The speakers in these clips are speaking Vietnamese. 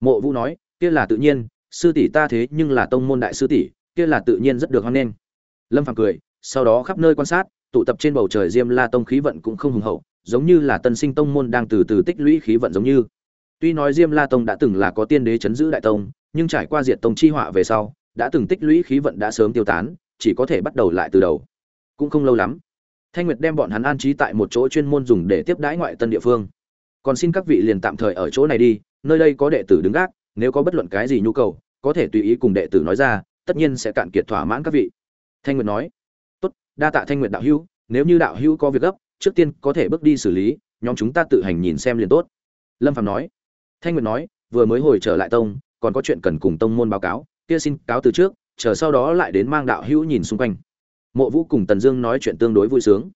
mộ vũ nói, kia là tự nhiên, sư tỷ ta thế nhưng là tông môn đại sư tỷ, kia là tự nhiên rất được hoan nghênh. Lâm phàm cười, sau đó khắp nơi quan sát, tụ tập trên bầu trời diêm la tông khí vận cũng không hùng hậu, giống như là tân sinh tông môn đang từ từ tích lũy khí vận giống như. Tuy nói diêm la tông đã từng là có tiên đế chấn giữ đại tông, nhưng trải qua diệt tông chi họa về sau, đã từng tích lũy khí vận đã sớm tiêu tán, chỉ có thể bắt đầu lại từ đầu. Cũng không lâu lắm, thanh nguyệt đem bọn hắn an trí tại một chỗ chuyên môn dùng để tiếp đãi ngoại tân địa phương. Còn xin các vị liền tạm thời ở chỗ này đi nơi đây có đệ tử đứng gác, nếu có bất luận cái gì nhu cầu, có thể tùy ý cùng đệ tử nói ra, tất nhiên sẽ cạn kiệt thỏa mãn các vị. Thanh nguyệt nói. Tốt, đa tạ thanh nguyệt đạo hữu, nếu như đạo hữu có việc gấp, trước tiên có thể bước đi xử lý, nhóm chúng ta tự hành nhìn xem liền tốt. Lâm phạm nói. Thanh nguyệt nói, vừa mới hồi trở lại tông, còn có chuyện cần cùng tông môn báo cáo, kia xin cáo từ trước, chờ sau đó lại đến mang đạo hữu nhìn xung quanh. Mộ vũ cùng tần dương nói chuyện tương đối vui sướng.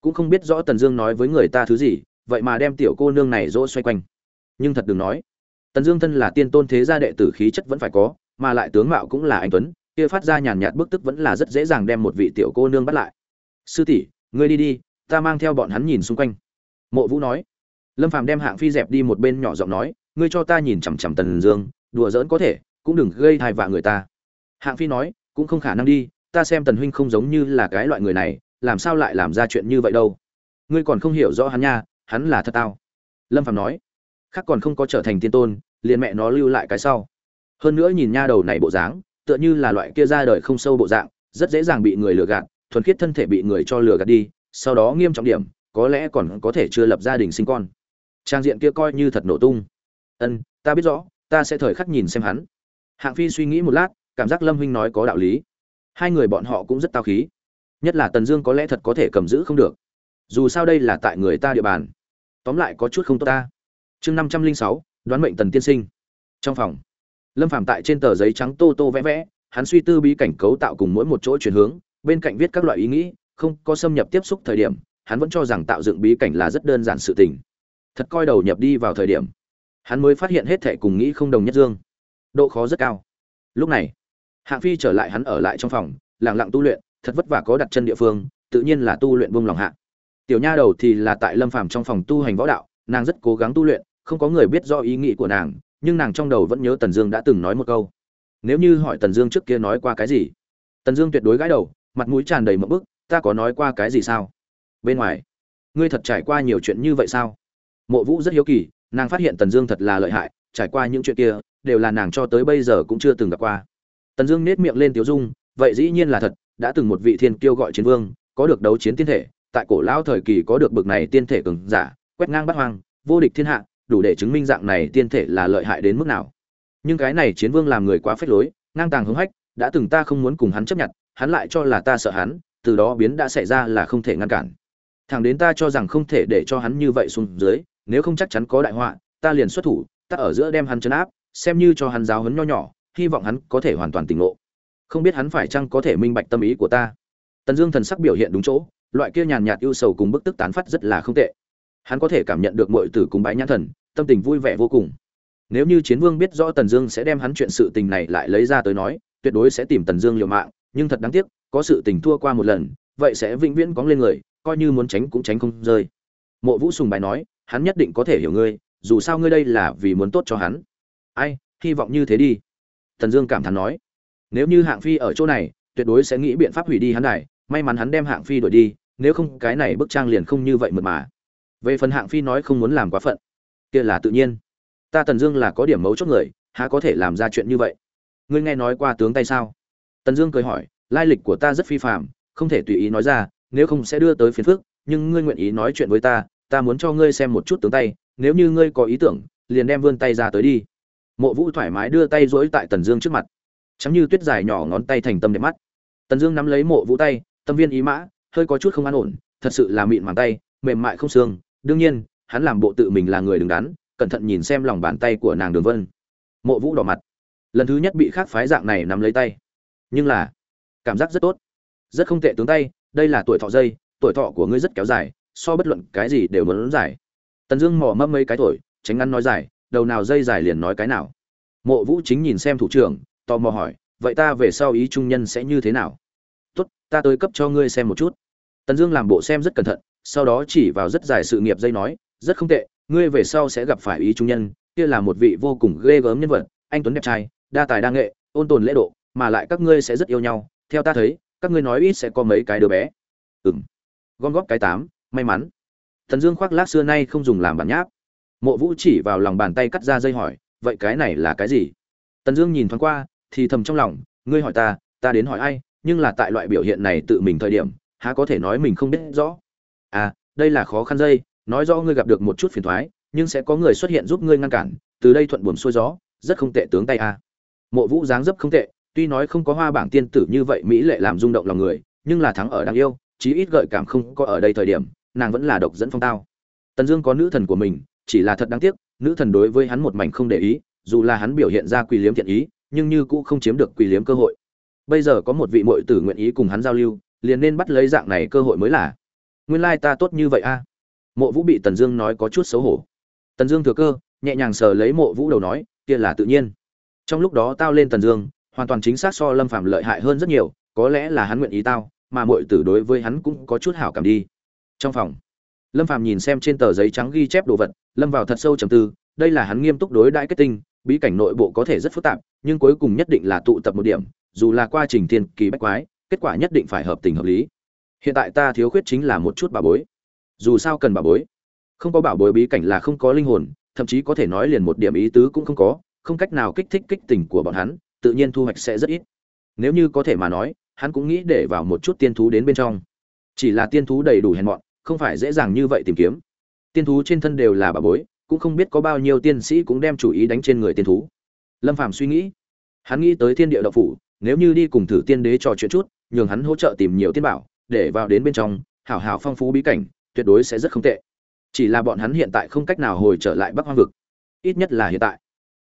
Cũng không biết rõ tần dương nói với người ta thứ gì, vậy mà đem tiểu cô nương này dỗ xoay quanh. Nhưng thật đừng nói tần dương thân là tiên tôn thế gia đệ tử khí chất vẫn phải có, mà lại tướng mạo cũng là anh tuấn, kia phát ra nhàn nhạt bức tức vẫn là rất dễ dàng đem một vị tiểu cô nương bắt lại. Sư tỷ, ngươi đi đi, ta mang theo bọn hắn nhìn xung quanh. Mộ vũ nói. Lâm phàm đem hạng phi dẹp đi một bên nhỏ giọng nói, ngươi cho ta nhìn chằm chằm tần dương, đùa giỡn có thể, cũng đừng gây thai vạ người ta. Hạng phi nói, cũng không khả năng đi, ta xem tần huynh không giống như là cái loại người này, làm sao lại làm ra chuyện như vậy đâu? Ngươi còn không hiểu rõ hắn nha, hắn là thật tao. Lâm Phàm nói. Khác còn không có trở thành tiên tôn liền mẹ nó lưu lại cái sau. Hơn nữa nhìn nha đầu này bộ dáng, tựa như là loại kia ra đời không sâu bộ dạng, rất dễ dàng bị người lừa gạt, thuần khiết thân thể bị người cho lừa gạt đi, sau đó nghiêm trọng điểm, có lẽ còn có thể chưa lập gia đình sinh con. Trang diện kia coi như thật nổ tung. Ân, ta biết rõ, ta sẽ thời khắc nhìn xem hắn. Hạng phi suy nghĩ một lát, cảm giác lâm huynh nói có đạo lý. Hai người bọn họ cũng rất tao khí. Nhất là tần dương có lẽ thật có thể cầm giữ không được. Dù sao đây là tại người ta địa bàn. Tóm lại có chút không tốt ta. Chương năm trăm linh sáu đoán mệnh tần tiên sinh. Trong phòng, lâm phạm tại trên tờ giấy trắng tô tô vẽ vẽ, hắn suy tư bí cảnh cấu tạo cùng mỗi một chỗ chuyển hướng, bên cạnh viết các loại ý nghĩ, không có xâm nhập tiếp xúc thời điểm, hắn vẫn cho rằng tạo dựng bí cảnh là rất đơn giản sự tình. Thật coi đầu nhập đi vào thời điểm, hắn mới phát hiện hết thệ cùng nghĩ không đồng nhất dương. Độ khó rất cao. Lúc này, hạng phi trở lại hắn ở lại trong phòng lẳng lặng tu luyện, thật vất vả có đặt chân địa phương, tự nhiên là tu luyện buông lòng hạ. Tiểu nha đầu thì là tại lâm phàm trong phòng tu hành võ đạo, nàng rất cố gắng tu luyện không có người biết do ý nghĩ của nàng, nhưng nàng trong đầu vẫn nhớ tần dương đã từng nói một câu. Nếu như hỏi tần dương trước kia nói qua cái gì? Tần dương tuyệt đối gãi đầu, mặt mũi tràn đầy mậm bức, ta có nói qua cái gì sao? Bên ngoài, ngươi thật trải qua nhiều chuyện như vậy sao? Mộ vũ rất hiếu kỳ, nàng phát hiện tần dương thật là lợi hại, trải qua những chuyện kia, đều là nàng cho tới bây giờ cũng chưa từng gặp qua. Tần dương nết miệng lên tiếu dung, vậy dĩ nhiên là thật, đã từng một vị thiên kiêu gọi chiến vương, có được đấu chiến tiên thể, tại cổ lão thời kỳ có được bực này tiên thể cường giả, quét ngang bắt hoang, vô địch thiên hạ đủ để chứng minh dạng này tiên thể là lợi hại đến mức nào. Nhưng cái này chiến vương làm người quá phết lối, ngang tàng hứng hách, đã từng ta không muốn cùng hắn chấp nhận, hắn lại cho là ta sợ hắn, từ đó biến đã xảy ra là không thể ngăn cản. Thẳng đến ta cho rằng không thể để cho hắn như vậy xuống dưới, nếu không chắc chắn có đại họa, ta liền xuất thủ, ta ở giữa đem hắn chấn áp, xem như cho hắn giáo hấn nho nhỏ, hy vọng hắn có thể hoàn toàn tỉnh ngộ. Không biết hắn phải chăng có thể minh bạch tâm ý của ta. Tần dương thần sắc biểu hiện đúng chỗ, loại kia nhàn nhạt ưu sầu cùng bức tức tán phát rất là không tệ hắn có thể cảm nhận được mọi tử cùng bái nhãn thần tâm tình vui vẻ vô cùng. Nếu như chiến vương biết rõ tần dương sẽ đem hắn chuyện sự tình này lại lấy ra tới nói tuyệt đối sẽ tìm tần dương liều mạng nhưng thật đáng tiếc có sự tình thua qua một lần vậy sẽ vĩnh viễn cóng lên người coi như muốn tránh cũng tránh không rơi. Mộ vũ sùng bài nói hắn nhất định có thể hiểu ngươi dù sao ngươi đây là vì muốn tốt cho hắn. Ai hy vọng như thế đi. Tần Dương cảm thán nói, nếu như Hạng Phi ở chỗ này, tuyệt đối sẽ nghĩ biện pháp hủy đi hắn này, may mắn hắn đem Hạng Phi đuổi đi, nếu không cái này bức trang liền không như vậy mượt mà. Về phần Hạng Phi nói không muốn làm quá phận, kia là tự nhiên. Ta Tần Dương là có điểm mấu chốt người, há có thể làm ra chuyện như vậy? Ngươi nghe nói qua tướng tay sao? Tần Dương cười hỏi, lai lịch của ta rất phi phạm, không thể tùy ý nói ra, nếu không sẽ đưa tới phiền phức, nhưng ngươi nguyện ý nói chuyện với ta, ta muốn cho ngươi xem một chút tướng tay, nếu như ngươi có ý tưởng, liền đem vươn tay ra tới đi mộ vũ thoải mái đưa tay rỗi tại tần dương trước mặt chắm như tuyết dài nhỏ ngón tay thành tâm đẹp mắt tần dương nắm lấy mộ vũ tay tâm viên ý mã hơi có chút không an ổn thật sự là mịn màng tay mềm mại không xương đương nhiên, hắn làm bộ tự mình là người đứng đắn, cẩn thận nhìn xem lòng bàn tay của nàng đường vân. Mộ vũ đỏ mặt. Lần thứ nhất bị khác phái dạng này nắm lấy tay. Nhưng là, cảm giác rất tốt. Rất không tệ tướng tay, đây là tuổi thọ dây, tuổi thọ của ngươi rất kéo dài, so bất luận cái gì đều muốn dài. Tần dương mò mâm mấy cái tuổi, tránh ngăn nói dài, đầu nào dây dài liền nói cái nào. Mộ vũ chính nhìn xem thủ trưởng, tò mò hỏi, vậy ta về sau ý trung nhân sẽ như thế nào? Tốt, ta tới cấp cho ngươi xem một chút. Tần dương làm bộ xem rất cẩn thận sau đó chỉ vào rất dài sự nghiệp dây nói, rất không tệ, ngươi về sau sẽ gặp phải ý trung nhân, kia là một vị vô cùng ghê gớm nhân vật, anh tuấn đẹp trai, đa tài đa nghệ, ôn tồn lễ độ, mà lại các ngươi sẽ rất yêu nhau, theo ta thấy, các ngươi nói ít sẽ có mấy cái đứa bé. Ừm. Gom góp cái tám, may mắn. Thần dương khoác lác xưa nay không dùng làm bản nháp. Mộ vũ chỉ vào lòng bàn tay cắt ra dây hỏi, vậy cái này là cái gì? Tần dương nhìn thoáng qua, thì thầm trong lòng, ngươi hỏi ta ta đến hỏi ai, nhưng là tại loại biểu hiện này tự mình thời điểm, há có thể nói mình không biết rõ à đây là khó khăn dây, nói rõ ngươi gặp được một chút phiền thoái, nhưng sẽ có người xuất hiện giúp ngươi ngăn cản, từ đây thuận buồm xuôi gió, rất không tệ tướng tay a. Mộ vũ dáng dấp không tệ, tuy nói không có hoa bảng tiên tử như vậy mỹ lệ làm rung động lòng người, nhưng là thắng ở đáng yêu, chí ít gợi cảm không có ở đây thời điểm, nàng vẫn là độc dẫn phong tao. Tần dương có nữ thần của mình, chỉ là thật đáng tiếc, nữ thần đối với hắn một mảnh không để ý, dù là hắn biểu hiện ra quỳ liếm thiện ý, nhưng như cũng không chiếm được quỳ liếm cơ hội. Bây giờ có một vị muội tử nguyện ý cùng hắn giao lưu, liền nên bắt lấy dạng này cơ hội mới là nguyên lai ta tốt như vậy a. Mộ vũ bị tần dương nói có chút xấu hổ. Tần dương thừa cơ, nhẹ nhàng sờ lấy mộ vũ đầu nói, kia là tự nhiên. Trong lúc đó tao lên tần dương, hoàn toàn chính xác so lâm phạm lợi hại hơn rất nhiều, có lẽ là hắn nguyện ý tao, mà muội tử đối với hắn cũng có chút hảo cảm đi. Trong phòng, lâm phạm nhìn xem trên tờ giấy trắng ghi chép đồ vật, lâm vào thật sâu trầm tư, đây là hắn nghiêm túc đối đãi kết tinh, bí cảnh nội bộ có thể rất phức tạp, nhưng cuối cùng nhất định là tụ tập một điểm, dù là qua trình thiên kỳ bách quái, kết quả nhất định phải hợp tình hợp lý hiện tại ta thiếu khuyết chính là một chút bảo bối. Dù sao cần bảo bối. Không có bảo bối bí cảnh là không có linh hồn, thậm chí có thể nói liền một điểm ý tứ cũng không có, không cách nào kích thích kích tình của bọn hắn, tự nhiên thu hoạch sẽ rất ít. Nếu như có thể mà nói, hắn cũng nghĩ để vào một chút tiên thú đến bên trong. Chỉ là tiên thú đầy đủ hèn mọn, không phải dễ dàng như vậy tìm kiếm. Tiên thú trên thân đều là bà bối, cũng không biết có bao nhiêu tiên sĩ cũng đem chủ ý đánh trên người tiên thú. Lâm phàm suy nghĩ. Hắn nghĩ tới thiên địa đậu phủ, nếu như đi cùng thử tiên đế trò chuyện chút, nhường hắn hỗ trợ tìm nhiều tiên bảo để vào đến bên trong, hảo hảo phong phú bí cảnh, tuyệt đối sẽ rất không tệ. Chỉ là bọn hắn hiện tại không cách nào hồi trở lại bắc hoang vực. Ít nhất là hiện tại.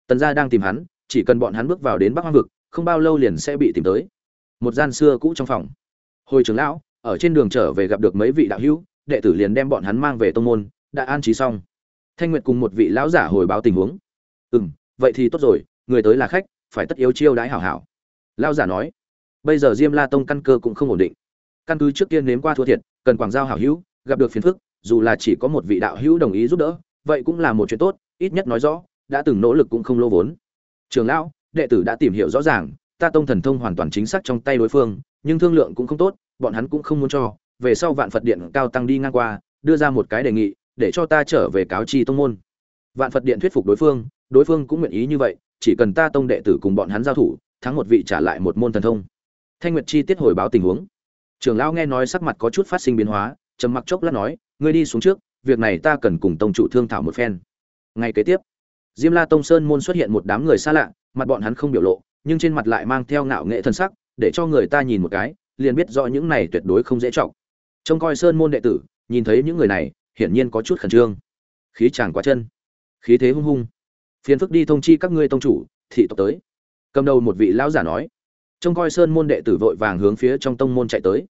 Tần gia đang tìm hắn, chỉ cần bọn hắn bước vào đến bắc hoang vực, không bao lâu liền sẽ bị tìm tới. Một gian xưa cũ trong phòng. Hồi trưởng lão, ở trên đường trở về gặp được mấy vị đạo hữu, đệ tử liền đem bọn hắn mang về tông môn, đã an trí xong. Thanh nguyệt cùng một vị lão giả hồi báo tình huống. Ừ m vậy thì tốt rồi, người tới là khách, phải tất yếu chiêu đãi hảo hảo. Lão giả nói. Bây giờ diêm la tông căn cơ cũng không ổn định căn cứ trước tiên nếm qua thua thiệt, cần quảng giao hảo hữu, gặp được phiền phức, dù là chỉ có một vị đạo hữu đồng ý giúp đỡ, vậy cũng là một chuyện tốt, ít nhất nói rõ, đã từng nỗ lực cũng không lô vốn. Trường lão, đệ tử đã tìm hiểu rõ ràng, ta tông thần thông hoàn toàn chính xác trong tay đối phương, nhưng thương lượng cũng không tốt, bọn hắn cũng không muốn cho, về sau vạn phật điện cao tăng đi ngang qua, đưa ra một cái đề nghị, để cho ta trở về cáo chi tông môn. Vạn phật điện thuyết phục đối phương đối phương cũng nguyện ý như vậy, chỉ cần ta tông đệ tử cùng bọn hắn giao thủ, thắng một vị trả lại một môn thần thông. Thanh nguyệt chi tiết hồi báo tình huống trường lão nghe nói sắc mặt có chút phát sinh biến hóa, trầm mặc chốc lát nói, ngươi đi xuống trước, việc này ta cần cùng tông chủ thương thảo một phen. Ngày kế tiếp, diêm la tông sơn môn xuất hiện một đám người xa lạ, mặt bọn hắn không biểu lộ, nhưng trên mặt lại mang theo ngạo nghệ thân sắc, để cho người ta nhìn một cái, liền biết rõ những này tuyệt đối không dễ trọng trông coi sơn môn đệ tử, nhìn thấy những người này, hiển nhiên có chút khẩn trương. Khí chàng quá chân, khí thế hung hung. Phiền phức đi thông chi các ngươi tông chủ, thị tộc tới. Cầm đầu một vị lão giả nói. Trông coi sơn môn đệ tử vội vàng hướng phía trong tông môn chạy tới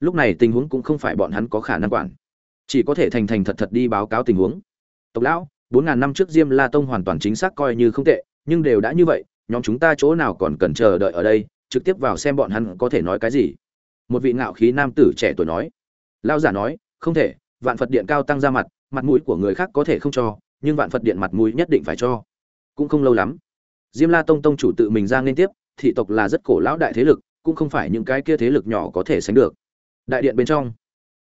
lúc này tình huống cũng không phải bọn hắn có khả năng quản. Chỉ có thể thành thành thật thật đi báo cáo tình huống. Tộc lão, bốn ngàn năm trước diêm la tông hoàn toàn chính xác coi như không tệ, nhưng đều đã như vậy, nhóm chúng ta chỗ nào còn cần chờ đợi ở đây, trực tiếp vào xem bọn hắn có thể nói cái gì. Một vị ngạo khí nam tử trẻ tuổi nói. Lao giả nói, không thể, vạn phật điện cao tăng ra mặt mặt mũi của người khác có thể không cho, nhưng vạn phật điện mặt mũi nhất định phải cho. Cũng không lâu lắm, diêm la tông tông chủ tự mình ra liên tiếp, thị tộc là rất cổ lão đại thế lực, cũng không phải những cái kia thế lực nhỏ có thể sánh được đại điện bên trong.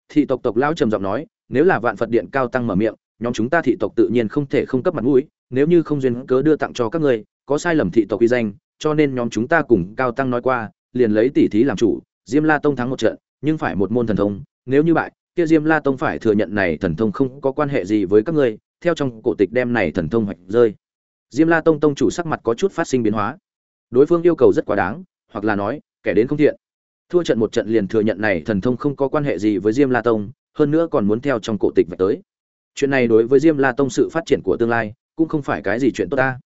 Thị tộc tộc lão trầm giọng nói, nếu là vạn phật điện cao tăng mở miệng, nhóm chúng ta thị tộc tự nhiên không thể không cấp mặt mũi, nếu như không duyên cớ đưa tặng cho các ngươi, có sai lầm thị tộc uy danh, cho nên nhóm chúng ta cùng cao tăng nói qua, liền lấy tỷ thí làm chủ, diêm la tông thắng một trận, nhưng phải một môn thần thông, nếu như bại, kia diêm la tông phải thừa nhận này thần thông không có quan hệ gì với các ngươi, theo trong cổ tịch đem này thần thông hoạch rơi. Diêm la tông tông chủ sắc mặt có chút phát sinh biến hóa. Đối phương yêu cầu rất quá đáng, hoặc là nói, kẻ đến không thiện thua trận một trận liền thừa nhận này thần thông không có quan hệ gì với diêm la tông, hơn nữa còn muốn theo trong cổ tịch vạch tới. Chuyện này đối với diêm la tông sự phát triển của tương lai, cũng không phải cái gì chuyện tốt ta.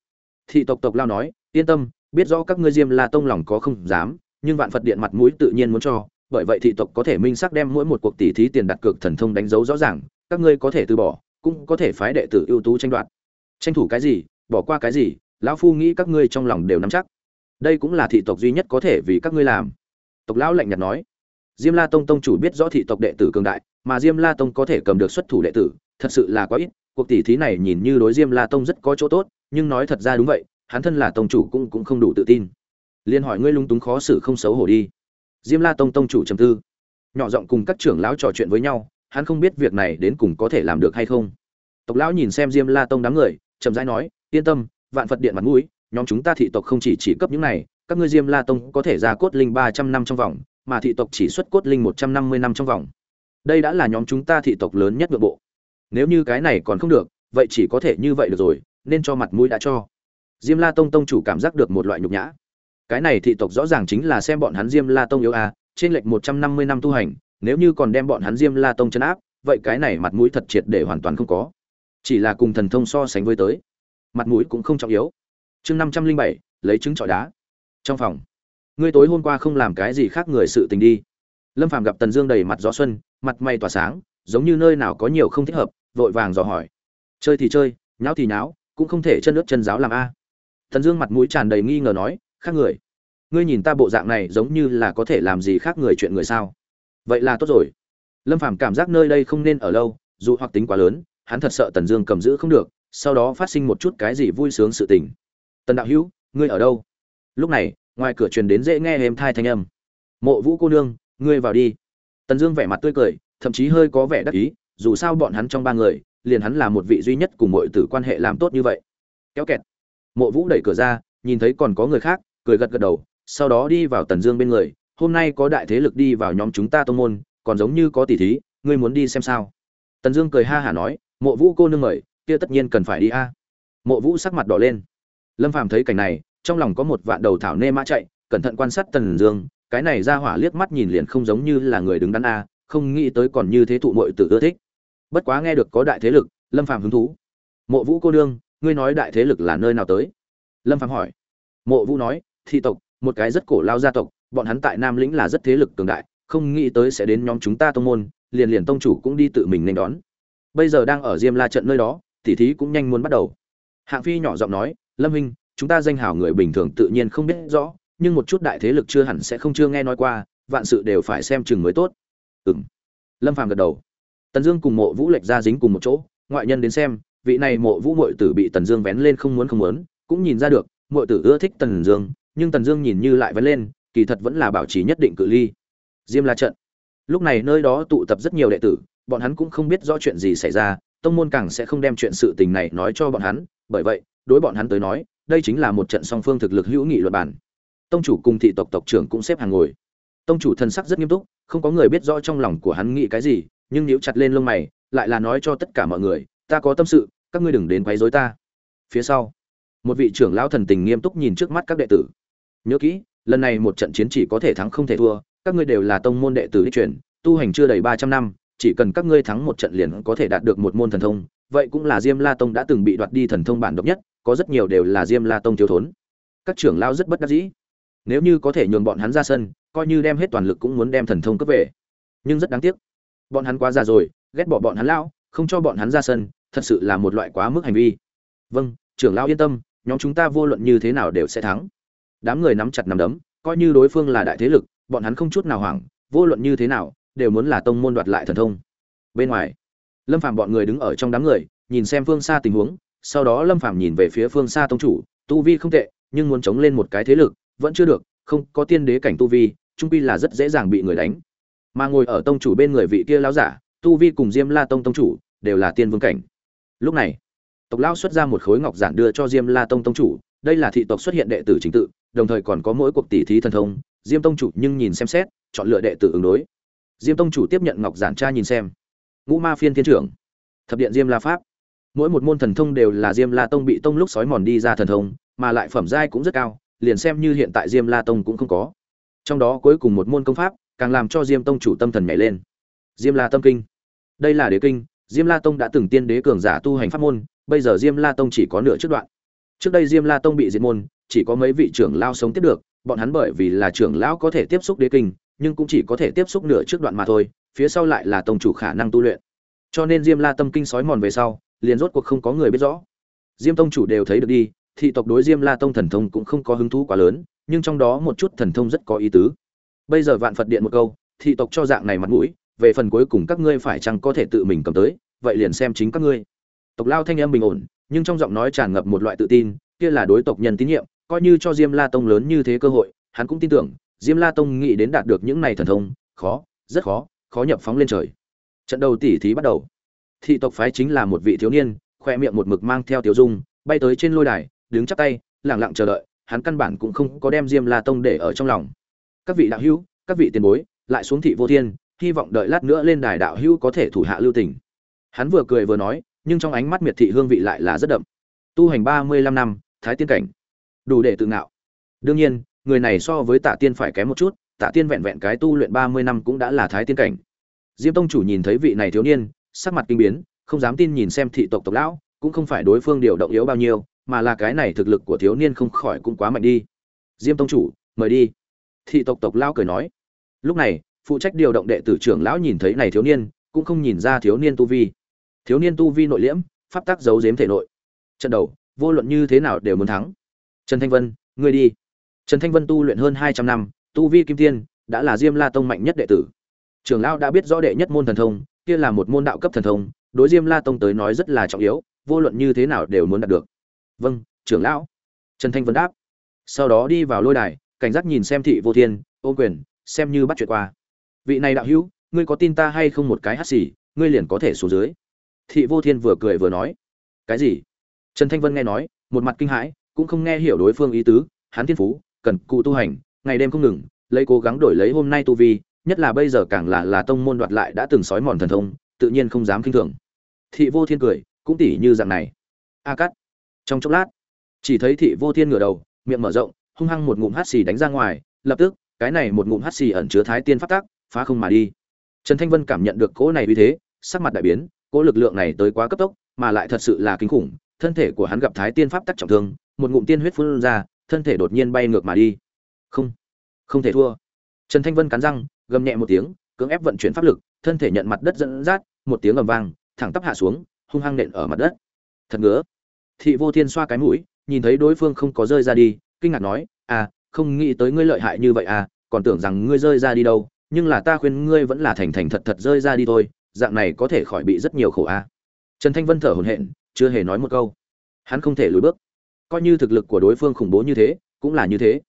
Thị tộc tộc lao nói, yên tâm, biết rõ các ngươi diêm la tông lòng có không dám, nhưng vạn phật điện mặt mũi tự nhiên muốn cho, bởi vậy thị tộc có thể minh xác đem mỗi một cuộc tỷ thí tiền đặt cược thần thông đánh dấu rõ ràng, các ngươi có thể từ bỏ, cũng có thể phái đệ tử ưu tú tranh đoạt. Tranh thủ cái gì, bỏ qua cái gì, lão phu nghĩ các ngươi trong lòng đều nắm chắc. Đây cũng là thị tộc duy nhất có thể vì các ngươi làm tộc lão lạnh nhạt nói. Diêm la tông tông chủ biết rõ thị tộc đệ tử cường đại, mà diêm la tông có thể cầm được xuất thủ đệ tử, thật sự là quá ít, cuộc tỷ thí này nhìn như đối diêm la tông rất có chỗ tốt, nhưng nói thật ra đúng vậy, hắn thân là tông chủ cũng cũng không đủ tự tin. Liên hỏi ngươi lung túng khó xử không xấu hổ đi. Diêm la tông tông chủ trầm tư. Nhỏ giọng cùng các trưởng lão trò chuyện với nhau, hắn không biết việc này đến cùng có thể làm được hay không. Tộc lão nhìn xem diêm la tông đám người, chậm rãi nói, yên tâm, vạn phật điện mặt mũi, nhóm chúng ta thị tộc không chỉ chỉ cấp những này các ngươi diêm la tông có thể ra cốt linh ba trăm năm trong vòng, mà thị tộc chỉ xuất cốt linh một trăm năm mươi năm trong vòng. Đây đã là nhóm chúng ta thị tộc lớn nhất nội bộ. Nếu như cái này còn không được, vậy chỉ có thể như vậy được rồi, nên cho mặt mũi đã cho. Diêm la tông tông chủ cảm giác được một loại nhục nhã. Cái này thị tộc rõ ràng chính là xem bọn hắn diêm la tông yếu a, trên lệch một trăm năm mươi năm tu hành, nếu như còn đem bọn hắn diêm la tông chấn áp, vậy cái này mặt mũi thật triệt để hoàn toàn không có. Chỉ là cùng thần thông so sánh với tới, mặt mũi cũng không trọng yếu. Chương năm trăm linh bảy, lấy trứng trọi đá trong phòng. Ngươi tối hôm qua không làm cái gì khác người sự tình đi. Lâm phàm gặp tần dương đầy mặt gió xuân, mặt mày tỏa sáng, giống như nơi nào có nhiều không thích hợp, vội vàng dò hỏi. Chơi thì chơi, nháo thì nháo, cũng không thể chân ướt chân giáo làm a. Tần dương mặt mũi tràn đầy nghi ngờ nói, khác người, ngươi nhìn ta bộ dạng này giống như là có thể làm gì khác người chuyện người sao? Vậy là tốt rồi. Lâm phàm cảm giác nơi đây không nên ở lâu, dù hoặc tính quá lớn, hắn thật sợ tần dương cầm giữ không được, sau đó phát sinh một chút cái gì vui sướng sự tình. Tần đạo hữu, ngươi ở đâu? Lúc này ngoài cửa truyền đến dễ nghe êm thai thanh âm. Mộ vũ cô nương, ngươi vào đi. Tần dương vẻ mặt tươi cười, thậm chí hơi có vẻ đắc ý, dù sao bọn hắn trong ba người, liền hắn là một vị duy nhất cùng mọi tử quan hệ làm tốt như vậy. Kéo kẹt. Mộ vũ đẩy cửa ra, nhìn thấy còn có người khác, cười gật gật đầu, sau đó đi vào tần dương bên người. Hôm nay có đại thế lực đi vào nhóm chúng ta tô môn, còn giống như có tỷ thí, ngươi muốn đi xem sao? Tần dương cười ha hả nói, mộ vũ cô nương mời, kia tất nhiên cần phải đi a. Mộ vũ sắc mặt đỏ lên. Lâm phàm thấy cảnh này trong lòng có một vạn đầu thảo nê mã chạy, cẩn thận quan sát tần dương, cái này ra hỏa liếc mắt nhìn liền không giống như là người đứng đắn a, không nghĩ tới còn như thế thụ mội tự ưa thích. Bất quá nghe được có đại thế lực, lâm phàm hứng thú. Mộ vũ cô nương, ngươi nói đại thế lực là nơi nào tới? Lâm phàm hỏi. Mộ vũ nói, thị tộc, một cái rất cổ lao gia tộc, bọn hắn tại nam lĩnh là rất thế lực cường đại, không nghĩ tới sẽ đến nhóm chúng ta tông môn, liền liền tông chủ cũng đi tự mình nên đón. Bây giờ đang ở diêm la trận nơi đó, tỉ thí cũng nhanh muốn bắt đầu. Hạng phi nhỏ giọng nói, lâm huynh chúng ta danh hào người bình thường tự nhiên không biết rõ, nhưng một chút đại thế lực chưa hẳn sẽ không chưa nghe nói qua, vạn sự đều phải xem chừng mới tốt. Ừ lâm phàm gật đầu. Tần dương cùng mộ vũ lệch ra dính cùng một chỗ, ngoại nhân đến xem, vị này mộ vũ muội tử bị tần dương vén lên không muốn không muốn, cũng nhìn ra được, muội tử ưa thích tần dương, nhưng tần dương nhìn như lại vén lên, kỳ thật vẫn là bảo trì nhất định cự ly. Diêm la trận. Lúc này nơi đó tụ tập rất nhiều đệ tử, bọn hắn cũng không biết rõ chuyện gì xảy ra, tông môn càng sẽ không đem chuyện sự tình này nói cho bọn hắn, bởi vậy, đối bọn hắn tới nói đây chính là một trận song phương thực lực hữu nghị luật bản. Tông chủ cùng thị tộc tộc trưởng cũng xếp hàng ngồi. Tông chủ thân sắc rất nghiêm túc, không có người biết rõ trong lòng của hắn nghĩ cái gì, nhưng nếu chặt lên lông mày, lại là nói cho tất cả mọi người, ta có tâm sự, các ngươi đừng đến quấy rối ta. Phía sau, một vị trưởng lão thần tình nghiêm túc nhìn trước mắt các đệ tử. Nhớ kỹ, lần này một trận chiến chỉ có thể thắng không thể thua, các ngươi đều là tông môn đệ tử đích truyền tu hành chưa đầy ba trăm năm, chỉ cần các ngươi thắng một trận liền có thể đạt được một môn thần thông vậy cũng là diêm la tông đã từng bị đoạt đi thần thông bản độc nhất, có rất nhiều đều là diêm la tông thiếu thốn. Các trưởng lão rất bất đắc dĩ. Nếu như có thể nhường bọn hắn ra sân, coi như đem hết toàn lực cũng muốn đem thần thông cấp về. Nhưng rất đáng tiếc, bọn hắn quá già rồi, ghét bỏ bọn hắn lão, không cho bọn hắn ra sân, thật sự là một loại quá mức hành vi. Vâng trưởng lão yên tâm, nhóm chúng ta vô luận như thế nào đều sẽ thắng. Đám người nắm chặt nắm đấm, coi như đối phương là đại thế lực, bọn hắn không chút nào hoảng, vô luận như thế nào, đều muốn là tông môn đoạt lại thần thông. Bên ngoài lâm phàm bọn người đứng ở trong đám người, nhìn xem phương xa tình huống, sau đó lâm phàm nhìn về phía phương xa tông chủ, tu vi không tệ, nhưng muốn chống lên một cái thế lực, vẫn chưa được, không có tiên đế cảnh tu vi, trung pi là rất dễ dàng bị người đánh. Mà ngồi ở tông chủ bên người vị kia lão giả, tu vi cùng diêm la tông tông chủ, đều là tiên vương cảnh. Lúc này, tộc lão xuất ra một khối ngọc giản đưa cho diêm la tông tông chủ, đây là thị tộc xuất hiện đệ tử chính tự, đồng thời còn có mỗi cuộc tỷ thí thần thông, diêm tông chủ nhưng nhìn xem xét, chọn lựa đệ tử ứng đối. Diêm tông chủ tiếp nhận ngọc giản tra nhìn xem ngũ ma phiên thiên trưởng. Thập điện diêm la pháp. Mỗi một môn thần thông đều là diêm la tông bị tông lúc sói mòn đi ra thần thông, mà lại phẩm giai cũng rất cao, liền xem như hiện tại diêm la tông cũng không có. Trong đó cuối cùng một môn công pháp, càng làm cho diêm tông chủ tâm thần nhảy lên. Diêm la tâm kinh. Đây là đế kinh, diêm la tông đã từng tiên đế cường giả tu hành pháp môn, bây giờ diêm la tông chỉ có nửa trước đoạn. Trước đây diêm la tông bị diệt môn, chỉ có mấy vị trưởng lao sống tiếp được, bọn hắn bởi vì là trưởng lão có thể tiếp xúc đế kinh nhưng cũng chỉ có thể tiếp xúc nửa trước đoạn mà thôi, phía sau lại là tông chủ khả năng tu luyện. Cho nên diêm la tâm kinh sói mòn về sau, liền rốt cuộc không có người biết rõ. Diêm tông chủ đều thấy được đi, thị tộc đối diêm la tông thần thông cũng không có hứng thú quá lớn, nhưng trong đó một chút thần thông rất có ý tứ. Bây giờ vạn phật điện một câu, thị tộc cho dạng này mặt mũi, về phần cuối cùng các ngươi phải chăng có thể tự mình cầm tới, vậy liền xem chính các ngươi. Tộc lao thanh âm bình ổn, nhưng trong giọng nói tràn ngập một loại tự tin, kia là đối tộc nhân tín nhiệm, coi như cho diêm la tông lớn như thế cơ hội, hắn cũng tin tưởng diêm la tông nghĩ đến đạt được những này thần thông, khó, rất khó khó nhập phóng lên trời. Trận đầu tỉ thí bắt đầu. Thị tộc phái chính là một vị thiếu niên, khoe miệng một mực mang theo tiểu dung, bay tới trên lôi đài, đứng chắp tay, lặng lặng chờ đợi, hắn căn bản cũng không có đem diêm la tông để ở trong lòng. Các vị đạo hữu, các vị tiền bối, lại xuống thị vô thiên, hy vọng đợi lát nữa lên đài đạo hữu có thể thủ hạ lưu tình. Hắn vừa cười vừa nói, nhưng trong ánh mắt miệt thị hương vị lại là rất đậm. Tu hành ba mươi lăm năm, thái tiên cảnh. Đủ để tự ngạo. Đương nhiên người này so với tạ tiên phải kém một chút, tạ tiên vẹn vẹn cái tu luyện ba mươi năm cũng đã là thái tiên cảnh. Diêm tông chủ nhìn thấy vị này thiếu niên, sắc mặt kinh biến, không dám tin nhìn xem thị tộc tộc lão, cũng không phải đối phương điều động yếu bao nhiêu, mà là cái này thực lực của thiếu niên không khỏi cũng quá mạnh đi. Diêm tông chủ, mời đi. Thị tộc tộc lão cười nói. Lúc này, phụ trách điều động đệ tử trưởng lão nhìn thấy này thiếu niên, cũng không nhìn ra thiếu niên tu vi. Thiếu niên tu vi nội liễm, pháp tắc giấu giếm thể nội. Trận đầu, vô luận như thế nào đều muốn thắng. Trần thanh vân, ngươi đi trần thanh vân tu luyện hơn hai trăm năm, tu vi kim tiên, đã là diêm la tông mạnh nhất đệ tử. Trưởng lão đã biết rõ đệ nhất môn thần thông, kia là một môn đạo cấp thần thông, đối diêm la tông tới nói rất là trọng yếu, vô luận như thế nào đều muốn đạt được. Vâng trưởng lão. Trần thanh vân đáp. Sau đó đi vào lôi đài, cảnh giác nhìn xem thị vô thiên, ô quyền, xem như bắt chuyện qua. Vị này đạo hữu, ngươi có tin ta hay không một cái hắt xì, ngươi liền có thể xuống dưới. Thị vô thiên vừa cười vừa nói. Cái gì? Trần thanh vân nghe nói, một mặt kinh hãi, cũng không nghe hiểu đối phương ý tứ hắn thiên phú cần cụ tu hành, ngày đêm không ngừng, lấy cố gắng đổi lấy hôm nay tu vi, nhất là bây giờ càng là là tông môn đoạt lại đã từng sói mòn thần thông, tự nhiên không dám kinh thường. Thị vô thiên cười, cũng tỉ như dạng này. A cắt trong chốc lát, chỉ thấy thị vô thiên ngửa đầu, miệng mở rộng, hung hăng một ngụm hắt xì đánh ra ngoài, lập tức, cái này một ngụm hắt xì ẩn chứa thái tiên phát tác phá không mà đi. Trần thanh vân cảm nhận được cỗ này uy thế, sắc mặt đại biến, cỗ lực lượng này tới quá cấp tốc, mà lại thật sự là kinh khủng, thân thể của hắn gặp thái tiên pháp tắc trọng thương, một ngụm tiên huyết phun ra thân thể đột nhiên bay ngược mà đi. Không không thể thua. Trần thanh vân cắn răng, gầm nhẹ một tiếng, cưỡng ép vận chuyển pháp lực, thân thể nhận mặt đất dẫn dắt, một tiếng ầm vang, thẳng tắp hạ xuống, hung hăng nện ở mặt đất. Thật ngứa. Thị vô thiên xoa cái mũi, nhìn thấy đối phương không có rơi ra đi, kinh ngạc nói à không nghĩ tới ngươi lợi hại như vậy à còn tưởng rằng ngươi rơi ra đi đâu, nhưng là ta khuyên ngươi vẫn là thành thành thật thật rơi ra đi thôi, dạng này có thể khỏi bị rất nhiều khổ a trần thanh vân thở hổn hển, chưa hề nói một câu. Hắn không thể lùi bước coi như thực lực của đối phương khủng bố như thế, cũng là như thế.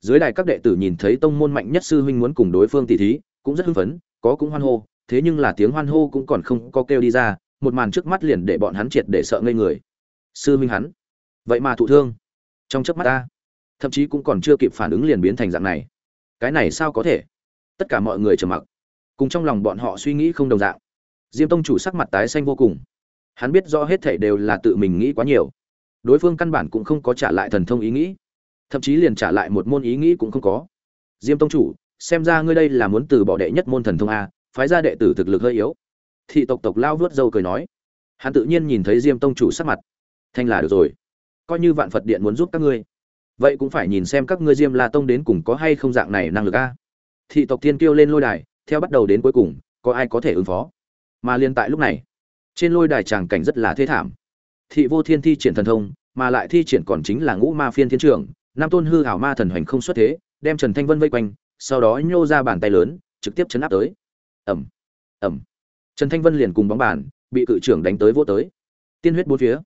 Dưới đài các đệ tử nhìn thấy tông môn mạnh nhất sư huynh muốn cùng đối phương tỷ thí, cũng rất hưng phấn, có cũng hoan hô, thế nhưng là tiếng hoan hô cũng còn không có kêu đi ra, một màn trước mắt liền để bọn hắn triệt để sợ ngây người. Sư huynh hắn, vậy mà thụ thương. Trong chớp mắt ta, thậm chí cũng còn chưa kịp phản ứng liền biến thành dạng này. Cái này sao có thể? Tất cả mọi người trầm mặc. Cùng trong lòng bọn họ suy nghĩ không đồng dạng. Diêm tông chủ sắc mặt tái xanh vô cùng. Hắn biết rõ hết thảy đều là tự mình nghĩ quá nhiều đối phương căn bản cũng không có trả lại thần thông ý nghĩ, thậm chí liền trả lại một môn ý nghĩ cũng không có. Diêm tông chủ, xem ra ngươi đây là muốn từ bỏ đệ nhất môn thần thông a, phái ra đệ tử thực lực hơi yếu. Thị tộc tộc lao vớt dâu cười nói. Hắn tự nhiên nhìn thấy diêm tông chủ sắc mặt. Thanh là được rồi. Coi như vạn phật điện muốn giúp các ngươi. Vậy cũng phải nhìn xem các ngươi diêm la tông đến cùng có hay không dạng này năng lực a. Thị tộc Thiên kêu lên lôi đài, theo bắt đầu đến cuối cùng, có ai có thể ứng phó? Mà liên tại lúc này, trên lôi đài tràng cảnh rất là thê thảm thị vô thiên thi triển thần thông, mà lại thi triển còn chính là ngũ ma phiên thiên trường, nam tôn hư hảo ma thần hoành không xuất thế, đem trần thanh vân vây quanh, sau đó nhô ra bàn tay lớn, trực tiếp chấn áp tới. Ẩm ẩm trần thanh vân liền cùng bóng bàn, bị cự trưởng đánh tới vô tới. Tiên huyết bốn phía.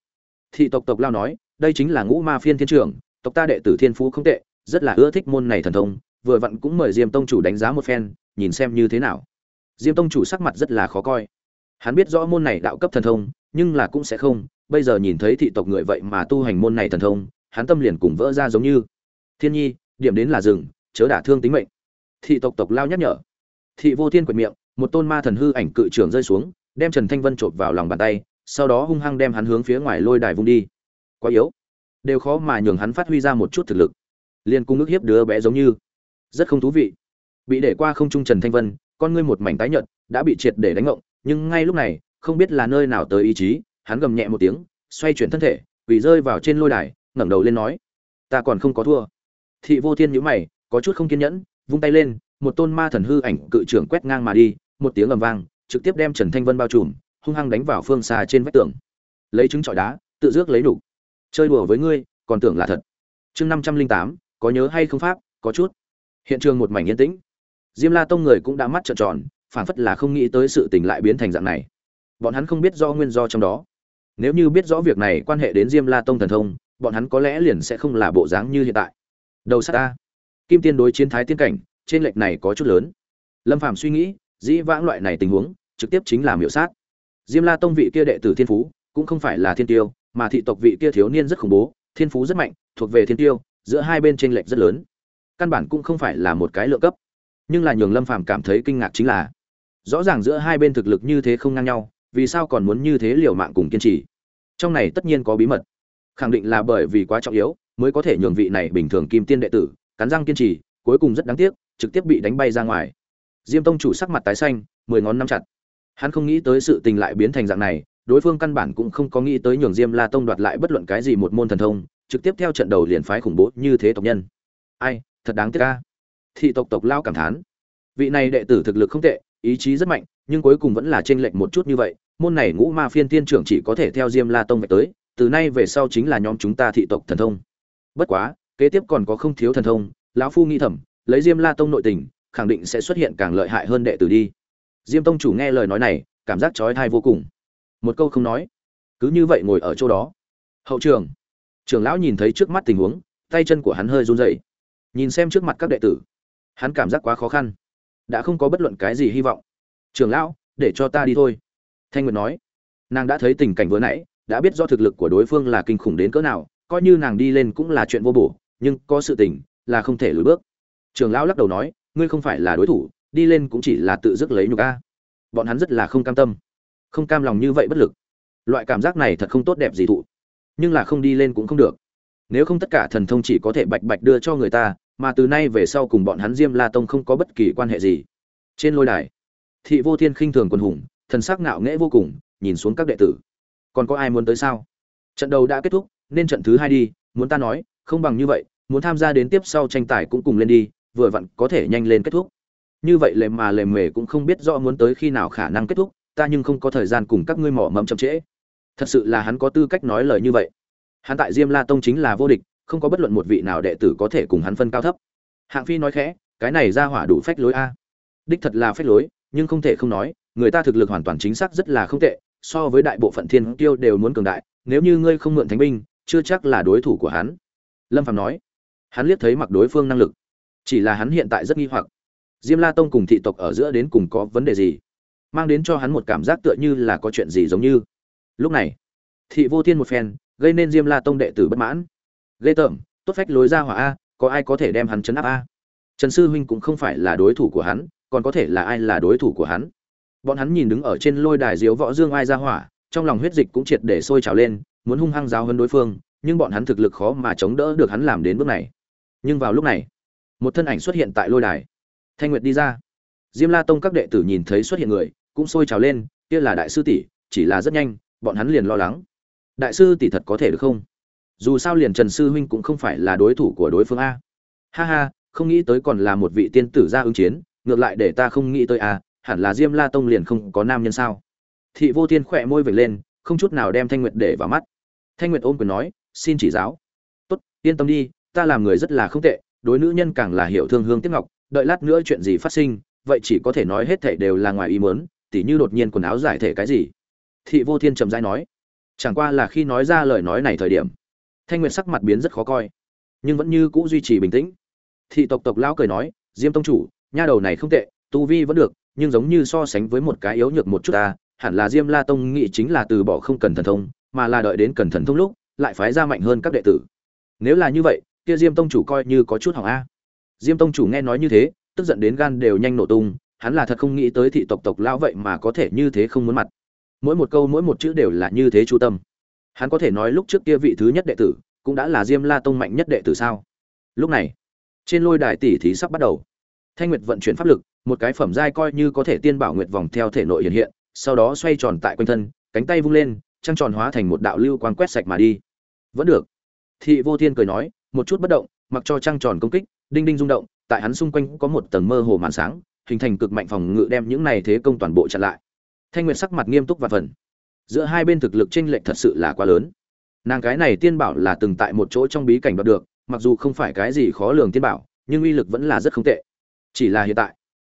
Thị tộc tộc lao nói, đây chính là ngũ ma phiên thiên trường, tộc ta đệ tử thiên phú không tệ, rất là ưa thích môn này thần thông, vừa vặn cũng mời diêm tông chủ đánh giá một phen, nhìn xem như thế nào. Diêm tông chủ sắc mặt rất là khó coi. Hắn biết rõ môn này đạo cấp thần thông nhưng là cũng sẽ không, bây giờ nhìn thấy thị tộc người vậy mà tu hành môn này thần thông, hắn tâm liền cùng vỡ ra giống như. Thiên nhi, điểm đến là rừng chớ đả thương tính mệnh. Thị tộc tộc lao nhắc nhở. Thị vô thiên quệt miệng, một tôn ma thần hư ảnh cự trưởng rơi xuống, đem trần thanh vân chộp vào lòng bàn tay, sau đó hung hăng đem hắn hướng phía ngoài lôi đài vung đi. Quá yếu. Đều khó mà nhường hắn phát huy ra một chút thực lực. Liên cung ức hiếp đứa bé giống như. Rất không thú vị. Bị để qua không trung trần thanh vân, con ngươi một mảnh tái nhợt, đã bị triệt để đánh ngộng, nhưng ngay lúc này không biết là nơi nào tới ý chí, hắn gầm nhẹ một tiếng, xoay chuyển thân thể vì rơi vào trên lôi đài, ngẩng đầu lên nói, ta còn không có thua. Thị vô thiên nhíu mày, có chút không kiên nhẫn, vung tay lên, một tôn ma thần hư ảnh cự trưởng quét ngang mà đi, một tiếng ầm vang, trực tiếp đem trần thanh vân bao trùm, hung hăng đánh vào phương xa trên vách tường. Lấy trứng trọi đá, tự dước lấy đủ chơi đùa với ngươi, còn tưởng là thật. Chương năm trăm linh tám, có nhớ hay không pháp? Có chút. Hiện trường một mảnh yên tĩnh. Diêm la tông người cũng đã mắt trợn tròn, phảng phất là không nghĩ tới sự tình lại biến thành dạng này bọn hắn không biết do nguyên do trong đó. Nếu như biết rõ việc này quan hệ đến diêm la tông thần thông, bọn hắn có lẽ liền sẽ không là bộ dáng như hiện tại. Đầu sát ta. Kim tiên đối chiến thái tiên cảnh, trên lệch này có chút lớn. Lâm phàm suy nghĩ, dĩ vãng loại này tình huống, trực tiếp chính là miểu sát. Diêm la tông vị kia đệ tử thiên phú, cũng không phải là thiên tiêu, mà thị tộc vị kia thiếu niên rất khủng bố, thiên phú rất mạnh, thuộc về thiên tiêu, giữa hai bên trên lệch rất lớn. Căn bản cũng không phải là một cái lượng cấp. Nhưng là nhường lâm phàm cảm thấy kinh ngạc chính là, rõ ràng giữa hai bên thực lực như thế không ngang nhau vì sao còn muốn như thế liều mạng cùng kiên trì? Trong này tất nhiên có bí mật. Khẳng định là bởi vì quá trọng yếu, mới có thể nhường vị này bình thường kim tiên đệ tử, cắn răng kiên trì, cuối cùng rất đáng tiếc, trực tiếp bị đánh bay ra ngoài. Diêm tông chủ sắc mặt tái xanh, mười ngón nắm chặt. Hắn không nghĩ tới sự tình lại biến thành dạng này, đối phương căn bản cũng không có nghĩ tới nhường diêm la tông đoạt lại bất luận cái gì một môn thần thông, trực tiếp theo trận đầu liền phái khủng bố như thế tộc nhân. Ai, thật đáng tiếc ca thị tộc tộc lao cảm thán. Vị này đệ tử thực lực không tệ ý chí rất mạnh, nhưng cuối cùng vẫn là chênh lệch một chút như vậy, môn này ngũ ma phiên tiên trưởng chỉ có thể theo diêm la tông về tới, từ nay về sau chính là nhóm chúng ta thị tộc thần thông. Bất quá, kế tiếp còn có không thiếu thần thông, lão phu nghi thẩm lấy diêm la tông nội tình, khẳng định sẽ xuất hiện càng lợi hại hơn đệ tử đi. Diêm tông chủ nghe lời nói này, cảm giác chói tai vô cùng. Một câu không nói, cứ như vậy ngồi ở chỗ đó. Hậu trường, trưởng lão nhìn thấy trước mắt tình huống, tay chân của hắn hơi run rẩy. Nhìn xem trước mặt các đệ tử, hắn cảm giác quá khó khăn đã không có bất luận cái gì hy vọng. Trưởng lão, để cho ta đi thôi. Thanh nguyệt nói. Nàng đã thấy tình cảnh vừa nãy, đã biết do thực lực của đối phương là kinh khủng đến cỡ nào, coi như nàng đi lên cũng là chuyện vô bổ, nhưng có sự tình là không thể lùi bước. Trưởng lão lắc đầu nói, ngươi không phải là đối thủ, đi lên cũng chỉ là tự dứt lấy nhục a. Bọn hắn rất là không cam tâm. Không cam lòng như vậy bất lực. Loại cảm giác này thật không tốt đẹp gì thụ. Nhưng là không đi lên cũng không được. Nếu không tất cả thần thông chỉ có thể bạch bạch đưa cho người ta mà từ nay về sau cùng bọn hắn diêm la tông không có bất kỳ quan hệ gì. Trên lôi đài, thị vô thiên khinh thường quân hùng, thần sắc ngạo nghễ vô cùng, nhìn xuống các đệ tử. Còn có ai muốn tới sao? Trận đầu đã kết thúc, nên trận thứ hai đi, muốn ta nói, không bằng như vậy, muốn tham gia đến tiếp sau tranh tài cũng cùng lên đi, vừa vặn có thể nhanh lên kết thúc. Như vậy lề mà lề mề cũng không biết rõ muốn tới khi nào khả năng kết thúc, ta nhưng không có thời gian cùng các ngươi mỏ mẫm chậm trễ. Thật sự là hắn có tư cách nói lời như vậy. Hắn tại diêm la tông chính là vô địch không có bất luận một vị nào đệ tử có thể cùng hắn phân cao thấp. Hạng phi nói khẽ, cái này ra hỏa đủ phách lối a. Đích thật là phách lối, nhưng không thể không nói, người ta thực lực hoàn toàn chính xác rất là không tệ, so với đại bộ phận thiên tiêu đều muốn cường đại, nếu như ngươi không mượn thánh binh, chưa chắc là đối thủ của hắn. Lâm phạm nói, hắn liếc thấy mặc đối phương năng lực, chỉ là hắn hiện tại rất nghi hoặc. Diêm la tông cùng thị tộc ở giữa đến cùng có vấn đề gì? Mang đến cho hắn một cảm giác tựa như là có chuyện gì giống như. Lúc này, thị vô thiên một phen, gây nên diêm la tông đệ tử bất mãn ghê tởm, tốt phách lối ra hỏa a, có ai có thể đem hắn chấn áp a? Trần sư huynh cũng không phải là đối thủ của hắn, còn có thể là ai là đối thủ của hắn? Bọn hắn nhìn đứng ở trên lôi đài diếu võ dương ai ra hỏa, trong lòng huyết dịch cũng triệt để sôi trào lên, muốn hung hăng giáo hơn đối phương, nhưng bọn hắn thực lực khó mà chống đỡ được hắn làm đến bước này. Nhưng vào lúc này, một thân ảnh xuất hiện tại lôi đài. Thanh nguyệt đi ra. Diêm la tông các đệ tử nhìn thấy xuất hiện người, cũng sôi trào lên, kia là đại sư tỷ, chỉ là rất nhanh, bọn hắn liền lo lắng. Đại sư tỷ thật có thể được không? Dù sao liền trần sư huynh cũng không phải là đối thủ của đối phương a. Ha ha, không nghĩ tới còn là một vị tiên tử ra ứng chiến, ngược lại để ta không nghĩ tới a, hẳn là diêm la tông liền không có nam nhân sao. Thị vô tiên khỏe môi vệt lên, không chút nào đem thanh nguyệt để vào mắt. Thanh nguyệt ôm quyền nói, xin chỉ giáo. Tốt, yên tâm đi, ta làm người rất là không tệ, đối nữ nhân càng là hiểu thương hương tiếc ngọc, đợi lát nữa chuyện gì phát sinh, vậy chỉ có thể nói hết thảy đều là ngoài ý muốn, tỉ như đột nhiên quần áo giải thể cái gì. Thị vô thiên trầm dai nói, chẳng qua là khi nói ra lời nói này thời điểm thanh nguyệt sắc mặt biến rất khó coi, nhưng vẫn như cũ duy trì bình tĩnh. Thị tộc tộc lão cười nói, diêm tông chủ, nha đầu này không tệ, tu vi vẫn được, nhưng giống như so sánh với một cái yếu nhược một chút ta, hẳn là diêm la tông nghĩ chính là từ bỏ không cần thần thông, mà là đợi đến cần thần thông lúc, lại phái ra mạnh hơn các đệ tử. Nếu là như vậy, kia diêm tông chủ coi như có chút hỏng a. Diêm tông chủ nghe nói như thế, tức giận đến gan đều nhanh nổ tung, hắn là thật không nghĩ tới thị tộc tộc lão vậy mà có thể như thế không muốn mặt. Mỗi một câu mỗi một chữ đều là như thế chu tâm hắn có thể nói lúc trước kia vị thứ nhất đệ tử cũng đã là diêm la tông mạnh nhất đệ tử sao? Lúc này, trên lôi đài tỷ thí sắp bắt đầu. Thanh nguyệt vận chuyển pháp lực, một cái phẩm giai coi như có thể tiên bảo nguyệt vòng theo thể nội hiện hiện, sau đó xoay tròn tại quanh thân, cánh tay vung lên, trăng tròn hóa thành một đạo lưu quang quét sạch mà đi. Vẫn được. Thị vô thiên cười nói, một chút bất động, mặc cho trăng tròn công kích, đinh đinh rung động, tại hắn xung quanh có một tầng mơ hồ màn sáng, hình thành cực mạnh phòng ngự đem những này thế công toàn bộ chặn lại. Thanh nguyệt sắc mặt nghiêm túc và phần giữa hai bên thực lực chênh lệch thật sự là quá lớn. Nàng cái này tiên bảo là từng tại một chỗ trong bí cảnh đoạt được, mặc dù không phải cái gì khó lường tiên bảo, nhưng uy lực vẫn là rất không tệ. Chỉ là hiện tại,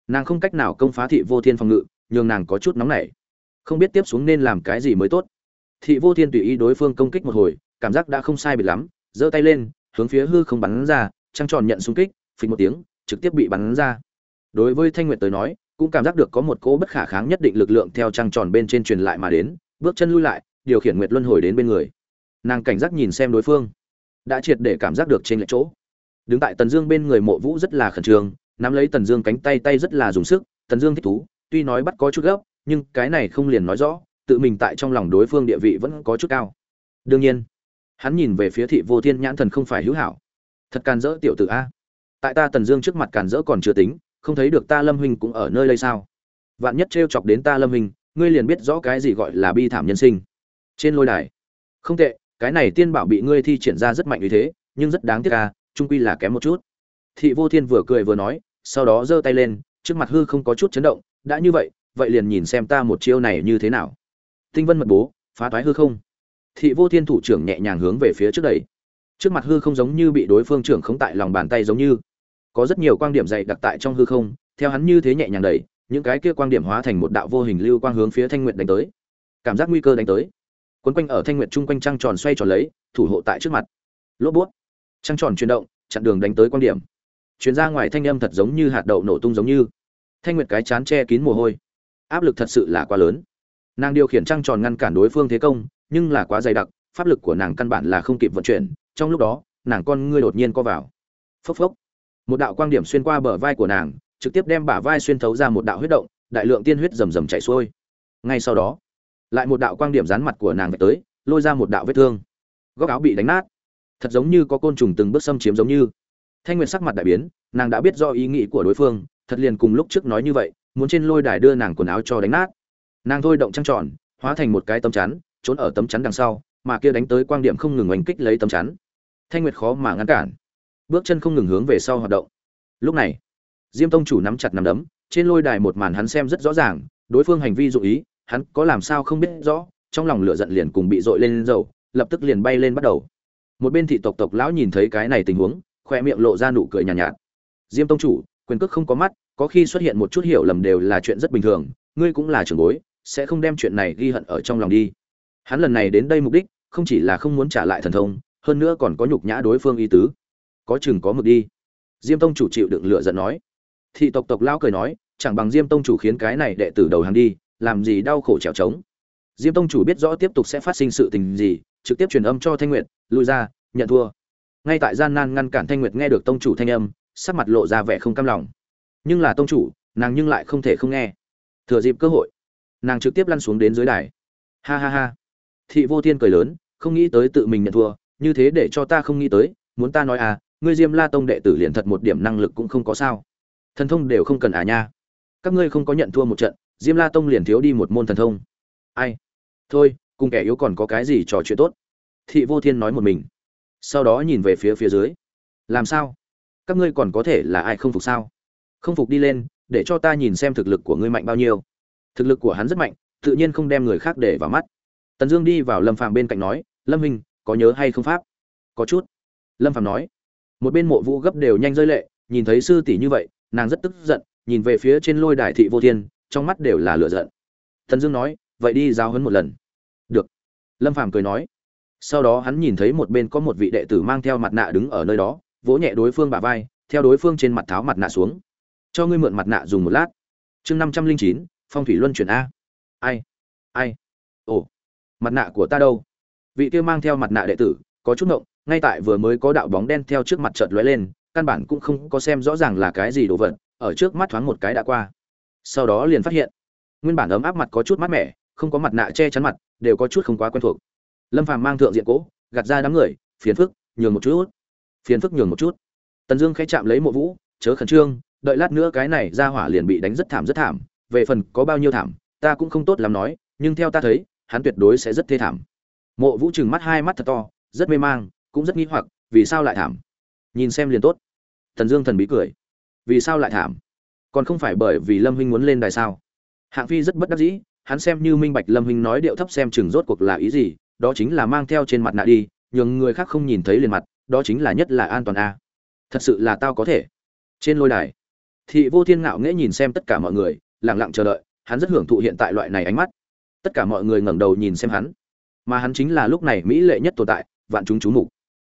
nàng không cách nào công phá thị vô thiên phòng ngự, nhường nàng có chút nóng nảy. Không biết tiếp xuống nên làm cái gì mới tốt. Thị vô thiên tùy ý đối phương công kích một hồi, cảm giác đã không sai biệt lắm, giơ tay lên, hướng phía hư không bắn ra, trăng tròn nhận xung kích, phình một tiếng, trực tiếp bị bắn ra. Đối với thanh nguyệt tới nói, cũng cảm giác được có một cỗ bất khả kháng nhất định lực lượng theo trăng tròn bên trên truyền lại mà đến bước chân lui lại, điều khiển nguyệt luân hồi đến bên người. Nàng cảnh giác nhìn xem đối phương. Đã triệt để cảm giác được trên lệch chỗ. Đứng tại tần dương bên người mộ vũ rất là khẩn trương, nắm lấy tần dương cánh tay tay rất là dùng sức, tần dương thích thú, tuy nói bắt có chút gấp, nhưng cái này không liền nói rõ, tự mình tại trong lòng đối phương địa vị vẫn có chút cao. Đương nhiên, hắn nhìn về phía thị vô thiên nhãn thần không phải hữu hảo. Thật càn rỡ tiểu tử a. Tại ta tần dương trước mặt càn rỡ còn chưa tính, không thấy được ta lâm huynh cũng ở nơi đây sao? Vạn nhất t chọc đến ta lâm huynh ngươi liền biết rõ cái gì gọi là bi thảm nhân sinh. Trên lôi đài. Không tệ, cái này tiên bảo bị ngươi thi triển ra rất mạnh như thế, nhưng rất đáng tiếc à, ca trung quy là kém một chút. Thị vô thiên vừa cười vừa nói, sau đó giơ tay lên, trước mặt hư không có chút chấn động, đã như vậy vậy liền nhìn xem ta một chiêu này như thế nào. Tinh vân mật bố, phá toái hư không. Thị vô thiên thủ trưởng nhẹ nhàng hướng về phía trước đẩy. Trước mặt hư không giống như bị đối phương trưởng khống tại lòng bàn tay giống như. Có rất nhiều quan điểm dày đặc tại trong hư không, theo hắn như thế nhẹ nhàng đẩy những cái kia quang điểm hóa thành một đạo vô hình lưu quang hướng phía thanh nguyệt đánh tới. Cảm giác nguy cơ đánh tới. Quấn quanh ở thanh nguyệt chung quanh trăng tròn xoay tròn lấy, thủ hộ tại trước mặt. Lốp bút. Trăng tròn chuyển động, chặn đường đánh tới quang điểm. Chuyển ra ngoài thanh âm thật giống như hạt đậu nổ tung giống như. Thanh nguyệt cái chán che kín mồ hôi. Áp lực thật sự là quá lớn. Nàng điều khiển trăng tròn ngăn cản đối phương thế công, nhưng là quá dày đặc, pháp lực của nàng căn bản là không kịp vận chuyển. Trong lúc đó, nàng con ngươi đột nhiên co vào. Phốc phốc. Một đạo quang điểm xuyên qua bờ vai của nàng trực tiếp đem bả vai xuyên thấu ra một đạo huyết động, đại lượng tiên huyết rầm rầm chảy xuôi. Ngay sau đó, lại một đạo quang điểm dán mặt của nàng tới, lôi ra một đạo vết thương. Góc áo bị đánh nát. Thật giống như có côn trùng từng bước xâm chiếm giống như. Thanh nguyệt sắc mặt đại biến, nàng đã biết do ý nghĩ của đối phương, thật liền cùng lúc trước nói như vậy, muốn trên lôi đài đưa nàng quần áo cho đánh nát. Nàng thôi động trăng tròn, hóa thành một cái tấm chắn, trốn ở tấm chắn đằng sau, mà kia đánh tới quang điểm không ngừng oanh kích lấy tấm chắn. Thanh nguyệt khó mà ngăn cản. Bước chân không ngừng hướng về sau hoạt động. Lúc này diêm tông chủ nắm chặt nắm đấm trên lôi đài một màn hắn xem rất rõ ràng đối phương hành vi dụ ý hắn có làm sao không biết rõ trong lòng lửa giận liền cùng bị dội lên dầu lập tức liền bay lên bắt đầu. Một bên thị tộc tộc lão nhìn thấy cái này tình huống khoe miệng lộ ra nụ cười nhàn nhạt, nhạt. Diêm tông chủ quyền cước không có mắt có khi xuất hiện một chút hiểu lầm đều là chuyện rất bình thường ngươi cũng là trưởng bối sẽ không đem chuyện này ghi hận ở trong lòng đi. Hắn lần này đến đây mục đích không chỉ là không muốn trả lại thần thông hơn nữa còn có nhục nhã đối phương y tứ. Có chừng có mực đi. Diêm tông chủ chịu đựng lựa giận nói thị tộc tộc lão cười nói, chẳng bằng diêm tông chủ khiến cái này đệ tử đầu hàng đi, làm gì đau khổ trèo trống. Diêm tông chủ biết rõ tiếp tục sẽ phát sinh sự tình gì, trực tiếp truyền âm cho thanh nguyệt, lui ra, nhận thua. Ngay tại gian nan ngăn cản thanh nguyệt nghe được tông chủ thanh âm, sắc mặt lộ ra vẻ không cam lòng. Nhưng là tông chủ, nàng nhưng lại không thể không nghe. Thừa dịp cơ hội, nàng trực tiếp lăn xuống đến dưới đài. Ha ha ha. Thị vô thiên cười lớn, không nghĩ tới tự mình nhận thua, như thế để cho ta không nghĩ tới, muốn ta nói à ngươi diêm la tông đệ tử liền thật một điểm năng lực cũng không có sao thần thông đều không cần à nha. Các ngươi không có nhận thua một trận, diêm la tông liền thiếu đi một môn thần thông. Ai? Thôi, cùng kẻ yếu còn có cái gì trò chuyện tốt? Thị vô thiên nói một mình. Sau đó nhìn về phía phía dưới. Làm sao? Các ngươi còn có thể là ai không phục sao? Không phục đi lên, để cho ta nhìn xem thực lực của ngươi mạnh bao nhiêu. Thực lực của hắn rất mạnh, tự nhiên không đem người khác để vào mắt. Tần dương đi vào lâm phàm bên cạnh nói, lâm hình có nhớ hay không pháp? Có chút. Lâm phàm nói. Một bên mộ vũ gấp đều nhanh rơi lệ, nhìn thấy sư tỷ như vậy nàng rất tức giận, nhìn về phía trên lôi đài thị vô thiên, trong mắt đều là lửa giận. Thần dương nói, vậy đi giao hấn một lần. Được. Lâm phàm cười nói. Sau đó hắn nhìn thấy một bên có một vị đệ tử mang theo mặt nạ đứng ở nơi đó, vỗ nhẹ đối phương bả vai, theo đối phương trên mặt tháo mặt nạ xuống. Cho ngươi mượn mặt nạ dùng một lát. Chương năm trăm linh chín, phong thủy luân chuyển a. Ai ai? Ồ, mặt nạ của ta đâu? Vị kia mang theo mặt nạ đệ tử, có chút ngộng, ngay tại vừa mới có đạo bóng đen theo trước mặt chợt lóe lên căn bản cũng không có xem rõ ràng là cái gì đồ vật, ở trước mắt thoáng một cái đã qua. Sau đó liền phát hiện, nguyên bản ấm áp mặt có chút mát mẻ, không có mặt nạ che chắn mặt, đều có chút không quá quen thuộc. Lâm phàm mang thượng diện cỗ, gạt ra đám người, phiền phức, nhường một chút. Phiền phức nhường một chút. Tần dương khẽ chạm lấy mộ vũ, chớ khẩn trương, đợi lát nữa cái này ra hỏa liền bị đánh rất thảm rất thảm, về phần có bao nhiêu thảm, ta cũng không tốt lắm nói, nhưng theo ta thấy, hắn tuyệt đối sẽ rất thê thảm. Mộ vũ trừng mắt hai mắt thật to, rất mê mang, cũng rất nghi hoặc, vì sao lại thảm? Nhìn xem liền tốt. Tần dương thần bí cười. Vì sao lại thảm? Còn không phải bởi vì lâm huynh muốn lên đài sao? Hạng phi rất bất đắc dĩ, hắn xem như minh bạch lâm huynh nói điệu thấp xem chừng rốt cuộc là ý gì, đó chính là mang theo trên mặt nạ đi, nhường người khác không nhìn thấy liền mặt, đó chính là nhất là an toàn a. Thật sự là tao có thể. Trên lôi đài, thị vô thiên ngạo nghễ nhìn xem tất cả mọi người lẳng lặng chờ đợi, hắn rất hưởng thụ hiện tại loại này ánh mắt. Tất cả mọi người ngẩng đầu nhìn xem hắn. Mà hắn chính là lúc này mỹ lệ nhất tồn tại, vạn chúng chú mục.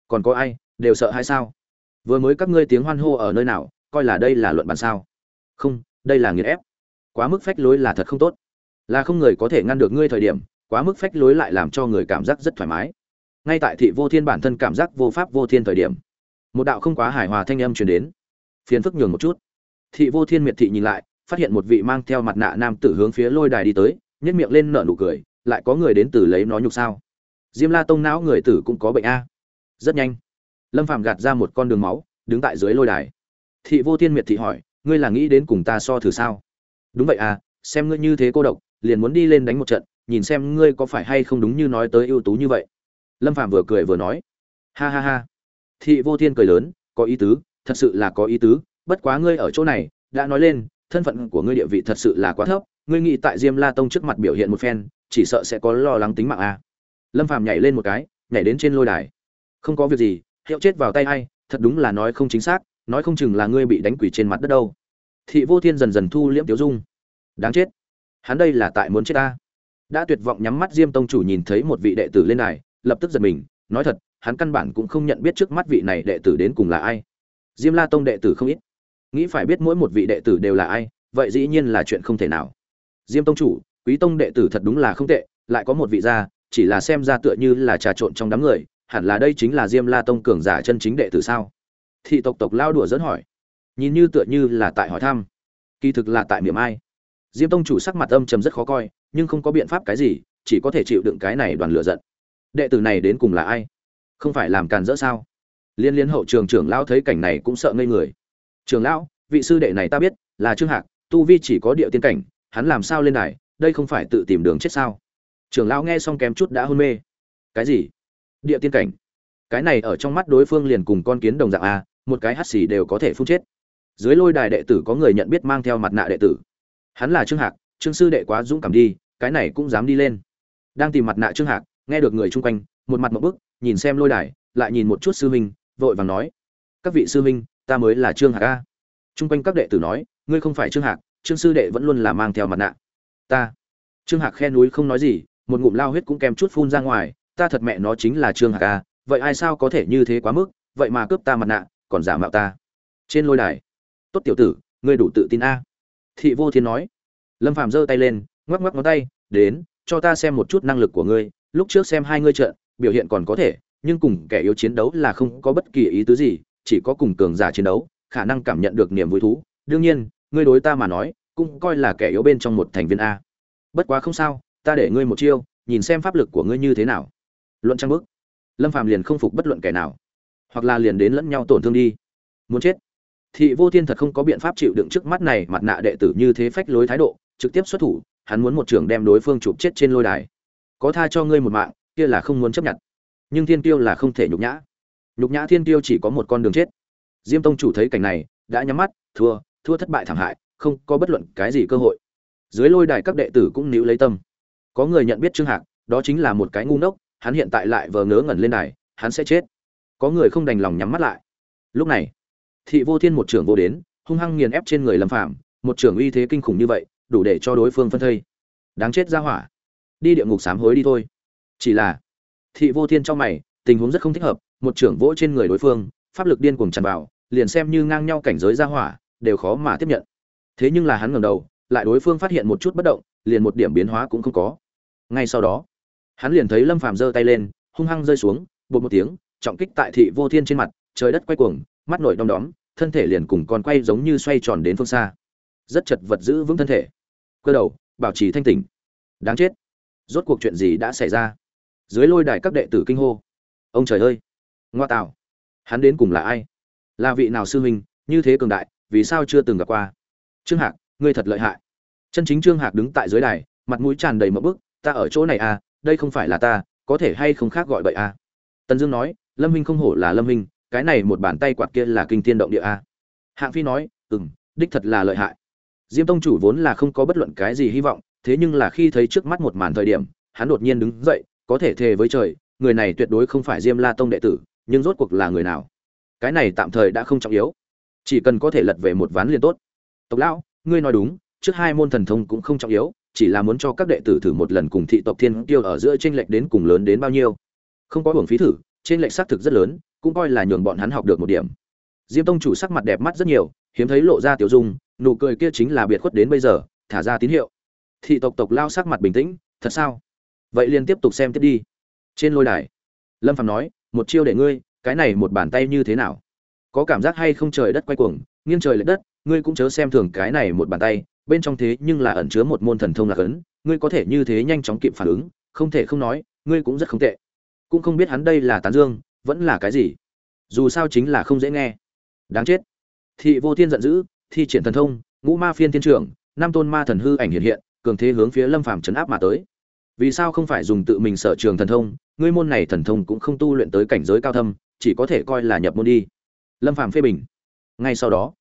Còn có ai, đều sợ hay sao? Vừa mới các ngươi tiếng hoan hô ở nơi nào, coi là đây là luận bàn sao? Không, đây là nghiền ép. Quá mức phách lối là thật không tốt. Là không người có thể ngăn được ngươi thời điểm, quá mức phách lối lại làm cho người cảm giác rất thoải mái. Ngay tại thị vô thiên bản thân cảm giác vô pháp vô thiên thời điểm, một đạo không quá hài hòa thanh âm truyền đến. Phiền phức nhường một chút. Thị vô thiên miệt thị nhìn lại, phát hiện một vị mang theo mặt nạ nam tử hướng phía lôi đài đi tới nhét miệng lên nở nụ cười, lại có người đến từ lấy nó nhục sao? Diêm la tông não người tử cũng có bệnh a. Rất nhanh lâm phàm gạt ra một con đường máu, đứng tại dưới lôi đài. Thị vô thiên miệt thị hỏi, ngươi là nghĩ đến cùng ta so thử sao? Đúng vậy à xem ngươi như thế cô độc, liền muốn đi lên đánh một trận, nhìn xem ngươi có phải hay không đúng như nói tới ưu tú như vậy. Lâm phàm vừa cười vừa nói, ha ha ha. Thị vô thiên cười lớn, có ý tứ, thật sự là có ý tứ, bất quá ngươi ở chỗ này, đã nói lên, thân phận của ngươi địa vị thật sự là quá thấp, ngươi nghĩ tại diêm la tông trước mặt biểu hiện một phen, chỉ sợ sẽ có lo lắng tính mạng à. lâm phàm nhảy lên một cái, nhảy đến trên lôi đài. Không có việc gì hiệu chết vào tay hay thật đúng là nói không chính xác nói không chừng là ngươi bị đánh quỷ trên mặt đất đâu. Thị vô thiên dần dần thu liễm tiểu dung. Đáng chết. Hắn đây là tại muốn chết ta. Đã tuyệt vọng nhắm mắt diêm tông chủ nhìn thấy một vị đệ tử lên này, lập tức giật mình nói thật hắn căn bản cũng không nhận biết trước mắt vị này đệ tử đến cùng là ai. Diêm la tông đệ tử không ít. Nghĩ phải biết mỗi một vị đệ tử đều là ai vậy dĩ nhiên là chuyện không thể nào. Diêm tông chủ quý tông đệ tử thật đúng là không tệ lại có một vị gia chỉ là xem ra tựa như là trà trộn trong đám người hẳn là đây chính là diêm la tông cường giả chân chính đệ tử sao? Thị tộc tộc lao đùa dẫn hỏi. Nhìn như tựa như là tại hỏi thăm. Kỳ thực là tại miệng ai? Diêm tông chủ sắc mặt âm trầm rất khó coi, nhưng không có biện pháp cái gì, chỉ có thể chịu đựng cái này đoàn lựa giận. Đệ tử này đến cùng là ai? Không phải làm càn rỡ sao? Liên liên hậu trường trưởng lão thấy cảnh này cũng sợ ngây người. Trường lão, vị sư đệ này ta biết, là trương hạc, tu vi chỉ có địa tiên cảnh, hắn làm sao lên này? đây không phải tự tìm đường chết sao? Trường lão nghe xong kém chút đã hôn mê. Cái gì? Địa tiên cảnh. Cái này ở trong mắt đối phương liền cùng con kiến đồng dạng a, một cái hắt xì đều có thể phun chết. Dưới lôi đài đệ tử có người nhận biết mang theo mặt nạ đệ tử. Hắn là trương hạc, trương sư đệ quá dũng cảm đi, cái này cũng dám đi lên. Đang tìm mặt nạ trương hạc, nghe được người chung quanh, một mặt một bức, nhìn xem lôi đài, lại nhìn một chút sư huynh, vội vàng nói, các vị sư huynh, ta mới là trương hạc a. Chung quanh các đệ tử nói, ngươi không phải trương hạc, trương sư đệ vẫn luôn là mang theo mặt nạ. Ta. Trương hạc khe núi không nói gì, một ngụm lao huyết cũng kèm chút phun ra ngoài ta thật mẹ nó chính là trương hạc a, vậy ai sao có thể như thế quá mức, vậy mà cướp ta mặt nạ, còn giả mạo ta. Trên lôi đài. Tốt tiểu tử, ngươi đủ tự tin a. Thị vô thiên nói. Lâm phàm giơ tay lên, ngoắc ngoắc ngón tay, đến, cho ta xem một chút năng lực của ngươi, lúc trước xem hai ngươi trợn biểu hiện còn có thể, nhưng cùng kẻ yếu chiến đấu là không có bất kỳ ý tứ gì, chỉ có cùng cường giả chiến đấu, khả năng cảm nhận được niềm vui thú. Đương nhiên, ngươi đối ta mà nói, cũng coi là kẻ yếu bên trong một thành viên a. Bất quá không sao, ta để ngươi một chiêu, nhìn xem pháp lực của ngươi như thế nào luận trang bức. Lâm phàm liền không phục bất luận kẻ nào. Hoặc là liền đến lẫn nhau tổn thương đi. Muốn chết. Thị vô thiên thật không có biện pháp chịu đựng trước mắt này, mặt nạ đệ tử như thế phách lối thái độ, trực tiếp xuất thủ, hắn muốn một trưởng đem đối phương chụp chết trên lôi đài. Có tha cho ngươi một mạng, kia là không muốn chấp nhận. Nhưng thiên tiêu là không thể nhục nhã. Nhục nhã thiên tiêu chỉ có một con đường chết. Diêm tông chủ thấy cảnh này, đã nhắm mắt, thua thua thất bại thảm hại, không có bất luận cái gì cơ hội. Dưới lôi đài các đệ tử cũng níu lấy tâm. Có người nhận biết trương hạc, đó chính là một cái ngu ngốc hắn hiện tại lại vờ ngớ ngẩn lên này, hắn sẽ chết. Có người không đành lòng nhắm mắt lại. Lúc này thị vô thiên một trưởng vô đến hung hăng nghiền ép trên người lâm phạm một trưởng uy thế kinh khủng như vậy đủ để cho đối phương phân thây. Đáng chết ra hỏa. Đi địa ngục sám hối đi thôi. Chỉ là thị vô thiên trong mày tình huống rất không thích hợp một trưởng vỗ trên người đối phương pháp lực điên cuồng tràn vào liền xem như ngang nhau cảnh giới ra hỏa đều khó mà tiếp nhận. Thế nhưng là hắn ngầm đầu lại đối phương phát hiện một chút bất động liền một điểm biến hóa cũng không có. Ngay sau đó hắn liền thấy lâm phàm giơ tay lên, hung hăng rơi xuống bột một tiếng, trọng kích tại thị vô thiên trên mặt, trời đất quay cuồng, mắt nổi đom đóm, thân thể liền cùng con quay giống như xoay tròn đến phương xa. Rất chật vật giữ vững thân thể. Cơ đầu, bảo trì thanh tỉnh. Đáng chết. Rốt cuộc chuyện gì đã xảy ra? Dưới lôi đài các đệ tử kinh hô. Ông trời ơi. Ngoa tạo. Hắn đến cùng là ai? Là vị nào sư huynh, như thế cường đại, vì sao chưa từng gặp qua? Trương hạc, ngươi thật lợi hại. Chân chính trương hạc đứng tại dưới đài, mặt mũi tràn đầy mỡ bức, ta ở chỗ này à đây không phải là ta, có thể hay không khác gọi vậy à tần dương nói, lâm huynh không hổ là lâm huynh cái này một bàn tay quạt kia là kinh thiên động địa à hạng phi nói ừ m đích thật là lợi hại. Diêm tông chủ vốn là không có bất luận cái gì hy vọng, thế nhưng là khi thấy trước mắt một màn thời điểm, hắn đột nhiên đứng dậy, có thể thề với trời, người này tuyệt đối không phải diêm la tông đệ tử, nhưng rốt cuộc là người nào? Cái này tạm thời đã không trọng yếu. Chỉ cần có thể lật về một ván liền tốt. Tộc lão, ngươi nói đúng, trước hai môn thần thông cũng không trọng yếu chỉ là muốn cho các đệ tử thử một lần cùng thị tộc thiên tiêu ở giữa trên lệch đến cùng lớn đến bao nhiêu. Không có hưởng phí thử trên lệch xác thực rất lớn, cũng coi là nhường bọn hắn học được một điểm. Diêm tông chủ sắc mặt đẹp mắt rất nhiều, hiếm thấy lộ ra tiểu dung, nụ cười kia chính là biệt khuất đến bây giờ, thả ra tín hiệu. Thị tộc tộc lao sắc mặt bình tĩnh, thật sao? Vậy liền tiếp tục xem tiếp đi. Trên lôi đài, lâm phạm nói, một chiêu để ngươi, cái này một bàn tay như thế nào? Có cảm giác hay không trời đất quay cuồng, nghiêng trời lệch đất, ngươi cũng chớ xem thường cái này một bàn tay bên trong thế nhưng là ẩn chứa một môn thần thông lạc ấn, ngươi có thể như thế nhanh chóng kịp phản ứng, không thể không nói, ngươi cũng rất không tệ. Cũng không biết hắn đây là tán dương, vẫn là cái gì. Dù sao chính là không dễ nghe. Đáng chết. Thị vô thiên giận dữ, thi triển thần thông, ngũ ma phiên thiên trưởng năm tôn ma thần hư ảnh hiện hiện, cường thế hướng phía lâm phàm chấn áp mà tới. Vì sao không phải dùng tự mình sở trường thần thông, ngươi môn này thần thông cũng không tu luyện tới cảnh giới cao thâm, chỉ có thể coi là nhập môn đi. Lâm phàm phê bình. Ngay sau đó,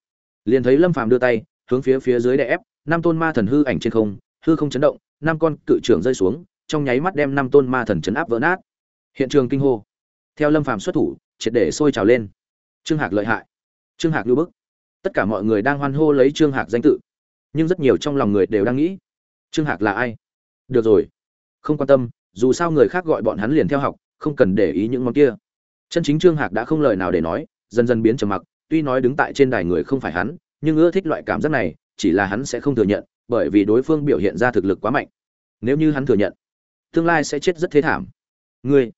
liền thấy lâm phàm đưa tay, hướng phía phía dưới đè ép năm tôn ma thần hư ảnh trên không, hư không chấn động, năm con cự trưởng rơi xuống, trong nháy mắt đem năm tôn ma thần chấn áp vỡ nát. Hiện trường kinh hô. Theo lâm phàm xuất thủ, triệt để sôi trào lên. Trương hạc lợi hại. Trương hạc lưu bức. Tất cả mọi người đang hoan hô lấy trương hạc danh tự, nhưng rất nhiều trong lòng người đều đang nghĩ, trương hạc là ai? Được rồi. Không quan tâm, dù sao người khác gọi bọn hắn liền theo học, không cần để ý những món kia. Chân chính trương hạc đã không lời nào để nói, dần dần biến trầm mặc, tuy nói đứng tại trên đài người không phải hắn, nhưng ưa thích loại cảm giác này chỉ là hắn sẽ không thừa nhận, bởi vì đối phương biểu hiện ra thực lực quá mạnh. Nếu như hắn thừa nhận, tương lai sẽ chết rất thế thảm. Ngươi,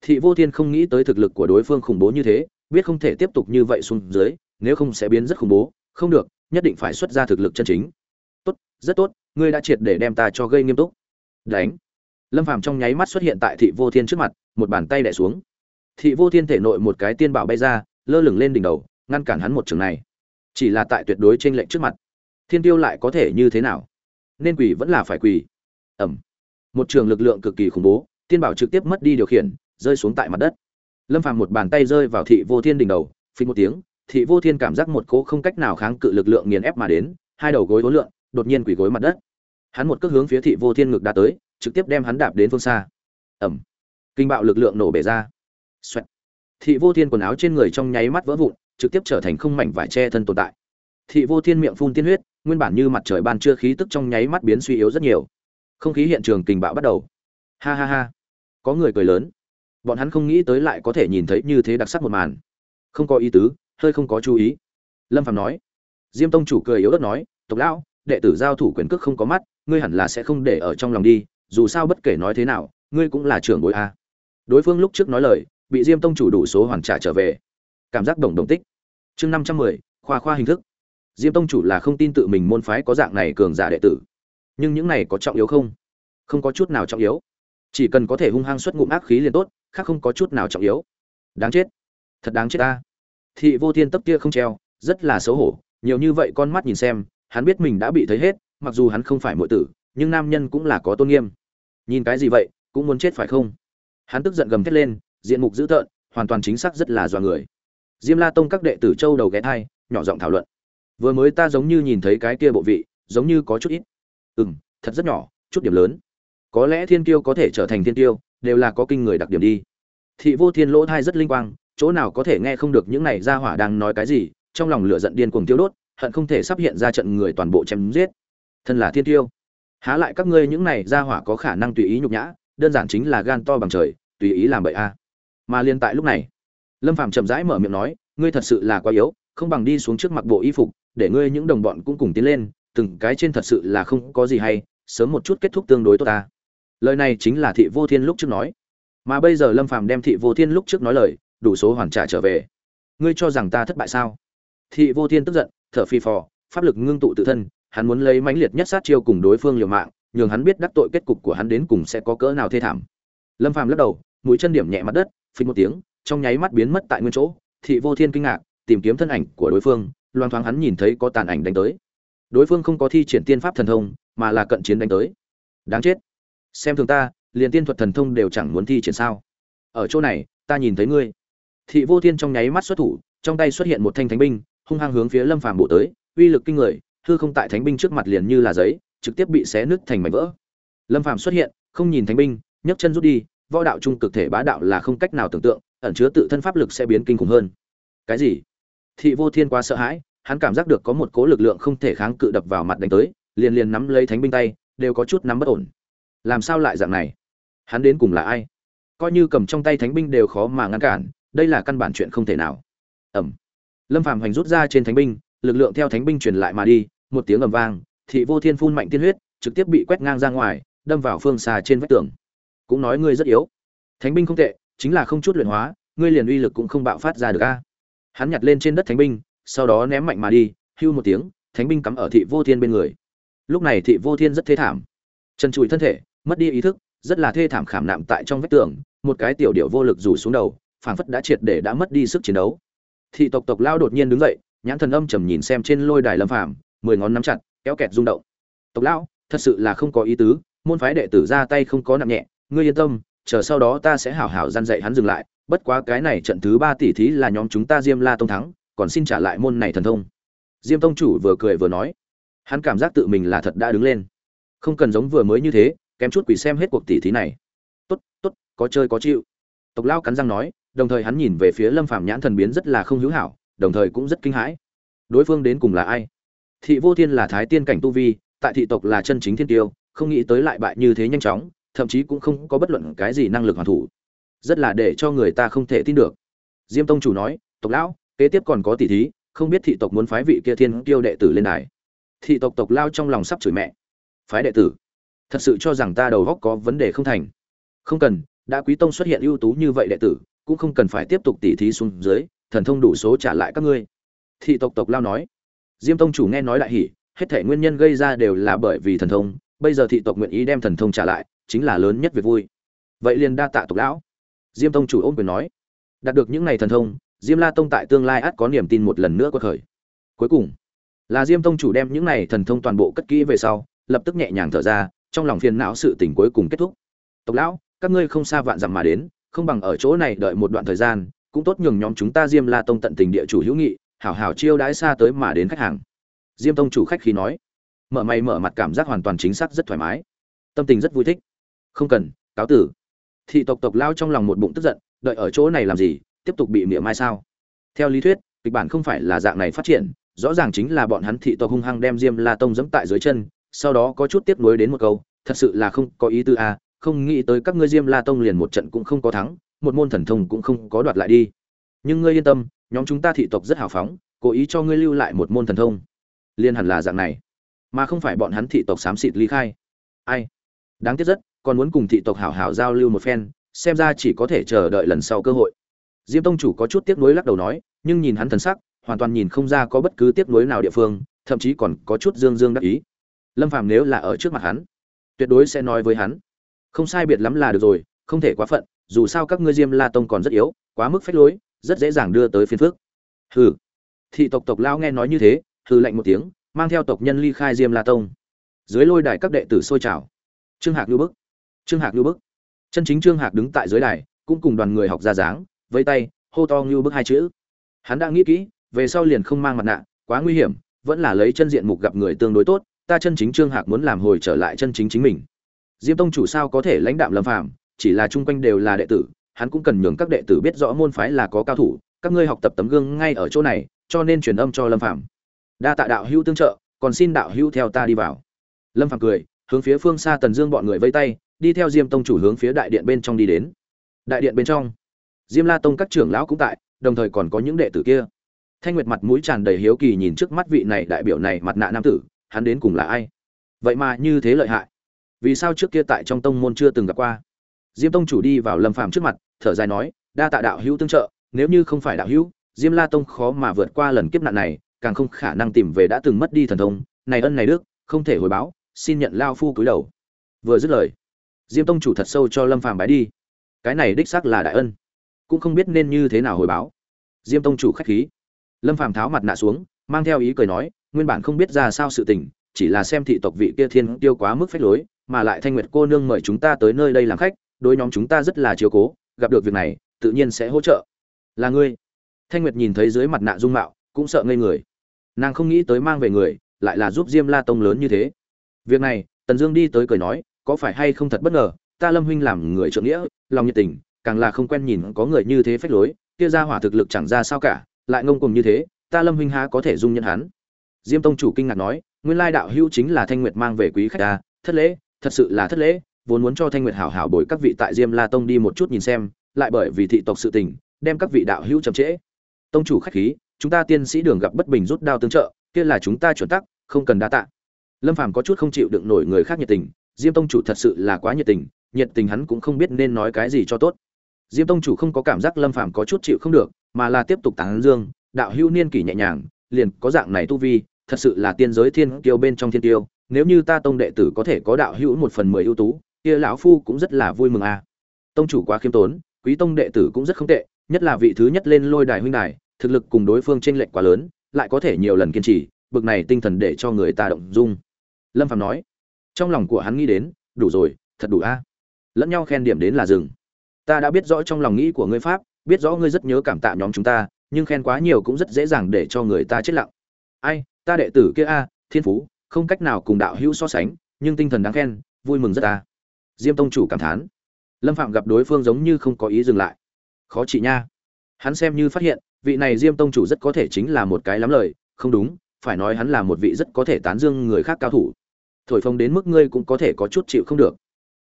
thị vô thiên không nghĩ tới thực lực của đối phương khủng bố như thế, biết không thể tiếp tục như vậy xuống dưới, nếu không sẽ biến rất khủng bố. Không được, nhất định phải xuất ra thực lực chân chính. Tốt, rất tốt, ngươi đã triệt để đem ta cho gây nghiêm túc. Đánh. Lâm phàm trong nháy mắt xuất hiện tại thị vô thiên trước mặt, một bàn tay đè xuống. Thị vô thiên thể nội một cái tiên bảo bay ra, lơ lửng lên đỉnh đầu, ngăn cản hắn một trường này. Chỉ là tại tuyệt đối trên lệnh trước mặt thiên tiêu lại có thể như thế nào? Nên quỳ vẫn là phải quỳ ẩm. Một trường lực lượng cực kỳ khủng bố tiên bảo trực tiếp mất đi điều khiển, rơi xuống tại mặt đất. Lâm phàm một bàn tay rơi vào thị vô thiên đỉnh đầu phình một tiếng, thị vô thiên cảm giác một cỗ không cách nào kháng cự lực lượng nghiền ép mà đến, hai đầu gối hối lượng đột nhiên quỳ gối mặt đất. Hắn một cước hướng phía thị vô thiên ngực đã tới, trực tiếp đem hắn đạp đến phương xa. Ẩm. Kinh bạo lực lượng nổ bể ra. Xoẹt. thị vô thiên quần áo trên người trong nháy mắt vỡ vụn, trực tiếp trở thành không mảnh vải che thân tồn tại. Thị vô thiên miệng phun tiên huyết nguyên bản như mặt trời ban trưa khí tức trong nháy mắt biến suy yếu rất nhiều. Không khí hiện trường kinh bạo bắt đầu. Ha ha ha. Có người cười lớn. Bọn hắn không nghĩ tới lại có thể nhìn thấy như thế đặc sắc một màn. Không có ý tứ, hơi không có chú ý. Lâm phạm nói. Diêm tông chủ cười yếu ớt nói, tộc lão, đệ tử giao thủ quyền cước không có mắt, ngươi hẳn là sẽ không để ở trong lòng đi, dù sao bất kể nói thế nào, ngươi cũng là trưởng bối a. Đối phương lúc trước nói lời, bị diêm tông chủ đủ số hoàn trả trở về. Cảm giác đồng đồng tích. Chương năm trăm mười, khoa khoa hình thức diêm tông chủ là không tin tự mình môn phái có dạng này cường giả đệ tử. Nhưng những này có trọng yếu không? Không có chút nào trọng yếu. Chỉ cần có thể hung hăng xuất ngụm ác khí liền tốt, khác không có chút nào trọng yếu. Đáng chết. Thật đáng chết ta. Thị vô thiên tấp kia không treo, rất là xấu hổ. Nhiều như vậy con mắt nhìn xem, hắn biết mình đã bị thấy hết, mặc dù hắn không phải muội tử, nhưng nam nhân cũng là có tôn nghiêm. Nhìn cái gì vậy, cũng muốn chết phải không? Hắn tức giận gầm thét lên, diện mục dữ tợn, hoàn toàn chính xác rất là dọa người. Diêm la tông các đệ tử châu đầu ghé thai, nhỏ giọng thảo luận vừa mới ta giống như nhìn thấy cái kia bộ vị, giống như có chút ít. Ừ m thật rất nhỏ, chút điểm lớn. Có lẽ thiên tiêu có thể trở thành thiên tiêu đều là có kinh người đặc điểm đi. Thị vô thiên lỗ thai rất linh quang, chỗ nào có thể nghe không được những này ra hỏa đang nói cái gì, trong lòng lửa giận điên cuồng tiêu đốt, hận không thể sắp hiện ra trận người toàn bộ chém giết. Thân là thiên tiêu há lại các ngươi những này ra hỏa có khả năng tùy ý nhục nhã, đơn giản chính là gan to bằng trời, tùy ý làm bậy a. Mà liên tại lúc này, lâm phàm chậm rãi mở miệng nói, ngươi thật sự là quá yếu, không bằng đi xuống trước mặt bộ y phục để ngươi những đồng bọn cũng cùng tiến lên, từng cái trên thật sự là không có gì hay, sớm một chút kết thúc tương đối tốt ta. Lời này chính là thị vô thiên lúc trước nói. Mà bây giờ lâm phàm đem thị vô thiên lúc trước nói lời, đủ số hoàn trả trở về. Ngươi cho rằng ta thất bại sao? Thị vô thiên tức giận, thở phi phò, pháp lực ngưng tụ tự thân, hắn muốn lấy mãnh liệt nhất sát chiêu cùng đối phương liều mạng, nhường hắn biết đắc tội kết cục của hắn đến cùng sẽ có cỡ nào thê thảm. Lâm phàm lắc đầu, mũi chân điểm nhẹ mặt đất, phình một tiếng, trong nháy mắt biến mất tại nguyên chỗ. Thị vô thiên kinh ngạc, tìm kiếm thân ảnh của đối phương loan thoáng hắn nhìn thấy có tàn ảnh đánh tới. Đối phương không có thi triển tiên pháp thần thông, mà là cận chiến đánh tới. Đáng chết. Xem thường ta, liền tiên thuật thần thông đều chẳng muốn thi triển sao? Ở chỗ này, ta nhìn thấy ngươi. Thị vô thiên trong nháy mắt xuất thủ, trong tay xuất hiện một thanh thánh binh, hung hăng hướng phía lâm phàm bộ tới, uy lực kinh người, hư không tại thánh binh trước mặt liền như là giấy, trực tiếp bị xé nứt thành mảnh vỡ. Lâm phàm xuất hiện, không nhìn thánh binh, nhấc chân rút đi, võ đạo trung cực thể bá đạo là không cách nào tưởng tượng, ẩn chứa tự thân pháp lực sẽ biến kinh khủng hơn. Cái gì? Thị vô thiên quá sợ hãi, hắn cảm giác được có một cố lực lượng không thể kháng cự đập vào mặt đánh tới, liền liền nắm lấy thánh binh tay, đều có chút nắm bất ổn. Làm sao lại dạng này? Hắn đến cùng là ai? Coi như cầm trong tay thánh binh đều khó mà ngăn cản, đây là căn bản chuyện không thể nào. Ẩm lâm phàm hành rút ra trên thánh binh, lực lượng theo thánh binh truyền lại mà đi, một tiếng ầm vang, thị vô thiên phun mạnh tiên huyết, trực tiếp bị quét ngang ra ngoài, đâm vào phương xa trên vách tường. Cũng nói ngươi rất yếu. Thánh binh không tệ, chính là không chút luyện hóa, ngươi liền uy lực cũng không bạo phát ra được a hắn nhặt lên trên đất thánh binh, sau đó ném mạnh mà đi, hưu một tiếng, thánh binh cắm ở thị vô thiên bên người. Lúc này thị vô thiên rất thê thảm. Chân trụi thân thể, mất đi ý thức, rất là thê thảm khảm nạm tại trong vách tường, một cái tiểu điệu vô lực rủ xuống đầu, phảng phất đã triệt để đã mất đi sức chiến đấu. Thị tộc tộc lao đột nhiên đứng dậy, nhãn thần âm trầm nhìn xem trên lôi đài lâm phàm, mười ngón nắm chặt, kéo kẹt rung động. Tộc lão thật sự là không có ý tứ, môn phái đệ tử ra tay không có nặng nhẹ, ngươi yên tâm, chờ sau đó ta sẽ hảo hảo gian dạy hắn dừng lại bất quá cái này trận thứ ba tỷ thí là nhóm chúng ta diêm la tông thắng, còn xin trả lại môn này thần thông. Diêm tông chủ vừa cười vừa nói, hắn cảm giác tự mình là thật đã đứng lên. Không cần giống vừa mới như thế, kém chút quỷ xem hết cuộc tỷ thí này. Tốt tốt, có chơi có chịu. Tộc lao cắn răng nói, đồng thời hắn nhìn về phía lâm phàm nhãn thần biến rất là không hữu hảo, đồng thời cũng rất kinh hãi. Đối phương đến cùng là ai? Thị vô thiên là thái tiên cảnh tu vi, tại thị tộc là chân chính thiên tiêu, không nghĩ tới lại bại như thế nhanh chóng, thậm chí cũng không có bất luận cái gì năng lực hoàn thủ rất là để cho người ta không thể tin được. Diêm tông chủ nói, tộc lão, kế tiếp còn có tỷ thí, không biết thị tộc muốn phái vị kia thiên tiêu đệ tử lên đài. Thị tộc tộc lao trong lòng sắp chửi mẹ. Phái đệ tử? Thật sự cho rằng ta đầu góc có vấn đề không thành? Không cần, đã quý tông xuất hiện ưu tú như vậy đệ tử, cũng không cần phải tiếp tục tỉ thí xuống dưới, thần thông đủ số trả lại các ngươi. Thị tộc tộc lao nói. Diêm tông chủ nghe nói đại hỉ, hết thể nguyên nhân gây ra đều là bởi vì thần thông, bây giờ thị tộc nguyện ý đem thần thông trả lại, chính là lớn nhất việc vui. Vậy liền đa tạ tộc lão diêm tông chủ ôm quyền nói, đạt được những này thần thông, diêm la tông tại tương lai ắt có niềm tin một lần nữa quật khởi. Cuối cùng, là diêm tông chủ đem những này thần thông toàn bộ cất kỹ về sau, lập tức nhẹ nhàng thở ra, trong lòng phiền não sự tình cuối cùng kết thúc. Tộc lão, các ngươi không xa vạn dặm mà đến, không bằng ở chỗ này đợi một đoạn thời gian, cũng tốt nhường nhóm chúng ta diêm la tông tận tình địa chủ hữu nghị, hảo hảo chiêu đãi xa tới mà đến khách hàng. Diêm tông chủ khách khí nói, mở mày mở mặt cảm giác hoàn toàn chính xác rất thoải mái. Tâm tình rất vui thích. Không cần, cáo tử thị tộc tộc lao trong lòng một bụng tức giận đợi ở chỗ này làm gì tiếp tục bị miệng mai sao? Theo lý thuyết kịch bản không phải là dạng này phát triển rõ ràng chính là bọn hắn thị tộc hung hăng đem diêm la tông dẫm tại dưới chân sau đó có chút tiếp nối đến một câu thật sự là không có ý tư a à, không nghĩ tới các ngươi diêm la tông liền một trận cũng không có thắng một môn thần thông cũng không có đoạt lại đi. Nhưng ngươi yên tâm nhóm chúng ta thị tộc rất hào phóng cố ý cho ngươi lưu lại một môn thần thông. Liên hẳn là dạng này. Mà không phải bọn hắn thị tộc xám xịt ly khai. Ai? Đáng tiếc rất còn muốn cùng thị tộc hảo hảo giao lưu một phen, xem ra chỉ có thể chờ đợi lần sau cơ hội. Diêm tông chủ có chút tiếc nuối lắc đầu nói, nhưng nhìn hắn thần sắc, hoàn toàn nhìn không ra có bất cứ tiếc nuối nào địa phương, thậm chí còn có chút dương dương đắc ý. Lâm phàm nếu là ở trước mặt hắn, tuyệt đối sẽ nói với hắn. Không sai biệt lắm là được rồi, không thể quá phận, dù sao các ngươi diêm la tông còn rất yếu, quá mức phách lối, rất dễ dàng đưa tới phiền phước hừ. Thị tộc tộc lao nghe nói như thế, hừ lạnh một tiếng, mang theo tộc nhân ly khai diêm la tông. Dưới lôi đài các đệ tử sôi trào. Trương hạc lưu bức trương hạc lưu bức. Chân chính trương hạc đứng tại dưới đài, cũng cùng đoàn người học ra dáng vây tay, hô to ngưu bức hai chữ. Hắn đã nghĩ kỹ, về sau liền không mang mặt nạ, quá nguy hiểm, vẫn là lấy chân diện mục gặp người tương đối tốt, ta chân chính trương hạc muốn làm hồi trở lại chân chính chính mình. Diêm tông chủ sao có thể lãnh đạm lâm phàm, chỉ là chung quanh đều là đệ tử, hắn cũng cần nhường các đệ tử biết rõ môn phái là có cao thủ, các ngươi học tập tấm gương ngay ở chỗ này, cho nên truyền âm cho lâm phàm. Đa tạ đạo hữu tương trợ, còn xin đạo hữu theo ta đi vào. Lâm phàm cười, hướng phía phương xa tần dương bọn người vây tay đi theo diêm tông chủ hướng phía đại điện bên trong đi đến. Đại điện bên trong, diêm la tông các trưởng lão cũng tại, đồng thời còn có những đệ tử kia. Thanh nguyệt mặt mũi tràn đầy hiếu kỳ nhìn trước mắt vị này đại biểu này mặt nạ nam tử, hắn đến cùng là ai? Vậy mà như thế lợi hại. Vì sao trước kia tại trong tông môn chưa từng gặp qua? Diêm tông chủ đi vào lâm phàm trước mặt, thở dài nói, đa tạ đạo hữu tương trợ, nếu như không phải đạo hữu, diêm la tông khó mà vượt qua lần kiếp nạn này, càng không khả năng tìm về đã từng mất đi thần thông, này ân này đức, không thể hồi báo, xin nhận lao phu cúi đầu. Vừa dứt lời diêm tông chủ thật sâu cho lâm phàm bái đi. Cái này đích xác là đại ân. Cũng không biết nên như thế nào hồi báo. Diêm tông chủ khách khí. Lâm phàm tháo mặt nạ xuống, mang theo ý cười nói, nguyên bản không biết ra sao sự tình, chỉ là xem thị tộc vị kia thiên tiêu quá mức phách lối, mà lại thanh nguyệt cô nương mời chúng ta tới nơi đây làm khách, đối nhóm chúng ta rất là chiếu cố, gặp được việc này, tự nhiên sẽ hỗ trợ. Là ngươi. Thanh nguyệt nhìn thấy dưới mặt nạ dung mạo, cũng sợ ngây người. Nàng không nghĩ tới mang về người, lại là giúp diêm la tông lớn như thế. Việc này, tần dương đi tới cười nói có phải hay không thật bất ngờ, ta lâm huynh làm người trượng nghĩa, lòng nhiệt tình, càng là không quen nhìn có người như thế phách lối, kia ra hỏa thực lực chẳng ra sao cả, lại ngông cùng như thế, ta lâm huynh há có thể dung nhận hắn? Diêm tông chủ kinh ngạc nói, nguyên lai đạo hữu chính là thanh nguyệt mang về quý khách ta thất lễ, thật sự là thất lễ, vốn muốn cho thanh nguyệt hảo hảo bồi các vị tại diêm la tông đi một chút nhìn xem, lại bởi vì thị tộc sự tình, đem các vị đạo hữu chậm trễ. Tông chủ khách khí, chúng ta tiên sĩ đường gặp bất bình rút đao tương trợ, kia là chúng ta chuẩn tắc, không cần đa tạ. Lâm phàm có chút không chịu đựng nổi người khác nhiệt tình diêm tông chủ thật sự là quá nhiệt tình nhiệt tình hắn cũng không biết nên nói cái gì cho tốt diêm tông chủ không có cảm giác lâm phàm có chút chịu không được, mà là tiếp tục tán dương, đạo hữu niên kỷ nhẹ nhàng, liền có dạng này tu vi, thật sự là tiên giới thiên kiêu bên trong thiên kiêu nếu như ta tông đệ tử có thể có đạo hữu một phần mười ưu tú, kia lão phu cũng rất là vui mừng a à. tông chủ quá khiêm tốn, quý tông đệ tử cũng rất không tệ, nhất là vị thứ nhất lên lôi đài huynh đài, thực lực cùng đối phương chênh lệch quá lớn, lại có thể nhiều lần kiên trì, bực này tinh thần để cho người ta động dung lâm phạm nói trong lòng của hắn nghĩ đến, đủ rồi, thật đủ a. Lẫn nhau khen điểm đến là rừng ta đã biết rõ trong lòng nghĩ của ngươi pháp, biết rõ ngươi rất nhớ cảm tạ nhóm chúng ta, nhưng khen quá nhiều cũng rất dễ dàng để cho người ta chết lặng. Ai, ta đệ tử kia a, thiên phú, không cách nào cùng đạo hữu so sánh, nhưng tinh thần đáng khen, vui mừng rất ta diêm tông chủ cảm thán. Lâm phạm gặp đối phương giống như không có ý dừng lại. Khó chị nha. Hắn xem như phát hiện, vị này diêm tông chủ rất có thể chính là một cái lắm lời, không đúng, phải nói hắn là một vị rất có thể tán dương người khác cao thủ thổi phồng đến mức ngươi cũng có thể có chút chịu không được.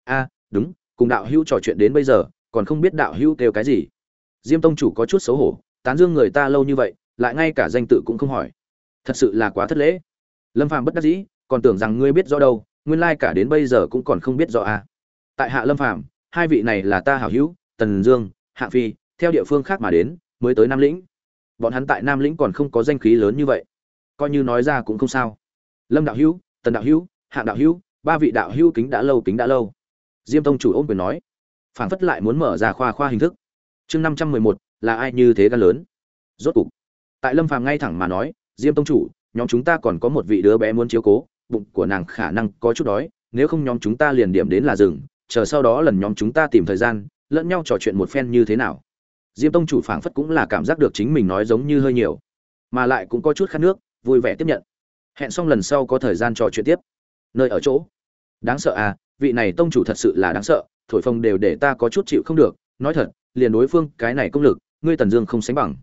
A, đúng, cùng đạo hữu trò chuyện đến bây giờ, còn không biết đạo hữu kêu cái gì. Diêm tông chủ có chút xấu hổ, tán dương người ta lâu như vậy, lại ngay cả danh tự cũng không hỏi. Thật sự là quá thất lễ. Lâm phàm bất đắc dĩ, còn tưởng rằng ngươi biết rõ đâu, nguyên lai cả đến bây giờ cũng còn không biết rõ a. Tại hạ lâm phàm, hai vị này là ta hảo hữu, tần dương, hạ phi, theo địa phương khác mà đến, mới tới nam lĩnh. Bọn hắn tại nam lĩnh còn không có danh khí lớn như vậy. Coi như nói ra cũng không sao. Lâm đạo hữu, tần đạo hữu hạng đạo hữu, ba vị đạo hữu kính đã lâu kính đã lâu. Diêm tông chủ ôm quyền nói, phảng phất lại muốn mở ra khoa khoa hình thức. Chương năm trăm mười một, là ai như thế gan lớn? Rốt cục, tại lâm phàm ngay thẳng mà nói, diêm tông chủ, nhóm chúng ta còn có một vị đứa bé muốn chiếu cố, bụng của nàng khả năng có chút đói, nếu không nhóm chúng ta liền điểm đến là rừng chờ sau đó lần nhóm chúng ta tìm thời gian, lẫn nhau trò chuyện một phen như thế nào. Diêm tông chủ phảng phất cũng là cảm giác được chính mình nói giống như hơi nhiều, mà lại cũng có chút khát nước, vui vẻ tiếp nhận. Hẹn xong lần sau có thời gian trò chuyện tiếp nơi ở chỗ. Đáng sợ à vị này tông chủ thật sự là đáng sợ, thổi phồng đều để ta có chút chịu không được. Nói thật, liền đối phương, cái này công lực, ngươi tần dương không sánh bằng.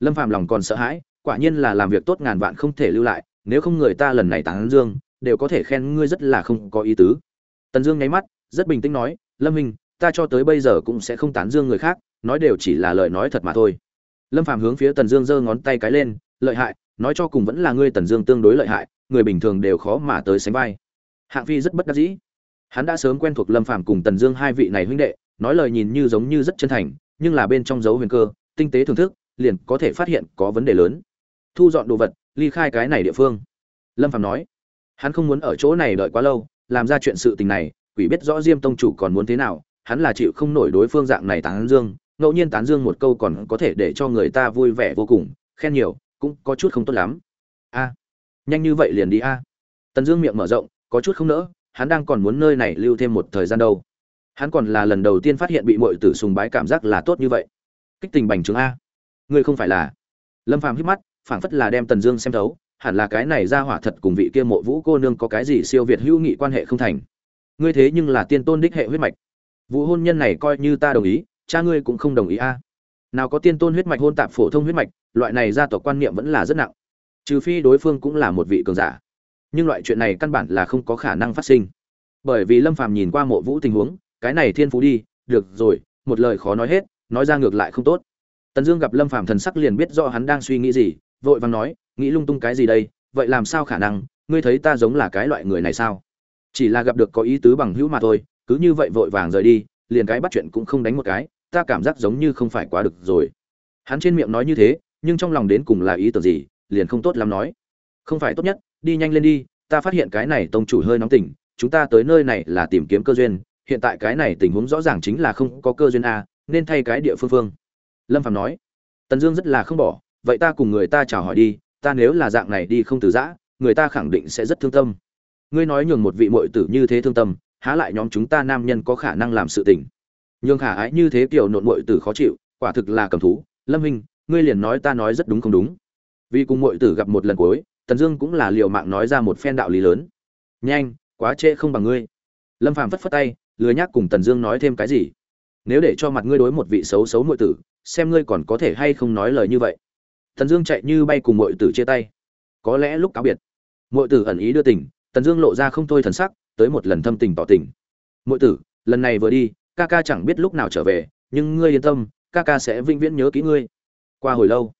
Lâm phạm lòng còn sợ hãi, quả nhiên là làm việc tốt ngàn vạn không thể lưu lại, nếu không người ta lần này tán dương, đều có thể khen ngươi rất là không có ý tứ. Tần dương nháy mắt, rất bình tĩnh nói, lâm minh ta cho tới bây giờ cũng sẽ không tán dương người khác, nói đều chỉ là lời nói thật mà thôi. Lâm phạm hướng phía tần dương giơ ngón tay cái lên, lợi hại, nói cho cùng vẫn là ngươi tần dương tương đối lợi hại, người bình thường đều khó mà tới sánh vai hạng phi rất bất đắc dĩ. Hắn đã sớm quen thuộc lâm phàm cùng tần dương hai vị này huynh đệ, nói lời nhìn như giống như rất chân thành, nhưng là bên trong dấu huyền cơ, tinh tế thưởng thức, liền có thể phát hiện có vấn đề lớn. Thu dọn đồ vật, ly khai cái này địa phương. Lâm phàm nói, hắn không muốn ở chỗ này đợi quá lâu, làm ra chuyện sự tình này, quỷ biết rõ diêm tông chủ còn muốn thế nào, hắn là chịu không nổi đối phương dạng này tán dương, ngẫu nhiên tán dương một câu còn có thể để cho người ta vui vẻ vô cùng, khen nhiều, cũng có chút không tốt lắm. A, nhanh như vậy liền đi a. Tần dương miệng mở rộng có chút không nỡ, hắn đang còn muốn nơi này lưu thêm một thời gian đâu. Hắn còn là lần đầu tiên phát hiện bị muội tử sùng bái cảm giác là tốt như vậy. Kích tình bành trướng a. Ngươi không phải là. Lâm phàm hít mắt, phảng phất là đem tần dương xem thấu, hẳn là cái này ra hỏa thật cùng vị kia mộ vũ cô nương có cái gì siêu việt hữu nghị quan hệ không thành. Ngươi thế nhưng là tiên tôn đích hệ huyết mạch. Vụ hôn nhân này coi như ta đồng ý, cha ngươi cũng không đồng ý a. Nào có tiên tôn huyết mạch hôn tạp phổ thông huyết mạch, loại này gia tộc quan niệm vẫn là rất nặng. Trừ phi đối phương cũng là một vị cường giả nhưng loại chuyện này căn bản là không có khả năng phát sinh. Bởi vì lâm phàm nhìn qua mộ vũ tình huống, cái này thiên phú đi, được rồi, một lời khó nói hết, nói ra ngược lại không tốt. Tần dương gặp lâm phàm thần sắc liền biết rõ hắn đang suy nghĩ gì, vội vàng nói, nghĩ lung tung cái gì đây? Vậy làm sao khả năng? Ngươi thấy ta giống là cái loại người này sao? Chỉ là gặp được có ý tứ bằng hữu mà thôi, cứ như vậy vội vàng rời đi, liền cái bắt chuyện cũng không đánh một cái, ta cảm giác giống như không phải quá được rồi. Hắn trên miệng nói như thế, nhưng trong lòng đến cùng là ý tưởng gì, liền không tốt lắm nói. Không phải tốt nhất đi nhanh lên đi, ta phát hiện cái này tông chủ hơi nóng tỉnh, chúng ta tới nơi này là tìm kiếm cơ duyên, hiện tại cái này tình huống rõ ràng chính là không có cơ duyên a, nên thay cái địa phương phương. Lâm phạm nói. Tần dương rất là không bỏ, vậy ta cùng người ta chào hỏi đi, ta nếu là dạng này đi không từ giã, người ta khẳng định sẽ rất thương tâm. Ngươi nói nhường một vị muội tử như thế thương tâm, há lại nhóm chúng ta nam nhân có khả năng làm sự tình? Nhường khả ái như thế kiểu nộn muội tử khó chịu, quả thực là cầm thú. Lâm hình ngươi liền nói ta nói rất đúng không đúng. Vì cùng muội tử gặp một lần cuối Tần Dương cũng là liều mạng nói ra một phen đạo lý lớn. "Nhanh, quá trễ không bằng ngươi." Lâm Phàm phất phất tay, lười nhắc cùng Tần Dương nói thêm cái gì. "Nếu để cho mặt ngươi đối một vị xấu xấu muội tử, xem ngươi còn có thể hay không nói lời như vậy." Tần Dương chạy như bay cùng muội tử chia tay. Có lẽ lúc cáo biệt, muội tử ẩn ý đưa tình, Tần Dương lộ ra không thôi thần sắc, tới một lần thâm tình tỏ tình muội tử lần này vừa đi ca ca chẳng biết lúc nào trở về nhưng ngươi yên tâm ca ca sẽ vĩnh viễn nhớ kỹ ngươi qua hồi lâu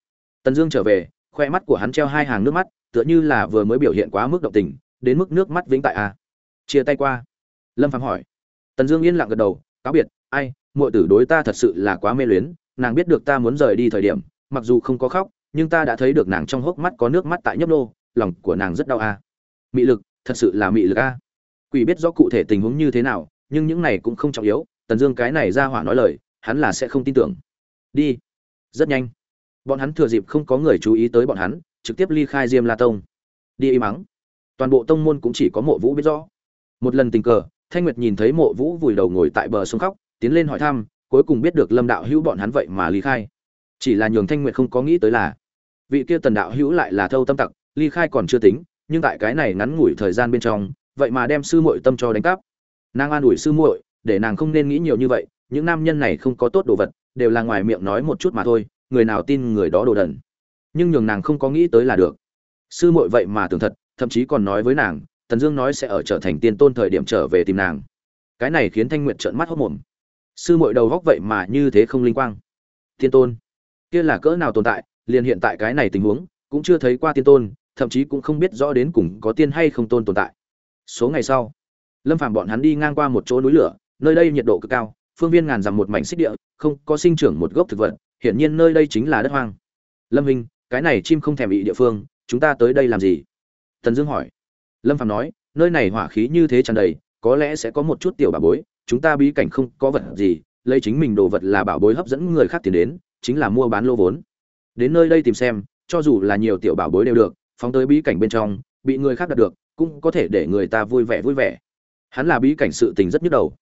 tần dương trở về khoe mắt của hắn treo hai hàng nước mắt tựa như là vừa mới biểu hiện quá mức động tình, đến mức nước mắt vĩnh tại a. À. chia tay qua. Lâm phạm hỏi. Tần dương yên lặng gật đầu, cáo biệt, ai, muội tử đối ta thật sự là quá mê luyến, nàng biết được ta muốn rời đi thời điểm, mặc dù không có khóc, nhưng ta đã thấy được nàng trong hốc mắt có nước mắt tại nhấp nô, lòng của nàng rất đau a. Mị lực, thật sự là mị lực a. Quỷ biết rõ cụ thể tình huống như thế nào, nhưng những này cũng không trọng yếu, tần dương cái này ra hỏa nói lời, hắn là sẽ không tin tưởng. Đi. Rất nhanh. Bọn hắn thừa dịp không có người chú ý tới bọn hắn trực tiếp ly khai diêm la tông. Đi im mắng. Toàn bộ tông môn cũng chỉ có mộ vũ biết rõ. Một lần tình cờ, thanh nguyệt nhìn thấy mộ vũ vùi đầu ngồi tại bờ sông khóc, tiến lên hỏi thăm, cuối cùng biết được lâm đạo hữu bọn hắn vậy mà ly khai. Chỉ là nhường thanh nguyệt không có nghĩ tới là, vị kia tần đạo hữu lại là thâu tâm tặc, ly khai còn chưa tính, nhưng tại cái này ngắn ngủi thời gian bên trong, vậy mà đem sư muội tâm cho đánh cắp. Nàng an ủi sư muội, để nàng không nên nghĩ nhiều như vậy, những nam nhân này không có tốt đồ vật, đều là ngoài miệng nói một chút mà thôi, người nào tin người đó đồ đần nhưng nhường nàng không có nghĩ tới là được. Sư muội vậy mà tưởng thật, thậm chí còn nói với nàng, tần dương nói sẽ ở trở thành tiên tôn thời điểm trở về tìm nàng. Cái này khiến thanh nguyện trợn mắt hốc mồm. Sư muội đầu góc vậy mà như thế không linh quang. Tiên tôn, kia là cỡ nào tồn tại, liền hiện tại cái này tình huống, cũng chưa thấy qua tiên tôn, thậm chí cũng không biết rõ đến cùng có tiên hay không tôn tồn tại. Số ngày sau, lâm phàm bọn hắn đi ngang qua một chỗ núi lửa, nơi đây nhiệt độ cực cao, phương viên ngàn dặm một mảnh xích địa, không có sinh trưởng một gốc thực vật, hiển nhiên nơi đây chính là đất hoang. Lâm hình cái này chim không thèm bị địa phương, chúng ta tới đây làm gì? Tần dương hỏi. Lâm phạm nói, nơi này hỏa khí như thế tràn đầy, có lẽ sẽ có một chút tiểu bảo bối, chúng ta bí cảnh không có vật gì, lấy chính mình đồ vật là bảo bối hấp dẫn người khác tiền đến, chính là mua bán lô vốn. Đến nơi đây tìm xem, cho dù là nhiều tiểu bảo bối đều được, phóng tới bí cảnh bên trong, bị người khác đạt được, cũng có thể để người ta vui vẻ vui vẻ. Hắn là bí cảnh sự tình rất nhức đầu.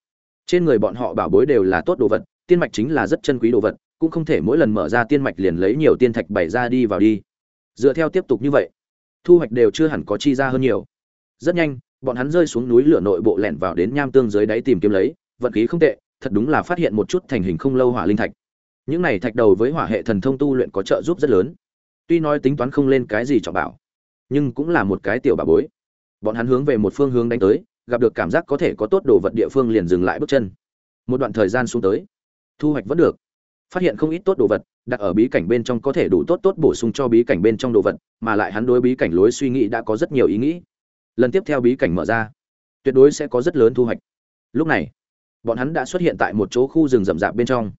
Trên người bọn họ bảo bối đều là tốt đồ vật, tiên mạch chính là rất chân quý đồ vật cũng không thể mỗi lần mở ra tiên mạch liền lấy nhiều tiên thạch bày ra đi vào đi. Dựa theo tiếp tục như vậy, thu hoạch đều chưa hẳn có chi ra hơn nhiều. Rất nhanh, bọn hắn rơi xuống núi lửa nội bộ lẻn vào đến nham tương dưới đáy tìm kiếm lấy, vận khí không tệ, thật đúng là phát hiện một chút thành hình không lâu hỏa linh thạch. Những này thạch đầu với hỏa hệ thần thông tu luyện có trợ giúp rất lớn. Tuy nói tính toán không lên cái gì trọng bảo, nhưng cũng là một cái tiểu bà bối. Bọn hắn hướng về một phương hướng đánh tới, gặp được cảm giác có thể có tốt đồ vật địa phương liền dừng lại bước chân. Một đoạn thời gian xuống tới, thu hoạch vẫn được phát hiện không ít tốt đồ vật, đặt ở bí cảnh bên trong có thể đủ tốt tốt bổ sung cho bí cảnh bên trong đồ vật, mà lại hắn đối bí cảnh lối suy nghĩ đã có rất nhiều ý nghĩ. Lần tiếp theo bí cảnh mở ra, tuyệt đối sẽ có rất lớn thu hoạch. Lúc này, bọn hắn đã xuất hiện tại một chỗ khu rừng rậm rạp bên trong.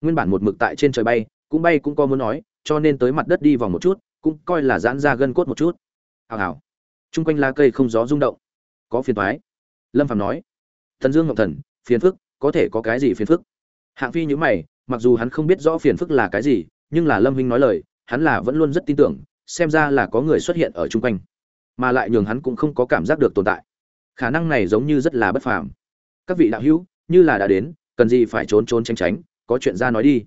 Nguyên bản một mực tại trên trời bay, cũng bay cũng có muốn nói, cho nên tới mặt đất đi vòng một chút, cũng coi là giãn ra gân cốt một chút. Hào hào. Chung quanh lá cây không gió rung động. Có phiền thoái lâm phạm nói, thần dương ngọc thần, phiền phức, có thể có cái gì phiền phức? Hạng phi nhữ mày mặc dù hắn không biết rõ phiền phức là cái gì, nhưng là lâm huynh nói lời, hắn là vẫn luôn rất tin tưởng, xem ra là có người xuất hiện ở chung quanh. Mà lại nhường hắn cũng không có cảm giác được tồn tại. Khả năng này giống như rất là bất phàm. Các vị đạo hữu, như là đã đến, cần gì phải trốn trốn tránh tránh, có chuyện ra nói đi.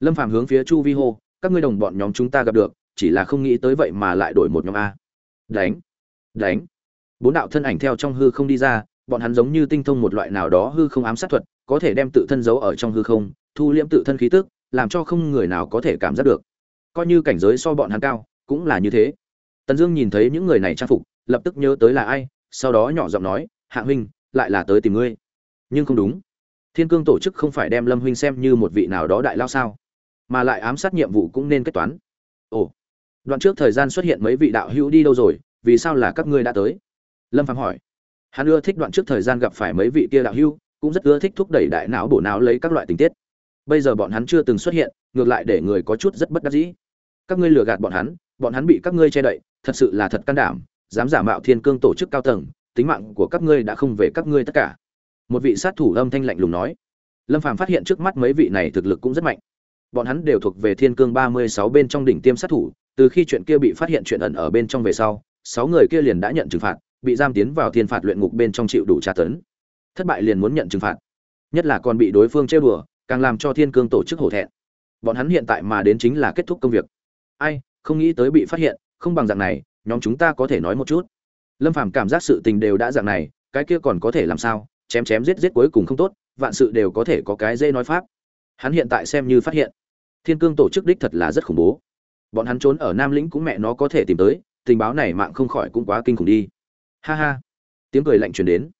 Lâm phàm hướng phía chu vi hô, các ngươi đồng bọn nhóm chúng ta gặp được, chỉ là không nghĩ tới vậy mà lại đổi một nhóm a. Đánh đánh. Bốn đạo thân ảnh theo trong hư không đi ra, bọn hắn giống như tinh thông một loại nào đó hư không ám sát thuật, có thể đem tự thân giấu ở trong hư không thu liễm tự thân khí tức, làm cho không người nào có thể cảm giác được. Coi như cảnh giới so bọn hắn cao, cũng là như thế. Tần dương nhìn thấy những người này trang phục, lập tức nhớ tới là ai, sau đó nhỏ giọng nói, hạ huynh, lại là tới tìm ngươi. Nhưng không đúng. Thiên cương tổ chức không phải đem lâm huynh xem như một vị nào đó đại lao sao, mà lại ám sát nhiệm vụ cũng nên kết toán. Ồ, đoạn trước thời gian xuất hiện mấy vị đạo hữu đi đâu rồi, vì sao là các ngươi đã tới? Lâm Phàm hỏi. Hắn ưa thích đoạn trước thời gian gặp phải mấy vị kia đạo hữu, cũng rất ưa thích thúc đẩy đại não bổ não lấy các loại tình tiết bây giờ bọn hắn chưa từng xuất hiện, ngược lại để người có chút rất bất đắc dĩ. Các ngươi lừa gạt bọn hắn bọn hắn bị các ngươi che đậy, thật sự là thật can đảm, dám giả mạo thiên cương tổ chức cao tầng, tính mạng của các ngươi đã không về các ngươi tất cả. Một vị sát thủ âm thanh lạnh lùng nói. Lâm phàm phát hiện trước mắt mấy vị này thực lực cũng rất mạnh. Bọn hắn đều thuộc về thiên cương ba mươi sáu bên trong đỉnh tiêm sát thủ, từ khi chuyện kia bị phát hiện chuyện ẩn ở bên trong về sau, sáu người kia liền đã nhận trừng phạt, bị giam tiến vào thiên phạt luyện ngục bên trong chịu đủ tra tấn. Thất bại liền muốn nhận trừng phạt. Nhất là còn bị đối phương trêu đùa càng làm cho thiên cương tổ chức hổ thẹn. Bọn hắn hiện tại mà đến chính là kết thúc công việc. Ai, không nghĩ tới bị phát hiện, không bằng dạng này, nhóm chúng ta có thể nói một chút. Lâm phàm cảm giác sự tình đều đã dạng này, cái kia còn có thể làm sao, chém chém giết giết cuối cùng không tốt, vạn sự đều có thể có cái dễ nói pháp. Hắn hiện tại xem như phát hiện. Thiên cương tổ chức đích thật là rất khủng bố. Bọn hắn trốn ở nam lĩnh cũng mẹ nó có thể tìm tới, tình báo này mạng không khỏi cũng quá kinh khủng đi. Ha ha. Tiếng cười lạnh truyền đến.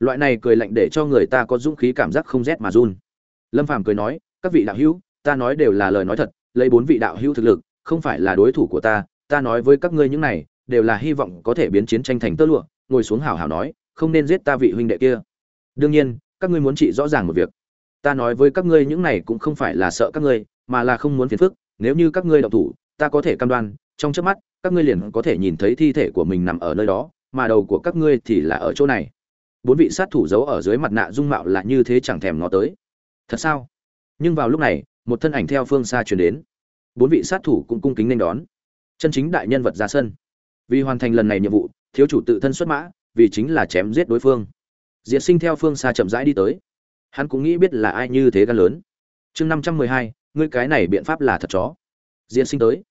Loại này cười lạnh để cho người ta có dũng khí cảm giác không rét mà run lâm phàm cười nói, các vị đạo hữu, ta nói đều là lời nói thật, lấy bốn vị đạo hữu thực lực, không phải là đối thủ của ta ta nói với các ngươi những này, đều là hy vọng có thể biến chiến tranh thành tơ lụa. Ngồi xuống hảo hảo nói, không nên giết ta vị huynh đệ kia. Đương nhiên, các ngươi muốn trị rõ ràng một việc. Ta nói với các ngươi những này cũng không phải là sợ các ngươi, mà là không muốn phiền phức. Nếu như các ngươi động thủ, ta có thể cam đoan, trong trước mắt, các ngươi liền có thể nhìn thấy thi thể của mình nằm ở nơi đó, mà đầu của các ngươi thì là ở chỗ này. Bốn vị sát thủ giấu ở dưới mặt nạ dung mạo là như thế chẳng thèm ngó tới thật sao? Nhưng vào lúc này, một thân ảnh theo phương xa chuyển đến. Bốn vị sát thủ cũng cung kính nên đón. Chân chính đại nhân vật ra sân. Vì hoàn thành lần này nhiệm vụ, thiếu chủ tự thân xuất mã, vì chính là chém giết đối phương. Diệt sinh theo phương xa chậm rãi đi tới. Hắn cũng nghĩ biết là ai như thế gan lớn. Chương năm trăm mười hai, ngươi cái này biện pháp là thật chó. Diệt sinh tới.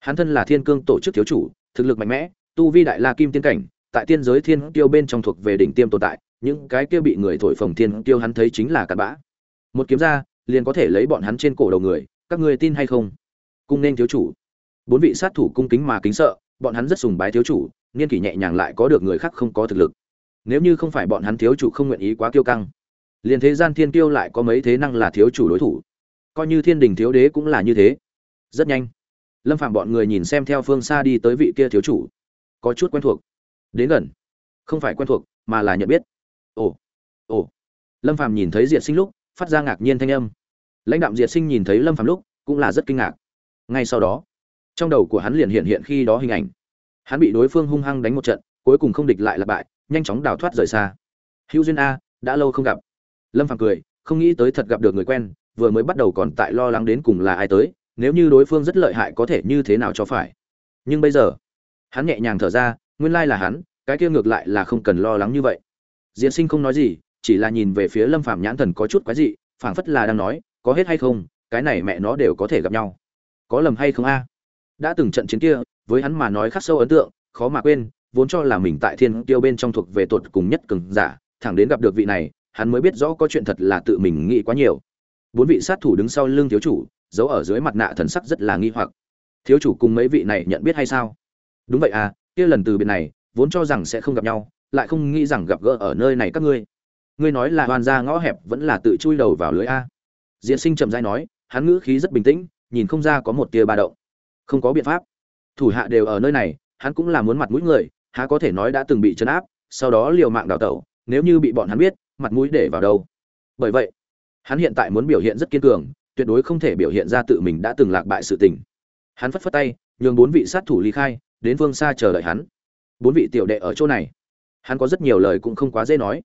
Hắn thân là thiên cương tổ chức thiếu chủ, thực lực mạnh mẽ, tu vi đại la kim tiên cảnh, tại tiên giới thiên tiêu bên trong thuộc về đỉnh tiêm tồn tại, những cái kia bị người thổi phồng thiên tiêu hắn thấy chính là cặn bã một kiếm ra, liền có thể lấy bọn hắn trên cổ đầu người, các ngươi tin hay không? Cung nên thiếu chủ. Bốn vị sát thủ cung kính mà kính sợ, bọn hắn rất sùng bái thiếu chủ, niên kỷ nhẹ nhàng lại có được người khác không có thực lực. Nếu như không phải bọn hắn thiếu chủ không nguyện ý quá kiêu căng, liền thế gian thiên tiêu lại có mấy thế năng là thiếu chủ đối thủ. Coi như thiên đình thiếu đế cũng là như thế. Rất nhanh, lâm phạm bọn người nhìn xem theo phương xa đi tới vị kia thiếu chủ. Có chút quen thuộc. Đến gần. Không phải quen thuộc, mà là nhận biết. Ồ ồ. Lâm phạm nhìn thấy diệt sinh lúc phát ra ngạc nhiên thanh âm. Lãnh đạo diệt sinh nhìn thấy lâm phàm lúc, cũng là rất kinh ngạc. Ngay sau đó, trong đầu của hắn liền hiện hiện khi đó hình ảnh. Hắn bị đối phương hung hăng đánh một trận, cuối cùng không địch lại là bại, nhanh chóng đào thoát rời xa. Hữu duyên a, đã lâu không gặp. Lâm phàm cười, không nghĩ tới thật gặp được người quen, vừa mới bắt đầu còn tại lo lắng đến cùng là ai tới, nếu như đối phương rất lợi hại có thể như thế nào cho phải. Nhưng bây giờ, hắn nhẹ nhàng thở ra, nguyên lai là hắn, cái kia ngược lại là không cần lo lắng như vậy. Diễn sinh không nói gì chỉ là nhìn về phía lâm phàm nhãn thần có chút quái dị, phảng phất là đang nói, có hết hay không, cái này mẹ nó đều có thể gặp nhau. Có lầm hay không a? Đã từng trận chiến kia, với hắn mà nói khắc sâu ấn tượng, khó mà quên, vốn cho là mình tại thiên tiêu bên trong thuộc về tuột cùng nhất cường giả, thẳng đến gặp được vị này, hắn mới biết rõ có chuyện thật là tự mình nghĩ quá nhiều. Bốn vị sát thủ đứng sau lưng thiếu chủ, giấu ở dưới mặt nạ thần sắc rất là nghi hoặc. Thiếu chủ cùng mấy vị này nhận biết hay sao? Đúng vậy à kia lần từ biệt này, vốn cho rằng sẽ không gặp nhau, lại không nghĩ rằng gặp gỡ ở nơi này các ngươi ngươi nói là hoàn ra ngõ hẹp vẫn là tự chui đầu vào lưới a? Diễn sinh chậm rãi nói, hắn ngữ khí rất bình tĩnh, nhìn không ra có một tia ba động. Không có biện pháp. Thủ hạ đều ở nơi này, hắn cũng là muốn mặt mũi người, há có thể nói đã từng bị chấn áp, sau đó liều mạng đào tẩu, nếu như bị bọn hắn biết, mặt mũi để vào đâu? Bởi vậy, hắn hiện tại muốn biểu hiện rất kiên cường, tuyệt đối không thể biểu hiện ra tự mình đã từng lạc bại sự tình. Hắn phất phất tay, nhường bốn vị sát thủ ly khai, đến phương xa chờ đợi hắn. Bốn vị tiểu đệ ở chỗ này. Hắn có rất nhiều lời cũng không quá dễ nói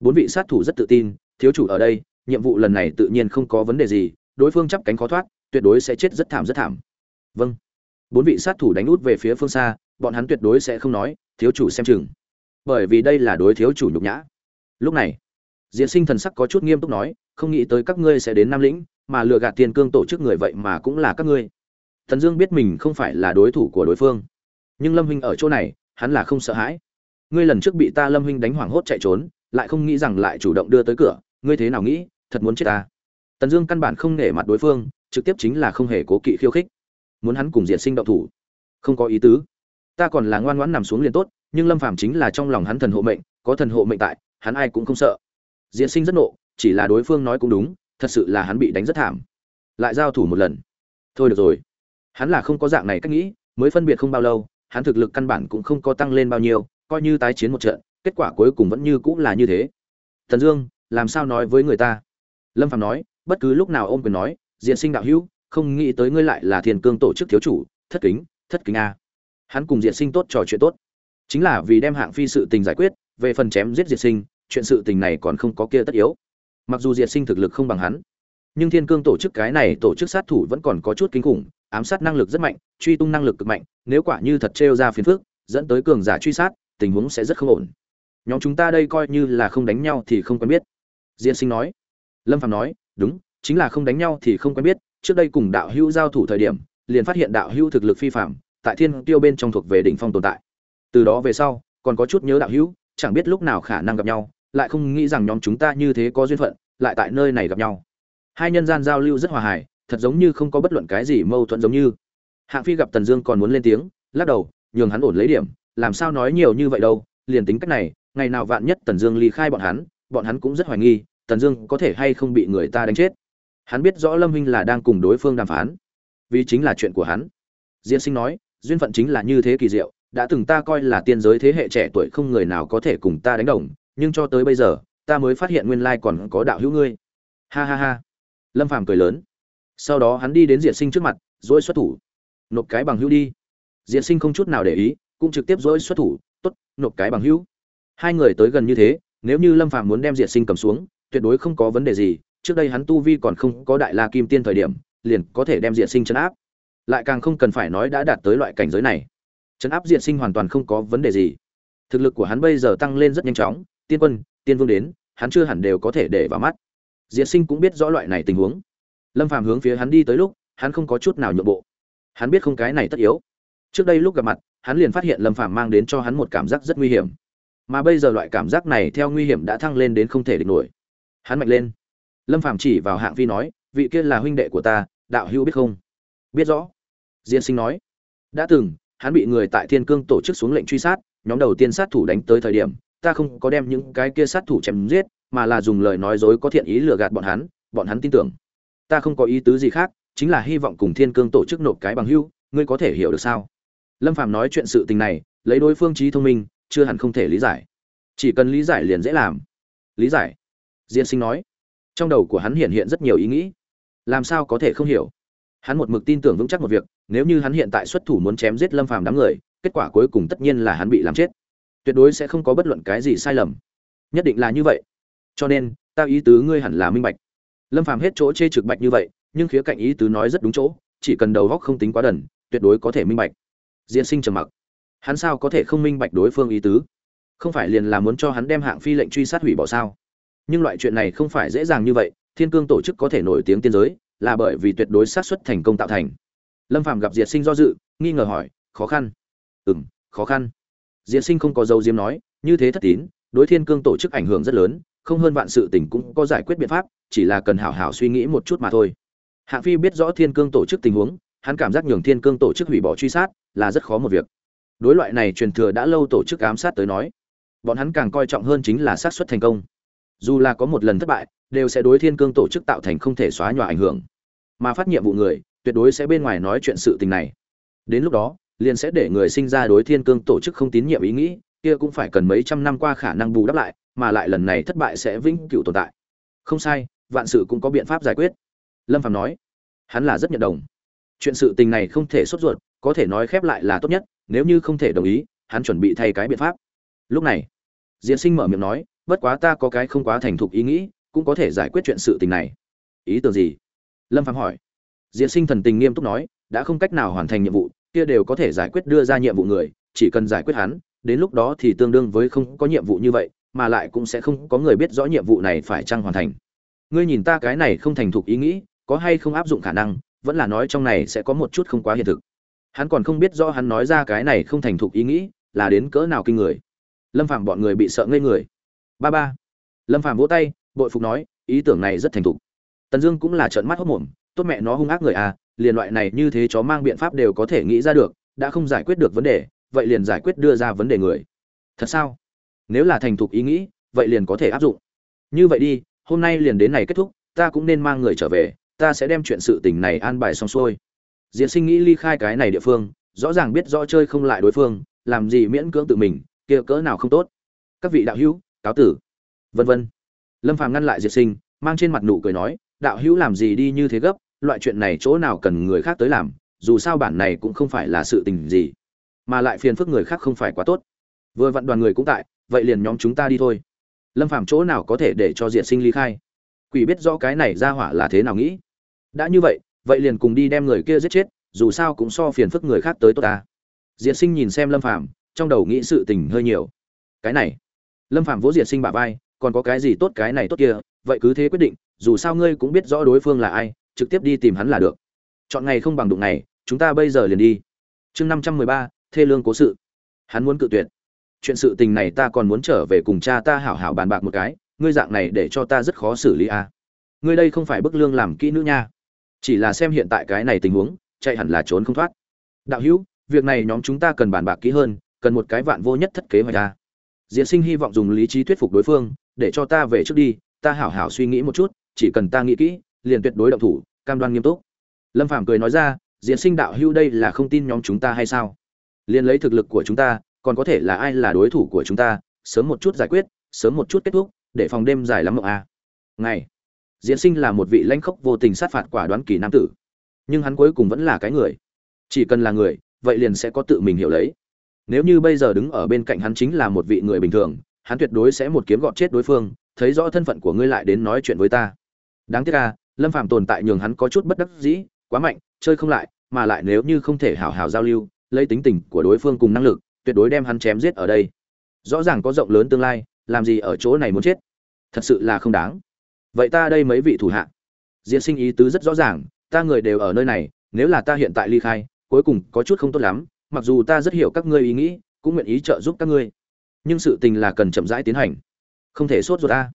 bốn vị sát thủ rất tự tin, thiếu chủ ở đây, nhiệm vụ lần này tự nhiên không có vấn đề gì, đối phương chắp cánh khó thoát, tuyệt đối sẽ chết rất thảm rất thảm. Vâng. Bốn vị sát thủ đánh út về phía phương xa, bọn hắn tuyệt đối sẽ không nói, thiếu chủ xem chừng. Bởi vì đây là đối thiếu chủ nhục nhã. Lúc này diễn sinh thần sắc có chút nghiêm túc nói, không nghĩ tới các ngươi sẽ đến nam lĩnh, mà lừa gạt tiền cương tổ chức người vậy mà cũng là các ngươi. Thần dương biết mình không phải là đối thủ của đối phương. Nhưng lâm huynh ở chỗ này, hắn là không sợ hãi. Ngươi lần trước bị ta lâm huynh đánh hoảng hốt chạy trốn lại không nghĩ rằng lại chủ động đưa tới cửa, ngươi thế nào nghĩ, thật muốn chết ta. Tần dương căn bản không nể mặt đối phương, trực tiếp chính là không hề cố kỵ khiêu khích. Muốn hắn cùng diện sinh động thủ. Không có ý tứ. Ta còn là ngoan ngoãn nằm xuống liền tốt, nhưng lâm phàm chính là trong lòng hắn thần hộ mệnh, có thần hộ mệnh tại, hắn ai cũng không sợ. Diện sinh rất nộ, chỉ là đối phương nói cũng đúng, thật sự là hắn bị đánh rất thảm. Lại giao thủ một lần. Thôi được rồi. Hắn là không có dạng này cách nghĩ, mới phân biệt không bao lâu, hắn thực lực căn bản cũng không có tăng lên bao nhiêu coi như tái chiến một trận, kết quả cuối cùng vẫn như cũng là như thế. Thần dương, làm sao nói với người ta? Lâm phạm nói, bất cứ lúc nào ôm quyền nói diện sinh đạo hữu, không nghĩ tới ngươi lại là thiên cương tổ chức thiếu chủ, thất kính thất kính a. Hắn cùng diện sinh tốt trò chuyện tốt. Chính là vì đem hạng phi sự tình giải quyết, về phần chém giết diệt sinh, chuyện sự tình này còn không có kia tất yếu. Mặc dù diệt sinh thực lực không bằng hắn, nhưng thiên cương tổ chức cái này tổ chức sát thủ vẫn còn có chút kinh khủng, ám sát năng lực rất mạnh, truy tung năng lực cực mạnh, nếu quả như thật trêu ra phiền phước dẫn tới cường giả truy sát tình huống sẽ rất không ổn. Nhóm chúng ta đây coi như là không đánh nhau thì không quen biết. Diên sinh nói. Lâm phạm nói, đúng, chính là không đánh nhau thì không quen biết. Trước đây cùng đạo hữu giao thủ thời điểm, liền phát hiện đạo hữu thực lực phi phạm tại thiên tiêu bên trong thuộc về đỉnh phong tồn tại. Từ đó về sau, còn có chút nhớ đạo hữu, chẳng biết lúc nào khả năng gặp nhau, lại không nghĩ rằng nhóm chúng ta như thế có duyên phận, lại tại nơi này gặp nhau. Hai nhân gian giao lưu rất hòa hài, thật giống như không có bất luận cái gì mâu thuẫn giống như. Hạng phi gặp tần dương còn muốn lên tiếng, lắc đầu, nhường hắn ổn lấy điểm làm sao nói nhiều như vậy đâu, liền tính cách này, ngày nào vạn nhất tần dương ly khai bọn hắn bọn hắn cũng rất hoài nghi, tần dương có thể hay không bị người ta đánh chết. Hắn biết rõ lâm huynh là đang cùng đối phương đàm phán, vì chính là chuyện của hắn. Diễn sinh nói, duyên phận chính là như thế kỳ diệu, đã từng ta coi là tiên giới thế hệ trẻ tuổi không người nào có thể cùng ta đánh đồng, nhưng cho tới bây giờ, ta mới phát hiện nguyên lai còn có đạo hữu ngươi. Ha ha ha. Lâm phàm cười lớn. Sau đó hắn đi đến diệt sinh trước mặt dỗi xuất thủ. Nộp cái bằng hữu đi. Diệt sinh không chút nào để ý cũng trực tiếp dỗi xuất thủ, tốt, nộp cái bằng hữu. Hai người tới gần như thế, nếu như lâm phàm muốn đem diệt sinh cầm xuống, tuyệt đối không có vấn đề gì, trước đây hắn tu vi còn không có đại la kim tiên thời điểm, liền có thể đem diệt sinh chấn áp. Lại càng không cần phải nói đã đạt tới loại cảnh giới này. Chấn áp diệt sinh hoàn toàn không có vấn đề gì. Thực lực của hắn bây giờ tăng lên rất nhanh chóng, tiên quân, tiên vương đến, hắn chưa hẳn đều có thể để vào mắt. Diệt sinh cũng biết rõ loại này tình huống. Lâm phàm hướng phía hắn đi tới lúc, hắn không có chút nào nhượng bộ. Hắn biết không cái này tất yếu. Trước đây lúc gặp mặt hắn liền phát hiện lâm phàm mang đến cho hắn một cảm giác rất nguy hiểm. Mà bây giờ loại cảm giác này theo nguy hiểm đã thăng lên đến không thể địch nổi. Hắn mạnh lên. Lâm phàm chỉ vào hạng phi nói, vị kia là huynh đệ của ta, đạo hữu biết không? Biết rõ. Diên sinh nói. Đã từng, hắn bị người tại thiên cương tổ chức xuống lệnh truy sát, nhóm đầu tiên sát thủ đánh tới thời điểm, ta không có đem những cái kia sát thủ chém giết, mà là dùng lời nói dối có thiện ý lừa gạt bọn hắn bọn hắn tin tưởng. Ta không có ý tứ gì khác, chính là hy vọng cùng thiên cương tổ chức nộp cái bằng hưu ngươi có thể hiểu được sao? Lâm phàm nói chuyện sự tình này, lấy đối phương trí thông minh, chưa hẳn không thể lý giải. Chỉ cần lý giải liền dễ làm. Lý giải. Diên sinh nói. Trong đầu của hắn hiện hiện rất nhiều ý nghĩ. Làm sao có thể không hiểu? Hắn một mực tin tưởng vững chắc một việc, nếu như hắn hiện tại xuất thủ muốn chém giết lâm phàm đám người, kết quả cuối cùng tất nhiên là hắn bị làm chết. Tuyệt đối sẽ không có bất luận cái gì sai lầm. Nhất định là như vậy. Cho nên, ta ý tứ ngươi hẳn là minh bạch. Lâm phàm hết chỗ chê trực bạch như vậy, nhưng khía cạnh ý tứ nói rất đúng chỗ, chỉ cần đầu góc không tính quá đần, tuyệt đối có thể minh bạch diễn sinh trầm mặc. Hắn sao có thể không minh bạch đối phương ý tứ? Không phải liền là muốn cho hắn đem hạng phi lệnh truy sát hủy bỏ sao? Nhưng loại chuyện này không phải dễ dàng như vậy, thiên cương tổ chức có thể nổi tiếng tiên giới, là bởi vì tuyệt đối sát suất thành công tạo thành. Lâm phàm gặp diệt sinh do dự, nghi ngờ hỏi, khó khăn? Ừ m khó khăn. Diệt sinh không có dấu diếm nói, như thế thất tín, đối thiên cương tổ chức ảnh hưởng rất lớn, không hơn vạn sự tình cũng có giải quyết biện pháp, chỉ là cần hảo hảo suy nghĩ một chút mà thôi. Hạng phi biết rõ thiên cương tổ chức tình huống hắn cảm giác nhường thiên cương tổ chức hủy bỏ truy sát là rất khó một việc. Đối loại này truyền thừa đã lâu tổ chức ám sát tới nói, bọn hắn càng coi trọng hơn chính là xác suất thành công. Dù là có một lần thất bại, đều sẽ đối thiên cương tổ chức tạo thành không thể xóa nhòa ảnh hưởng. Mà phát nhiệm vụ người, tuyệt đối sẽ bên ngoài nói chuyện sự tình này. Đến lúc đó, liền sẽ để người sinh ra đối thiên cương tổ chức không tín nhiệm ý nghĩ, kia cũng phải cần mấy trăm năm qua khả năng bù đắp lại, mà lại lần này thất bại sẽ vĩnh cửu tồn tại. Không sai, vạn sự cũng có biện pháp giải quyết. Lâm phạm nói, hắn là rất nhận đồng chuyện sự tình này không thể sốt ruột, có thể nói khép lại là tốt nhất, nếu như không thể đồng ý, hắn chuẩn bị thay cái biện pháp. Lúc này diễn sinh mở miệng nói, bất quá ta có cái không quá thành thục ý nghĩ, cũng có thể giải quyết chuyện sự tình này. Ý tưởng gì? Lâm phạm hỏi. Diễn sinh thần tình nghiêm túc nói, đã không cách nào hoàn thành nhiệm vụ, kia đều có thể giải quyết đưa ra nhiệm vụ người, chỉ cần giải quyết hắn, đến lúc đó thì tương đương với không có nhiệm vụ như vậy, mà lại cũng sẽ không có người biết rõ nhiệm vụ này phải chăng hoàn thành. Ngươi nhìn ta cái này không thành thục ý nghĩ, có hay không áp dụng khả năng vẫn là nói trong này sẽ có một chút không quá hiện thực. Hắn còn không biết rõ hắn nói ra cái này không thành thục ý nghĩ là đến cỡ nào kinh người. Lâm phạm bọn người bị sợ ngây người. Ba ba. Lâm phạm vỗ tay, bội phục nói, ý tưởng này rất thành thục. Tần dương cũng là trợn mắt hốc mồm, tốt mẹ nó hung ác người à liền loại này như thế chó mang biện pháp đều có thể nghĩ ra được, đã không giải quyết được vấn đề, vậy liền giải quyết đưa ra vấn đề người. Thật sao? Nếu là thành thục ý nghĩ, vậy liền có thể áp dụng. Như vậy đi, hôm nay liền đến này kết thúc, ta cũng nên mang người trở về ta sẽ đem chuyện sự tình này an bài xong xuôi. Diễn sinh nghĩ ly khai cái này địa phương, rõ ràng biết rõ chơi không lại đối phương, làm gì miễn cưỡng tự mình, kia cỡ nào không tốt. Các vị đạo hữu, cáo tử. Vân vân. Lâm phàm ngăn lại diệt sinh, mang trên mặt nụ cười nói, đạo hữu làm gì đi như thế gấp, loại chuyện này chỗ nào cần người khác tới làm, dù sao bản này cũng không phải là sự tình gì, mà lại phiền phức người khác không phải quá tốt. Vừa vặn đoàn người cũng tại, vậy liền nhóm chúng ta đi thôi. Lâm phàm chỗ nào có thể để cho diệt sinh ly khai? Quỷ biết rõ cái này ra hỏa là thế nào nghĩ? Đã như vậy vậy liền cùng đi đem người kia giết chết, dù sao cũng so phiền phức người khác tới tốt ta. Diệt sinh nhìn xem lâm phàm, trong đầu nghĩ sự tình hơi nhiều. Cái này, lâm phàm vỗ diệt sinh bả vai, còn có cái gì tốt cái này tốt kia, vậy cứ thế quyết định, dù sao ngươi cũng biết rõ đối phương là ai, trực tiếp đi tìm hắn là được. Chọn ngày không bằng đụng ngày, chúng ta bây giờ liền đi. Chương năm trăm mười ba, thê lương cố sự. Hắn muốn cự tuyệt. Chuyện sự tình này ta còn muốn trở về cùng cha ta hảo hảo bàn bạc một cái, ngươi dạng này để cho ta rất khó xử lý à. ngươi đây không phải bức lương làm kỹ nữ nha chỉ là xem hiện tại cái này tình huống, chạy hẳn là trốn không thoát. Đạo hữu, việc này nhóm chúng ta cần bàn bạc kỹ hơn, cần một cái vạn vô nhất thất kế hoạch ta diễn sinh hy vọng dùng lý trí thuyết phục đối phương, để cho ta về trước đi, ta hảo hảo suy nghĩ một chút, chỉ cần ta nghĩ kỹ, liền tuyệt đối động thủ, cam đoan nghiêm túc. Lâm phàm cười nói ra diễn sinh đạo hữu đây là không tin nhóm chúng ta hay sao? Liền lấy thực lực của chúng ta, còn có thể là ai là đối thủ của chúng ta, sớm một chút giải quyết, sớm một chút kết thúc, để phòng đêm dài lắm mộng a. À. ngày diễn sinh là một vị lãnh khốc vô tình sát phạt quả đoán kỳ nam tử. Nhưng hắn cuối cùng vẫn là cái người. Chỉ cần là người, vậy liền sẽ có tự mình hiểu lấy. Nếu như bây giờ đứng ở bên cạnh hắn chính là một vị người bình thường, hắn tuyệt đối sẽ một kiếm gọt chết đối phương, thấy rõ thân phận của ngươi lại đến nói chuyện với ta. Đáng tiếc ca lâm phàm tồn tại nhường hắn có chút bất đắc dĩ, quá mạnh, chơi không lại, mà lại nếu như không thể hào hào giao lưu, lấy tính tình của đối phương cùng năng lực, tuyệt đối đem hắn chém giết ở đây. Rõ ràng có rộng lớn tương lai, làm gì ở chỗ này muốn chết? Thật sự là không đáng vậy ta đây mấy vị thủ hạ. Diễn sinh ý tứ rất rõ ràng, ta người đều ở nơi này, nếu là ta hiện tại ly khai, cuối cùng có chút không tốt lắm, mặc dù ta rất hiểu các ngươi ý nghĩ, cũng nguyện ý trợ giúp các ngươi. Nhưng sự tình là cần chậm rãi tiến hành. Không thể sốt ruột ta.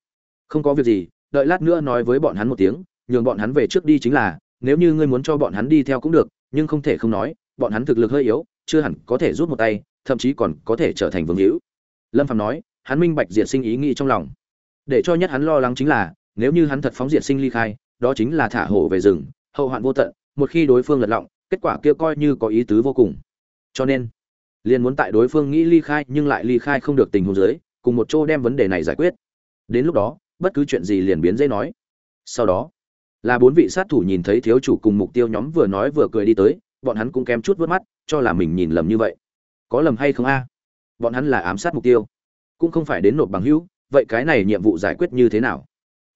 Không có việc gì, đợi lát nữa nói với bọn hắn một tiếng, nhường bọn hắn về trước đi chính là, nếu như ngươi muốn cho bọn hắn đi theo cũng được, nhưng không thể không nói, bọn hắn thực lực hơi yếu, chưa hẳn có thể rút một tay, thậm chí còn có thể trở thành vương hữu. Lâm phạm nói, hắn minh bạch diệt sinh ý nghĩ trong lòng. Để cho nhất hắn lo lắng chính là nếu như hắn thật phóng diệt sinh ly khai, đó chính là thả hổ về rừng, hậu hoạn vô tận, một khi đối phương lật lọng, kết quả kia coi như có ý tứ vô cùng. Cho nên, liền muốn tại đối phương nghĩ ly khai nhưng lại ly khai không được tình huống dưới, cùng một chỗ đem vấn đề này giải quyết. Đến lúc đó, bất cứ chuyện gì liền biến dễ nói. Sau đó, là bốn vị sát thủ nhìn thấy thiếu chủ cùng mục tiêu nhóm vừa nói vừa cười đi tới, bọn hắn cũng kém chút vớt mắt, cho là mình nhìn lầm như vậy. Có lầm hay không a? Bọn hắn là ám sát mục tiêu, cũng không phải đến nộp bằng hữu, vậy cái này nhiệm vụ giải quyết như thế nào?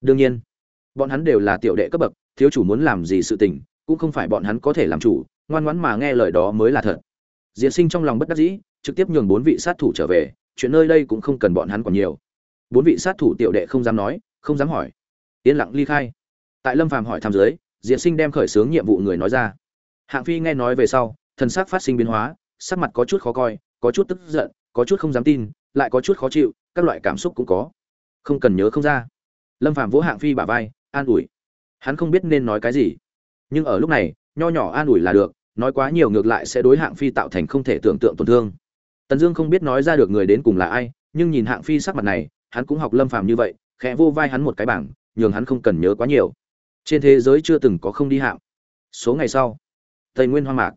Đương nhiên, bọn hắn đều là tiểu đệ cấp bậc, thiếu chủ muốn làm gì sự tình, cũng không phải bọn hắn có thể làm chủ, ngoan ngoãn mà nghe lời đó mới là thật. Diệt sinh trong lòng bất đắc dĩ, trực tiếp nhường bốn vị sát thủ trở về, chuyện nơi đây cũng không cần bọn hắn còn nhiều. Bốn vị sát thủ tiểu đệ không dám nói, không dám hỏi. Yên lặng ly khai. Tại lâm phàm hỏi tham giới Diệt sinh đem khởi xướng nhiệm vụ người nói ra. Hạng phi nghe nói về sau, thần sắc phát sinh biến hóa, sắc mặt có chút khó coi, có chút tức giận, có chút không dám tin, lại có chút khó chịu, các loại cảm xúc cũng có. Không cần nhớ không ra lâm phàm vỗ hạng phi bả vai, an ủi. Hắn không biết nên nói cái gì. Nhưng ở lúc này, nho nhỏ an ủi là được, nói quá nhiều ngược lại sẽ đối hạng phi tạo thành không thể tưởng tượng tổn thương. Tần dương không biết nói ra được người đến cùng là ai, nhưng nhìn hạng phi sắc mặt này, hắn cũng học lâm phàm như vậy, khẽ vô vai hắn một cái bảng, nhường hắn không cần nhớ quá nhiều. Trên thế giới chưa từng có không đi hạng. Số ngày sau, tây nguyên hoang mạc.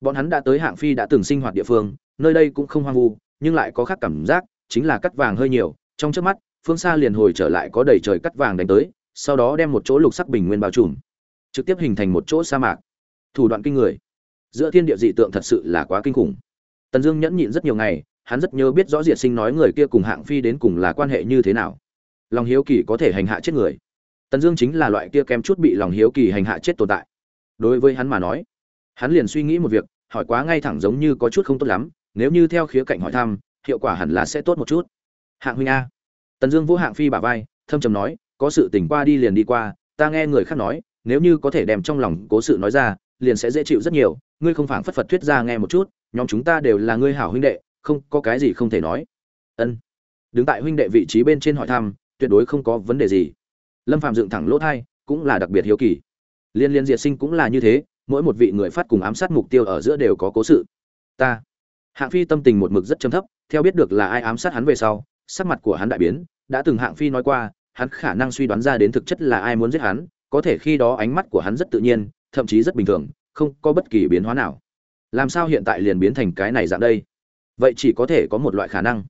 Bọn hắn đã tới hạng phi đã từng sinh hoạt địa phương, nơi đây cũng không hoang vu, nhưng lại có khác cảm giác, chính là cắt vàng hơi nhiều, trong trước mắt phương xa liền hồi trở lại có đầy trời cắt vàng đánh tới, sau đó đem một chỗ lục sắc bình nguyên bao trùm, trực tiếp hình thành một chỗ sa mạc. Thủ đoạn kinh người. Giữa thiên địa dị tượng thật sự là quá kinh khủng. Tần dương nhẫn nhịn rất nhiều ngày, hắn rất nhớ biết rõ diệt sinh nói người kia cùng hạng phi đến cùng là quan hệ như thế nào. Lòng hiếu kỳ có thể hành hạ chết người. Tần dương chính là loại kia kém chút bị lòng hiếu kỳ hành hạ chết tồn tại. Đối với hắn mà nói, hắn liền suy nghĩ một việc, hỏi quá ngay thẳng giống như có chút không tốt lắm, nếu như theo khía cạnh hỏi thăm, hiệu quả hẳn là sẽ tốt một chút. Hạng huynh a tần dương Vô hạng phi bả vai, thâm trầm nói, có sự tình qua đi liền đi qua, ta nghe người khác nói, nếu như có thể đem trong lòng cố sự nói ra, liền sẽ dễ chịu rất nhiều, ngươi không phảng phất phật thuyết ra nghe một chút, nhóm chúng ta đều là ngươi hảo huynh đệ, không có cái gì không thể nói. Ân. Đứng tại huynh đệ vị trí bên trên hỏi thăm, tuyệt đối không có vấn đề gì. Lâm phạm dựng thẳng lỗ thai, cũng là đặc biệt hiếu kỳ. Liên liên diệt sinh cũng là như thế, mỗi một vị người phát cùng ám sát mục tiêu ở giữa đều có cố sự. Ta. Hạng phi tâm tình một mực rất trầm thấp, theo biết được là ai ám sát hắn về sau sắc mặt của hắn đại biến, đã từng hạng phi nói qua, hắn khả năng suy đoán ra đến thực chất là ai muốn giết hắn, có thể khi đó ánh mắt của hắn rất tự nhiên, thậm chí rất bình thường, không có bất kỳ biến hóa nào. Làm sao hiện tại liền biến thành cái này dạng đây? Vậy chỉ có thể có một loại khả năng.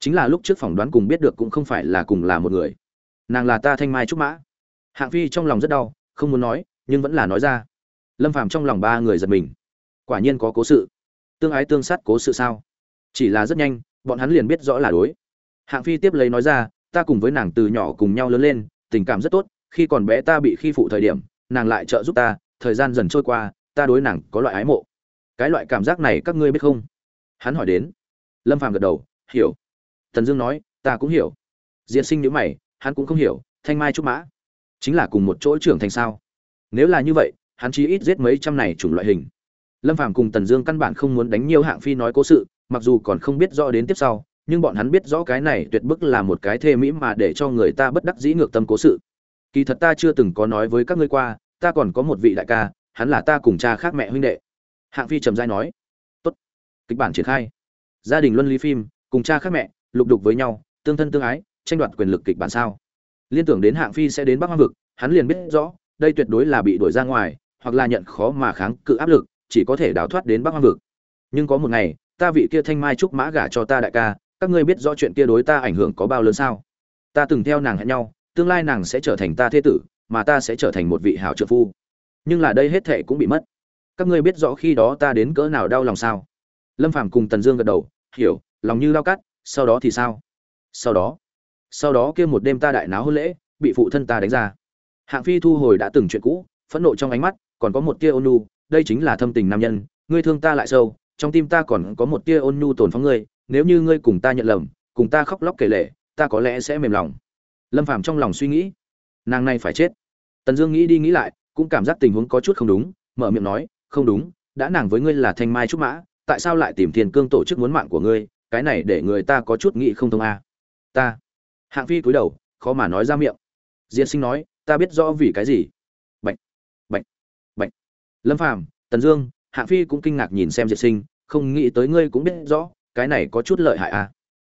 Chính là lúc trước phỏng đoán cùng biết được cũng không phải là cùng là một người. Nàng là ta thanh mai trúc mã. Hạng phi trong lòng rất đau, không muốn nói, nhưng vẫn là nói ra. Lâm phàm trong lòng ba người giật mình. Quả nhiên có cố sự. Tương ái tương sát cố sự sao? Chỉ là rất nhanh, bọn hắn liền biết rõ là đối hạng phi tiếp lấy nói ra, ta cùng với nàng từ nhỏ cùng nhau lớn lên, tình cảm rất tốt, khi còn bé ta bị khi phụ thời điểm, nàng lại trợ giúp ta, thời gian dần trôi qua, ta đối nàng có loại ái mộ. Cái loại cảm giác này các ngươi biết không? Hắn hỏi đến. Lâm phàm gật đầu, hiểu. Thần dương nói, ta cũng hiểu. Diễn sinh nhữ mày, hắn cũng không hiểu, thanh mai trúc mã chính là cùng một chỗ trưởng thành sao? Nếu là như vậy, hắn chỉ ít giết mấy trăm này chủng loại hình. Lâm phàm cùng tần dương căn bản không muốn đánh nhiều hạng phi nói cố sự, mặc dù còn không biết rõ đến tiếp sau nhưng bọn hắn biết rõ cái này tuyệt bức là một cái thê mỹ mà để cho người ta bất đắc dĩ ngược tâm cố sự. Kỳ thật ta chưa từng có nói với các ngươi qua, ta còn có một vị đại ca, hắn là ta cùng cha khác mẹ huynh đệ. Hạng phi trầm dai nói. Tốt. Kịch bản triển khai. Gia đình luân lý phim, cùng cha khác mẹ, lục đục với nhau, tương thân tương ái, tranh đoạt quyền lực kịch bản sao. Liên tưởng đến hạng phi sẽ đến bắc hoang vực, hắn liền biết rõ, đây tuyệt đối là bị đuổi ra ngoài, hoặc là nhận khó mà kháng cự áp lực, chỉ có thể đào thoát đến bắc hoang vực. Nhưng có một ngày, ta vị kia thanh mai trúc mã gả cho ta đại ca các ngươi biết rõ chuyện kia đối ta ảnh hưởng có bao lớn sao? Ta từng theo nàng hẹn nhau, tương lai nàng sẽ trở thành ta thế tử, mà ta sẽ trở thành một vị hảo trợ phu. Nhưng là đây hết thệ cũng bị mất. Các ngươi biết rõ khi đó ta đến cỡ nào đau lòng sao? Lâm phàm cùng tần dương gật đầu, hiểu, lòng như lao cắt, sau đó thì sao? Sau đó. Sau đó kia một đêm ta đại náo hôn lễ, bị phụ thân ta đánh ra. Hạng phi thu hồi đã từng chuyện cũ, phẫn nộ trong ánh mắt, còn có một tia ôn nhu, đây chính là thâm tình nam nhân, ngươi thương ta lại sâu, trong tim ta còn có một tia ôn nhu tồn phóng ngươi nếu như ngươi cùng ta nhận lầm, cùng ta khóc lóc kể lể, ta có lẽ sẽ mềm lòng. Lâm phàm trong lòng suy nghĩ, nàng này phải chết. Tần dương nghĩ đi nghĩ lại, cũng cảm giác tình huống có chút không đúng, mở miệng nói, không đúng, đã nàng với ngươi là thanh mai trúc mã, tại sao lại tìm thiên cương tổ chức muốn mạng của ngươi, cái này để người ta có chút nghĩ không thông a. Ta. Hạng phi cúi đầu, khó mà nói ra miệng. Diễn sinh nói, ta biết rõ vì cái gì. Bệnh bệnh bệnh lâm phàm, tần dương, hạng phi cũng kinh ngạc nhìn xem diệt sinh, không nghĩ tới ngươi cũng biết rõ cái này có chút lợi hại à?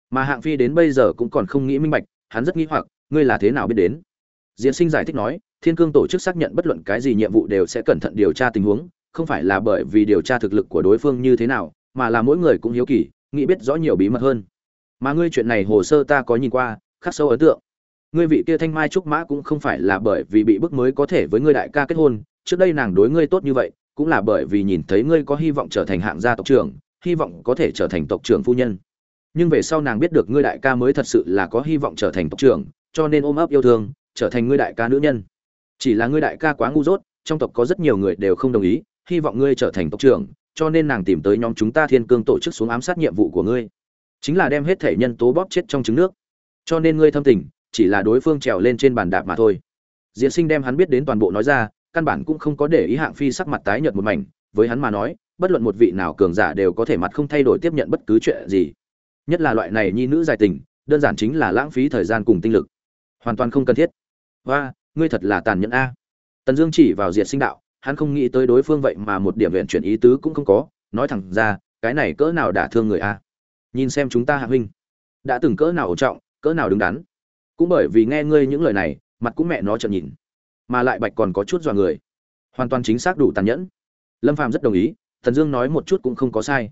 mà hạng phi đến bây giờ cũng còn không nghĩ minh bạch, hắn rất nghĩ hoặc, ngươi là thế nào biết đến? Diễn sinh giải thích nói, thiên cương tổ chức xác nhận bất luận cái gì nhiệm vụ đều sẽ cẩn thận điều tra tình huống, không phải là bởi vì điều tra thực lực của đối phương như thế nào, mà là mỗi người cũng hiếu kỳ, nghĩ biết rõ nhiều bí mật hơn. Mà ngươi chuyện này hồ sơ ta có nhìn qua, khắc sâu ấn tượng. Ngươi vị kia thanh mai trúc mã cũng không phải là bởi vì bị bức mới có thể với ngươi đại ca kết hôn, trước đây nàng đối ngươi tốt như vậy, cũng là bởi vì nhìn thấy ngươi có hy vọng trở thành hạng gia tộc trưởng hy vọng có thể trở thành tộc trưởng phu nhân. Nhưng về sau nàng biết được ngươi đại ca mới thật sự là có hy vọng trở thành tộc trưởng, cho nên ôm ấp yêu thương, trở thành ngươi đại ca nữ nhân. Chỉ là ngươi đại ca quá ngu dốt, trong tộc có rất nhiều người đều không đồng ý, hy vọng ngươi trở thành tộc trưởng, cho nên nàng tìm tới nhóm chúng ta thiên cương tổ chức xuống ám sát nhiệm vụ của ngươi. Chính là đem hết thể nhân tố bóp chết trong trứng nước. Cho nên ngươi thâm tình, chỉ là đối phương trèo lên trên bàn đạp mà thôi. Diễn sinh đem hắn biết đến toàn bộ nói ra, căn bản cũng không có để ý hạng phi sắc mặt tái nhợt một mảnh, với hắn mà nói bất luận một vị nào cường giả đều có thể mặt không thay đổi tiếp nhận bất cứ chuyện gì. Nhất là loại này nhi nữ dài tình, đơn giản chính là lãng phí thời gian cùng tinh lực. Hoàn toàn không cần thiết. Và ngươi thật là tàn nhẫn a. Tần dương chỉ vào diệt sinh đạo, hắn không nghĩ tới đối phương vậy mà một điểm viện chuyển ý tứ cũng không có, nói thẳng ra, cái này cỡ nào đả thương người a. Nhìn xem chúng ta hạ huynh. Đã từng cỡ nào ổn trọng, cỡ nào đứng đắn. Cũng bởi vì nghe ngươi những lời này, mặt cũng mẹ nó chợt nhìn. Mà lại bạch còn có chút dọa người. Hoàn toàn chính xác đủ tàn nhẫn. Lâm phàm rất đồng ý thần dương nói một chút cũng không có sai,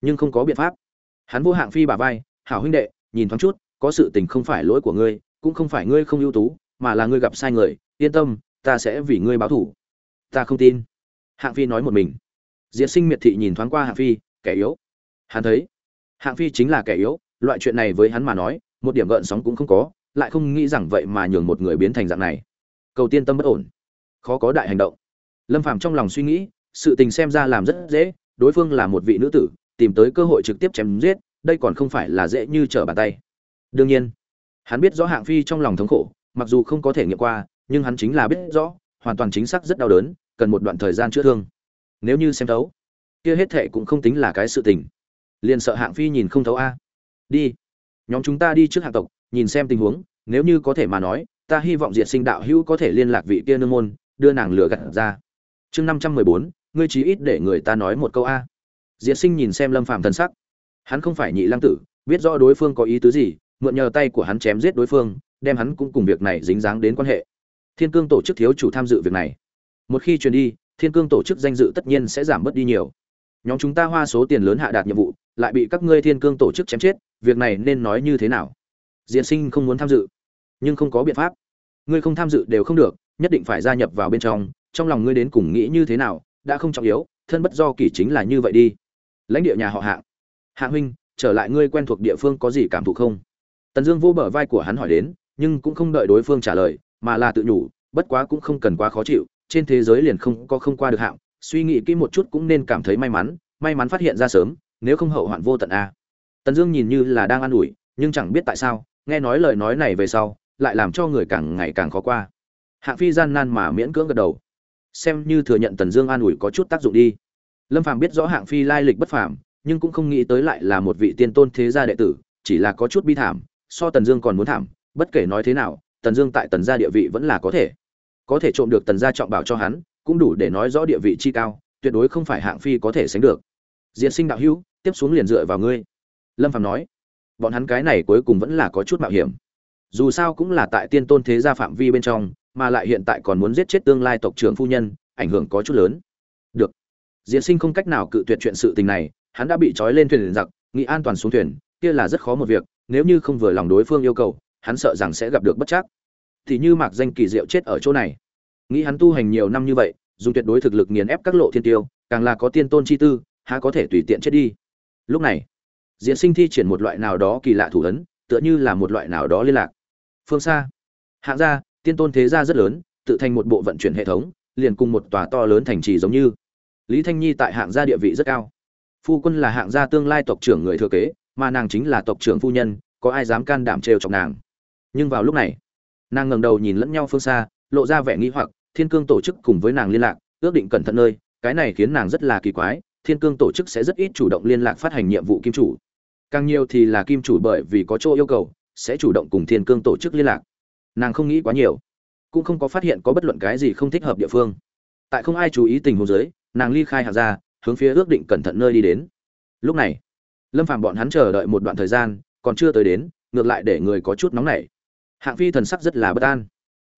nhưng không có biện pháp. Hắn vô hạng phi bà vai, hảo huynh đệ, nhìn thoáng chút, có sự tình không phải lỗi của ngươi, cũng không phải ngươi không ưu tú, mà là ngươi gặp sai người, yên tâm, ta sẽ vì ngươi báo thù. ta không tin. Hạng phi nói một mình. Diệt sinh miệt thị nhìn thoáng qua hạng phi, kẻ yếu. Hắn thấy, hạng phi chính là kẻ yếu, loại chuyện này với hắn mà nói, một điểm gợn sóng cũng không có, lại không nghĩ rằng vậy mà nhường một người biến thành dạng này. Cầu tiên tâm bất ổn, khó có đại hành động. Lâm phàm trong lòng suy nghĩ sự tình xem ra làm rất dễ, đối phương là một vị nữ tử, tìm tới cơ hội trực tiếp chém giết, đây còn không phải là dễ như trở bàn tay. Đương nhiên, hắn biết rõ hạng phi trong lòng thống khổ, mặc dù không có thể nghiệm qua, nhưng hắn chính là biết rõ, hoàn toàn chính xác rất đau đớn, cần một đoạn thời gian chữa thương. Nếu như xem thấu, kia hết thệ cũng không tính là cái sự tình. Liền sợ hạng phi nhìn không thấu a. Đi, nhóm chúng ta đi trước hạng tộc, nhìn xem tình huống, nếu như có thể mà nói, ta hy vọng diệt sinh đạo hữu có thể liên lạc vị kia nương môn, đưa nàng lừa gạt ra. Chương năm trăm mười bốn ngươi chí ít để người ta nói một câu a. Diệt sinh nhìn xem lâm phàm thần sắc. Hắn không phải nhị lăng tử, biết rõ đối phương có ý tứ gì, mượn nhờ tay của hắn chém giết đối phương, đem hắn cũng cùng việc này dính dáng đến quan hệ. Thiên cương tổ chức thiếu chủ tham dự việc này. Một khi truyền đi, thiên cương tổ chức danh dự tất nhiên sẽ giảm bớt đi nhiều. Nhóm chúng ta hoa số tiền lớn hạ đạt nhiệm vụ, lại bị các ngươi thiên cương tổ chức chém chết, việc này nên nói như thế nào? Diệt sinh không muốn tham dự, nhưng không có biện pháp. Ngươi không tham dự đều không được, nhất định phải gia nhập vào bên trong trong lòng ngươi đến cùng nghĩ như thế nào đã không trọng yếu, thân bất do kỷ chính là như vậy đi. Lãnh địa nhà họ hạng. Hạng huynh, trở lại ngươi quen thuộc địa phương có gì cảm thụ không? Tần dương vô bờ vai của hắn hỏi đến, nhưng cũng không đợi đối phương trả lời, mà là tự nhủ, bất quá cũng không cần quá khó chịu, trên thế giới liền không có không qua được hạng, suy nghĩ kỹ một chút cũng nên cảm thấy may mắn may mắn phát hiện ra sớm, nếu không hậu hoạn vô tận a. Tần dương nhìn như là đang an ủi, nhưng chẳng biết tại sao, nghe nói lời nói này về sau, lại làm cho người càng ngày càng khó qua. Hạng phi gian nan mà miễn cưỡng gật đầu xem như thừa nhận tần dương an ủi có chút tác dụng đi. Lâm phàm biết rõ hạng phi lai lịch bất phàm, nhưng cũng không nghĩ tới lại là một vị tiên tôn thế gia đệ tử, chỉ là có chút bi thảm, so tần dương còn muốn thảm, bất kể nói thế nào, tần dương tại tần gia địa vị vẫn là có thể. Có thể trộm được tần gia trọng bảo cho hắn, cũng đủ để nói rõ địa vị chi cao, tuyệt đối không phải hạng phi có thể sánh được. Diện sinh đạo hữu, tiếp xuống liền dựa vào ngươi. Lâm phàm nói, bọn hắn cái này cuối cùng vẫn là có chút mạo hiểm. Dù sao cũng là tại tiên tôn thế gia phạm vi bên trong mà lại hiện tại còn muốn giết chết tương lai tộc trưởng phu nhân, ảnh hưởng có chút lớn. Được. Diễn sinh không cách nào cự tuyệt chuyện sự tình này, hắn đã bị trói lên thuyền giặc, nghĩ an toàn xuống thuyền, kia là rất khó một việc, nếu như không vừa lòng đối phương yêu cầu, hắn sợ rằng sẽ gặp được bất chắc. Thì như mạc danh kỳ diệu chết ở chỗ này. Nghĩ hắn tu hành nhiều năm như vậy, dùng tuyệt đối thực lực nghiền ép các lộ thiên tiêu, càng là có tiên tôn chi tư, há có thể tùy tiện chết đi. Lúc này diễn sinh thi triển một loại nào đó kỳ lạ thủ ấn, tựa như là một loại nào đó liên lạc. Phương xa. Hạng gia tiên tôn thế gia rất lớn, tự thành một bộ vận chuyển hệ thống, liền cùng một tòa to lớn thành trì giống như. Lý thanh nhi tại hạng gia địa vị rất cao. Phu quân là hạng gia tương lai tộc trưởng người thừa kế, mà nàng chính là tộc trưởng phu nhân, có ai dám can đảm trêu chọc nàng? Nhưng vào lúc này, nàng ngẩng đầu nhìn lẫn nhau phương xa, lộ ra vẻ nghi hoặc, thiên cương tổ chức cùng với nàng liên lạc, ước định cẩn thận nơi, cái này khiến nàng rất là kỳ quái, thiên cương tổ chức sẽ rất ít chủ động liên lạc phát hành nhiệm vụ kim chủ. Càng nhiều thì là kim chủ bởi vì có chỗ yêu cầu, sẽ chủ động cùng thiên cương tổ chức liên lạc nàng không nghĩ quá nhiều, cũng không có phát hiện có bất luận cái gì không thích hợp địa phương. Tại không ai chú ý tình huống dưới, nàng ly khai hạ ra, hướng phía ước định cẩn thận nơi đi đến. Lúc này, lâm phàm bọn hắn chờ đợi một đoạn thời gian, còn chưa tới đến, ngược lại để người có chút nóng nảy. Hạng phi thần sắc rất là bất an.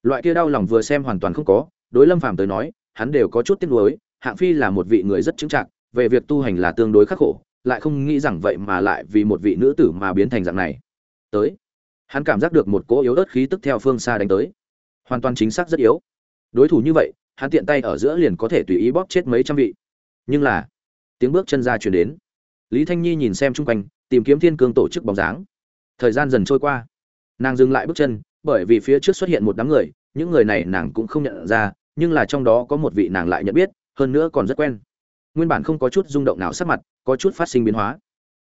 Loại kia đau lòng vừa xem hoàn toàn không có, đối lâm phàm tới nói, hắn đều có chút tiếc nuối, hạng phi là một vị người rất chứng trạng về việc tu hành là tương đối khắc khổ, lại không nghĩ rằng vậy mà lại vì một vị nữ tử mà biến thành dạng này. Tới hắn cảm giác được một cỗ yếu ớt khí tức theo phương xa đánh tới. Hoàn toàn chính xác rất yếu. Đối thủ như vậy, hắn tiện tay ở giữa liền có thể tùy ý bóp chết mấy trăm vị. Nhưng là, tiếng bước chân ra chuyển đến. Lý thanh nhi nhìn xem chung quanh, tìm kiếm thiên cương tổ chức bóng dáng. Thời gian dần trôi qua. Nàng dừng lại bước chân, bởi vì phía trước xuất hiện một đám người, những người này nàng cũng không nhận ra, nhưng là trong đó có một vị nàng lại nhận biết, hơn nữa còn rất quen. Nguyên bản không có chút rung động nào sắc mặt, có chút phát sinh biến hóa.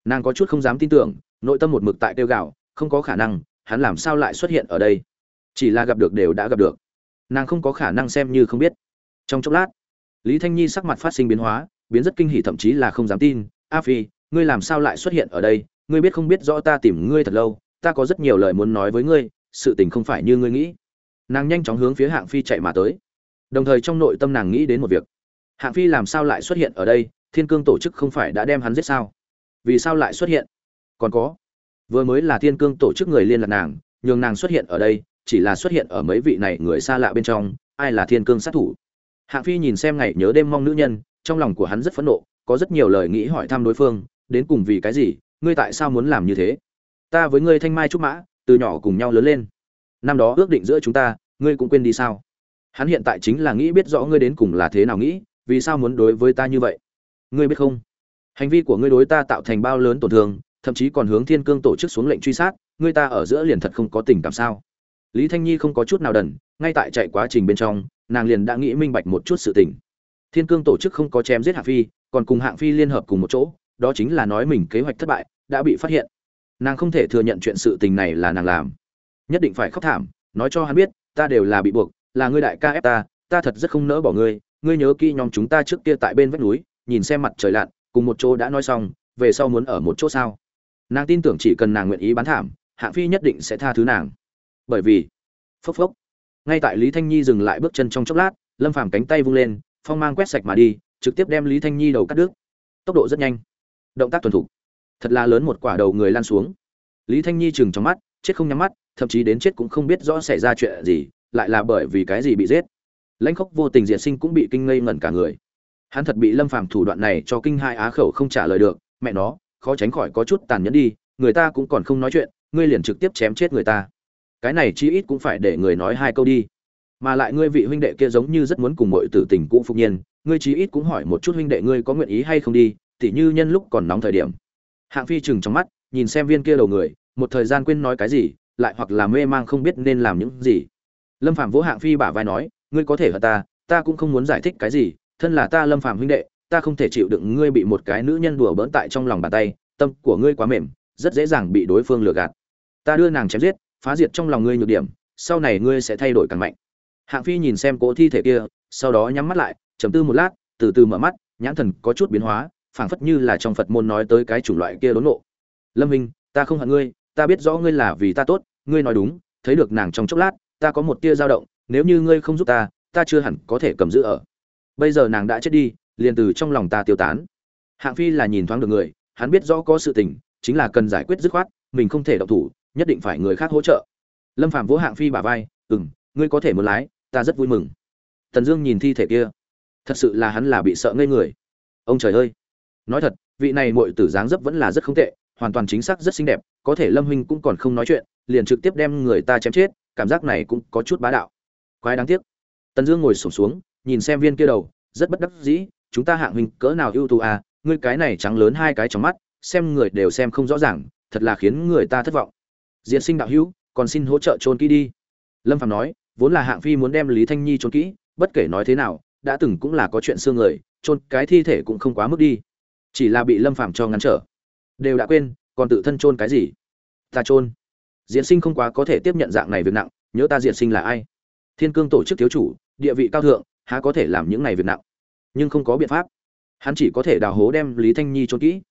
Nàng có chút không dám tin tưởng, nội tâm một mực tại tiêu gạo không có khả năng hắn làm sao lại xuất hiện ở đây? Chỉ là gặp được đều đã gặp được. Nàng không có khả năng xem như không biết. Trong chốc lát, lý thanh nhi sắc mặt phát sinh biến hóa, biến rất kinh hỉ thậm chí là không dám tin. A phi, ngươi làm sao lại xuất hiện ở đây? Ngươi biết không biết rõ ta tìm ngươi thật lâu, ta có rất nhiều lời muốn nói với ngươi, sự tình không phải như ngươi nghĩ. Nàng nhanh chóng hướng phía hạng phi chạy mà tới. Đồng thời trong nội tâm nàng nghĩ đến một việc. Hạng phi làm sao lại xuất hiện ở đây? Thiên cương tổ chức không phải đã đem hắn giết sao? Vì sao lại xuất hiện? Còn có vừa mới là thiên cương tổ chức người liên lạc nàng, nhường nàng xuất hiện ở đây, chỉ là xuất hiện ở mấy vị này người xa lạ bên trong, ai là thiên cương sát thủ? Hạng phi nhìn xem ngày nhớ đêm mong nữ nhân, trong lòng của hắn rất phẫn nộ, có rất nhiều lời nghĩ hỏi thăm đối phương, đến cùng vì cái gì, ngươi tại sao muốn làm như thế? Ta với ngươi thanh mai trúc mã, từ nhỏ cùng nhau lớn lên. Năm đó ước định giữa chúng ta, ngươi cũng quên đi sao? Hắn hiện tại chính là nghĩ biết rõ ngươi đến cùng là thế nào nghĩ, vì sao muốn đối với ta như vậy? Ngươi biết không? Hành vi của ngươi đối ta tạo thành bao lớn tổn thương thậm chí còn hướng thiên cương tổ chức xuống lệnh truy sát, người ta ở giữa liền thật không có tình cảm sao? Lý thanh nhi không có chút nào đần, ngay tại chạy quá trình bên trong, nàng liền đã nghĩ minh bạch một chút sự tình. Thiên cương tổ chức không có chém giết hạng phi, còn cùng hạng phi liên hợp cùng một chỗ, đó chính là nói mình kế hoạch thất bại, đã bị phát hiện. Nàng không thể thừa nhận chuyện sự tình này là nàng làm. Nhất định phải khóc thảm, nói cho hắn biết, ta đều là bị buộc, là ngươi đại ca ép ta ta thật rất không nỡ bỏ ngươi ngươi nhớ kỹ nhóm chúng ta trước kia tại bên vách núi, nhìn xem mặt trời lặn, cùng một chỗ đã nói xong, về sau muốn ở một chỗ sao? Nàng tin tưởng chỉ cần nàng nguyện ý bán thảm hạng phi nhất định sẽ tha thứ nàng. Bởi vì phốc phốc ngay tại lý thanh nhi dừng lại bước chân trong chốc lát lâm phàm cánh tay vung lên phong mang quét sạch mà đi trực tiếp đem lý thanh nhi đầu cắt đứt. Tốc độ rất nhanh động tác tuần thủ, thật là lớn một quả đầu người lan xuống. Lý thanh nhi chừng trong mắt chết không nhắm mắt thậm chí đến chết cũng không biết rõ xảy ra chuyện gì lại là bởi vì cái gì bị giết. Lãnh khốc vô tình diệt sinh cũng bị kinh ngây ngẩn cả người. Hắn thật bị lâm phàm thủ đoạn này cho kinh hai á khẩu không trả lời được mẹ nó khó tránh khỏi có chút tàn nhẫn đi, người ta cũng còn không nói chuyện, ngươi liền trực tiếp chém chết người ta. Cái này chi ít cũng phải để người nói hai câu đi. Mà lại ngươi vị huynh đệ kia giống như rất muốn cùng mọi tử tình cũ phục nhiên, ngươi chí ít cũng hỏi một chút huynh đệ ngươi có nguyện ý hay không đi, tỉ như nhân lúc còn nóng thời điểm. Hạng phi chừng trong mắt, nhìn xem viên kia đầu người, một thời gian quên nói cái gì, lại hoặc là mê mang không biết nên làm những gì. Lâm phạm vỗ hạng phi bả vai nói, ngươi có thể hận ta ta cũng không muốn giải thích cái gì, thân là ta lâm phạm huynh đệ ta không thể chịu đựng ngươi bị một cái nữ nhân đùa bỡn tại trong lòng bàn tay, tâm của ngươi quá mềm, rất dễ dàng bị đối phương lừa gạt. Ta đưa nàng chém giết, phá diệt trong lòng ngươi nhược điểm, sau này ngươi sẽ thay đổi càng mạnh. Hạng phi nhìn xem cỗ thi thể kia, sau đó nhắm mắt lại chấm tư một lát, từ từ mở mắt, nhãn thần có chút biến hóa, phảng phất như là trong phật môn nói tới cái chủng loại kia đốn nộ lâm minh, ta không hận ngươi, ta biết rõ ngươi là vì ta tốt, ngươi nói đúng, thấy được nàng trong chốc lát, ta có một tia dao động, nếu như ngươi không giúp ta ta chưa hẳn có thể cầm giữ ở. Bây giờ nàng đã chết đi liền từ trong lòng ta tiêu tán. Hạng phi là nhìn thoáng được người, hắn biết rõ có sự tình, chính là cần giải quyết dứt khoát, mình không thể động thủ, nhất định phải người khác hỗ trợ. Lâm phạm vỗ hạng phi bả vai ừ ngươi có thể muốn lái, ta rất vui mừng. Tần dương nhìn thi thể kia, thật sự là hắn là bị sợ ngây người. Ông trời ơi! Nói thật, vị này muội tử dáng dấp vẫn là rất không tệ, hoàn toàn chính xác rất xinh đẹp, có thể lâm huynh cũng còn không nói chuyện, liền trực tiếp đem người ta chém chết, cảm giác này cũng có chút bá đạo. Quái đáng tiếc. Tần dương ngồi sổm xuống, nhìn xem viên kia đầu, rất bất đắc dĩ chúng ta hạng huynh cỡ nào ưu tú à ngươi cái này trắng lớn hai cái trong mắt, xem người đều xem không rõ ràng, thật là khiến người ta thất vọng. Diễn sinh đạo hữu, còn xin hỗ trợ trôn kỹ đi. Lâm Phàm nói, vốn là hạng phi muốn đem lý thanh nhi trôn kỹ, bất kể nói thế nào, đã từng cũng là có chuyện xương người trôn cái thi thể cũng không quá mức đi. Chỉ là bị lâm Phàm cho ngăn trở. Đều đã quên, còn tự thân trôn cái gì? Ta trôn diễn sinh không quá có thể tiếp nhận dạng này việc nặng, nhớ ta diễn sinh là ai? Thiên cương tổ chức thiếu chủ, địa vị cao thượng, há có thể làm những này việc nặng? Nhưng không có biện pháp. Hắn chỉ có thể đào hố đem lý thanh nhi trốn kỹ.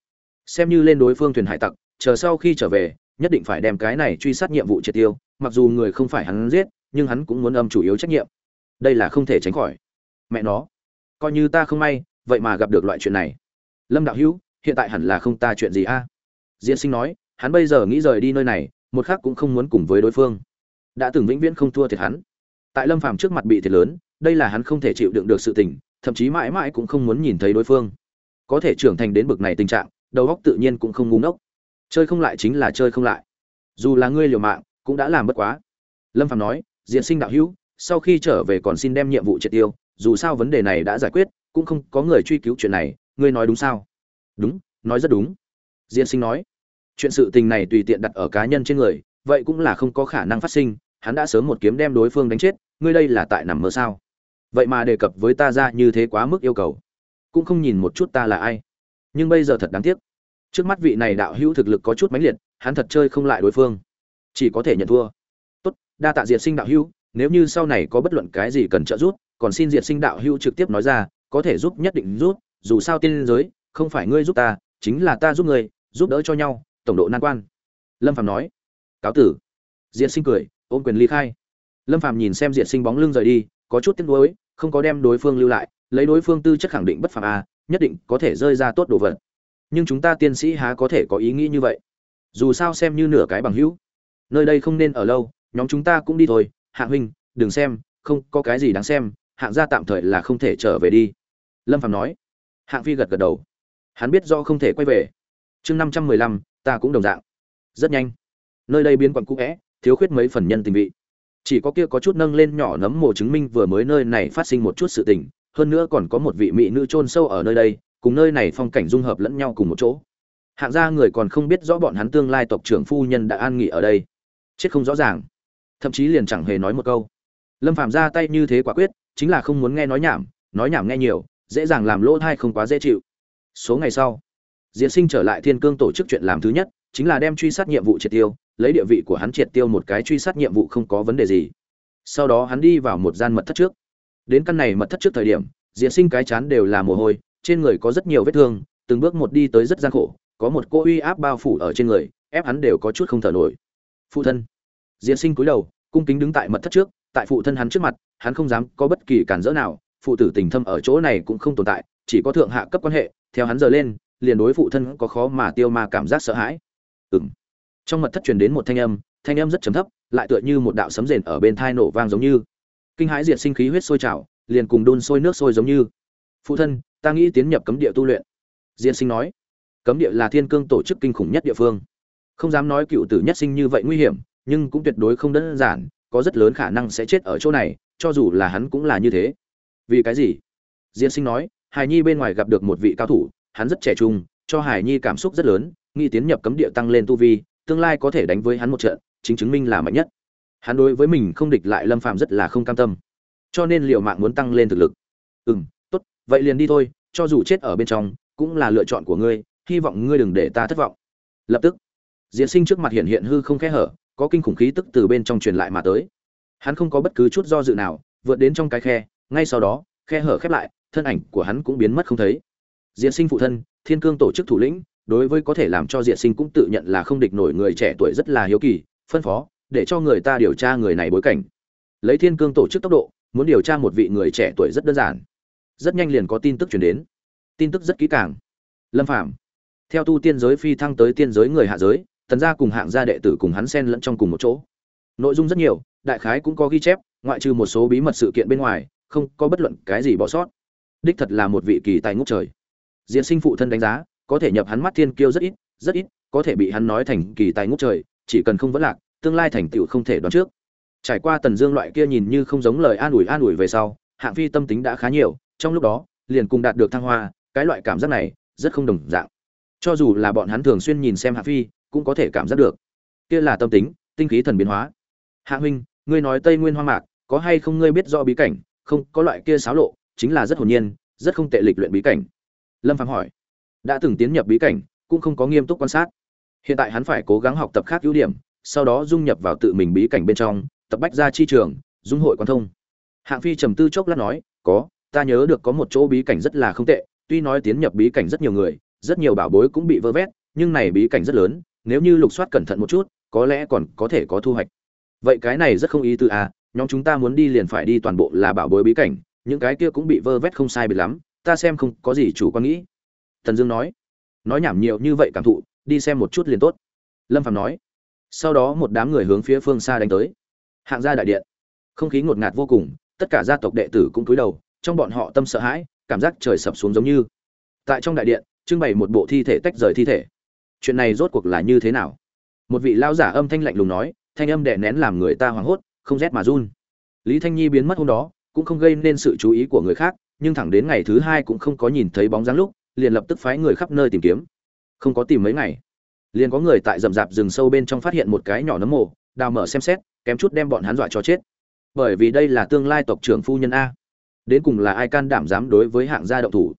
Xem như lên đối phương thuyền hải tặc, chờ sau khi trở về, nhất định phải đem cái này truy sát nhiệm vụ triệt tiêu, mặc dù người không phải hắn giết, nhưng hắn cũng muốn âm chủ yếu trách nhiệm. Đây là không thể tránh khỏi. Mẹ nó, coi như ta không may, vậy mà gặp được loại chuyện này. Lâm đạo hữu, hiện tại hẳn là không ta chuyện gì a? Diễn sinh nói, hắn bây giờ nghĩ rời đi nơi này, một khác cũng không muốn cùng với đối phương. Đã từng vĩnh viễn không thua thiệt hắn. Tại lâm phàm trước mặt bị thiệt lớn, đây là hắn không thể chịu đựng được sự tình thậm chí mãi mãi cũng không muốn nhìn thấy đối phương. Có thể trưởng thành đến bực này tình trạng, đầu óc tự nhiên cũng không ngu ngốc. Chơi không lại chính là chơi không lại. Dù là ngươi liều mạng, cũng đã làm bất quá. Lâm phàm nói, diện sinh đạo hữu, sau khi trở về còn xin đem nhiệm vụ triệt tiêu, dù sao vấn đề này đã giải quyết, cũng không có người truy cứu chuyện này, ngươi nói đúng sao? Đúng, nói rất đúng. Diện sinh nói, chuyện sự tình này tùy tiện đặt ở cá nhân trên người, vậy cũng là không có khả năng phát sinh, hắn đã sớm một kiếm đem đối phương đánh chết, ngươi đây là tại nằm mơ sao? Vậy mà đề cập với ta ra như thế quá mức yêu cầu. Cũng không nhìn một chút ta là ai. Nhưng bây giờ thật đáng tiếc. Trước mắt vị này đạo hữu thực lực có chút mãnh liệt, hắn thật chơi không lại đối phương. Chỉ có thể nhận thua. Tốt, đa tạ diệt sinh đạo hữu, nếu như sau này có bất luận cái gì cần trợ giúp, còn xin diệt sinh đạo hữu trực tiếp nói ra, có thể giúp nhất định giúp, dù sao tiên giới, không phải ngươi giúp ta, chính là ta giúp ngươi, giúp đỡ cho nhau, tổng độ nan quan. Lâm phạm nói. Cáo tử. Diệt sinh cười, ôm quyền ly khai. Lâm phạm nhìn xem diệt sinh bóng lưng rời đi có chút tiếc nuối không có đem đối phương lưu lại lấy đối phương tư chất khẳng định bất phàm a nhất định có thể rơi ra tốt đồ vật. Nhưng chúng ta tiên sĩ há có thể có ý nghĩ như vậy? Dù sao xem như nửa cái bằng hữu. Nơi đây không nên ở lâu nhóm chúng ta cũng đi thôi. Hạng huynh đừng xem không có cái gì đáng xem hạng gia tạm thời là không thể trở về đi. Lâm phàm nói. Hạng phi gật gật đầu. Hắn biết do không thể quay về. Chương năm trăm mười lăm ta cũng đồng dạng. Rất nhanh. Nơi đây biến quận cũ é, thiếu khuyết mấy phần nhân tình vị chỉ có kia có chút nâng lên nhỏ nấm mồ chứng minh vừa mới nơi này phát sinh một chút sự tình, hơn nữa còn có một vị mỹ nữ chôn sâu ở nơi đây, cùng nơi này phong cảnh dung hợp lẫn nhau cùng một chỗ. Hạng gia người còn không biết rõ bọn hắn tương lai tộc trưởng phu nhân đã an nghỉ ở đây. Chết không rõ ràng. Thậm chí liền chẳng hề nói một câu. Lâm phạm ra tay như thế quả quyết, chính là không muốn nghe nói nhảm nói nhảm nghe nhiều, dễ dàng làm lỗ thai không quá dễ chịu. Số ngày sau diễn sinh trở lại thiên cương tổ chức chuyện làm thứ nhất, chính là đem truy sát nhiệm vụ triệt tiêu lấy địa vị của hắn triệt tiêu một cái truy sát nhiệm vụ không có vấn đề gì. Sau đó hắn đi vào một gian mật thất trước. Đến căn này mật thất trước thời điểm diễn sinh cái chán đều là mồ hôi, trên người có rất nhiều vết thương, từng bước một đi tới rất gian khổ, có một cô uy áp bao phủ ở trên người, ép hắn đều có chút không thở nổi. Phụ thân. Diễn sinh cúi đầu, cung kính đứng tại mật thất trước, tại phụ thân hắn trước mặt, hắn không dám có bất kỳ cản rỡ nào, phụ tử tình thâm ở chỗ này cũng không tồn tại, chỉ có thượng hạ cấp quan hệ, theo hắn giờ lên, liền đối phụ thân có khó mà tiêu ma cảm giác sợ hãi. Ừng trong mật thất truyền đến một thanh âm thanh âm rất trầm thấp, lại tựa như một đạo sấm rền ở bên thai nổ vang giống như. Kinh hãi diệt sinh khí huyết sôi trào, liền cùng đun sôi nước sôi giống như. Phụ thân, ta nghĩ tiến nhập cấm địa tu luyện. Diệt sinh nói. Cấm địa là thiên cương tổ chức kinh khủng nhất địa phương. Không dám nói cựu tử nhất sinh như vậy nguy hiểm, nhưng cũng tuyệt đối không đơn giản, có rất lớn khả năng sẽ chết ở chỗ này, cho dù là hắn cũng là như thế. Vì cái gì? Diên sinh nói. Hải nhi bên ngoài gặp được một vị cao thủ, hắn rất trẻ trung, cho hải nhi cảm xúc rất lớn, nghĩ tiến nhập cấm địa tăng lên tu vi tương lai có thể đánh với hắn một trận, chính chứng minh là mạnh nhất. Hắn đối với mình không địch lại lâm phàm rất là không cam tâm. Cho nên liệu mạng muốn tăng lên thực lực. Ừ m tốt, vậy liền đi thôi, cho dù chết ở bên trong, cũng là lựa chọn của ngươi, hy vọng ngươi đừng để ta thất vọng. Lập tức diễn sinh trước mặt hiện hiện hư không khẽ hở, có kinh khủng khí tức từ bên trong truyền lại mà tới. Hắn không có bất cứ chút do dự nào, vượt đến trong cái khe, ngay sau đó, khe hở khép lại, thân ảnh của hắn cũng biến mất không thấy. Diễn sinh phụ thân, thiên cương tổ chức thủ lĩnh đối với có thể làm cho diện sinh cũng tự nhận là không địch nổi người trẻ tuổi rất là hiếu kỳ, phân phó, để cho người ta điều tra người này bối cảnh. Lấy thiên cương tổ chức tốc độ, muốn điều tra một vị người trẻ tuổi rất đơn giản. Rất nhanh liền có tin tức chuyển đến. Tin tức rất kỹ càng. Lâm phạm theo tu tiên giới phi thăng tới tiên giới người hạ giới, tần gia cùng hạng gia đệ tử cùng hắn xen lẫn trong cùng một chỗ. Nội dung rất nhiều, đại khái cũng có ghi chép, ngoại trừ một số bí mật sự kiện bên ngoài, không có bất luận cái gì bỏ sót. Đích thật là một vị kỳ tài ngốc trời. Diễn sinh phụ thân đánh giá có thể nhập hắn mắt thiên kiêu rất ít rất ít, có thể bị hắn nói thành kỳ tài ngút trời, chỉ cần không vấn lạc, tương lai thành tựu không thể đoán trước. Trải qua tần dương loại kia nhìn như không giống lời an ủi an ủi về sau, hạng phi tâm tính đã khá nhiều, trong lúc đó, liền cùng đạt được thăng hoa, cái loại cảm giác này, rất không đồng dạng. Cho dù là bọn hắn thường xuyên nhìn xem hạng phi, cũng có thể cảm giác được. Kia là tâm tính, tinh khí thần biến hóa. Hạ huynh, ngươi nói tây nguyên hoa mạc, có hay không ngươi biết rõ bí cảnh? Không, có loại kia xáo lộ, chính là rất hồn nhiên, rất không tệ lịch luyện bí cảnh. Lâm Phàm hỏi đã từng tiến nhập bí cảnh, cũng không có nghiêm túc quan sát. Hiện tại hắn phải cố gắng học tập khác ưu điểm, sau đó dung nhập vào tự mình bí cảnh bên trong, tập bách ra chi trường, dung hội quan thông. Hạng phi trầm tư chốc lát nói, có, ta nhớ được có một chỗ bí cảnh rất là không tệ, tuy nói tiến nhập bí cảnh rất nhiều người, rất nhiều bảo bối cũng bị vơ vét, nhưng này bí cảnh rất lớn, nếu như lục soát cẩn thận một chút, có lẽ còn có thể có thu hoạch. Vậy cái này rất không ý tư à nhóm chúng ta muốn đi liền phải đi toàn bộ là bảo bối bí cảnh, những cái kia cũng bị vơ vét không sai biệt lắm, ta xem không có gì chủ quan nghĩ. Tần dương nói. Nói nhảm nhiều như vậy cảm thụ, đi xem một chút liền tốt. Lâm phạm nói. Sau đó một đám người hướng phía phương xa đánh tới. Hạng gia đại điện. Không khí ngột ngạt vô cùng, tất cả gia tộc đệ tử cũng cúi đầu, trong bọn họ tâm sợ hãi, cảm giác trời sập xuống giống như. Tại trong đại điện, trưng bày một bộ thi thể tách rời thi thể. Chuyện này rốt cuộc là như thế nào? Một vị lao giả âm thanh lạnh lùng nói, thanh âm đè nén làm người ta hoảng hốt, không rét mà run. Lý thanh nhi biến mất hôm đó, cũng không gây nên sự chú ý của người khác, nhưng thẳng đến ngày thứ hai cũng không có nhìn thấy bóng dáng lúc liền lập tức phái người khắp nơi tìm kiếm. Không có tìm mấy ngày, liền có người tại rậm rạp rừng sâu bên trong phát hiện một cái nhỏ nấm mồ, đào mở xem xét, kém chút đem bọn hắn dọa cho chết. Bởi vì đây là tương lai tộc trưởng phu nhân a. Đến cùng là ai can đảm dám đối với hạng gia động thủ?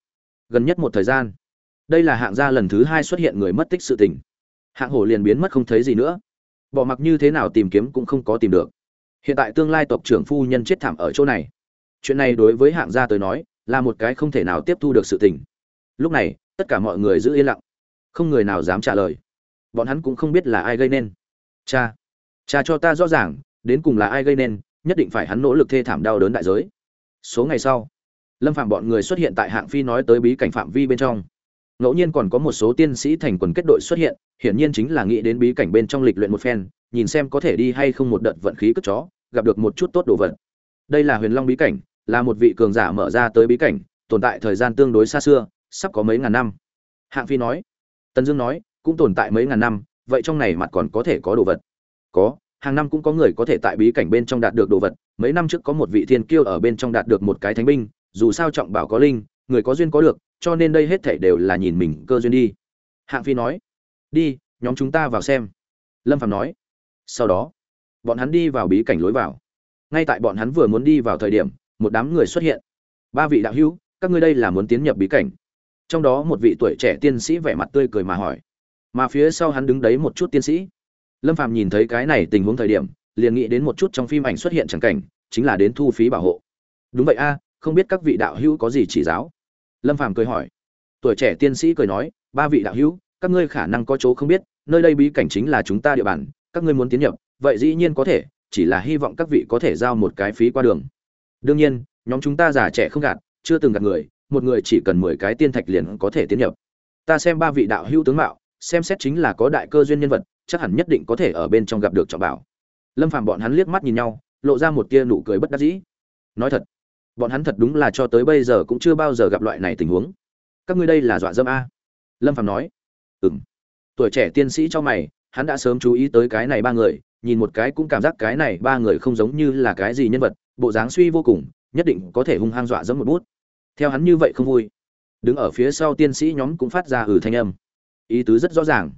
Gần nhất một thời gian, đây là hạng gia lần thứ hai xuất hiện người mất tích sự tình. Hạng hổ liền biến mất không thấy gì nữa. Bỏ mặc như thế nào tìm kiếm cũng không có tìm được. Hiện tại tương lai tộc trưởng phu nhân chết thảm ở chỗ này. Chuyện này đối với hạng gia tới nói, là một cái không thể nào tiếp thu được sự tình lúc này, tất cả mọi người giữ yên lặng. Không người nào dám trả lời. Bọn hắn cũng không biết là ai gây nên. Cha cha cho ta rõ ràng, đến cùng là ai gây nên, nhất định phải hắn nỗ lực thê thảm đau đớn đại giới. Số ngày sau, lâm phạm bọn người xuất hiện tại hạng phi nói tới bí cảnh phạm vi bên trong. Ngẫu nhiên còn có một số tiên sĩ thành quần kết đội xuất hiện, hiển nhiên chính là nghĩ đến bí cảnh bên trong lịch luyện một phen, nhìn xem có thể đi hay không một đợt vận khí cất chó, gặp được một chút tốt đồ vật. Đây là huyền long bí cảnh, là một vị cường giả mở ra tới bí cảnh, tồn tại thời gian tương đối xa xưa sắp có mấy ngàn năm. Hạng phi nói. Tần dương nói, cũng tồn tại mấy ngàn năm, vậy trong này mặt còn có thể có đồ vật? Có, hàng năm cũng có người có thể tại bí cảnh bên trong đạt được đồ vật. Mấy năm trước có một vị thiên kiêu ở bên trong đạt được một cái thánh binh, dù sao trọng bảo có linh, người có duyên có được, cho nên đây hết thảy đều là nhìn mình cơ duyên đi. Hạng phi nói. Đi, nhóm chúng ta vào xem. Lâm phạm nói. Sau đó, bọn hắn đi vào bí cảnh lối vào. Ngay tại bọn hắn vừa muốn đi vào thời điểm, một đám người xuất hiện. Ba vị đạo hữu, các ngươi đây là muốn tiến nhập bí cảnh trong đó một vị tuổi trẻ tiên sĩ vẻ mặt tươi cười mà hỏi. Mà phía sau hắn đứng đấy một chút tiên sĩ. Lâm phàm nhìn thấy cái này tình huống thời điểm, liền nghĩ đến một chút trong phim ảnh xuất hiện chẳng cảnh, chính là đến thu phí bảo hộ. Đúng vậy a, không biết các vị đạo hữu có gì chỉ giáo? Lâm phàm cười hỏi. Tuổi trẻ tiên sĩ cười nói, ba vị đạo hữu, các ngươi khả năng có chỗ không biết, nơi đây bí cảnh chính là chúng ta địa bàn, các ngươi muốn tiến nhập, vậy dĩ nhiên có thể, chỉ là hy vọng các vị có thể giao một cái phí qua đường. Đương nhiên, nhóm chúng ta già trẻ không gạt, chưa từng gạt người một người chỉ cần mười cái tiên thạch liền có thể tiến nhập. Ta xem ba vị đạo hữu tướng mạo, xem xét chính là có đại cơ duyên nhân vật, chắc hẳn nhất định có thể ở bên trong gặp được trọng bảo. Lâm phàm bọn hắn liếc mắt nhìn nhau, lộ ra một tia nụ cười bất đắc dĩ. Nói thật, bọn hắn thật đúng là cho tới bây giờ cũng chưa bao giờ gặp loại này tình huống. Các ngươi đây là dọa dâm a. Lâm phàm nói, ừm. Tuổi trẻ tiên sĩ cho mày, hắn đã sớm chú ý tới cái này ba người, nhìn một cái cũng cảm giác cái này ba người không giống như là cái gì nhân vật, bộ dáng suy vô cùng, nhất định có thể hung hăng dọa dẫm một bút theo hắn như vậy không vui. Đứng ở phía sau tiên sĩ nhóm cũng phát ra hử thanh âm. Ý tứ rất rõ ràng.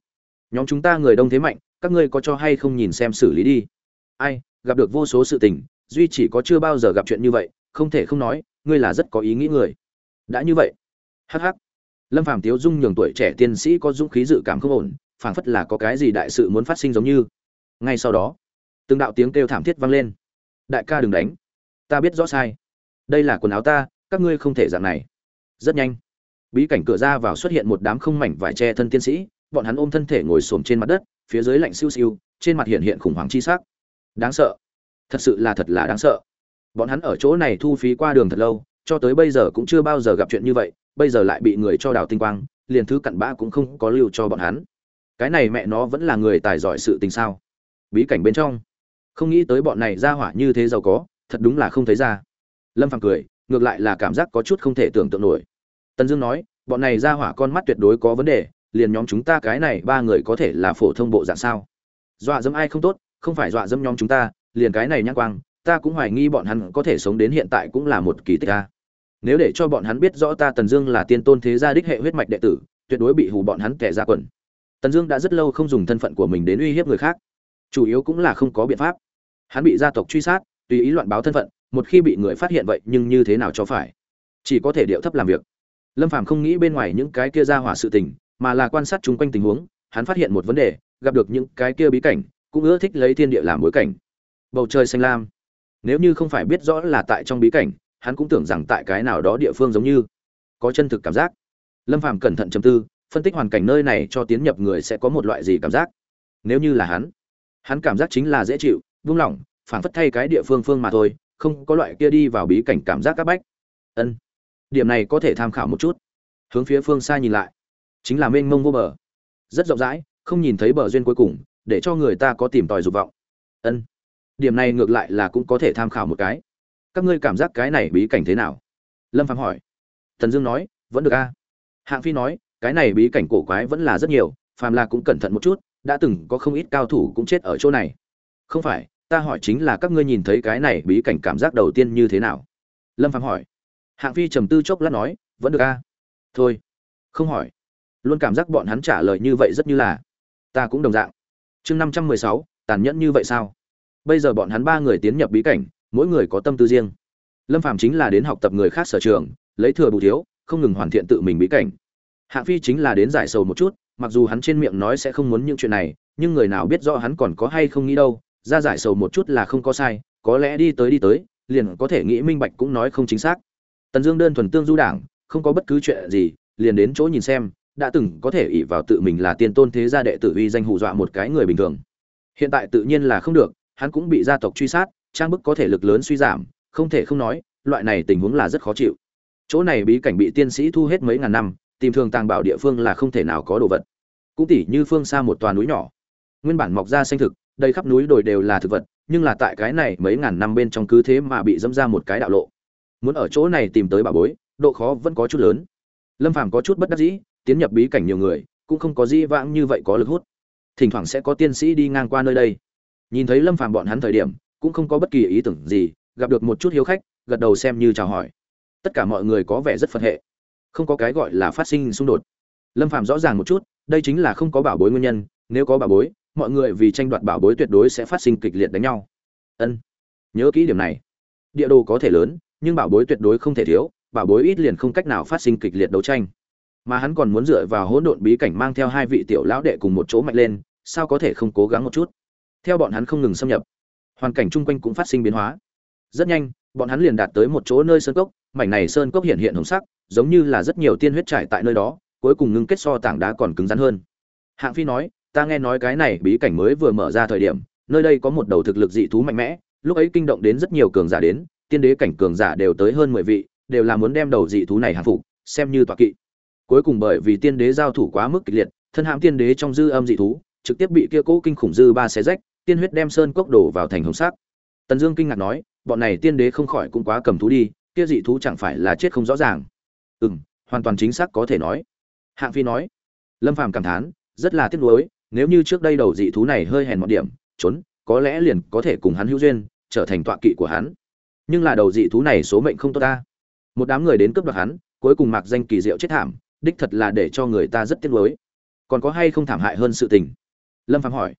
Nhóm chúng ta người đông thế mạnh, các ngươi có cho hay không nhìn xem xử lý đi. Ai, gặp được vô số sự tình, duy chỉ có chưa bao giờ gặp chuyện như vậy, không thể không nói, ngươi là rất có ý nghĩ người. Đã như vậy. Hh lâm phàm tiếu dung nhường tuổi trẻ tiên sĩ có dũng khí dự cảm không ổn, phảng phất là có cái gì đại sự muốn phát sinh giống như. Ngay sau đó, từng đạo tiếng kêu thảm thiết vang lên. Đại ca đừng đánh. Ta biết rõ sai. Đây là quần áo ta các ngươi không thể dạng này. Rất nhanh, bí cảnh cửa ra vào xuất hiện một đám không mảnh vải che thân tiên sĩ, bọn hắn ôm thân thể ngồi xổm trên mặt đất, phía dưới lạnh siêu siêu, trên mặt hiện hiện khủng hoảng chi sắc. Đáng sợ. Thật sự là thật là đáng sợ. Bọn hắn ở chỗ này thu phí qua đường thật lâu, cho tới bây giờ cũng chưa bao giờ gặp chuyện như vậy, bây giờ lại bị người cho đào tinh quang, liền thứ cặn bã cũng không có lưu cho bọn hắn. Cái này mẹ nó vẫn là người tài giỏi sự tình sao? Bí cảnh bên trong. Không nghĩ tới bọn này ra hỏa như thế giàu có, thật đúng là không thấy ra. Lâm phàm cười ngược lại là cảm giác có chút không thể tưởng tượng nổi. Tần dương nói, bọn này ra hỏa con mắt tuyệt đối có vấn đề, liền nhóm chúng ta cái này ba người có thể là phổ thông bộ dạng sao? Dọa dẫm ai không tốt, không phải dọa dẫm nhóm chúng ta, liền cái này nhãn quang, ta cũng hoài nghi bọn hắn có thể sống đến hiện tại cũng là một kỳ tích a. Nếu để cho bọn hắn biết rõ ta tần dương là tiên tôn thế gia đích hệ huyết mạch đệ tử, tuyệt đối bị hù bọn hắn kẻ ra quần. Tần dương đã rất lâu không dùng thân phận của mình đến uy hiếp người khác, chủ yếu cũng là không có biện pháp. Hắn bị gia tộc truy sát, tùy ý loạn báo thân phận một khi bị người phát hiện vậy nhưng như thế nào cho phải? Chỉ có thể điệu thấp làm việc. Lâm phàm không nghĩ bên ngoài những cái kia ra hỏa sự tình, mà là quan sát chung quanh tình huống, hắn phát hiện một vấn đề, gặp được những cái kia bí cảnh, cũng ưa thích lấy thiên địa làm bối cảnh. Bầu trời xanh lam. Nếu như không phải biết rõ là tại trong bí cảnh, hắn cũng tưởng rằng tại cái nào đó địa phương giống như. Có chân thực cảm giác. Lâm phàm cẩn thận chầm tư, phân tích hoàn cảnh nơi này cho tiến nhập người sẽ có một loại gì cảm giác. Nếu như là hắn hắn cảm giác chính là dễ chịu vung lòng phảng phất thay cái địa phương phương mà thôi không có loại kia đi vào bí cảnh cảm giác các bách. Ân, điểm này có thể tham khảo một chút. Hướng phía phương xa nhìn lại. Chính là mênh mông vô bờ. Rất rộng rãi, không nhìn thấy bờ duyên cuối cùng, để cho người ta có tìm tòi dục vọng. Ân, điểm này ngược lại là cũng có thể tham khảo một cái. Các ngươi cảm giác cái này bí cảnh thế nào? Lâm phạm hỏi. Thần dương nói, vẫn được a. Hạng phi nói, cái này bí cảnh cổ quái vẫn là rất nhiều, phàm là cũng cẩn thận một chút, đã từng có không ít cao thủ cũng chết ở chỗ này. Không phải ta hỏi chính là các ngươi nhìn thấy cái này bí cảnh cảm giác đầu tiên như thế nào? Lâm phạm hỏi. Hạng phi trầm tư chốc lát nói, vẫn được a. Thôi. Không hỏi. Luôn cảm giác bọn hắn trả lời như vậy rất như là. Ta cũng đồng dạng. Chương năm trăm mười sáu, tàn nhẫn như vậy sao? Bây giờ bọn hắn ba người tiến nhập bí cảnh, mỗi người có tâm tư riêng. Lâm phạm chính là đến học tập người khác sở trường, lấy thừa bù thiếu, không ngừng hoàn thiện tự mình bí cảnh. Hạng phi chính là đến giải sầu một chút, mặc dù hắn trên miệng nói sẽ không muốn những chuyện này, nhưng người nào biết rõ hắn còn có hay không nghĩ đâu ra giải sầu một chút là không có sai, có lẽ đi tới đi tới, liền có thể nghĩ minh bạch cũng nói không chính xác. Tần dương đơn thuần tương du đảng, không có bất cứ chuyện gì, liền đến chỗ nhìn xem, đã từng có thể ỷ vào tự mình là tiên tôn thế gia đệ tử uy danh hù dọa một cái người bình thường. Hiện tại tự nhiên là không được, hắn cũng bị gia tộc truy sát, trang bức có thể lực lớn suy giảm, không thể không nói, loại này tình huống là rất khó chịu. Chỗ này bí cảnh bị tiên sĩ thu hết mấy ngàn năm, tìm thường tàng bảo địa phương là không thể nào có đồ vật. Cũng tỉ như phương xa một tòa núi nhỏ. Nguyên bản mọc ra xanh thực đây khắp núi đồi đều là thực vật, nhưng là tại cái này mấy ngàn năm bên trong cứ thế mà bị dâm ra một cái đạo lộ. Muốn ở chỗ này tìm tới bảo bối, độ khó vẫn có chút lớn. Lâm phàm có chút bất đắc dĩ, tiến nhập bí cảnh nhiều người, cũng không có di vãng như vậy có lực hút. Thỉnh thoảng sẽ có tiên sĩ đi ngang qua nơi đây. Nhìn thấy lâm phàm bọn hắn thời điểm, cũng không có bất kỳ ý tưởng gì, gặp được một chút hiếu khách, gật đầu xem như chào hỏi. Tất cả mọi người có vẻ rất phân hệ. Không có cái gọi là phát sinh xung đột. Lâm phàm rõ ràng một chút, đây chính là không có bảo bối nguyên nhân, nếu có bảo bối mọi người vì tranh đoạt bảo bối tuyệt đối sẽ phát sinh kịch liệt đánh nhau. Ân, nhớ kỹ điểm này. Địa đồ có thể lớn, nhưng bảo bối tuyệt đối không thể thiếu, bảo bối ít liền không cách nào phát sinh kịch liệt đấu tranh. Mà hắn còn muốn dựa vào hỗn độn bí cảnh mang theo hai vị tiểu lão đệ cùng một chỗ mạnh lên, sao có thể không cố gắng một chút? Theo bọn hắn không ngừng xâm nhập, hoàn cảnh chung quanh cũng phát sinh biến hóa. Rất nhanh, bọn hắn liền đạt tới một chỗ nơi sơn cốc, mảnh này sơn cốc hiện hiện hồng sắc, giống như là rất nhiều tiên huyết trải tại nơi đó, cuối cùng ngưng kết so tảng đá còn cứng rắn hơn. Hạng phi nói ta nghe nói cái này bí cảnh mới vừa mở ra thời điểm, nơi đây có một đầu thực lực dị thú mạnh mẽ, lúc ấy kinh động đến rất nhiều cường giả đến, tiên đế cảnh cường giả đều tới hơn mười vị, đều là muốn đem đầu dị thú này hàng phục, xem như tọa kỵ. Cuối cùng bởi vì tiên đế giao thủ quá mức kịch liệt, thân hãm tiên đế trong dư âm dị thú, trực tiếp bị kia cố kinh khủng dư ba xé rách, tiên huyết đem sơn cốc đổ vào thành hồng sắc. Tần dương kinh ngạc nói, bọn này tiên đế không khỏi cũng quá cầm thú đi, kia dị thú chẳng phải là chết không rõ ràng. Ừ hoàn toàn chính xác có thể nói. Hạng phi nói, lâm phàm cảm thán, rất là tiếc nuối nếu như trước đây đầu dị thú này hơi hèn một điểm, trốn, có lẽ liền có thể cùng hắn hữu duyên, trở thành tọa kỵ của hắn. Nhưng là đầu dị thú này số mệnh không tốt ta. Một đám người đến cướp đoạt hắn, cuối cùng mặc danh kỳ diệu chết thảm, đích thật là để cho người ta rất tiếc nuối. Còn có hay không thảm hại hơn sự tình? Lâm phàm hỏi.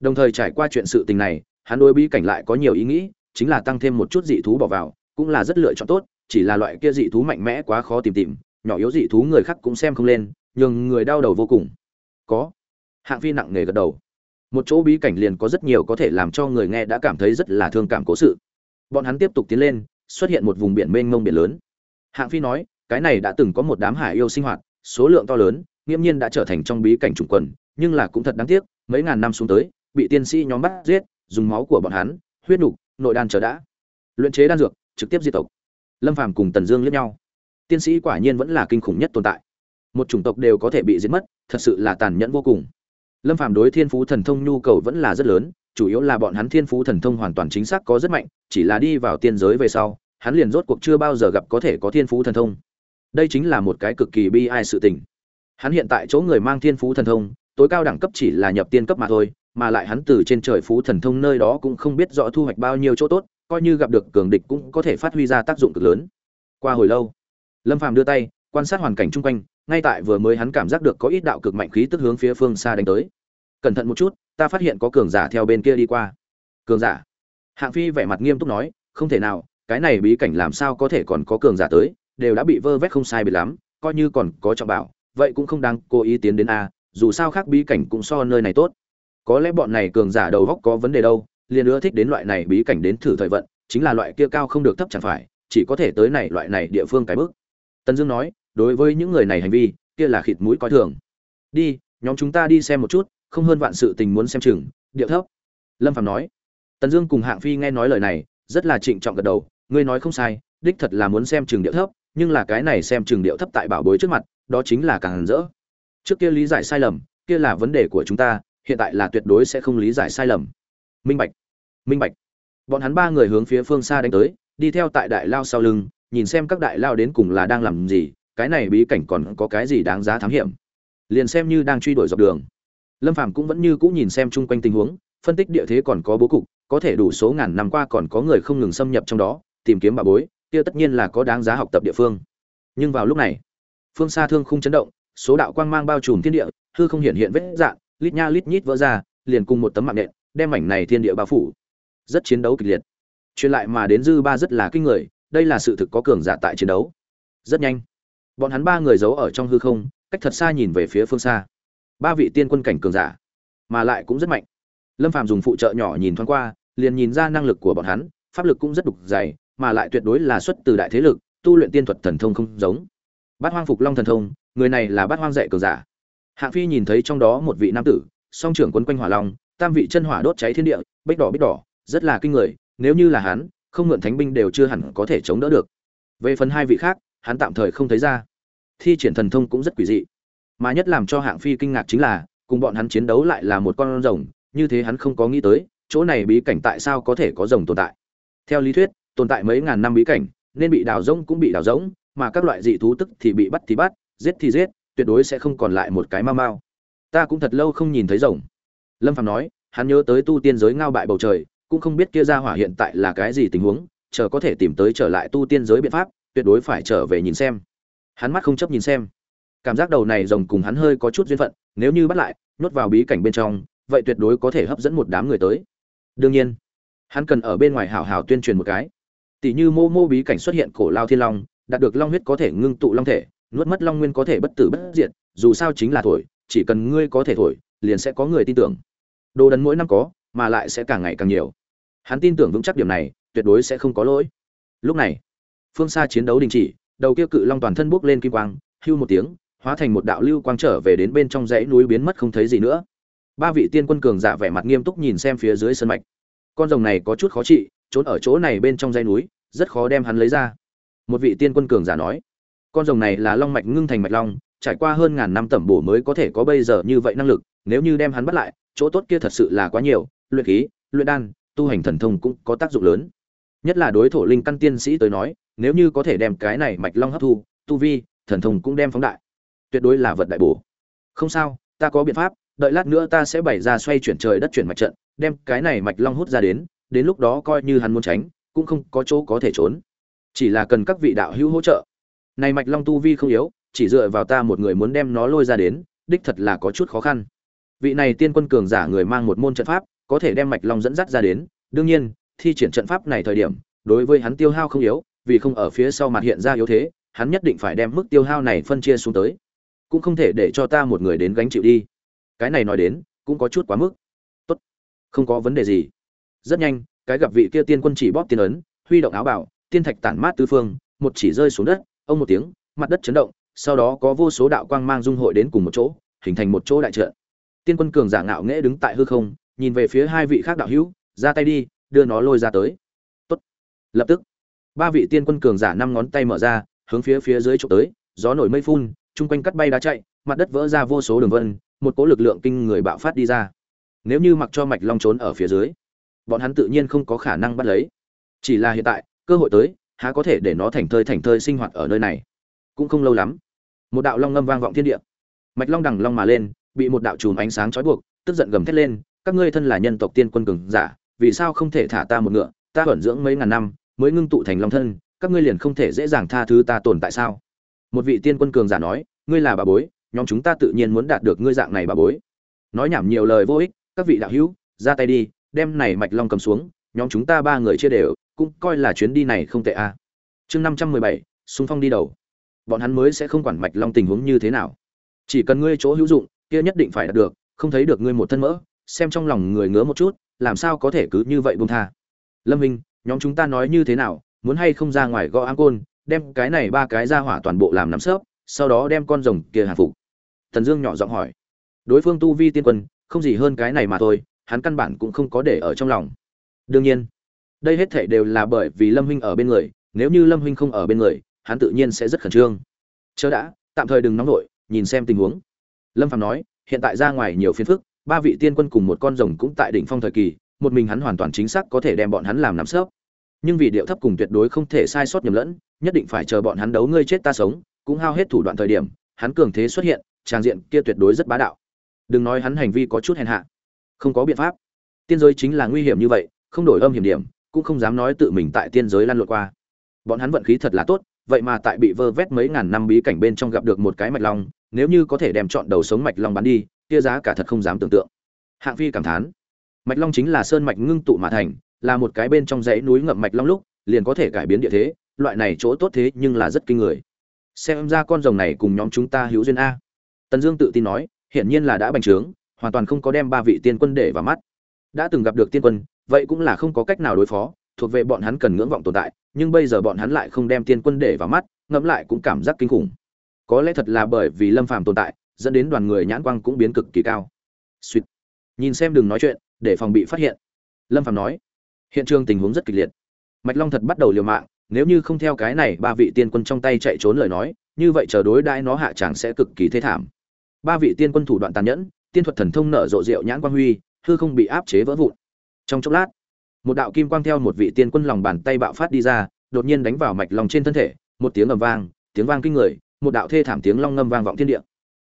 Đồng thời trải qua chuyện sự tình này, hắn đối bí cảnh lại có nhiều ý nghĩ, chính là tăng thêm một chút dị thú bỏ vào, cũng là rất lựa chọn tốt, chỉ là loại kia dị thú mạnh mẽ quá khó tìm tìm, nhỏ yếu dị thú người khác cũng xem không lên, nhường người đau đầu vô cùng. Có hạng phi nặng nề gật đầu. Một chỗ bí cảnh liền có rất nhiều có thể làm cho người nghe đã cảm thấy rất là thương cảm cố sự. Bọn hắn tiếp tục tiến lên, xuất hiện một vùng biển mênh mông biển lớn. Hạng phi nói, cái này đã từng có một đám hải yêu sinh hoạt, số lượng to lớn, nghiễm nhiên đã trở thành trong bí cảnh trùng quần, nhưng là cũng thật đáng tiếc, mấy ngàn năm xuống tới, bị tiên sĩ nhóm bắt giết, dùng máu của bọn hắn, huyết nục, nội đan chờ đã. Luyện chế đan dược, trực tiếp diệt tộc. Lâm phàm cùng tần dương liếc nhau. Tiên sĩ quả nhiên vẫn là kinh khủng nhất tồn tại. Một chủng tộc đều có thể bị giết mất, thật sự là tàn nhẫn vô cùng lâm phàm đối thiên phú thần thông nhu cầu vẫn là rất lớn, chủ yếu là bọn hắn thiên phú thần thông hoàn toàn chính xác có rất mạnh, chỉ là đi vào tiên giới về sau, hắn liền rốt cuộc chưa bao giờ gặp có thể có thiên phú thần thông. Đây chính là một cái cực kỳ bi ai sự tình. Hắn hiện tại chỗ người mang thiên phú thần thông, tối cao đẳng cấp chỉ là nhập tiên cấp mà thôi, mà lại hắn từ trên trời phú thần thông nơi đó cũng không biết rõ thu hoạch bao nhiêu chỗ tốt, coi như gặp được cường địch cũng có thể phát huy ra tác dụng cực lớn. Qua hồi lâu, lâm phàm đưa tay, quan sát hoàn cảnh chung quanh ngay tại vừa mới hắn cảm giác được có ít đạo cực mạnh khí tức hướng phía phương xa đánh tới. Cẩn thận một chút, ta phát hiện có cường giả theo bên kia đi qua. Cường giả? Hạng phi vẻ mặt nghiêm túc nói, không thể nào, cái này bí cảnh làm sao có thể còn có cường giả tới, đều đã bị vơ vét không sai biệt lắm, coi như còn có trọng bảo, vậy cũng không đáng cố ý tiến đến a, dù sao khác bí cảnh cũng so nơi này tốt. Có lẽ bọn này cường giả đầu góc có vấn đề đâu, liền ưa thích đến loại này bí cảnh đến thử thời vận, chính là loại kia cao không được thấp chẳng phải, chỉ có thể tới này loại này địa phương cái bước. Tần dương nói đối với những người này hành vi, kia là khịt mũi coi thường. Đi, nhóm chúng ta đi xem một chút, không hơn vạn sự tình muốn xem chừng, điệu thấp. Lâm phạm nói. Tần dương cùng hạng phi nghe nói lời này, rất là trịnh trọng gật đầu, ngươi nói không sai, đích thật là muốn xem chừng điệu thấp, nhưng là cái này xem chừng điệu thấp tại bảo bối trước mặt, đó chính là càng rỡ. Trước kia lý giải sai lầm, kia là vấn đề của chúng ta, hiện tại là tuyệt đối sẽ không lý giải sai lầm. Minh bạch. Minh bạch. Bọn hắn ba người hướng phía phương xa đánh tới, đi theo tại đại lao sau lưng, nhìn xem các đại lao đến cùng là đang làm gì cái này bí cảnh còn có cái gì đáng giá thám hiểm? Liền xem như đang truy đuổi dọc đường. Lâm phàm cũng vẫn như cũ nhìn xem chung quanh tình huống, phân tích địa thế còn có bố cục, có thể đủ số ngàn năm qua còn có người không ngừng xâm nhập trong đó, tìm kiếm bà bối, kia tất nhiên là có đáng giá học tập địa phương. Nhưng vào lúc này, phương xa thương không chấn động, số đạo quang mang bao trùm thiên địa, hư không hiện hiện vết dạng, lít nha lít nhít vỡ ra, liền cùng một tấm mạng nện, đem mảnh này thiên địa bao phủ. Rất chiến đấu kịch liệt. Truyền lại mà đến dư ba rất là kinh người, đây là sự thực có cường giả tại chiến đấu. Rất nhanh bọn hắn ba người giấu ở trong hư không, cách thật xa nhìn về phía phương xa. Ba vị tiên quân cảnh cường giả, mà lại cũng rất mạnh. Lâm phàm dùng phụ trợ nhỏ nhìn thoáng qua, liền nhìn ra năng lực của bọn hắn, pháp lực cũng rất đục dày, mà lại tuyệt đối là xuất từ đại thế lực, tu luyện tiên thuật thần thông không giống. Bát hoang phục long thần thông, người này là bát hoang dạy cường giả. Hạng phi nhìn thấy trong đó một vị nam tử, song trưởng quấn quanh hỏa long, tam vị chân hỏa đốt cháy thiên địa, bích đỏ bích đỏ, rất là kinh người, nếu như là hắn, không mượn thánh binh đều chưa hẳn có thể chống đỡ được. Về phần hai vị khác hắn tạm thời không thấy ra. Thi triển thần thông cũng rất quỷ dị. Mà nhất làm cho hạng phi kinh ngạc chính là, cùng bọn hắn chiến đấu lại là một con rồng, như thế hắn không có nghĩ tới, chỗ này bí cảnh tại sao có thể có rồng tồn tại. Theo lý thuyết, tồn tại mấy ngàn năm bí cảnh, nên bị đào rỗng cũng bị đào rỗng, mà các loại dị thú tức thì bị bắt thì bắt, giết thì giết, tuyệt đối sẽ không còn lại một cái mau mau. Ta cũng thật lâu không nhìn thấy rồng. Lâm phạm nói, hắn nhớ tới tu tiên giới ngao bại bầu trời, cũng không biết kia ra hỏa hiện tại là cái gì tình huống, chờ có thể tìm tới trở lại tu tiên giới biện pháp tuyệt đối phải trở về nhìn xem. Hắn mắt không chấp nhìn xem. Cảm giác đầu này rồng cùng hắn hơi có chút duyên phận, nếu như bắt lại, nhốt vào bí cảnh bên trong, vậy tuyệt đối có thể hấp dẫn một đám người tới. Đương nhiên, hắn cần ở bên ngoài hảo hảo tuyên truyền một cái. Tỷ như mô mô bí cảnh xuất hiện cổ lao thiên long, đạt được long huyết có thể ngưng tụ long thể, nuốt mất long nguyên có thể bất tử bất diệt, dù sao chính là thổi, chỉ cần ngươi có thể thổi, liền sẽ có người tin tưởng. Đồ đần mỗi năm có, mà lại sẽ càng ngày càng nhiều. Hắn tin tưởng vững chắc điểm này, tuyệt đối sẽ không có lỗi. Lúc này phương xa chiến đấu đình chỉ, đầu kia cự long toàn thân bốc lên kim quang, hưu một tiếng, hóa thành một đạo lưu quang trở về đến bên trong dãy núi biến mất không thấy gì nữa. Ba vị tiên quân cường giả vẻ mặt nghiêm túc nhìn xem phía dưới sân mạch. Con rồng này có chút khó trị, trốn ở chỗ này bên trong dãy núi, rất khó đem hắn lấy ra. Một vị tiên quân cường giả nói, con rồng này là long mạch ngưng thành mạch long, trải qua hơn ngàn năm tẩm bổ mới có thể có bây giờ như vậy năng lực, nếu như đem hắn bắt lại, chỗ tốt kia thật sự là quá nhiều, luyện khí, luyện đan, tu hành thần thông cũng có tác dụng lớn. Nhất là đối thổ linh căn tiên sĩ tới nói nếu như có thể đem cái này mạch long hấp thu, tu vi, thần thông cũng đem phóng đại. Tuyệt đối là vật đại bổ. Không sao, ta có biện pháp, đợi lát nữa ta sẽ bày ra xoay chuyển trời đất chuyển mạch trận, đem cái này mạch long hút ra đến đến lúc đó coi như hắn muốn tránh, cũng không có chỗ có thể trốn. Chỉ là cần các vị đạo hữu hỗ trợ. Này mạch long tu vi không yếu, chỉ dựa vào ta một người muốn đem nó lôi ra đến, đích thật là có chút khó khăn. Vị này tiên quân cường giả người mang một môn trận pháp, có thể đem mạch long dẫn dắt ra đến. Đương nhiên, thi triển trận pháp này thời điểm, đối với hắn tiêu hao không yếu vì không ở phía sau mặt hiện ra yếu thế, hắn nhất định phải đem mức tiêu hao này phân chia xuống tới. Cũng không thể để cho ta một người đến gánh chịu đi. Cái này nói đến, cũng có chút quá mức. Tốt. Không có vấn đề gì. Rất nhanh, cái gặp vị kia tiên quân chỉ bóp tiên ấn, huy động áo bảo tiên thạch tản mát tứ phương, một chỉ rơi xuống đất, ông một tiếng, mặt đất chấn động, sau đó có vô số đạo quang mang dung hội đến cùng một chỗ, hình thành một chỗ đại trận. Tiên quân cường giả ngạo nghễ đứng tại hư không, nhìn về phía hai vị khác đạo hữu, ra tay đi, đưa nó lôi ra tới. Tốt. lập tức ba vị tiên quân cường giả năm ngón tay mở ra, hướng phía phía dưới trộm tới, gió nổi mây phun, chung quanh cắt bay đá chạy, mặt đất vỡ ra vô số đường vân, một cỗ lực lượng kinh người bạo phát đi ra. Nếu như mặc cho mạch long trốn ở phía dưới, bọn hắn tự nhiên không có khả năng bắt lấy. Chỉ là hiện tại, cơ hội tới, há có thể để nó thành thơi thành thơi sinh hoạt ở nơi này? Cũng không lâu lắm, một đạo long ngâm vang vọng thiên địa. Mạch long đằng long mà lên, bị một đạo chùm ánh sáng trói buộc, tức giận gầm thét lên, các ngươi thân là nhân tộc tiên quân cường giả, vì sao không thể thả ta một ngựa? Ta ẩn dưỡng mấy ngàn năm mới ngưng tụ thành long thân, các ngươi liền không thể dễ dàng tha thứ ta tồn tại sao? Một vị tiên quân cường giả nói, ngươi là bà bối, nhóm chúng ta tự nhiên muốn đạt được ngươi dạng này bà bối. Nói nhảm nhiều lời vô ích, các vị đạo hữu, ra tay đi, đem này mạch long cầm xuống, nhóm chúng ta ba người chia đều, cũng coi là chuyến đi này không tệ a à. chương năm trăm mười bảy, xung phong đi đầu. Bọn hắn mới sẽ không quản mạch long tình huống như thế nào. Chỉ cần ngươi chỗ hữu dụng, kia nhất định phải đạt được, không thấy được ngươi một thân mỡ, xem trong lòng người ngứa một chút, làm sao có thể cứ như vậy buông tha. Lâm minh nhóm chúng ta nói như thế nào, muốn hay không ra ngoài gõ áng côn, đem cái này ba cái ra hỏa toàn bộ làm nắm sớp, sau đó đem con rồng kia hạ phục. Thần dương nhỏ giọng hỏi. Đối phương tu vi tiên quân, không gì hơn cái này mà thôi, hắn căn bản cũng không có để ở trong lòng. Đương nhiên, đây hết thể đều là bởi vì lâm huynh ở bên người, nếu như lâm huynh không ở bên người, hắn tự nhiên sẽ rất khẩn trương. Chớ đã, tạm thời đừng nóng vội, nhìn xem tình huống. Lâm phạm nói, hiện tại ra ngoài nhiều phiền phức, ba vị tiên quân cùng một con rồng cũng tại đỉnh phong thời kỳ, một mình hắn hoàn toàn chính xác có thể đem bọn hắn làm nắm sớp nhưng vì điệu thấp cùng tuyệt đối không thể sai sót nhầm lẫn, nhất định phải chờ bọn hắn đấu ngươi chết ta sống, cũng hao hết thủ đoạn thời điểm, hắn cường thế xuất hiện trang diện kia tuyệt đối rất bá đạo. Đừng nói hắn hành vi có chút hèn hạ. Không có biện pháp. Tiên giới chính là nguy hiểm như vậy, không đổi âm hiểm điểm, cũng không dám nói tự mình tại tiên giới lăn lộn qua. Bọn hắn vận khí thật là tốt, vậy mà tại bị vơ vét mấy ngàn năm bí cảnh bên trong gặp được một cái mạch long, nếu như có thể đem chọn đầu sống mạch long bán đi, kia giá cả thật không dám tưởng tượng. Hạng phi cảm thán. Mạch long chính là sơn mạch ngưng tụ mà thành là một cái bên trong dãy núi ngậm mạch long lúc, liền có thể cải biến địa thế, loại này chỗ tốt thế nhưng là rất kinh người. Xem ra con rồng này cùng nhóm chúng ta hữu duyên a. Tần dương tự tin nói, hiển nhiên là đã bành trướng, hoàn toàn không có đem ba vị tiên quân để vào mắt. Đã từng gặp được tiên quân, vậy cũng là không có cách nào đối phó, thuộc về bọn hắn cần ngưỡng vọng tồn tại, nhưng bây giờ bọn hắn lại không đem tiên quân để vào mắt, ngẫm lại cũng cảm giác kinh khủng. Có lẽ thật là bởi vì lâm phàm tồn tại, dẫn đến đoàn người nhãn quang cũng biến cực kỳ cao. Suýt. Nhìn xem đừng nói chuyện, để phòng bị phát hiện. Lâm phàm nói hiện trường tình huống rất kịch liệt. Mạch long thật bắt đầu liều mạng, nếu như không theo cái này ba vị tiên quân trong tay chạy trốn lời nói, như vậy chờ đối đãi nó hạ chẳng sẽ cực kỳ thê thảm. Ba vị tiên quân thủ đoạn tàn nhẫn, tiên thuật thần thông nở rộ rượu nhãn quang huy, hư không bị áp chế vỡ vụn. Trong chốc lát, một đạo kim quang theo một vị tiên quân lòng bàn tay bạo phát đi ra, đột nhiên đánh vào mạch long trên thân thể, một tiếng ầm vang, tiếng vang kinh người, một đạo thê thảm tiếng long ngâm vang vọng thiên địa.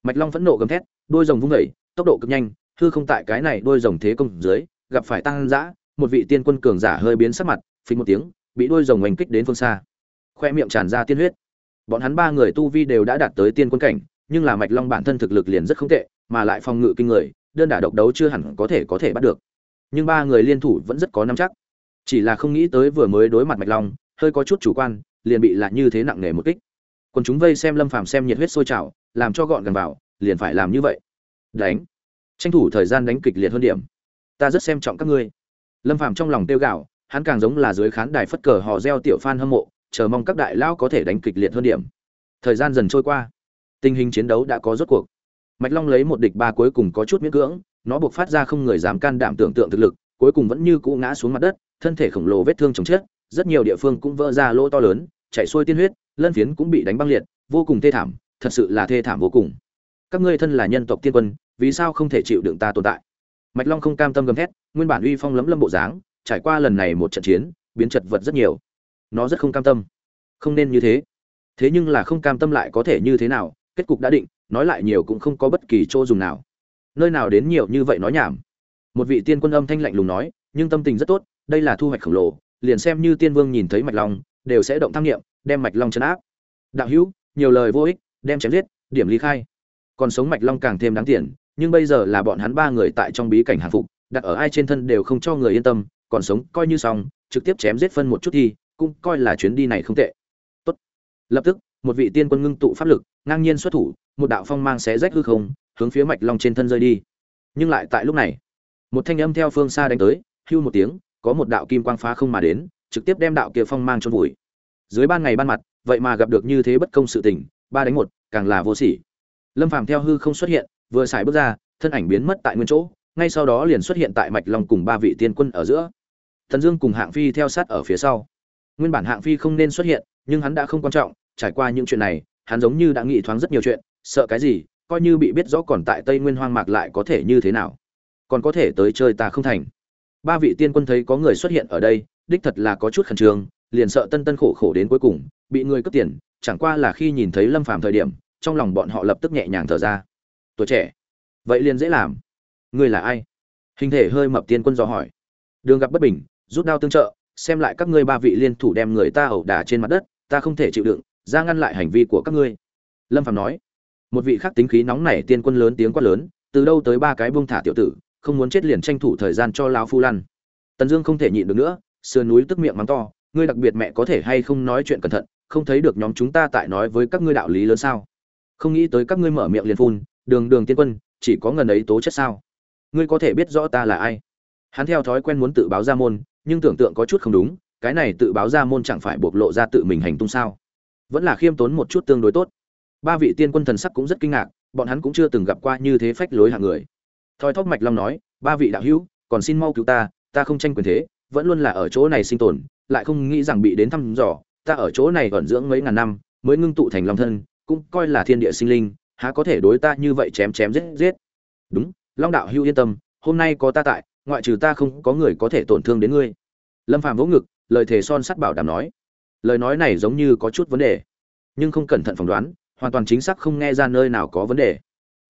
Mạch long phẫn nộ gầm thét, đôi rồng vung vẩy tốc độ cực nhanh, hư không tại cái này đôi rồng thế công dưới, gặp phải tăng dã một vị tiên quân cường giả hơi biến sắc mặt, phình một tiếng, bị đôi rồng oanh kích đến phương xa. Khoe miệng tràn ra tiên huyết. Bọn hắn ba người tu vi đều đã đạt tới tiên quân cảnh, nhưng là mạch long bản thân thực lực liền rất không tệ, mà lại phòng ngự kinh người, đơn đả độc đấu chưa hẳn có thể có thể bắt được. Nhưng ba người liên thủ vẫn rất có nắm chắc. Chỉ là không nghĩ tới vừa mới đối mặt mạch long, hơi có chút chủ quan, liền bị lại như thế nặng nề một kích. Còn chúng vây xem lâm phàm xem nhiệt huyết sôi trào, làm cho gọn gần vào, liền phải làm như vậy. Đánh. Tranh thủ thời gian đánh kịch liệt hơn điểm. Ta rất xem trọng các ngươi lâm phạm trong lòng tiêu gạo, hắn càng giống là dưới khán đài phất cờ hò reo tiểu fan hâm mộ, chờ mong các đại lao có thể đánh kịch liệt hơn điểm. Thời gian dần trôi qua, tình hình chiến đấu đã có rốt cuộc. Mạch long lấy một địch ba cuối cùng có chút miễn cưỡng, nó buộc phát ra không người dám can đảm tưởng tượng thực lực, cuối cùng vẫn như cũ ngã xuống mặt đất, thân thể khổng lồ vết thương chồng chết, rất nhiều địa phương cũng vỡ ra lỗ to lớn, chảy xuôi tiên huyết, lân phiến cũng bị đánh băng liệt, vô cùng thê thảm, thật sự là thê thảm vô cùng. Các ngươi thân là nhân tộc tiên quân, vì sao không thể chịu đựng ta tồn tại? Mạch long không cam tâm gầm thét nguyên bản uy phong lấm lâm bộ dáng, trải qua lần này một trận chiến, biến chật vật rất nhiều. Nó rất không cam tâm. Không nên như thế. Thế nhưng là không cam tâm lại có thể như thế nào, kết cục đã định, nói lại nhiều cũng không có bất kỳ chỗ dùng nào. Nơi nào đến nhiều như vậy nói nhảm. Một vị tiên quân âm thanh lạnh lùng nói, nhưng tâm tình rất tốt, đây là thu hoạch khổng lồ, liền xem như tiên vương nhìn thấy mạch long, đều sẽ động tham nghiệm đem mạch long chấn áp. Đạo hữu, nhiều lời vô ích, đem chém giết, điểm ly khai. Còn sống mạch long càng thêm đáng tiền, nhưng bây giờ là bọn hắn ba người tại trong bí cảnh hạ phục đặt ở ai trên thân đều không cho người yên tâm, còn sống coi như xong, trực tiếp chém giết phân một chút thì, cũng coi là chuyến đi này không tệ. Tốt. Lập tức, một vị tiên quân ngưng tụ pháp lực, ngang nhiên xuất thủ, một đạo phong mang xé rách hư không, hướng phía mạch long trên thân rơi đi. Nhưng lại tại lúc này, một thanh âm theo phương xa đánh tới, hưu một tiếng, có một đạo kim quang phá không mà đến, trực tiếp đem đạo kia phong mang chôn vùi. Dưới ban ngày ban mặt, vậy mà gặp được như thế bất công sự tình, ba đánh một, càng là vô sỉ. Lâm phàm theo hư không xuất hiện, vừa xài bước ra, thân ảnh biến mất tại nguyên chỗ ngay sau đó liền xuất hiện tại mạch long cùng ba vị tiên quân ở giữa. Thần dương cùng hạng phi theo sát ở phía sau. Nguyên bản hạng phi không nên xuất hiện, nhưng hắn đã không quan trọng, trải qua những chuyện này, hắn giống như đã nghĩ thoáng rất nhiều chuyện, sợ cái gì, coi như bị biết rõ còn tại tây nguyên hoang mạc lại có thể như thế nào. Còn có thể tới chơi ta không thành. Ba vị tiên quân thấy có người xuất hiện ở đây, đích thật là có chút khẩn trương, liền sợ tân tân khổ khổ đến cuối cùng, bị người cướp tiền, chẳng qua là khi nhìn thấy lâm phàm thời điểm, trong lòng bọn họ lập tức nhẹ nhàng thở ra. Tuổi trẻ, vậy liền dễ làm ngươi là ai? Hình thể hơi mập tiên quân dò hỏi. Đường gặp bất bình, rút đao tương trợ, xem lại các ngươi ba vị liên thủ đem người ta ẩu đả trên mặt đất, ta không thể chịu đựng, ra ngăn lại hành vi của các ngươi. Lâm Phạm nói. Một vị khác tính khí nóng nảy tiên quân lớn tiếng quát lớn, từ đâu tới ba cái buông thả tiểu tử, không muốn chết liền tranh thủ thời gian cho lão phu lăn. Tần dương không thể nhịn được nữa, sườn núi tức miệng mắng to, ngươi đặc biệt mẹ có thể hay không nói chuyện cẩn thận, không thấy được nhóm chúng ta tại nói với các ngươi đạo lý lớn sao? Không nghĩ tới các ngươi mở miệng liền phun, đường đường tiên quân, chỉ có ngần ấy tố chất sao? Ngươi có thể biết rõ ta là ai? Hắn theo thói quen muốn tự báo ra môn, nhưng tưởng tượng có chút không đúng, cái này tự báo ra môn chẳng phải bộc lộ ra tự mình hành tung sao? Vẫn là khiêm tốn một chút tương đối tốt. Ba vị tiên quân thần sắc cũng rất kinh ngạc, bọn hắn cũng chưa từng gặp qua như thế phách lối hạng người. Thoi thóp mạch long nói, ba vị đạo hữu, còn xin mau cứu ta ta không tranh quyền thế, vẫn luôn là ở chỗ này sinh tồn, lại không nghĩ rằng bị đến thăm dò, ta ở chỗ này ẩn dưỡng mấy ngàn năm, mới ngưng tụ thành long thân, cũng coi là thiên địa sinh linh, há có thể đối ta như vậy chém chém giết giết? Đúng long đạo hưu yên tâm, hôm nay có ta tại, ngoại trừ ta không có người có thể tổn thương đến ngươi. Lâm phàm vỗ ngực, lời thề son sắt bảo đảm nói. Lời nói này giống như có chút vấn đề, nhưng không cẩn thận phỏng đoán, hoàn toàn chính xác không nghe ra nơi nào có vấn đề.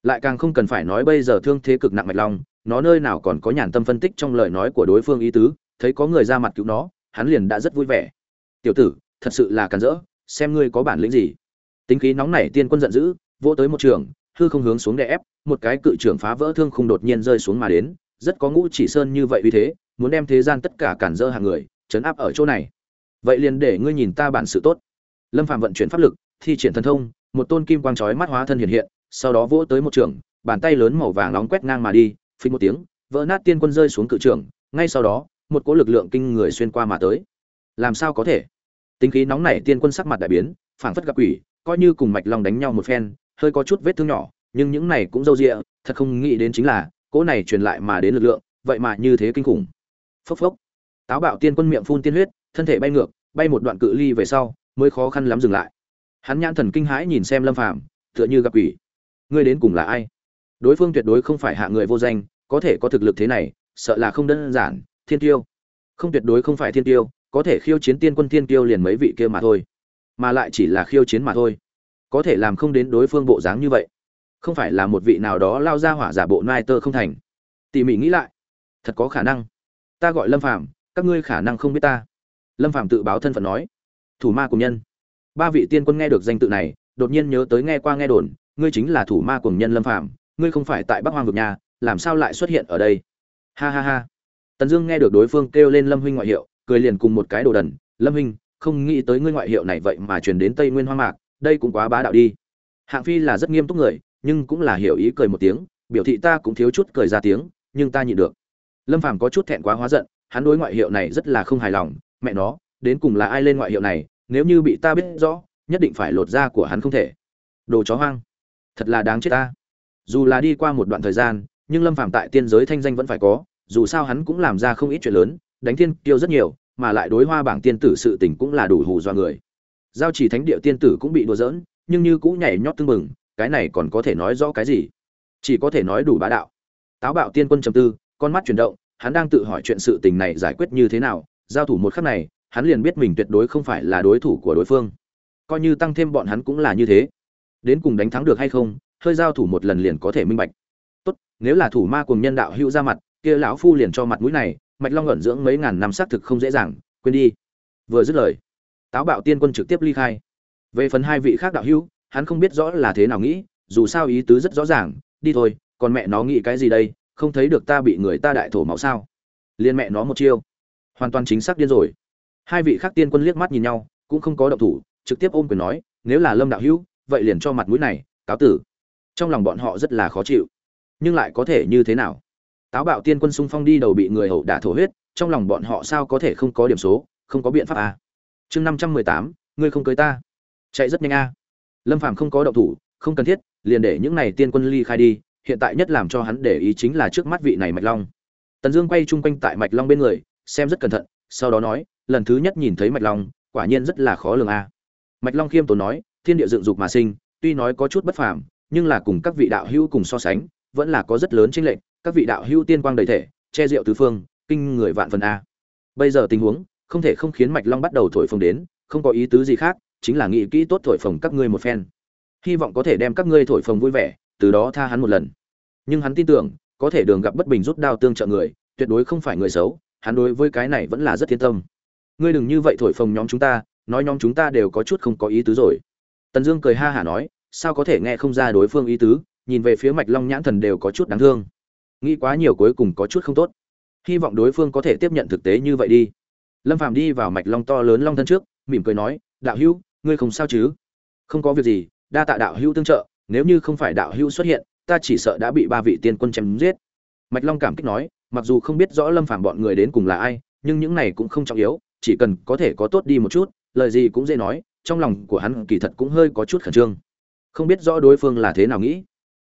Lại càng không cần phải nói bây giờ thương thế cực nặng mạch long nó nơi nào còn có nhàn tâm phân tích trong lời nói của đối phương ý tứ, thấy có người ra mặt cứu nó, hắn liền đã rất vui vẻ. Tiểu tử, thật sự là càn rỡ, xem ngươi có bản lĩnh gì. Tính khí nóng nảy tiên quân giận dữ, vỗ tới một trường hư không hướng xuống đè ép, một cái cự trưởng phá vỡ thương khung đột nhiên rơi xuống mà đến, rất có ngũ chỉ sơn như vậy uy thế, muốn đem thế gian tất cả cản rỡ hàng người chấn áp ở chỗ này. Vậy liền để ngươi nhìn ta bản sự tốt. Lâm phạm vận chuyển pháp lực, thi triển thần thông, một tôn kim quang chói mắt hóa thân hiện hiện, sau đó vỗ tới một trường, bàn tay lớn màu vàng nóng quét ngang mà đi, phình một tiếng, vỡ nát tiên quân rơi xuống cự trường ngay sau đó, một cỗ lực lượng kinh người xuyên qua mà tới. Làm sao có thể? Tính khí nóng nảy tiên quân sắc mặt đại biến, phảng phất gặp quỷ, coi như cùng mạch long đánh nhau một phen hơi có chút vết thương nhỏ, nhưng những này cũng dâu dịa, thật không nghĩ đến chính là, cỗ này truyền lại mà đến lực lượng, vậy mà như thế kinh khủng. Phốc phốc. Táo bạo tiên quân miệng phun tiên huyết, thân thể bay ngược, bay một đoạn cự ly về sau, mới khó khăn lắm dừng lại. Hắn nhãn thần kinh hãi nhìn xem lâm phàm, tựa như gặp quỷ. Ngươi đến cùng là ai? Đối phương tuyệt đối không phải hạ người vô danh, có thể có thực lực thế này, sợ là không đơn giản, thiên tiêu. Không tuyệt đối không phải thiên tiêu, có thể khiêu chiến tiên quân thiên tiêu liền mấy vị kia mà thôi. Mà lại chỉ là khiêu chiến mà thôi có thể làm không đến đối phương bộ dáng như vậy. Không phải là một vị nào đó lao ra hỏa giả bộ nai tơ không thành. Tỉ mỉ nghĩ lại. Thật có khả năng. Ta gọi lâm phàm, các ngươi khả năng không biết ta. Lâm phàm tự báo thân phận nói. Thủ ma cùng nhân. Ba vị tiên quân nghe được danh tự này, đột nhiên nhớ tới nghe qua nghe đồn, ngươi chính là thủ ma cùng nhân lâm phàm, ngươi không phải tại bắc hoang vực nhà, làm sao lại xuất hiện ở đây? Ha ha ha. Tần dương nghe được đối phương kêu lên lâm huynh ngoại hiệu, cười liền cùng một cái đồ đần. Lâm huynh, không nghĩ tới ngươi ngoại hiệu này vậy mà truyền đến tây nguyên hoa mạc đây cũng quá bá đạo đi. Hạng phi là rất nghiêm túc người, nhưng cũng là hiểu ý cười một tiếng, biểu thị ta cũng thiếu chút cười ra tiếng, nhưng ta nhịn được. Lâm phàm có chút thẹn quá hóa giận, hắn đối ngoại hiệu này rất là không hài lòng, mẹ nó, đến cùng là ai lên ngoại hiệu này, nếu như bị ta biết rõ, nhất định phải lột da của hắn không thể. Đồ chó hoang. Thật là đáng chết ta. Dù là đi qua một đoạn thời gian, nhưng lâm phàm tại tiên giới thanh danh vẫn phải có, dù sao hắn cũng làm ra không ít chuyện lớn, đánh thiên tiêu rất nhiều, mà lại đối hoa bảng tiên tử sự tình cũng là đủ hù do người giao chỉ thánh địa tiên tử cũng bị đùa giỡn, nhưng như cũng nhảy nhót tưng bừng, cái này còn có thể nói rõ cái gì? Chỉ có thể nói đủ bá đạo. Táo bạo tiên quân trầm tư, con mắt chuyển động, hắn đang tự hỏi chuyện sự tình này giải quyết như thế nào, giao thủ một khắc này, hắn liền biết mình tuyệt đối không phải là đối thủ của đối phương. Coi như tăng thêm bọn hắn cũng là như thế. Đến cùng đánh thắng được hay không, hơi giao thủ một lần liền có thể minh bạch. Tốt, nếu là thủ ma cùng nhân đạo hữu ra mặt, kia lão phu liền cho mặt mũi này, mạch long ẩn dưỡng mấy ngàn năm xác thực không dễ dàng, quên đi. Vừa dứt lời táo bạo tiên quân trực tiếp ly khai. Về phần hai vị khác đạo hữu, hắn không biết rõ là thế nào nghĩ, dù sao ý tứ rất rõ ràng, đi thôi, còn mẹ nó nghĩ cái gì đây, không thấy được ta bị người ta đại thổ máu sao. Liên mẹ nó một chiêu. Hoàn toàn chính xác điên rồi. Hai vị khác tiên quân liếc mắt nhìn nhau, cũng không có động thủ, trực tiếp ôm quyền nói, nếu là lâm đạo hữu, vậy liền cho mặt mũi này, cáo tử. Trong lòng bọn họ rất là khó chịu. Nhưng lại có thể như thế nào? Táo bạo tiên quân xung phong đi đầu bị người hậu đả thổ huyết, trong lòng bọn họ sao có thể không có điểm số, không có biện pháp à chương năm trăm mười tám, ngươi không cưới ta. Chạy rất nhanh a. Lâm phàm không có động thủ, không cần thiết, liền để những này tiên quân ly khai đi, hiện tại nhất làm cho hắn để ý chính là trước mắt vị này mạch long. Tần dương quay chung quanh tại mạch long bên người, xem rất cẩn thận, sau đó nói, lần thứ nhất nhìn thấy mạch long, quả nhiên rất là khó lường a. Mạch long khiêm tốn nói, thiên địa dựng dục mà sinh, tuy nói có chút bất phàm, nhưng là cùng các vị đạo hữu cùng so sánh, vẫn là có rất lớn chênh lệch, các vị đạo hữu tiên quang đầy thể, che rượu tứ phương, kinh người vạn phần a. Bây giờ tình huống không thể không khiến mạch long bắt đầu thổi phồng đến, không có ý tứ gì khác, chính là nghĩ kỹ tốt thổi phồng các ngươi một phen. Hy vọng có thể đem các ngươi thổi phồng vui vẻ, từ đó tha hắn một lần. Nhưng hắn tin tưởng, có thể đường gặp bất bình rút đao tương trợ người, tuyệt đối không phải người xấu, hắn đối với cái này vẫn là rất thiên tâm. Ngươi đừng như vậy thổi phồng nhóm chúng ta, nói nhóm chúng ta đều có chút không có ý tứ rồi. Tần dương cười ha hả nói, sao có thể nghe không ra đối phương ý tứ, nhìn về phía mạch long nhãn thần đều có chút đáng thương. Nghĩ quá nhiều cuối cùng có chút không tốt. Hy vọng đối phương có thể tiếp nhận thực tế như vậy đi lâm phàm đi vào mạch long to lớn long thân trước, mỉm cười nói, đạo hữu, ngươi không sao chứ? Không có việc gì, đa tạ đạo hữu tương trợ, nếu như không phải đạo hữu xuất hiện, ta chỉ sợ đã bị ba vị tiên quân chém giết. Mạch long cảm kích nói, mặc dù không biết rõ lâm phàm bọn người đến cùng là ai, nhưng những này cũng không trọng yếu, chỉ cần có thể có tốt đi một chút, lời gì cũng dễ nói, trong lòng của hắn kỳ thật cũng hơi có chút khẩn trương. Không biết rõ đối phương là thế nào nghĩ.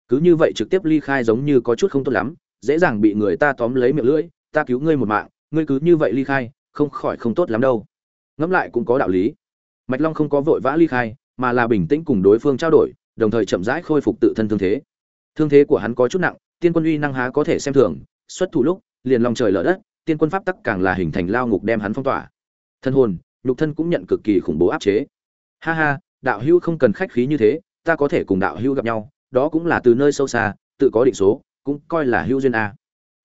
Cứ như vậy trực tiếp ly khai giống như có chút không tốt lắm, dễ dàng bị người ta tóm lấy miệng lưỡi, ta cứu ngươi một mạng, ngươi cứ như vậy ly khai không khỏi không tốt lắm đâu. Ngẫm lại cũng có đạo lý. Mạch long không có vội vã ly khai, mà là bình tĩnh cùng đối phương trao đổi, đồng thời chậm rãi khôi phục tự thân thương thế. Thương thế của hắn có chút nặng, tiên quân uy năng há có thể xem thường, xuất thủ lúc, liền lòng trời lở đất, tiên quân pháp tắc càng là hình thành lao ngục đem hắn phong tỏa. Thân hồn, nhục thân cũng nhận cực kỳ khủng bố áp chế. Ha ha, đạo hữu không cần khách khí như thế, ta có thể cùng đạo hữu gặp nhau, đó cũng là từ nơi sâu xa, tự có định số, cũng coi là hữu duyên a.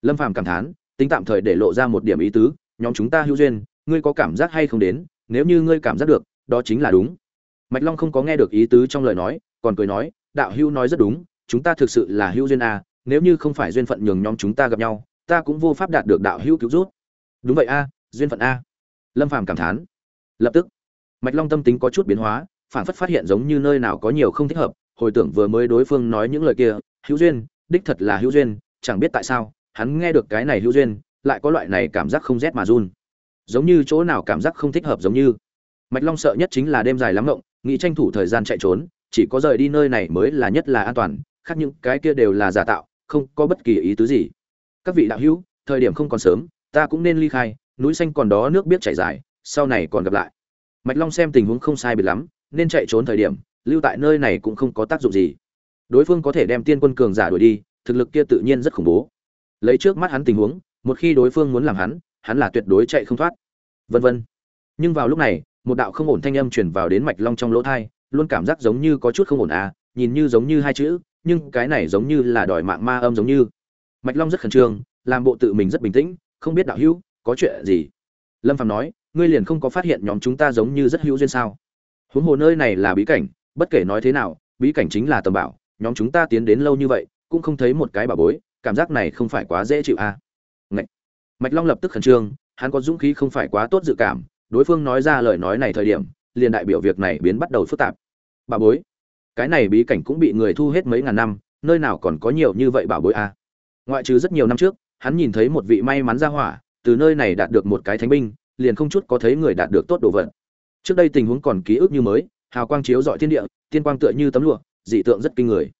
Lâm phàm cảm thán, tính tạm thời để lộ ra một điểm ý tứ nhóm chúng ta hữu duyên, ngươi có cảm giác hay không đến, nếu như ngươi cảm giác được, đó chính là đúng. Mạch long không có nghe được ý tứ trong lời nói, còn cười nói, đạo hữu nói rất đúng, chúng ta thực sự là hữu duyên a nếu như không phải duyên phận nhường nhóm chúng ta gặp nhau, ta cũng vô pháp đạt được đạo hữu cứu rút đúng vậy a duyên phận a lâm phàm cảm thán. Lập tức, mạch long tâm tính có chút biến hóa phản phất phát hiện giống như nơi nào có nhiều không thích hợp, hồi tưởng vừa mới đối phương nói những lời kia, hữu duyên, đích thật là hữu duyên, chẳng biết tại sao, hắn nghe được cái này hữu duyên lại có loại này cảm giác không rét mà run. Giống như chỗ nào cảm giác không thích hợp giống như. Mạch long sợ nhất chính là đêm dài lắm ngộng, nghĩ tranh thủ thời gian chạy trốn, chỉ có rời đi nơi này mới là nhất là an toàn, khác những cái kia đều là giả tạo, không có bất kỳ ý tứ gì. Các vị đạo hữu, thời điểm không còn sớm, ta cũng nên ly khai, núi xanh còn đó nước biết chảy dài, sau này còn gặp lại. Mạch long xem tình huống không sai biệt lắm, nên chạy trốn thời điểm, lưu tại nơi này cũng không có tác dụng gì. Đối phương có thể đem tiên quân cường giả đuổi đi, thực lực kia tự nhiên rất khủng bố. Lấy trước mắt hắn tình huống một khi đối phương muốn làm hắn hắn là tuyệt đối chạy không thoát. Vân vân. Nhưng vào lúc này, một đạo không ổn thanh âm truyền vào đến mạch long trong lỗ thai, luôn cảm giác giống như có chút không ổn à nhìn như giống như hai chữ, nhưng cái này giống như là đòi mạng ma âm giống như. Mạch long rất khẩn trương, làm bộ tự mình rất bình tĩnh, không biết đạo hữu, có chuyện gì? Lâm phạm nói, ngươi liền không có phát hiện nhóm chúng ta giống như rất hữu duyên sao? Huống hồ nơi này là bí cảnh, bất kể nói thế nào, bí cảnh chính là tầm bảo, nhóm chúng ta tiến đến lâu như vậy, cũng không thấy một cái bà bối, cảm giác này không phải quá dễ chịu à. Mạch long lập tức khẩn trương, hắn có dũng khí không phải quá tốt dự cảm, đối phương nói ra lời nói này thời điểm, liền đại biểu việc này biến bắt đầu phức tạp. Bà bối, cái này bí cảnh cũng bị người thu hết mấy ngàn năm, nơi nào còn có nhiều như vậy bảo bối à. ngoại trừ rất nhiều năm trước, hắn nhìn thấy một vị may mắn ra hỏa, từ nơi này đạt được một cái thánh binh, liền không chút có thấy người đạt được tốt đồ vật. Trước đây tình huống còn ký ức như mới, hào quang chiếu dọi thiên địa, tiên quang tựa như tấm lụa, dị tượng rất kinh người.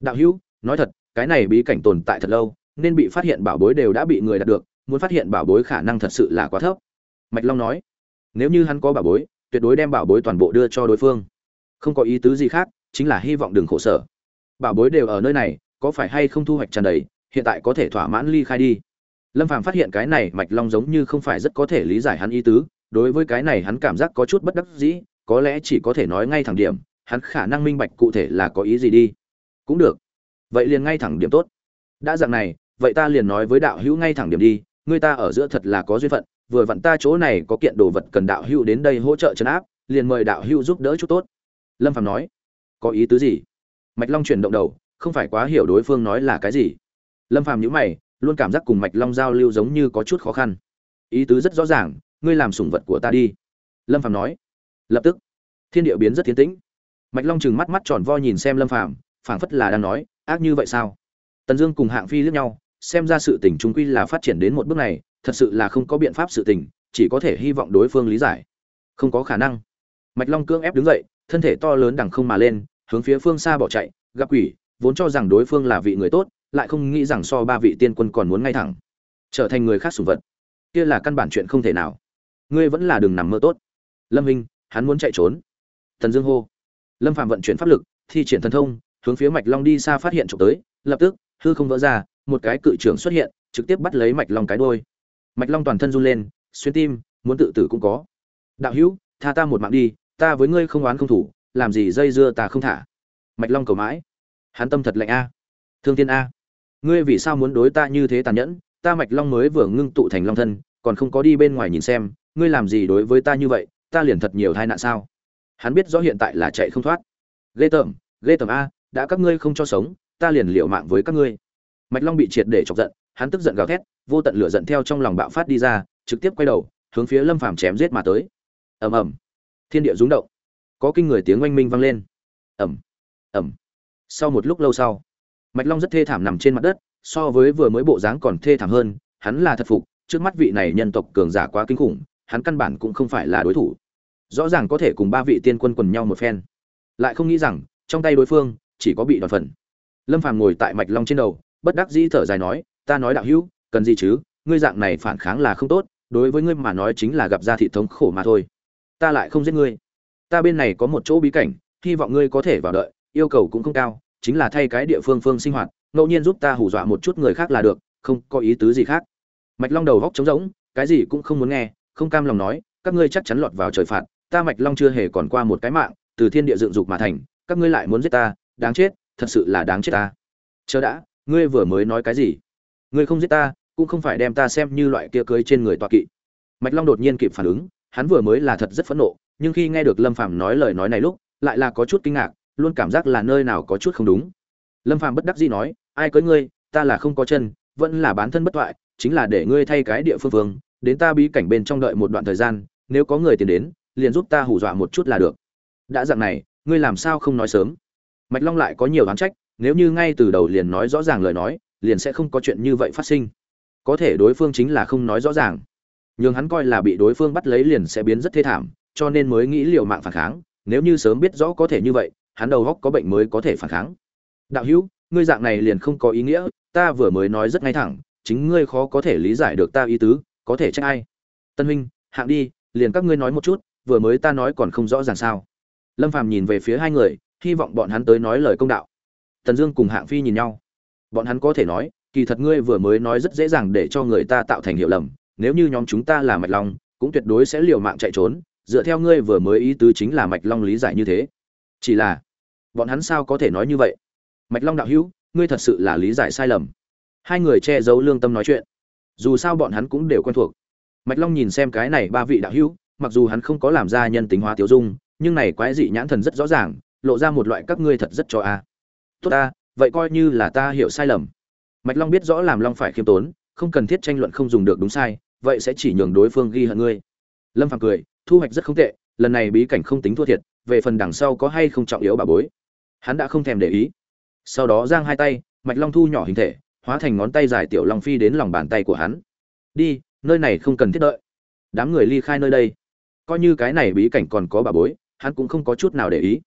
Đạo hữu, nói thật, cái này bí cảnh tồn tại thật lâu, nên bị phát hiện bảo bối đều đã bị người đạt được muốn phát hiện bảo bối khả năng thật sự là quá thấp. Mạch long nói, nếu như hắn có bảo bối, tuyệt đối đem bảo bối toàn bộ đưa cho đối phương. Không có ý tứ gì khác, chính là hy vọng đừng khổ sở. Bảo bối đều ở nơi này, có phải hay không thu hoạch tràn đầy, hiện tại có thể thỏa mãn ly khai đi. Lâm phàm phát hiện cái này mạch long giống như không phải rất có thể lý giải hắn ý tứ, đối với cái này hắn cảm giác có chút bất đắc dĩ, có lẽ chỉ có thể nói ngay thẳng điểm, hắn khả năng minh bạch cụ thể là có ý gì đi. Cũng được. Vậy liền ngay thẳng điểm tốt. Đã dạng này, vậy ta liền nói với đạo hữu ngay thẳng điểm đi người ta ở giữa thật là có duyên phận, vừa vặn ta chỗ này có kiện đồ vật cần đạo hữu đến đây hỗ trợ chấn áp, liền mời đạo hữu giúp đỡ chút tốt. Lâm phàm nói. Có ý tứ gì? Mạch long chuyển động đầu, không phải quá hiểu đối phương nói là cái gì. Lâm phàm nhíu mày, luôn cảm giác cùng mạch long giao lưu giống như có chút khó khăn. Ý tứ rất rõ ràng, ngươi làm sủng vật của ta đi. Lâm phàm nói. Lập tức, thiên địa biến rất thiên tĩnh. Mạch long chừng mắt mắt tròn vo nhìn xem lâm phàm, phảng phất là đang nói, ác như vậy sao? Tần dương cùng hạng phi liếc nhau xem ra sự tình trung quy là phát triển đến một bước này thật sự là không có biện pháp sự tình chỉ có thể hy vọng đối phương lý giải. Không có khả năng. Mạch long cưỡng ép đứng dậy thân thể to lớn đằng không mà lên hướng phía phương xa bỏ chạy gặp quỷ vốn cho rằng đối phương là vị người tốt lại không nghĩ rằng so ba vị tiên quân còn muốn ngay thẳng. Trở thành người khác sủng vật. Kia là căn bản chuyện không thể nào. Ngươi vẫn là đừng nằm mơ tốt. Lâm Vinh, hắn muốn chạy trốn. Thần dương hô. Lâm phạm vận chuyển pháp lực thi triển thần thông hướng phía mạch long đi xa phát hiện trộm tới lập tức hư không vỡ ra một cái cự trưởng xuất hiện trực tiếp bắt lấy mạch long cái đuôi, mạch long toàn thân run lên xuyên tim muốn tự tử cũng có. Đạo hữu tha ta một mạng đi ta với ngươi không oán không thủ làm gì dây dưa ta không thả. Mạch long cầu mãi. Hắn tâm thật lạnh a thương tiên a. Ngươi vì sao muốn đối ta như thế tàn nhẫn? Ta mạch long mới vừa ngưng tụ thành long thân còn không có đi bên ngoài nhìn xem ngươi làm gì đối với ta như vậy? Ta liền thật nhiều tai nạn sao? Hắn biết rõ hiện tại là chạy không thoát. Ghê tởm ghê tởm a đã các ngươi không cho sống ta liền liều mạng với các ngươi mạch long bị triệt để chọc giận, hắn tức giận gào thét, vô tận lửa giận theo trong lòng bạo phát đi ra, trực tiếp quay đầu, hướng phía lâm phàm chém giết mà tới. Ầm ầm. Thiên địa rung động. Có kinh người tiếng oanh minh vang lên. Ầm. Ầm. Sau một lúc lâu sau, mạch long rất thê thảm nằm trên mặt đất, so với vừa mới bộ dáng còn thê thảm hơn, hắn là thật phục, trước mắt vị này nhân tộc cường giả quá kinh khủng, hắn căn bản cũng không phải là đối thủ. Rõ ràng có thể cùng ba vị tiên quân quần nhau một phen. Lại không nghĩ rằng, trong tay đối phương, chỉ có bị đoạt phần. Lâm phàm ngồi tại mạch long trên đầu bất đắc dĩ thở dài nói, ta nói đạo hữu, cần gì chứ? Ngươi dạng này phản kháng là không tốt, đối với ngươi mà nói chính là gặp ra thị thống khổ mà thôi. Ta lại không giết ngươi. Ta bên này có một chỗ bí cảnh, hy vọng ngươi có thể vào đợi, yêu cầu cũng không cao, chính là thay cái địa phương phương sinh hoạt, ngẫu nhiên giúp ta hù dọa một chút người khác là được, không có ý tứ gì khác. Mạch long đầu góc trống rỗng, cái gì cũng không muốn nghe, không cam lòng nói, các ngươi chắc chắn lọt vào trời phạt, ta mạch long chưa hề còn qua một cái mạng, từ thiên địa dựng dục mà thành, các ngươi lại muốn giết ta, đáng chết, thật sự là đáng chết ta. Chờ đã ngươi vừa mới nói cái gì? Ngươi không giết ta cũng không phải đem ta xem như loại kia cưới trên người toa kỵ. Mạch long đột nhiên kịp phản ứng hắn vừa mới là thật rất phẫn nộ nhưng khi nghe được lâm phàm nói lời nói này lúc lại là có chút kinh ngạc luôn cảm giác là nơi nào có chút không đúng. Lâm phàm bất đắc dĩ nói ai cưới ngươi ta là không có chân vẫn là bán thân bất thoại chính là để ngươi thay cái địa phương vương, đến ta bí cảnh bên trong đợi một đoạn thời gian nếu có người tìm đến liền giúp ta hù dọa một chút là được. Đã dạng này ngươi làm sao không nói sớm? Mạch long lại có nhiều đoán trách nếu như ngay từ đầu liền nói rõ ràng lời nói, liền sẽ không có chuyện như vậy phát sinh. Có thể đối phương chính là không nói rõ ràng. Nhưng hắn coi là bị đối phương bắt lấy liền sẽ biến rất thê thảm, cho nên mới nghĩ liều mạng phản kháng. Nếu như sớm biết rõ có thể như vậy, hắn đầu góc có bệnh mới có thể phản kháng. Đạo hữu, ngươi dạng này liền không có ý nghĩa, ta vừa mới nói rất ngay thẳng, chính ngươi khó có thể lý giải được ta ý tứ, có thể trách ai? Tân huynh, hạng đi, liền các ngươi nói một chút, vừa mới ta nói còn không rõ ràng sao. Lâm phàm nhìn về phía hai người, hy vọng bọn hắn tới nói lời công đạo tần dương cùng hạng phi nhìn nhau. Bọn hắn có thể nói, kỳ thật ngươi vừa mới nói rất dễ dàng để cho người ta tạo thành hiểu lầm, nếu như nhóm chúng ta là mạch long, cũng tuyệt đối sẽ liều mạng chạy trốn, dựa theo ngươi vừa mới ý tứ chính là mạch long lý giải như thế. Chỉ là, bọn hắn sao có thể nói như vậy? Mạch long đạo hữu, ngươi thật sự là lý giải sai lầm. Hai người che giấu lương tâm nói chuyện. Dù sao bọn hắn cũng đều quen thuộc. Mạch long nhìn xem cái này ba vị đạo hữu, mặc dù hắn không có làm ra nhân tính hóa tiêu dung, nhưng này quái dị nhãn thần rất rõ ràng, lộ ra một loại các ngươi thật rất cho a tốt ta, vậy coi như là ta hiểu sai lầm. Mạch long biết rõ làm long phải khiêm tốn, không cần thiết tranh luận không dùng được đúng sai, vậy sẽ chỉ nhường đối phương ghi hận ngươi. Lâm phàm cười, thu hoạch rất không tệ, lần này bí cảnh không tính thua thiệt, về phần đằng sau có hay không trọng yếu bà bối. Hắn đã không thèm để ý. Sau đó giang hai tay, mạch long thu nhỏ hình thể, hóa thành ngón tay dài tiểu long phi đến lòng bàn tay của hắn. Đi, nơi này không cần thiết đợi. Đám người ly khai nơi đây. Coi như cái này bí cảnh còn có bà bối, hắn cũng không có chút nào để ý.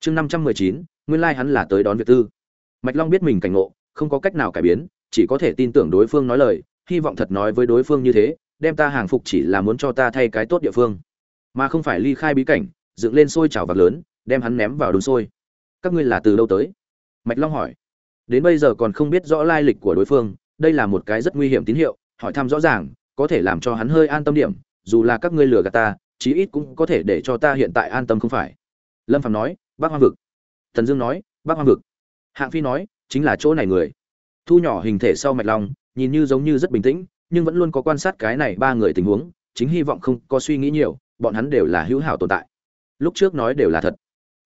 Chương năm trăm mười chín nguyên lai hắn là tới đón việc tư. Mạch long biết mình cảnh ngộ, không có cách nào cải biến, chỉ có thể tin tưởng đối phương nói lời, hy vọng thật nói với đối phương như thế, đem ta hàng phục chỉ là muốn cho ta thay cái tốt địa phương. Mà không phải ly khai bí cảnh, dựng lên sôi chảo vạc lớn, đem hắn ném vào đun sôi các ngươi là từ đâu tới? Mạch long hỏi. Đến bây giờ còn không biết rõ lai lịch của đối phương, đây là một cái rất nguy hiểm tín hiệu, hỏi thăm rõ ràng, có thể làm cho hắn hơi an tâm điểm, dù là các ngươi lừa gạt ta, chí ít cũng có thể để cho ta hiện tại an tâm không phải. Lâm phạm nói, bác hoang vực thần dương nói, bác hoang vực. Hạng phi nói, chính là chỗ này người. Thu nhỏ hình thể sau mạch long nhìn như giống như rất bình tĩnh, nhưng vẫn luôn có quan sát cái này ba người tình huống, chính hy vọng không có suy nghĩ nhiều, bọn hắn đều là hữu hảo tồn tại. Lúc trước nói đều là thật.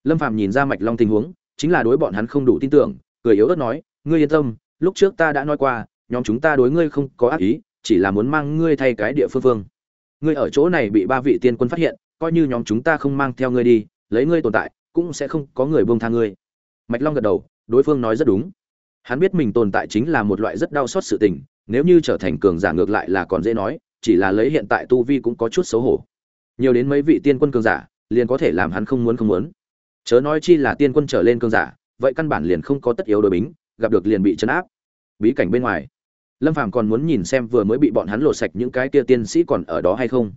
Lâm phạm nhìn ra mạch long tình huống, chính là đối bọn hắn không đủ tin tưởng, cười yếu ớt nói, ngươi yên tâm, lúc trước ta đã nói qua, nhóm chúng ta đối ngươi không có ác ý, chỉ là muốn mang ngươi thay cái địa phương phương. Ngươi ở chỗ này bị ba vị tiên quân phát hiện, coi như nhóm chúng ta không mang theo ngươi đi, lấy ngươi tồn tại cũng sẽ không có người buông tha ngươi. Mạch long gật đầu, đối phương nói rất đúng. Hắn biết mình tồn tại chính là một loại rất đau xót sự tình, nếu như trở thành cường giả ngược lại là còn dễ nói, chỉ là lấy hiện tại tu vi cũng có chút xấu hổ. Nhiều đến mấy vị tiên quân cường giả, liền có thể làm hắn không muốn không muốn. Chớ nói chi là tiên quân trở lên cường giả, vậy căn bản liền không có tất yếu đối bính, gặp được liền bị chấn áp. Bí cảnh bên ngoài. Lâm phàm còn muốn nhìn xem vừa mới bị bọn hắn lột sạch những cái kia tiên sĩ còn ở đó hay không.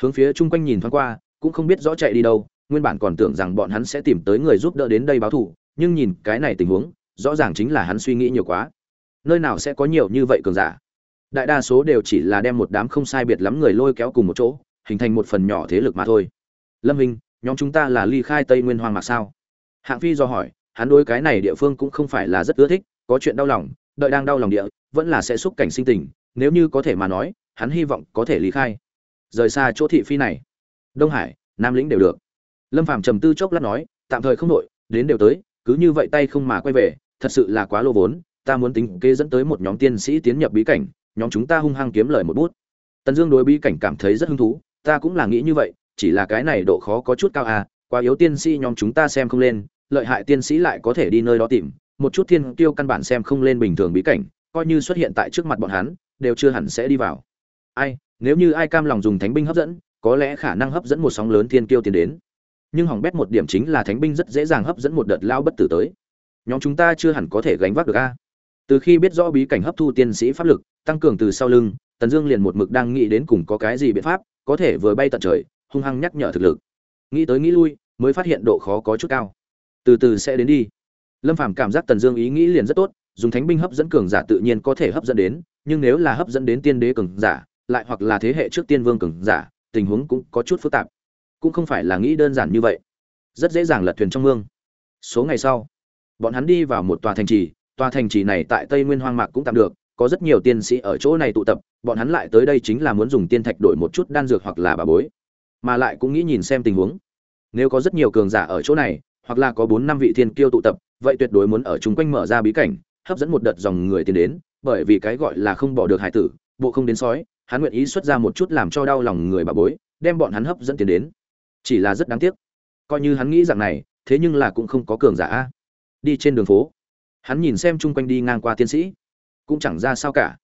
Hướng phía chung quanh nhìn thoáng qua, cũng không biết rõ chạy đi đâu nguyên bản còn tưởng rằng bọn hắn sẽ tìm tới người giúp đỡ đến đây báo thù, nhưng nhìn cái này tình huống, rõ ràng chính là hắn suy nghĩ nhiều quá. Nơi nào sẽ có nhiều như vậy cường giả? Đại đa số đều chỉ là đem một đám không sai biệt lắm người lôi kéo cùng một chỗ, hình thành một phần nhỏ thế lực mà thôi. Lâm hình nhóm chúng ta là ly khai tây nguyên hoang mạc sao? Hạng phi do hỏi, hắn đối cái này địa phương cũng không phải là rất ưa thích, có chuyện đau lòng, đợi đang đau lòng địa, vẫn là sẽ xúc cảnh sinh tình, nếu như có thể mà nói, hắn hy vọng có thể ly khai. Rời xa chỗ thị phi này. Đông hải, nam lĩnh đều được lâm phàm trầm tư chốc lát nói, tạm thời không đội đến đều tới, cứ như vậy tay không mà quay về, thật sự là quá lô vốn, ta muốn tính kế dẫn tới một nhóm tiên sĩ tiến nhập bí cảnh, nhóm chúng ta hung hăng kiếm lời một bút. Tần dương đối bí cảnh cảm thấy rất hứng thú, ta cũng là nghĩ như vậy, chỉ là cái này độ khó có chút cao à quá yếu tiên sĩ nhóm chúng ta xem không lên, lợi hại tiên sĩ lại có thể đi nơi đó tìm, một chút thiên tiêu căn bản xem không lên bình thường bí cảnh, coi như xuất hiện tại trước mặt bọn hắn, đều chưa hẳn sẽ đi vào. Ai, nếu như ai cam lòng dùng thánh binh hấp dẫn, có lẽ khả năng hấp dẫn một sóng lớn thiên tiêu tiến đến nhưng hỏng bét một điểm chính là thánh binh rất dễ dàng hấp dẫn một đợt lao bất tử tới. Nhóm chúng ta chưa hẳn có thể gánh vác được a. Từ khi biết rõ bí cảnh hấp thu tiên sĩ pháp lực, tăng cường từ sau lưng, tần dương liền một mực đang nghĩ đến cùng có cái gì biện pháp, có thể vừa bay tận trời, hung hăng nhắc nhở thực lực. Nghĩ tới nghĩ lui, mới phát hiện độ khó có chút cao. Từ từ sẽ đến đi. Lâm phàm cảm giác tần dương ý nghĩ liền rất tốt, dùng thánh binh hấp dẫn cường giả tự nhiên có thể hấp dẫn đến, nhưng nếu là hấp dẫn đến tiên đế cường giả, lại hoặc là thế hệ trước tiên vương cường giả, tình huống cũng có chút phức tạp cũng không phải là nghĩ đơn giản như vậy. Rất dễ dàng lật thuyền trong mương. Số ngày sau, bọn hắn đi vào một tòa thành trì. Tòa thành trì này tại tây nguyên hoang mạc cũng tạm được, có rất nhiều tiên sĩ ở chỗ này tụ tập. Bọn hắn lại tới đây chính là muốn dùng tiên thạch đổi một chút đan dược hoặc là bà bối. Mà lại cũng nghĩ nhìn xem tình huống. Nếu có rất nhiều cường giả ở chỗ này, hoặc là có bốn năm vị thiên kiêu tụ tập, vậy tuyệt đối muốn ở chung quanh mở ra bí cảnh, hấp dẫn một đợt dòng người tiến đến. Bởi vì cái gọi là không bỏ được hải tử, bộ không đến sói, hắn nguyện ý xuất ra một chút làm cho đau lòng người bà bối, đem bọn hắn hấp dẫn tiến đến chỉ là rất đáng tiếc. Coi như hắn nghĩ rằng này, thế nhưng là cũng không có cường giả. Đi trên đường phố, hắn nhìn xem chung quanh đi ngang qua tiên sĩ. Cũng chẳng ra sao cả.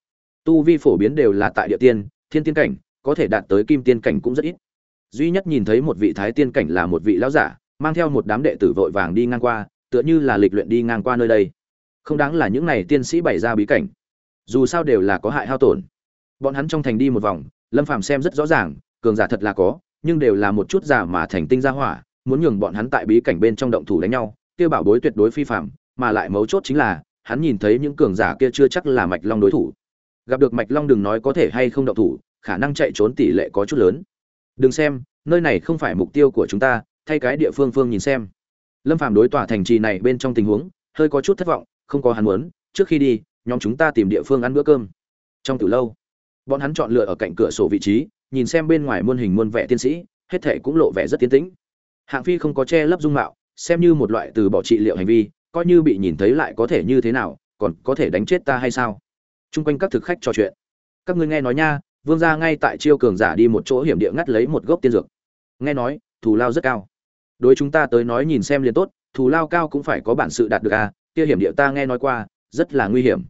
Tu vi phổ biến đều là tại địa tiên, thiên tiên cảnh, có thể đạt tới kim tiên cảnh cũng rất ít. Duy nhất nhìn thấy một vị thái tiên cảnh là một vị lão giả, mang theo một đám đệ tử vội vàng đi ngang qua, tựa như là lịch luyện đi ngang qua nơi đây. Không đáng là những này tiên sĩ bày ra bí cảnh. Dù sao đều là có hại hao tổn. Bọn hắn trong thành đi một vòng, lâm phàm xem rất rõ ràng, cường giả thật là có nhưng đều là một chút giả mà thành tinh ra hỏa, muốn nhường bọn hắn tại bí cảnh bên trong động thủ đánh nhau, kia bảo bối tuyệt đối phi phạm, mà lại mấu chốt chính là, hắn nhìn thấy những cường giả kia chưa chắc là mạch long đối thủ. Gặp được mạch long đừng nói có thể hay không động thủ, khả năng chạy trốn tỷ lệ có chút lớn. Đừng xem, nơi này không phải mục tiêu của chúng ta, thay cái địa phương phương nhìn xem. Lâm phàm đối tỏa thành trì này bên trong tình huống, hơi có chút thất vọng, không có hắn muốn, trước khi đi, nhóm chúng ta tìm địa phương ăn bữa cơm. Trong từ lâu, bọn hắn chọn lựa ở cạnh cửa sổ vị trí nhìn xem bên ngoài muôn hình muôn vẻ tiến sĩ, hết thảy cũng lộ vẻ rất tiến tĩnh. Hạng phi không có che lấp dung mạo, xem như một loại từ bỏ trị liệu hành vi, coi như bị nhìn thấy lại có thể như thế nào, còn có thể đánh chết ta hay sao? Chung quanh các thực khách trò chuyện. Các ngươi nghe nói nha, vương gia ngay tại chiêu cường giả đi một chỗ hiểm địa ngắt lấy một gốc tiên dược. Nghe nói, thù lao rất cao. Đối chúng ta tới nói nhìn xem liền tốt, thù lao cao cũng phải có bản sự đạt được à kia hiểm địa ta nghe nói qua, rất là nguy hiểm.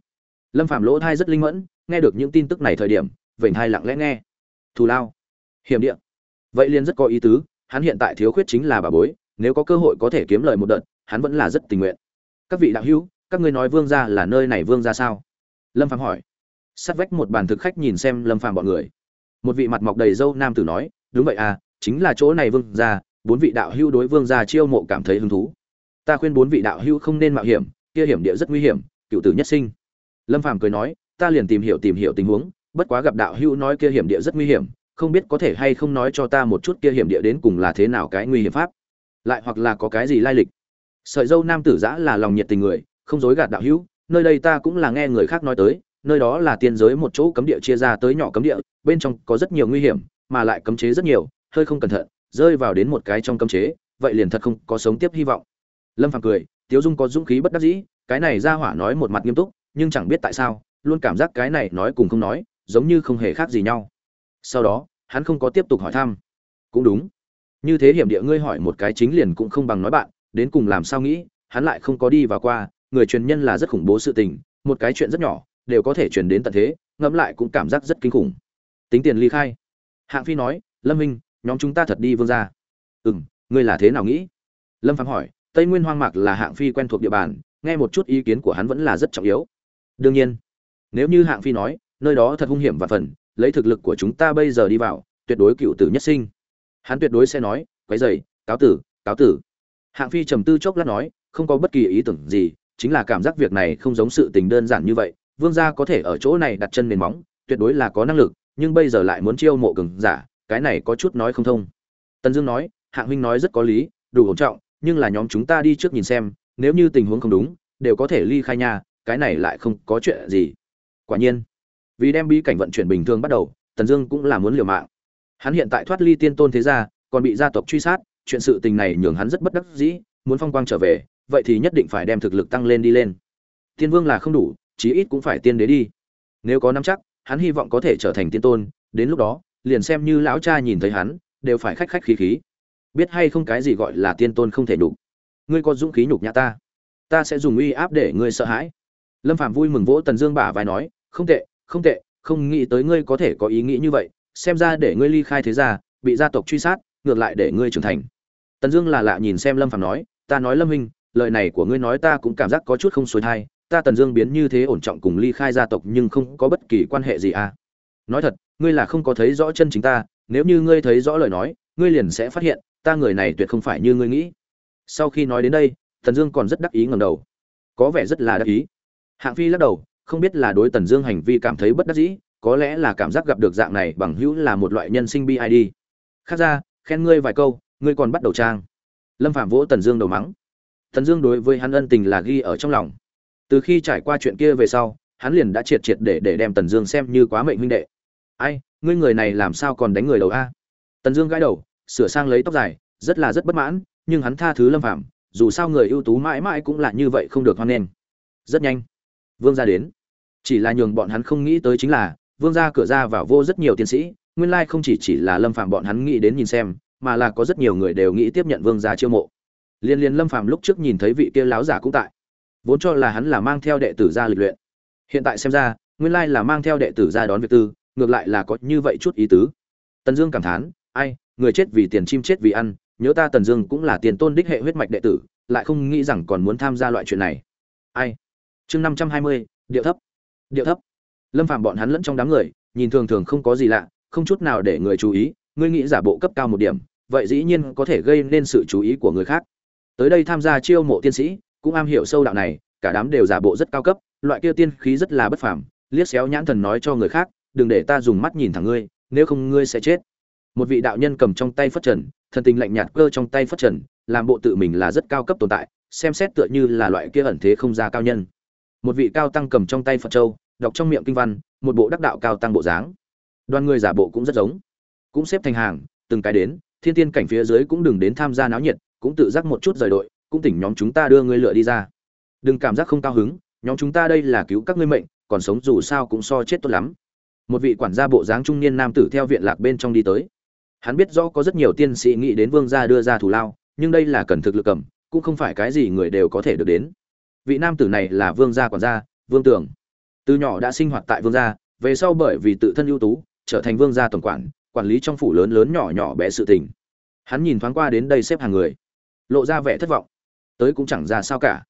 Lâm phạm lỗ thai rất linh mẫn, nghe được những tin tức này thời điểm vẻn hai lặng lẽ nghe thù lao. Hiểm địa. Vậy liền rất có ý tứ, hắn hiện tại thiếu khuyết chính là bà bối, nếu có cơ hội có thể kiếm lời một đợt, hắn vẫn là rất tình nguyện. Các vị đạo hữu, các ngươi nói vương gia là nơi này vương gia sao? Lâm phàm hỏi. Sát vách một bàn thực khách nhìn xem lâm phàm bọn người. Một vị mặt mọc đầy râu nam tử nói, đúng vậy à chính là chỗ này vương gia, bốn vị đạo hữu đối vương gia chiêu mộ cảm thấy hứng thú. Ta khuyên bốn vị đạo hữu không nên mạo hiểm, kia hiểm địa rất nguy hiểm, cựu tử nhất sinh. Lâm phàm cười nói, ta liền tìm hiểu tìm hiểu tình huống bất quá gặp đạo hữu nói kia hiểm địa rất nguy hiểm, không biết có thể hay không nói cho ta một chút kia hiểm địa đến cùng là thế nào cái nguy hiểm pháp. Lại hoặc là có cái gì lai lịch. Sợi dâu nam tử giã là lòng nhiệt tình người, không dối gạt đạo hữu, nơi đây ta cũng là nghe người khác nói tới, nơi đó là tiên giới một chỗ cấm địa chia ra tới nhỏ cấm địa, bên trong có rất nhiều nguy hiểm, mà lại cấm chế rất nhiều, hơi không cẩn thận, rơi vào đến một cái trong cấm chế, vậy liền thật không có sống tiếp hy vọng. Lâm phàm cười, tiếu dung có dũng khí bất đắc dĩ, cái này ra hỏa nói một mặt nghiêm túc, nhưng chẳng biết tại sao, luôn cảm giác cái này nói cùng không nói giống như không hề khác gì nhau. Sau đó, hắn không có tiếp tục hỏi thăm. Cũng đúng. Như thế hiểm địa ngươi hỏi một cái chính liền cũng không bằng nói bạn, đến cùng làm sao nghĩ, hắn lại không có đi vào qua, người truyền nhân là rất khủng bố sự tình, một cái chuyện rất nhỏ, đều có thể truyền đến tận thế, ngẫm lại cũng cảm giác rất kinh khủng. Tính tiền ly khai. Hạng phi nói, lâm minh nhóm chúng ta thật đi vương ra ừ m ngươi là thế nào nghĩ? Lâm phạm hỏi, tây nguyên hoang mạc là hạng phi quen thuộc địa bàn, nghe một chút ý kiến của hắn vẫn là rất trọng yếu. Đương nhiên. Nếu như hạng phi nói nơi đó thật hung hiểm và phần, lấy thực lực của chúng ta bây giờ đi vào, tuyệt đối cựu tử nhất sinh. Hắn tuyệt đối sẽ nói, quấy dày cáo tử cáo tử. Hạng phi trầm tư chốc lát nói, không có bất kỳ ý tưởng gì, chính là cảm giác việc này không giống sự tình đơn giản như vậy. Vương gia có thể ở chỗ này đặt chân nền móng, tuyệt đối là có năng lực, nhưng bây giờ lại muốn chiêu mộ cường giả, cái này có chút nói không thông. Tần dương nói, hạng huynh nói rất có lý, đủ ổn trọng, nhưng là nhóm chúng ta đi trước nhìn xem, nếu như tình huống không đúng, đều có thể ly khai nhà cái này lại không có chuyện gì. Quả nhiên vì đem bí cảnh vận chuyển bình thường bắt đầu, tần dương cũng là muốn liều mạng. Hắn hiện tại thoát ly tiên tôn thế gia, còn bị gia tộc truy sát, chuyện sự tình này nhường hắn rất bất đắc dĩ, muốn phong quang trở về, vậy thì nhất định phải đem thực lực tăng lên đi lên. Tiên vương là không đủ, chí ít cũng phải tiên đế đi. Nếu có nắm chắc, hắn hy vọng có thể trở thành tiên tôn, đến lúc đó, liền xem như lão cha nhìn thấy hắn, đều phải khách khách khí khí. Biết hay không cái gì gọi là tiên tôn không thể nhục. Ngươi có dũng khí nhục nhã ta ta sẽ dùng uy áp để ngươi sợ hãi. Lâm phạm vui mừng vỗ tần dương bả vai nói, không tệ không tệ, không nghĩ tới ngươi có thể có ý nghĩ như vậy, xem ra để ngươi ly khai thế gia, bị gia tộc truy sát, ngược lại để ngươi trưởng thành. Tần dương là lạ nhìn xem lâm Phàm nói, ta nói lâm huynh, lời này của ngươi nói ta cũng cảm giác có chút không xuôi thai, ta tần dương biến như thế ổn trọng cùng ly khai gia tộc nhưng không có bất kỳ quan hệ gì à. Nói thật, ngươi là không có thấy rõ chân chính ta, nếu như ngươi thấy rõ lời nói, ngươi liền sẽ phát hiện, ta người này tuyệt không phải như ngươi nghĩ. Sau khi nói đến đây, tần dương còn rất đắc ý ngầm đầu. Có vẻ rất là đắc ý. Hạng phi lắc đầu không biết là đối tần dương hành vi cảm thấy bất đắc dĩ, có lẽ là cảm giác gặp được dạng này bằng hữu là một loại nhân sinh bid khác ra, khen ngươi vài câu, ngươi còn bắt đầu trang. Lâm phạm vỗ tần dương đầu mắng. Tần dương đối với hắn ân tình là ghi ở trong lòng. Từ khi trải qua chuyện kia về sau, hắn liền đã triệt triệt để để đem tần dương xem như quá mệnh huynh đệ. Ai, ngươi người này làm sao còn đánh người đầu a? Tần dương gãi đầu, sửa sang lấy tóc dài, rất là rất bất mãn, nhưng hắn tha thứ lâm phạm, dù sao người ưu tú mãi mãi cũng là như vậy không được hoan nghênh. Rất nhanh, vương gia đến chỉ là nhường bọn hắn không nghĩ tới chính là, vương gia cửa ra vào vô rất nhiều tiến sĩ, nguyên lai không chỉ chỉ là lâm phạm bọn hắn nghĩ đến nhìn xem, mà là có rất nhiều người đều nghĩ tiếp nhận vương gia chiêu mộ. Liên liên lâm phạm lúc trước nhìn thấy vị kia láo giả cũng tại. Vốn cho là hắn là mang theo đệ tử ra lịch luyện. Hiện tại xem ra, nguyên lai là mang theo đệ tử ra đón việc tư, ngược lại là có như vậy chút ý tứ. Tần dương cảm thán, ai, người chết vì tiền, chim chết vì ăn, nhớ ta tần dương cũng là tiền tôn đích hệ huyết mạch đệ tử, lại không nghĩ rằng còn muốn tham gia loại chuyện này. Ai? Chương năm trăm hai mươi, điệu thấp điệu thấp. Lâm phạm bọn hắn lẫn trong đám người, nhìn thường thường không có gì lạ, không chút nào để người chú ý, ngươi nghĩ giả bộ cấp cao một điểm, vậy dĩ nhiên có thể gây nên sự chú ý của người khác. Tới đây tham gia chiêu mộ tiên sĩ, cũng am hiểu sâu đạo này, cả đám đều giả bộ rất cao cấp, loại kia tiên khí rất là bất phàm, liếc xéo nhãn thần nói cho người khác, đừng để ta dùng mắt nhìn thẳng ngươi, nếu không ngươi sẽ chết. Một vị đạo nhân cầm trong tay phất trần, thần tình lạnh nhạt cơ trong tay phất trần, làm bộ tự mình là rất cao cấp tồn tại, xem xét tựa như là loại kia ẩn thế không ra cao nhân một vị cao tăng cầm trong tay phật châu, đọc trong miệng kinh văn, một bộ đắc đạo cao tăng bộ dáng. Đoàn người giả bộ cũng rất giống. Cũng xếp thành hàng, từng cái đến, thiên tiên cảnh phía dưới cũng đừng đến tham gia náo nhiệt, cũng tự giác một chút rời đội, cũng tỉnh nhóm chúng ta đưa ngươi lựa đi ra. Đừng cảm giác không cao hứng, nhóm chúng ta đây là cứu các ngươi mệnh, còn sống dù sao cũng so chết tốt lắm. Một vị quản gia bộ dáng trung niên nam tử theo viện lạc bên trong đi tới. Hắn biết rõ có rất nhiều tiên sĩ nghĩ đến vương gia đưa ra thủ lao, nhưng đây là cần thực lực cầm, cũng không phải cái gì người đều có thể được đến vị nam tử này là vương gia quản gia vương Tưởng, từ nhỏ đã sinh hoạt tại vương gia về sau bởi vì tự thân ưu tú trở thành vương gia tổng quản quản lý trong phủ lớn lớn nhỏ nhỏ bé sự tình. Hắn nhìn thoáng qua đến đây xếp hàng người lộ ra vẻ thất vọng. Tới cũng chẳng ra sao cả.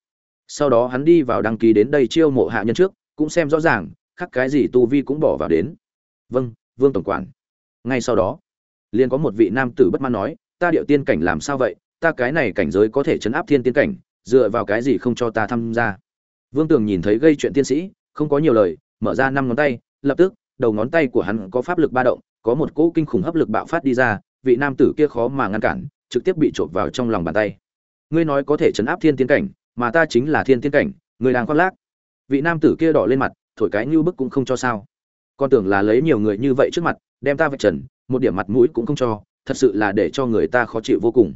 Sau đó hắn đi vào đăng ký đến đây chiêu mộ hạ nhân trước cũng xem rõ ràng khắc cái gì tu vi cũng bỏ vào đến. Vâng vương tổng quản. Ngay sau đó liền có một vị nam tử bất mãn nói ta điệu tiên cảnh làm sao vậy? Ta cái này cảnh giới có thể chấn áp thiên tiên cảnh dựa vào cái gì không cho ta tham gia? Vương tường nhìn thấy gây chuyện tiên sĩ, không có nhiều lời, mở ra năm ngón tay, lập tức, đầu ngón tay của hắn có pháp lực ba động, có một cỗ kinh khủng hấp lực bạo phát đi ra, vị nam tử kia khó mà ngăn cản, trực tiếp bị trộm vào trong lòng bàn tay. Ngươi nói có thể chấn áp thiên tiến cảnh, mà ta chính là thiên tiến cảnh, ngươi đang khoác lác. Vị nam tử kia đỏ lên mặt, thổi cái như bức cũng không cho sao. Con tưởng là lấy nhiều người như vậy trước mặt, đem ta vạch trần, một điểm mặt mũi cũng không cho, thật sự là để cho người ta khó chịu vô cùng.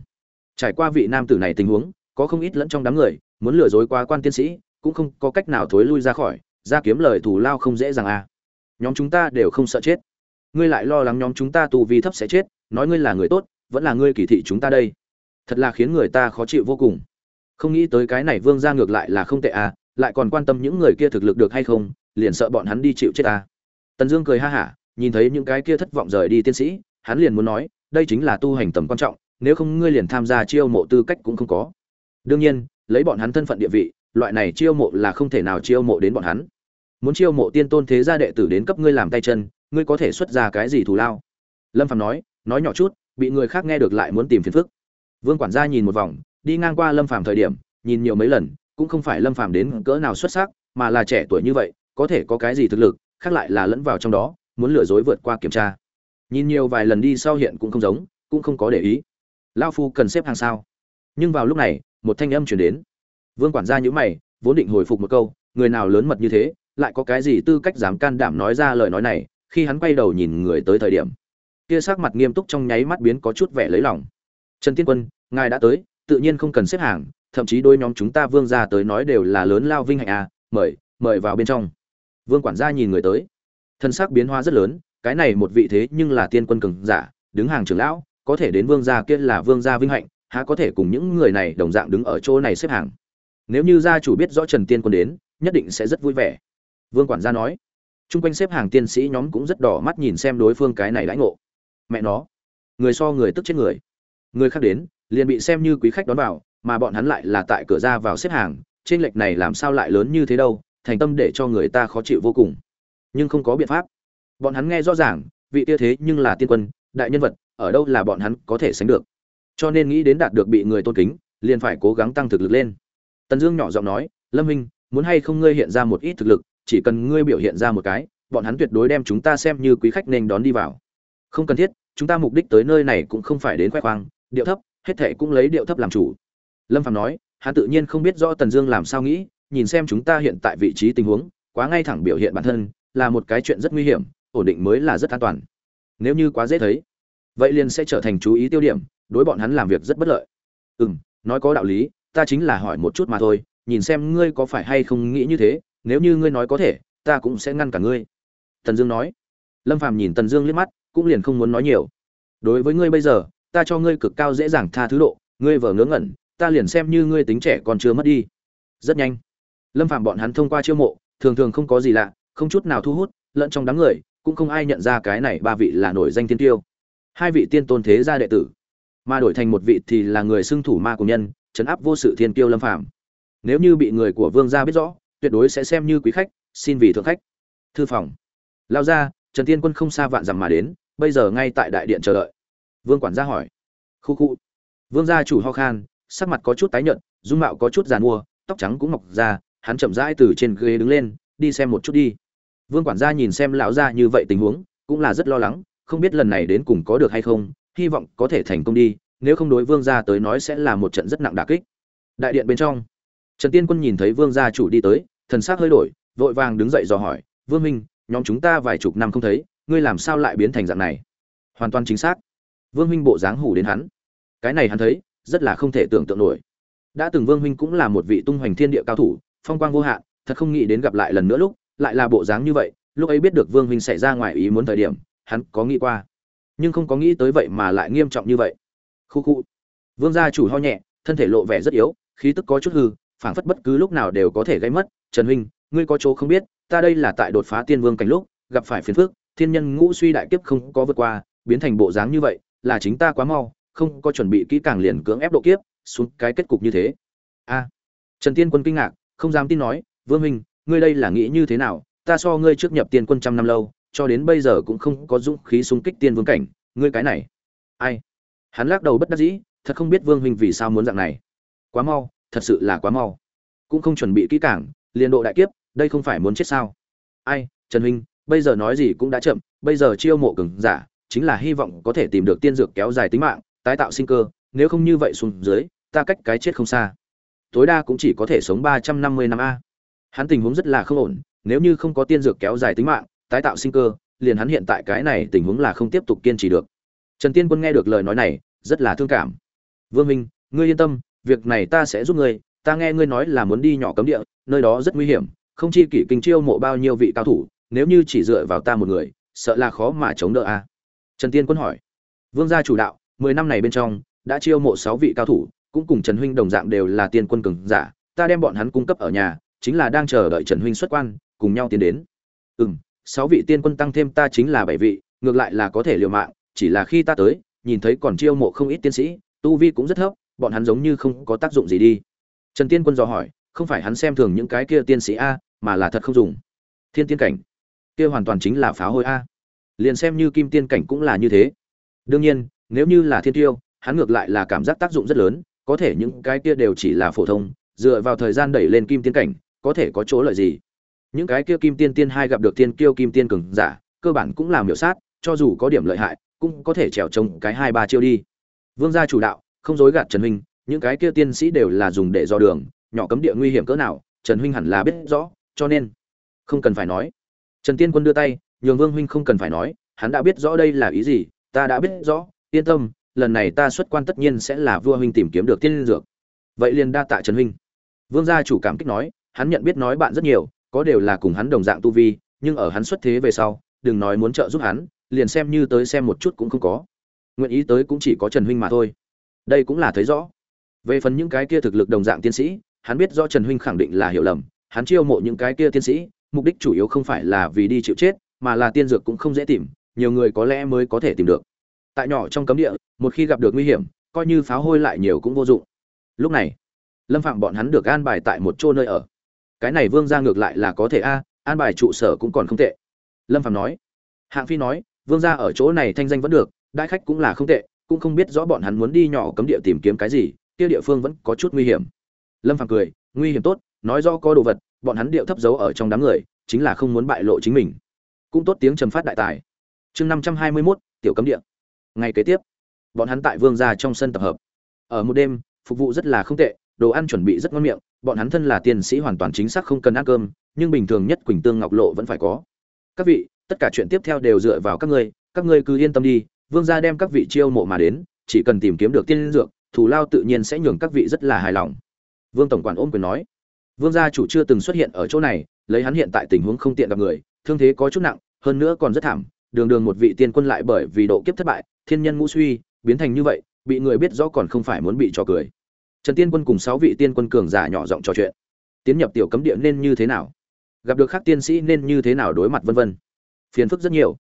Trải qua vị nam tử này tình huống có không ít lẫn trong đám người, muốn lừa dối qua quan tiên sĩ, cũng không có cách nào thối lui ra khỏi, ra kiếm lời thù lao không dễ dàng à. Nhóm chúng ta đều không sợ chết. Ngươi lại lo lắng nhóm chúng ta tù vi thấp sẽ chết, nói ngươi là người tốt, vẫn là ngươi kỳ thị chúng ta đây. Thật là khiến người ta khó chịu vô cùng. Không nghĩ tới cái này vương ra ngược lại là không tệ à lại còn quan tâm những người kia thực lực được hay không, liền sợ bọn hắn đi chịu chết à. Tần dương cười ha hả, nhìn thấy những cái kia thất vọng rời đi tiến sĩ, hắn liền muốn nói, đây chính là tu hành tầm quan trọng, nếu không ngươi liền tham gia chiêu mộ tư cách cũng không có đương nhiên, lấy bọn hắn thân phận địa vị, loại này chiêu mộ là không thể nào chiêu mộ đến bọn hắn. Muốn chiêu mộ tiên tôn thế gia đệ tử đến cấp ngươi làm tay chân, ngươi có thể xuất ra cái gì thù lao? Lâm phạm nói nói nhỏ chút, bị người khác nghe được lại muốn tìm phiền phức. Vương quản gia nhìn một vòng, đi ngang qua lâm phạm thời điểm, nhìn nhiều mấy lần, cũng không phải lâm phạm đến cỡ nào xuất sắc, mà là trẻ tuổi như vậy, có thể có cái gì thực lực, khác lại là lẫn vào trong đó, muốn lừa dối vượt qua kiểm tra. Nhìn nhiều vài lần đi sau hiện cũng không giống, cũng không có để ý. Lao phu cần xếp hàng sao? Nhưng vào lúc này một thanh âm chuyển đến. Vương quản gia nhữ mày, vốn định hồi phục một câu, người nào lớn mật như thế, lại có cái gì tư cách dám can đảm nói ra lời nói này, khi hắn quay đầu nhìn người tới thời điểm. Kia sắc mặt nghiêm túc trong nháy mắt biến có chút vẻ lấy lòng. Trần tiên quân, ngài đã tới, tự nhiên không cần xếp hàng, thậm chí đôi nhóm chúng ta vương gia tới nói đều là lớn lao vinh hạnh à mời mời vào bên trong. Vương quản gia nhìn người tới. Thân sắc biến hóa rất lớn, cái này một vị thế nhưng là tiên quân cường giả, đứng hàng trưởng lão, có thể đến vương gia kia là vương gia vinh hạnh há có thể cùng những người này đồng dạng đứng ở chỗ này xếp hàng. Nếu như gia chủ biết rõ trần tiên quân đến, nhất định sẽ rất vui vẻ. Vương quản gia nói. Chung quanh xếp hàng tiên sĩ nhóm cũng rất đỏ mắt nhìn xem đối phương cái này đãi ngộ. Mẹ nó. Người so người tức chết người. Người khác đến, liền bị xem như quý khách đón vào, mà bọn hắn lại là tại cửa ra vào xếp hàng, trên lệch này làm sao lại lớn như thế đâu, thành tâm để cho người ta khó chịu vô cùng. Nhưng không có biện pháp. Bọn hắn nghe rõ ràng, vị tia thế nhưng là tiên quân, đại nhân vật, ở đâu là bọn hắn có thể sánh được cho nên nghĩ đến đạt được bị người tôn kính, liền phải cố gắng tăng thực lực lên. Tần dương nhỏ giọng nói, lâm minh, muốn hay không ngươi hiện ra một ít thực lực, chỉ cần ngươi biểu hiện ra một cái, bọn hắn tuyệt đối đem chúng ta xem như quý khách nên đón đi vào. Không cần thiết, chúng ta mục đích tới nơi này cũng không phải đến khoe khoang, điệu thấp, hết thệ cũng lấy điệu thấp làm chủ. Lâm phạm nói, hắn tự nhiên không biết rõ tần dương làm sao nghĩ, nhìn xem chúng ta hiện tại vị trí tình huống, quá ngay thẳng biểu hiện bản thân, là một cái chuyện rất nguy hiểm, ổn định mới là rất an toàn. Nếu như quá dễ thấy vậy liền sẽ trở thành chú ý tiêu điểm, đối bọn hắn làm việc rất bất lợi. Ừ m nói có đạo lý, ta chính là hỏi một chút mà thôi, nhìn xem ngươi có phải hay không nghĩ như thế, nếu như ngươi nói có thể, ta cũng sẽ ngăn cả ngươi. Tần dương nói. Lâm phàm nhìn tần dương liếc mắt, cũng liền không muốn nói nhiều. Đối với ngươi bây giờ, ta cho ngươi cực cao dễ dàng tha thứ độ, ngươi vờ ngớ ngẩn, ta liền xem như ngươi tính trẻ còn chưa mất đi. Rất nhanh, lâm phàm bọn hắn thông qua chiêu mộ, thường thường không có gì lạ, không chút nào thu hút, lẫn trong đám người, cũng không ai nhận ra cái này ba vị là nổi danh thiên tiêu hai vị tiên tôn thế gia đệ tử, mà đổi thành một vị thì là người xưng thủ ma của nhân chấn áp vô sự thiên kiêu lâm phàm. Nếu như bị người của vương gia biết rõ, tuyệt đối sẽ xem như quý khách, xin vì thượng khách. Thư phòng. Lao ra, trần tiên quân không xa vạn dặm mà đến, bây giờ ngay tại đại điện chờ đợi. Vương quản gia hỏi. Khu khu. Vương gia chủ ho khan, sắc mặt có chút tái nhợt, dung mạo có chút giàn mua tóc trắng cũng mọc ra, hắn chậm rãi từ trên ghế đứng lên, đi xem một chút đi. Vương quản gia nhìn xem lão gia như vậy tình huống, cũng là rất lo lắng không biết lần này đến cùng có được hay không, hy vọng có thể thành công đi, nếu không đối vương gia tới nói sẽ là một trận rất nặng đả kích. Đại điện bên trong, trần tiên quân nhìn thấy vương gia chủ đi tới, thần sắc hơi đổi, vội vàng đứng dậy dò hỏi, vương minh nhóm chúng ta vài chục năm không thấy, ngươi làm sao lại biến thành dạng này? Hoàn toàn chính xác. Vương minh bộ dáng hủ đến hắn. Cái này hắn thấy, rất là không thể tưởng tượng nổi. Đã từng vương minh cũng là một vị tung hoành thiên địa cao thủ, phong quang vô hạn, thật không nghĩ đến gặp lại lần nữa lúc, lại là bộ dáng như vậy, lúc ấy biết được vương minh xảy ra ngoài ý muốn thời điểm hắn có nghĩ qua. Nhưng không có nghĩ tới vậy mà lại nghiêm trọng như vậy. Khu khu. Vương gia chủ ho nhẹ thân thể lộ vẻ rất yếu khí tức có chút hư phảng phất bất cứ lúc nào đều có thể gây mất. Trần huynh ngươi có chỗ không biết ta đây là tại đột phá tiên vương cảnh lúc gặp phải phiền phức thiên nhân ngũ suy đại kiếp không có vượt qua biến thành bộ dáng như vậy là chính ta quá mau không có chuẩn bị kỹ càng liền cưỡng ép độ kiếp xuống cái kết cục như thế. A. Trần tiên quân kinh ngạc không dám tin nói vương huynh, ngươi đây là nghĩ như thế nào? Ta so ngươi trước nhập tiên quân trăm năm lâu cho đến bây giờ cũng không có dũng khí xung kích tiên vương cảnh. Ngươi cái này. Ai? Hắn lắc đầu bất đắc dĩ, thật không biết vương huynh vì sao muốn dạng này. Quá mau, thật sự là quá mau. Cũng không chuẩn bị kỹ càng, liền độ đại kiếp, đây không phải muốn chết sao? Ai? Trần huynh, bây giờ nói gì cũng đã chậm, bây giờ chiêu mộ cường giả, chính là hy vọng có thể tìm được tiên dược kéo dài tính mạng, tái tạo sinh cơ, nếu không như vậy xuống dưới, ta cách cái chết không xa. Tối đa cũng chỉ có thể sống ba trăm năm mươi năm a. Hắn tình huống rất là không ổn, nếu như không có tiên dược kéo dài tính mạng tái tạo sinh cơ, liền hắn hiện tại cái này tình huống là không tiếp tục kiên trì được. Trần tiên quân nghe được lời nói này, rất là thương cảm. Vương minh, ngươi yên tâm, việc này ta sẽ giúp ngươi, ta nghe ngươi nói là muốn đi nhỏ cấm địa, nơi đó rất nguy hiểm, không chi kỷ kinh chiêu mộ bao nhiêu vị cao thủ, nếu như chỉ dựa vào ta một người, sợ là khó mà chống đỡ a. Trần tiên quân hỏi. Vương gia chủ đạo, mười năm này bên trong, đã chiêu mộ sáu vị cao thủ, cũng cùng trần huynh đồng dạng đều là tiên quân cường giả, ta đem bọn hắn cung cấp ở nhà, chính là đang chờ đợi trần huynh xuất quan, cùng nhau tiến đến. Ừ m sáu vị tiên quân tăng thêm ta chính là bảy vị, ngược lại là có thể liều mạng, chỉ là khi ta tới, nhìn thấy còn chiêu mộ không ít tiên sĩ, tu vi cũng rất thấp, bọn hắn giống như không có tác dụng gì đi. Trần tiên quân dò hỏi, không phải hắn xem thường những cái kia tiên sĩ a, mà là thật không dùng. Thiên tiên cảnh. Kia hoàn toàn chính là phá hôi a. Liền xem như kim tiên cảnh cũng là như thế. Đương nhiên, nếu như là thiên tiêu, hắn ngược lại là cảm giác tác dụng rất lớn, có thể những cái kia đều chỉ là phổ thông, dựa vào thời gian đẩy lên kim tiên cảnh, có thể có chỗ lợi gì? Những cái kia kim tiên tiên hai gặp được tiên kiêu kim tiên cường giả, cơ bản cũng làm miểu sát, cho dù có điểm lợi hại, cũng có thể trèo trông cái hai ba chiêu đi. Vương gia chủ đạo, không dối gạt trần huynh, những cái kia tiên sĩ đều là dùng để do đường, nhỏ cấm địa nguy hiểm cỡ nào, trần huynh hẳn là biết rõ, cho nên không cần phải nói. Trần tiên quân đưa tay, nhường vương huynh không cần phải nói, hắn đã biết rõ đây là ý gì, ta đã biết rõ, yên tâm, lần này ta xuất quan tất nhiên sẽ là vua huynh tìm kiếm được tiên dược. Vậy liền đa tạ trần huynh. Vương gia chủ cảm kích nói, hắn nhận biết nói bạn rất nhiều có đều là cùng hắn đồng dạng tu vi, nhưng ở hắn xuất thế về sau, đừng nói muốn trợ giúp hắn, liền xem như tới xem một chút cũng không có. Nguyện ý tới cũng chỉ có trần huynh mà thôi. Đây cũng là thấy rõ. Về phần những cái kia thực lực đồng dạng tiến sĩ, hắn biết do trần huynh khẳng định là hiểu lầm, hắn chiêu mộ những cái kia tiến sĩ, mục đích chủ yếu không phải là vì đi chịu chết, mà là tiên dược cũng không dễ tìm, nhiều người có lẽ mới có thể tìm được. Tại nhỏ trong cấm địa, một khi gặp được nguy hiểm, coi như pháo hôi lại nhiều cũng vô dụng. Lúc này, lâm phạm bọn hắn được an bài tại một chỗ nơi ở cái này vương gia ngược lại là có thể a, an bài trụ sở cũng còn không tệ. Lâm phạm nói. Hạng phi nói, vương gia ở chỗ này thanh danh vẫn được, đại khách cũng là không tệ, cũng không biết rõ bọn hắn muốn đi nhỏ cấm địa tìm kiếm cái gì, kia địa phương vẫn có chút nguy hiểm. Lâm phạm cười, nguy hiểm tốt, nói do có đồ vật, bọn hắn điệu thấp giấu ở trong đám người, chính là không muốn bại lộ chính mình. Cũng tốt tiếng trầm phát đại tài. Chương năm trăm hai mươi mốt, tiểu cấm địa. Ngày kế tiếp, bọn hắn tại vương gia trong sân tập hợp. Ở một đêm, phục vụ rất là không tệ, đồ ăn chuẩn bị rất ngon miệng bọn hắn thân là tiên sĩ hoàn toàn chính xác không cần ăn cơm, nhưng bình thường nhất quỳnh tương ngọc lộ vẫn phải có. Các vị, tất cả chuyện tiếp theo đều dựa vào các ngươi các ngươi cứ yên tâm đi, vương gia đem các vị chiêu mộ mà đến, chỉ cần tìm kiếm được tiên dược, thù lao tự nhiên sẽ nhường các vị rất là hài lòng. Vương tổng quản ôm quyền nói. Vương gia chủ chưa từng xuất hiện ở chỗ này, lấy hắn hiện tại tình huống không tiện gặp người, thương thế có chút nặng, hơn nữa còn rất thảm, đường đường một vị tiên quân lại bởi vì độ kiếp thất bại, thiên nhân ngũ suy, biến thành như vậy, bị người biết rõ còn không phải muốn bị trò cười trần tiên quân cùng sáu vị tiên quân cường giả nhỏ giọng trò chuyện. Tiến nhập tiểu cấm địa nên như thế nào? Gặp được khác tiên sĩ nên như thế nào đối mặt vân vân? Phiền phức rất nhiều.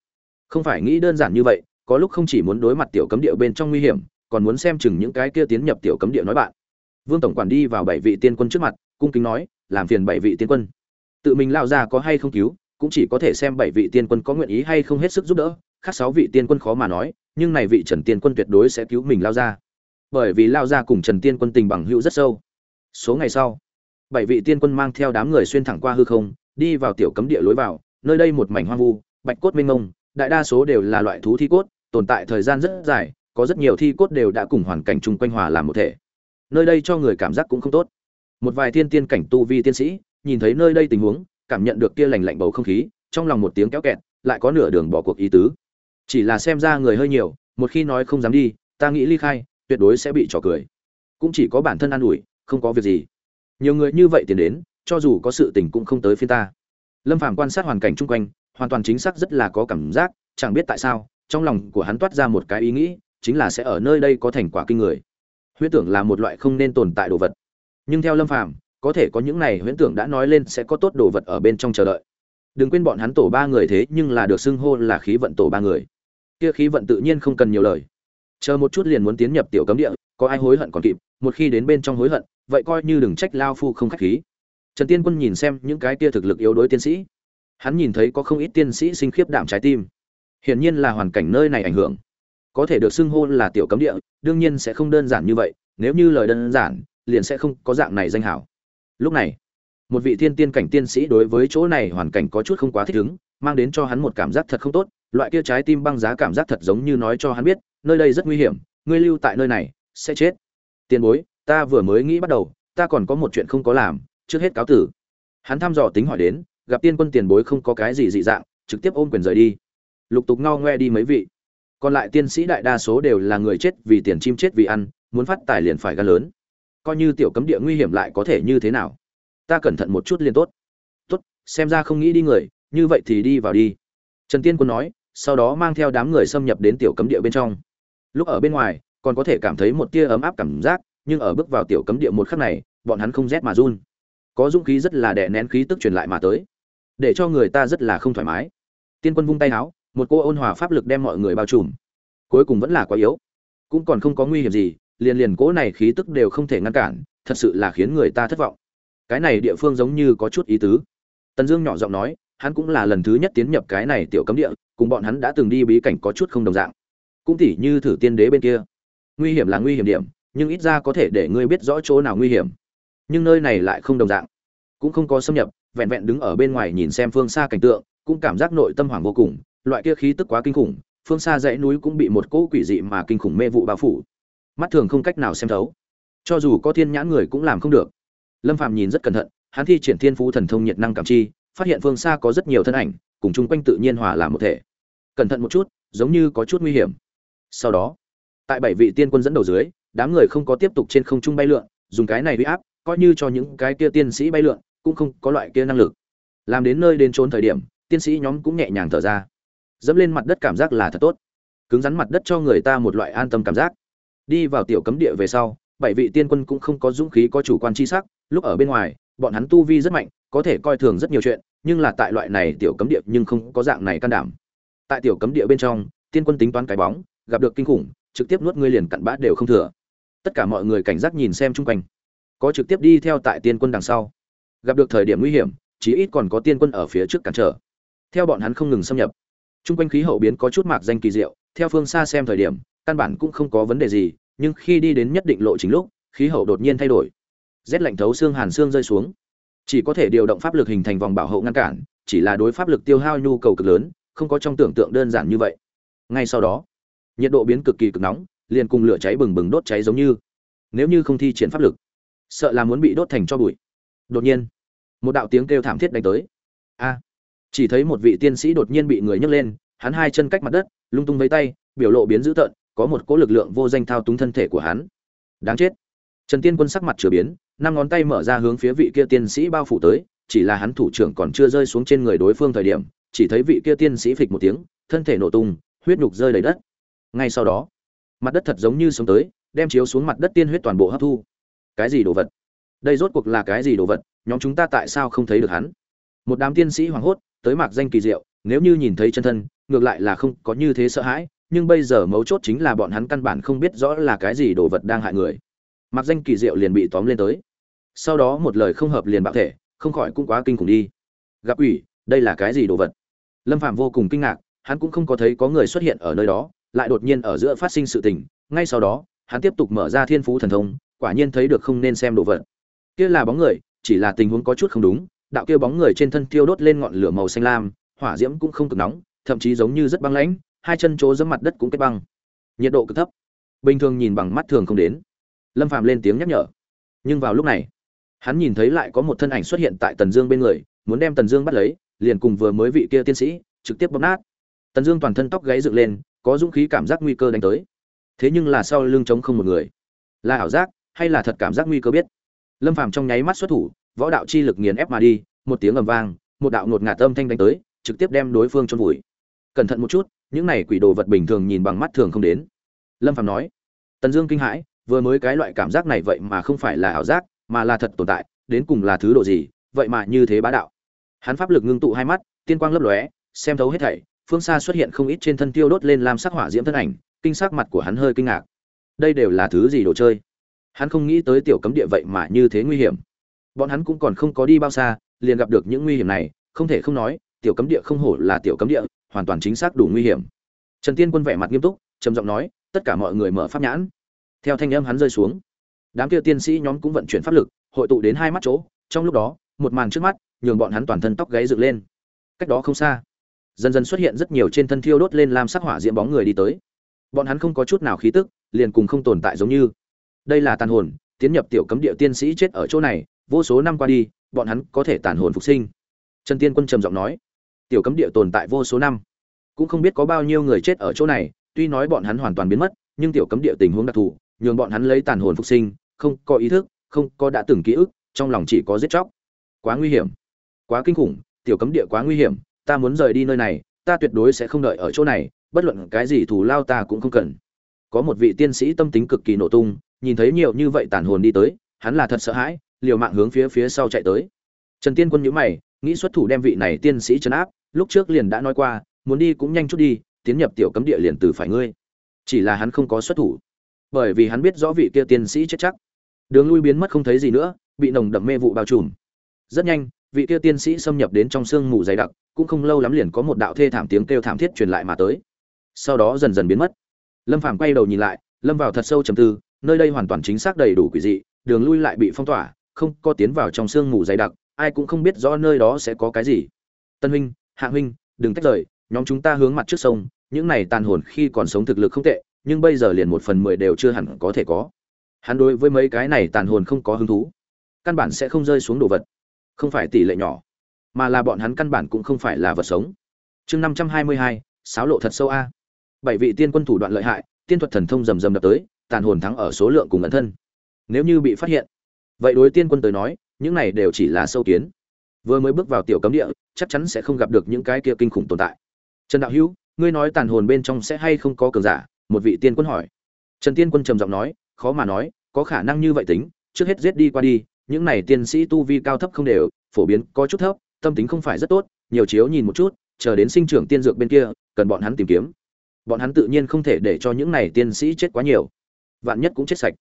Không phải nghĩ đơn giản như vậy, có lúc không chỉ muốn đối mặt tiểu cấm địa bên trong nguy hiểm, còn muốn xem chừng những cái kia tiến nhập tiểu cấm địa nói bạn. Vương tổng quản đi vào bảy vị tiên quân trước mặt, cung kính nói, làm phiền bảy vị tiên quân. Tự mình lao ra có hay không cứu, cũng chỉ có thể xem bảy vị tiên quân có nguyện ý hay không hết sức giúp đỡ, khác sáu vị tiên quân khó mà nói, nhưng này vị trần tiên quân tuyệt đối sẽ cứu mình lao ra bởi vì lao ra cùng trần tiên quân tình bằng hữu rất sâu. Số ngày sau, bảy vị tiên quân mang theo đám người xuyên thẳng qua hư không, đi vào tiểu cấm địa lối vào, nơi đây một mảnh hoang vu, bạch cốt mênh mông, đại đa số đều là loại thú thi cốt, tồn tại thời gian rất dài, có rất nhiều thi cốt đều đã cùng hoàn cảnh chung quanh hòa làm một thể. Nơi đây cho người cảm giác cũng không tốt. Một vài thiên tiên cảnh tu vi tiên sĩ, nhìn thấy nơi đây tình huống, cảm nhận được kia lành lạnh bầu không khí, trong lòng một tiếng kéo kẹt, lại có nửa đường bỏ cuộc ý tứ. Chỉ là xem ra người hơi nhiều, một khi nói không dám đi, ta nghĩ ly khai tuyệt đối sẽ bị trò cười. Cũng chỉ có bản thân an ủi, không có việc gì. Nhiều người như vậy tiến đến, cho dù có sự tình cũng không tới phiên ta. Lâm phàm quan sát hoàn cảnh chung quanh, hoàn toàn chính xác rất là có cảm giác, chẳng biết tại sao, trong lòng của hắn toát ra một cái ý nghĩ, chính là sẽ ở nơi đây có thành quả kinh người. Huyễn tưởng là một loại không nên tồn tại đồ vật. Nhưng theo lâm phàm, có thể có những này huyễn tưởng đã nói lên sẽ có tốt đồ vật ở bên trong chờ đợi. Đừng quên bọn hắn tổ ba người thế nhưng là được xưng hô là khí vận tổ ba người. Kia khí vận tự nhiên không cần nhiều lời chờ một chút liền muốn tiến nhập tiểu cấm địa, có ai hối hận còn kịp, một khi đến bên trong hối hận, vậy coi như đừng trách lao phu không khách khí. Trần tiên quân nhìn xem những cái kia thực lực yếu đối tiến sĩ. Hắn nhìn thấy có không ít tiên sĩ sinh khiếp đảm trái tim. Hiển nhiên là hoàn cảnh nơi này ảnh hưởng. Có thể được xưng hô là tiểu cấm địa, đương nhiên sẽ không đơn giản như vậy, nếu như lời đơn giản, liền sẽ không có dạng này danh hảo. Lúc này, một vị thiên tiên cảnh tiên sĩ đối với chỗ này hoàn cảnh có chút không quá thích ứng, mang đến cho hắn một cảm giác thật không tốt, loại kia trái tim băng giá cảm giác thật giống như nói cho hắn biết nơi đây rất nguy hiểm, ngươi lưu tại nơi này, sẽ chết. Tiền bối, ta vừa mới nghĩ bắt đầu, ta còn có một chuyện không có làm, trước hết cáo tử. Hắn thăm dò tính hỏi đến, gặp tiên quân tiền bối không có cái gì dị dạng, trực tiếp ôm quyền rời đi. Lục tục ngao ngoe đi mấy vị. Còn lại tiên sĩ đại đa số đều là người chết vì tiền chim chết vì ăn, muốn phát tài liền phải gan lớn. Coi như tiểu cấm địa nguy hiểm lại có thể như thế nào? Ta cẩn thận một chút liền tốt. Tốt, xem ra không nghĩ đi người, như vậy thì đi vào đi. Trần tiên quân nói, sau đó mang theo đám người xâm nhập đến tiểu cấm địa bên trong lúc ở bên ngoài, còn có thể cảm thấy một tia ấm áp cảm giác, nhưng ở bước vào tiểu cấm địa một khắc này, bọn hắn không rét mà run. Có dũng khí rất là đè nén khí tức truyền lại mà tới, để cho người ta rất là không thoải mái. Tiên quân vung tay áo một cô ôn hòa pháp lực đem mọi người bao trùm. Cuối cùng vẫn là quá yếu, cũng còn không có nguy hiểm gì, liền liền cỗ này khí tức đều không thể ngăn cản, thật sự là khiến người ta thất vọng. Cái này địa phương giống như có chút ý tứ. Tần dương nhỏ giọng nói, hắn cũng là lần thứ nhất tiến nhập cái này tiểu cấm địa, cùng bọn hắn đã từng đi bí cảnh có chút không đồng dạng cũng tỉ như thử tiên đế bên kia. Nguy hiểm là nguy hiểm điểm, nhưng ít ra có thể để ngươi biết rõ chỗ nào nguy hiểm. Nhưng nơi này lại không đồng dạng. Cũng không có xâm nhập, vẹn vẹn đứng ở bên ngoài nhìn xem phương xa cảnh tượng, cũng cảm giác nội tâm hoảng vô cùng, loại kia khí tức quá kinh khủng, phương xa dãy núi cũng bị một cỗ quỷ dị mà kinh khủng mê vụ bao phủ. Mắt thường không cách nào xem thấu. Cho dù có thiên nhãn người cũng làm không được. Lâm phàm nhìn rất cẩn thận, hắn thi triển thiên phú thần thông nhiệt năng cảm chi, phát hiện phương xa có rất nhiều thân ảnh, cùng chung quanh tự nhiên hòa làm một thể. Cẩn thận một chút, giống như có chút nguy hiểm sau đó, tại bảy vị tiên quân dẫn đầu dưới, đám người không có tiếp tục trên không trung bay lượn, dùng cái này huy áp, coi như cho những cái kia tiên sĩ bay lượn, cũng không có loại kia năng lực. Làm đến nơi đến trốn thời điểm, tiên sĩ nhóm cũng nhẹ nhàng thở ra. Dẫm lên mặt đất cảm giác là thật tốt. Cứng rắn mặt đất cho người ta một loại an tâm cảm giác. Đi vào tiểu cấm địa về sau, bảy vị tiên quân cũng không có dũng khí, có chủ quan chi sắc. Lúc ở bên ngoài, bọn hắn tu vi rất mạnh, có thể coi thường rất nhiều chuyện, nhưng là tại loại này tiểu cấm địa nhưng không có dạng này can đảm. Tại tiểu cấm địa bên trong, tiên quân tính toán cái bóng gặp được kinh khủng, trực tiếp nuốt ngươi liền cặn bã đều không thừa. Tất cả mọi người cảnh giác nhìn xem chung quanh. Có trực tiếp đi theo tại tiên quân đằng sau. Gặp được thời điểm nguy hiểm, chí ít còn có tiên quân ở phía trước cản trở. Theo bọn hắn không ngừng xâm nhập. Chung quanh khí hậu biến có chút mạc danh kỳ diệu, theo phương xa xem thời điểm, căn bản cũng không có vấn đề gì, nhưng khi đi đến nhất định lộ chính lúc, khí hậu đột nhiên thay đổi. Rét lạnh thấu xương hàn xương rơi xuống. Chỉ có thể điều động pháp lực hình thành vòng bảo hộ ngăn cản, chỉ là đối pháp lực tiêu hao nhu cầu cực lớn, không có trong tưởng tượng đơn giản như vậy. Ngay sau đó nhiệt độ biến cực kỳ cực nóng, liền cùng lửa cháy bừng bừng đốt cháy giống như. Nếu như không thi triển pháp lực, sợ là muốn bị đốt thành cho bụi. Đột nhiên, một đạo tiếng kêu thảm thiết đánh tới. A! Chỉ thấy một vị tiên sĩ đột nhiên bị người nhấc lên, hắn hai chân cách mặt đất, lung tung với tay, biểu lộ biến dữ tợn, có một cỗ lực lượng vô danh thao túng thân thể của hắn. Đáng chết! Trần tiên quân sắc mặt chửa biến, năm ngón tay mở ra hướng phía vị kia tiên sĩ bao phủ tới, chỉ là hắn thủ trưởng còn chưa rơi xuống trên người đối phương thời điểm, chỉ thấy vị kia tiên sĩ phịch một tiếng, thân thể nổ tung, huyết nhục rơi đầy đất ngay sau đó, mặt đất thật giống như sống tới, đem chiếu xuống mặt đất tiên huyết toàn bộ hấp thu. Cái gì đồ vật? Đây rốt cuộc là cái gì đồ vật? Nhóm chúng ta tại sao không thấy được hắn? Một đám tiên sĩ hoảng hốt, tới mạc danh kỳ diệu, nếu như nhìn thấy chân thân, ngược lại là không có như thế sợ hãi, nhưng bây giờ mấu chốt chính là bọn hắn căn bản không biết rõ là cái gì đồ vật đang hại người. Mạc danh kỳ diệu liền bị tóm lên tới. Sau đó một lời không hợp liền bạo thể, không khỏi cũng quá kinh khủng đi. Gặp ủy đây là cái gì đồ vật? Lâm phạm vô cùng kinh ngạc, hắn cũng không có thấy có người xuất hiện ở nơi đó lại đột nhiên ở giữa phát sinh sự tình, ngay sau đó, hắn tiếp tục mở ra thiên phú thần thông, quả nhiên thấy được không nên xem đồ vật. Kia là bóng người, chỉ là tình huống có chút không đúng, đạo kia bóng người trên thân tiêu đốt lên ngọn lửa màu xanh lam, hỏa diễm cũng không cực nóng, thậm chí giống như rất băng lãnh, hai chân chỗ dẫm mặt đất cũng kết băng. Nhiệt độ cực thấp. Bình thường nhìn bằng mắt thường không đến. Lâm phàm lên tiếng nhắc nhở. Nhưng vào lúc này, hắn nhìn thấy lại có một thân ảnh xuất hiện tại tần dương bên người, muốn đem tần dương bắt lấy, liền cùng vừa mới vị kia tiên sĩ trực tiếp bóp nát. Tần dương toàn thân tóc gáy dựng lên có dũng khí cảm giác nguy cơ đánh tới. Thế nhưng là sau lưng trống không một người. Là ảo giác, hay là thật cảm giác nguy cơ biết? Lâm phàm trong nháy mắt xuất thủ, võ đạo chi lực nghiền ép mà đi, một tiếng ầm vang, một đạo ngột ngạt âm thanh đánh tới, trực tiếp đem đối phương chôn vùi. Cẩn thận một chút, những này quỷ đồ vật bình thường nhìn bằng mắt thường không đến. Lâm phàm nói, tần dương kinh hãi, vừa mới cái loại cảm giác này vậy mà không phải là ảo giác, mà là thật tồn tại, đến cùng là thứ độ gì, vậy mà như thế bá đạo. Hắn pháp lực ngưng tụ hai mắt, tiên quang lấp lóe, xem thấu hết thảy phương xa xuất hiện không ít trên thân tiêu đốt lên làm sắc hỏa diễm thân ảnh, kinh sắc mặt của hắn hơi kinh ngạc. Đây đều là thứ gì đồ chơi? Hắn không nghĩ tới tiểu cấm địa vậy mà như thế nguy hiểm. Bọn hắn cũng còn không có đi bao xa, liền gặp được những nguy hiểm này, không thể không nói, tiểu cấm địa không hổ là tiểu cấm địa, hoàn toàn chính xác đủ nguy hiểm. Trần tiên quân vẻ mặt nghiêm túc, trầm giọng nói, tất cả mọi người mở pháp nhãn. Theo thanh âm hắn rơi xuống, đám kia tiên sĩ nhóm cũng vận chuyển pháp lực, hội tụ đến hai mắt chỗ, trong lúc đó, một màn trước mắt, nhường bọn hắn toàn thân tóc gáy dựng lên. Cách đó không xa dần dần xuất hiện rất nhiều trên thân thiêu đốt lên làm sắc hỏa diễm bóng người đi tới. Bọn hắn không có chút nào khí tức, liền cùng không tồn tại giống như. Đây là tàn hồn, tiến nhập tiểu cấm địa tiên sĩ chết ở chỗ này, vô số năm qua đi, bọn hắn có thể tàn hồn phục sinh. Trần tiên quân trầm giọng nói, tiểu cấm địa tồn tại vô số năm. Cũng không biết có bao nhiêu người chết ở chỗ này, tuy nói bọn hắn hoàn toàn biến mất, nhưng tiểu cấm địa tình huống đặc thù, nhường bọn hắn lấy tàn hồn phục sinh, không có ý thức, không có đã từng ký ức, trong lòng chỉ có giết chóc. Quá nguy hiểm. Quá kinh khủng, tiểu cấm địa quá nguy hiểm ta muốn rời đi nơi này, ta tuyệt đối sẽ không đợi ở chỗ này, bất luận cái gì thù lao ta cũng không cần. Có một vị tiên sĩ tâm tính cực kỳ nổ tung, nhìn thấy nhiều như vậy tàn hồn đi tới, hắn là thật sợ hãi, liều mạng hướng phía phía sau chạy tới. Trần tiên quân nhíu mày, nghĩ xuất thủ đem vị này tiên sĩ trấn áp, lúc trước liền đã nói qua, muốn đi cũng nhanh chút đi, tiến nhập tiểu cấm địa liền từ phải ngươi. Chỉ là hắn không có xuất thủ, bởi vì hắn biết rõ vị kia tiên sĩ chết chắc. Đường lui biến mất không thấy gì nữa, bị nồng đậm mê vụ bao trùm. Rất nhanh vị kia tiên sĩ xâm nhập đến trong sương mù dày đặc, cũng không lâu lắm liền có một đạo thê thảm tiếng kêu thảm thiết truyền lại mà tới. Sau đó dần dần biến mất. Lâm phàm quay đầu nhìn lại, lâm vào thật sâu trầm tư, nơi đây hoàn toàn chính xác đầy đủ quỷ dị, đường lui lại bị phong tỏa, không có tiến vào trong sương mù dày đặc, ai cũng không biết rõ nơi đó sẽ có cái gì. Tân huynh, hạ huynh, đừng tách rời, nhóm chúng ta hướng mặt trước sông, những này tàn hồn khi còn sống thực lực không tệ, nhưng bây giờ liền một phần mười đều chưa hẳn có thể có. Hắn đối với mấy cái này tàn hồn không có hứng thú. Căn bản sẽ không rơi xuống đồ vật không phải tỷ lệ nhỏ, mà là bọn hắn căn bản cũng không phải là vật sống. Chương năm trăm hai mươi hai sáo lộ thật sâu a. Bảy vị tiên quân thủ đoạn lợi hại, tiên thuật thần thông rầm rầm đập tới, tàn hồn thắng ở số lượng cùng ẩn thân. Nếu như bị phát hiện, vậy đối tiên quân tới nói, những này đều chỉ là sâu kiến. Vừa mới bước vào tiểu cấm địa, chắc chắn sẽ không gặp được những cái kia kinh khủng tồn tại. Trần đạo hữu, ngươi nói tàn hồn bên trong sẽ hay không có cường giả? Một vị tiên quân hỏi. Trần tiên quân trầm giọng nói, khó mà nói, có khả năng như vậy tính, trước hết giết đi qua đi những này tiên sĩ tu vi cao thấp không đều, phổ biến có chút thấp, tâm tính không phải rất tốt, nhiều chiếu nhìn một chút, chờ đến sinh trưởng tiên dược bên kia, cần bọn hắn tìm kiếm. Bọn hắn tự nhiên không thể để cho những này tiên sĩ chết quá nhiều. Vạn nhất cũng chết sạch.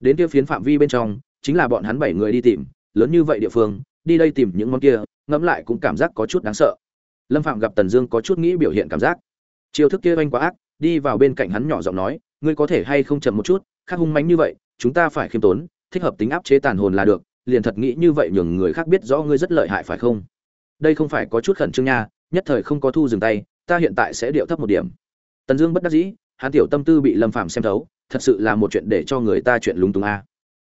Đến kia phiến phạm vi bên trong, chính là bọn hắn bảy người đi tìm, lớn như vậy địa phương, đi đây tìm những món kia, ngẫm lại cũng cảm giác có chút đáng sợ. Lâm phạm gặp tần dương có chút nghĩ biểu hiện cảm giác. Chiêu thức kia oanh quá ác, đi vào bên cạnh hắn nhỏ giọng nói, ngươi có thể hay không chậm một chút khác hung mãnh như vậy, chúng ta phải khiêm tốn thích hợp tính áp chế tàn hồn là được, liền thật nghĩ như vậy nhường người khác biết rõ ngươi rất lợi hại phải không? Đây không phải có chút khẩn trương nha, nhất thời không có thu dừng tay, ta hiện tại sẽ điệu thấp một điểm. Tần dương bất đắc dĩ, hắn tiểu tâm tư bị lâm phạm xem thấu, thật sự là một chuyện để cho người ta chuyện lúng túng a.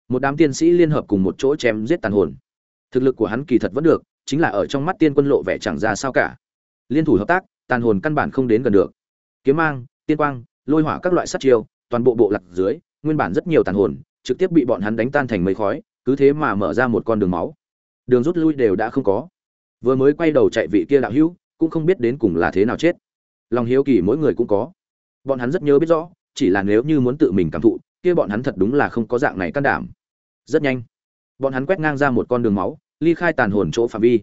Một đám tiên sĩ liên hợp cùng một chỗ chém giết tàn hồn. Thực lực của hắn kỳ thật vẫn được, chính là ở trong mắt tiên quân lộ vẻ chẳng ra sao cả. Liên thủ hợp tác, tàn hồn căn bản không đến gần được. Kiếm mang, tiên quang, lôi hỏa các loại sát chiêu, toàn bộ bộ lạc dưới, nguyên bản rất nhiều tàn hồn trực tiếp bị bọn hắn đánh tan thành mây khói, cứ thế mà mở ra một con đường máu. Đường rút lui đều đã không có. Vừa mới quay đầu chạy vị kia đạo hữu, cũng không biết đến cùng là thế nào chết. Lòng hiếu kỳ mỗi người cũng có. Bọn hắn rất nhớ biết rõ, chỉ là nếu như muốn tự mình cảm thụ, kia bọn hắn thật đúng là không có dạng này can đảm. Rất nhanh, bọn hắn quét ngang ra một con đường máu, ly khai tàn hồn chỗ phạm vi.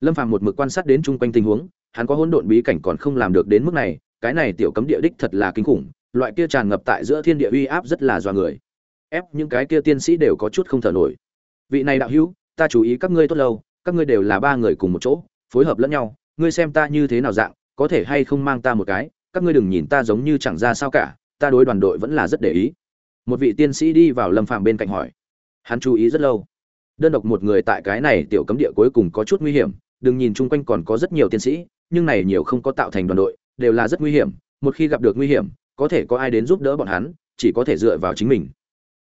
Lâm phàm một mực quan sát đến chung quanh tình huống, hắn có hỗn độn bí cảnh còn không làm được đến mức này, cái này tiểu cấm địa đích thật là kinh khủng, loại kia tràn ngập tại giữa thiên địa uy áp rất là doa người ép những cái kia tiên sĩ đều có chút không thở nổi. Vị này đạo hữu, ta chú ý các ngươi tốt lâu, các ngươi đều là ba người cùng một chỗ, phối hợp lẫn nhau, ngươi xem ta như thế nào dạng, có thể hay không mang ta một cái, các ngươi đừng nhìn ta giống như chẳng ra sao cả, ta đối đoàn đội vẫn là rất để ý. Một vị tiên sĩ đi vào lâm phàm bên cạnh hỏi. Hắn chú ý rất lâu. Đơn độc một người tại cái này tiểu cấm địa cuối cùng có chút nguy hiểm, đừng nhìn chung quanh còn có rất nhiều tiên sĩ, nhưng này nhiều không có tạo thành đoàn đội, đều là rất nguy hiểm, một khi gặp được nguy hiểm, có thể có ai đến giúp đỡ bọn hắn, chỉ có thể dựa vào chính mình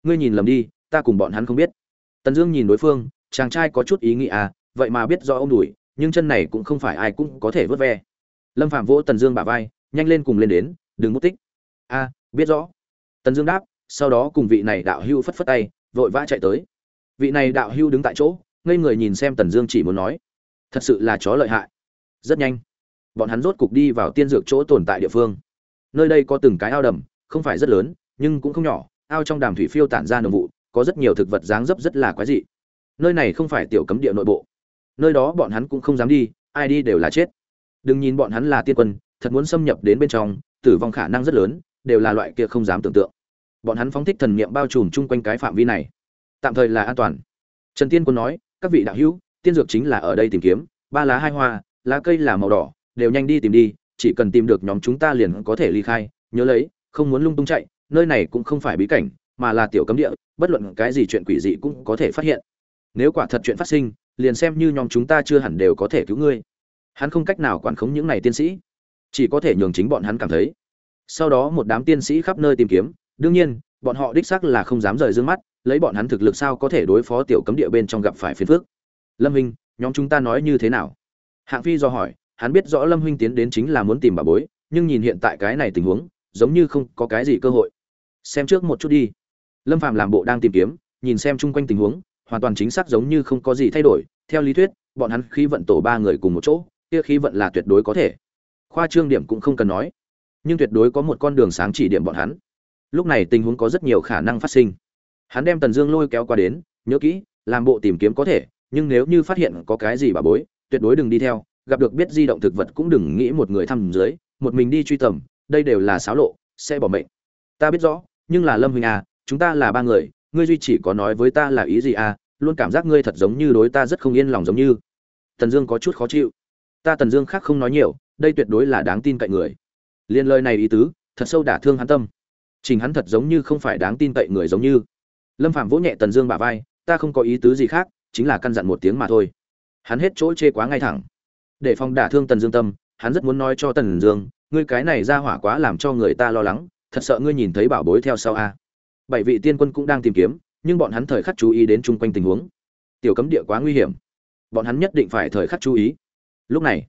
ngươi nhìn lầm đi, ta cùng bọn hắn không biết. Tần dương nhìn đối phương, chàng trai có chút ý nghĩ à vậy mà biết do ông đùi nhưng chân này cũng không phải ai cũng có thể vớt ve. Lâm phạm vỗ tần dương bả vai, nhanh lên cùng lên đến, đừng mất tích. A biết rõ. Tần dương đáp, sau đó cùng vị này đạo hưu phất phất tay, vội vã chạy tới. Vị này đạo hưu đứng tại chỗ, ngây người nhìn xem tần dương chỉ muốn nói, thật sự là chó lợi hại. Rất nhanh, bọn hắn rốt cục đi vào tiên dược chỗ tồn tại địa phương. Nơi đây có từng cái ao đầm, không phải rất lớn, nhưng cũng không nhỏ ao trong đàm thủy phiêu tản ra nồng vụ, có rất nhiều thực vật dáng dấp rất là quái dị. Nơi này không phải tiểu cấm địa nội bộ. Nơi đó bọn hắn cũng không dám đi, ai đi đều là chết. Đừng nhìn bọn hắn là tiên quân, thật muốn xâm nhập đến bên trong, tử vong khả năng rất lớn, đều là loại kia không dám tưởng tượng. Bọn hắn phóng thích thần niệm bao trùm chung quanh cái phạm vi này. Tạm thời là an toàn. Trần tiên quân nói, các vị đạo hữu, tiên dược chính là ở đây tìm kiếm, ba lá hai hoa, lá cây là màu đỏ, đều nhanh đi tìm đi, chỉ cần tìm được nhóm chúng ta liền có thể ly khai, nhớ lấy, không muốn lung tung chạy nơi này cũng không phải bí cảnh, mà là tiểu cấm địa, bất luận cái gì chuyện quỷ dị cũng có thể phát hiện. Nếu quả thật chuyện phát sinh, liền xem như nhóm chúng ta chưa hẳn đều có thể cứu ngươi. Hắn không cách nào quản khống những này tiên sĩ. Chỉ có thể nhường chính bọn hắn cảm thấy. Sau đó một đám tiên sĩ khắp nơi tìm kiếm, đương nhiên, bọn họ đích xác là không dám rời d ư ơ n g mắt, lấy bọn hắn thực lực sao có thể đối phó tiểu cấm địa bên trong gặp phải phiền phước lâm huynh nhóm chúng ta nói như thế nào? Hạng phi do hỏi, hắn biết rõ lâm huynh tiến đến chính là muốn tìm bà bối, nhưng nhìn hiện tại cái này tình huống, giống như không có cái gì cơ hội xem trước một chút đi. Lâm phạm làm bộ đang tìm kiếm, nhìn xem chung quanh tình huống, hoàn toàn chính xác giống như không có gì thay đổi. Theo lý thuyết, bọn hắn khi vận tổ ba người cùng một chỗ, kia khí vận là tuyệt đối có thể. Khoa trương điểm cũng không cần nói, nhưng tuyệt đối có một con đường sáng chỉ điểm bọn hắn. Lúc này tình huống có rất nhiều khả năng phát sinh. Hắn đem tần dương lôi kéo qua đến, nhớ kỹ, làm bộ tìm kiếm có thể, nhưng nếu như phát hiện có cái gì bà bối, tuyệt đối đừng đi theo, gặp được biết di động thực vật cũng đừng nghĩ một người thăm dưới, một mình đi truy tầm, đây đều là xáo lộ, sẽ bỏ mệnh ta biết rõ, nhưng là lâm huynh à chúng ta là ba người, ngươi duy chỉ có nói với ta là ý gì à luôn cảm giác ngươi thật giống như đối ta rất không yên lòng giống như. Tần dương có chút khó chịu. Ta tần dương khác không nói nhiều, đây tuyệt đối là đáng tin cậy người. Liên lời này ý tứ, thật sâu đả thương hắn tâm. Trình hắn thật giống như không phải đáng tin cậy người giống như. Lâm phạm vỗ nhẹ tần dương bả vai, ta không có ý tứ gì khác, chính là căn dặn một tiếng mà thôi. Hắn hết chỗ chê quá ngay thẳng. Để phòng đả thương tần dương tâm, hắn rất muốn nói cho tần dương, ngươi cái này ra hỏa quá làm cho người ta lo lắng thật sợ ngươi nhìn thấy bảo bối theo sau a. Bảy vị tiên quân cũng đang tìm kiếm, nhưng bọn hắn thời khắc chú ý đến chung quanh tình huống. Tiểu cấm địa quá nguy hiểm. Bọn hắn nhất định phải thời khắc chú ý. Lúc này,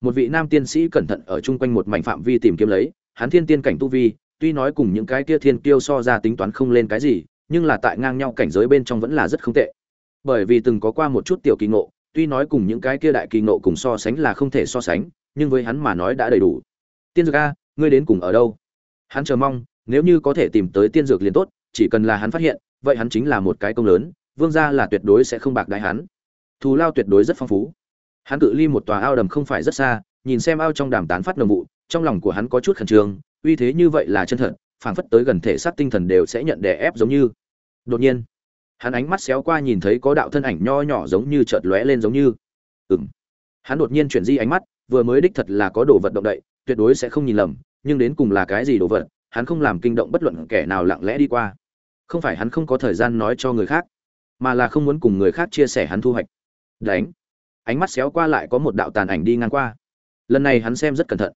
một vị nam tiên sĩ cẩn thận ở chung quanh một mảnh phạm vi tìm kiếm lấy, hắn thiên tiên cảnh tu vi, tuy nói cùng những cái kia thiên kiêu so ra tính toán không lên cái gì, nhưng là tại ngang nhau cảnh giới bên trong vẫn là rất không tệ. Bởi vì từng có qua một chút tiểu kỳ ngộ, tuy nói cùng những cái kia đại kỳ ngộ cùng so sánh là không thể so sánh, nhưng với hắn mà nói đã đầy đủ. Tiên dược a, ngươi đến cùng ở đâu? Hắn chờ mong nếu như có thể tìm tới tiên dược liền tốt chỉ cần là hắn phát hiện vậy hắn chính là một cái công lớn vương gia là tuyệt đối sẽ không bạc đại hắn. Thù lao tuyệt đối rất phong phú. Hắn cự ly một tòa ao đầm không phải rất xa nhìn xem ao trong đàm tán phát nồng vụ trong lòng của hắn có chút khẩn trương uy thế như vậy là chân thật phảng phất tới gần thể xác tinh thần đều sẽ nhận đè ép giống như. Đột nhiên hắn ánh mắt xéo qua nhìn thấy có đạo thân ảnh nho nhỏ giống như chợt lóe lên giống như. Ừm, hắn đột nhiên chuyển di ánh mắt vừa mới đích thật là có đồ vật động đậy tuyệt đối sẽ không nhìn lầm nhưng đến cùng là cái gì đồ vật, hắn không làm kinh động bất luận kẻ nào lặng lẽ đi qua. Không phải hắn không có thời gian nói cho người khác, mà là không muốn cùng người khác chia sẻ hắn thu hoạch. Đánh. Ánh mắt xéo qua lại có một đạo tàn ảnh đi ngang qua. Lần này hắn xem rất cẩn thận.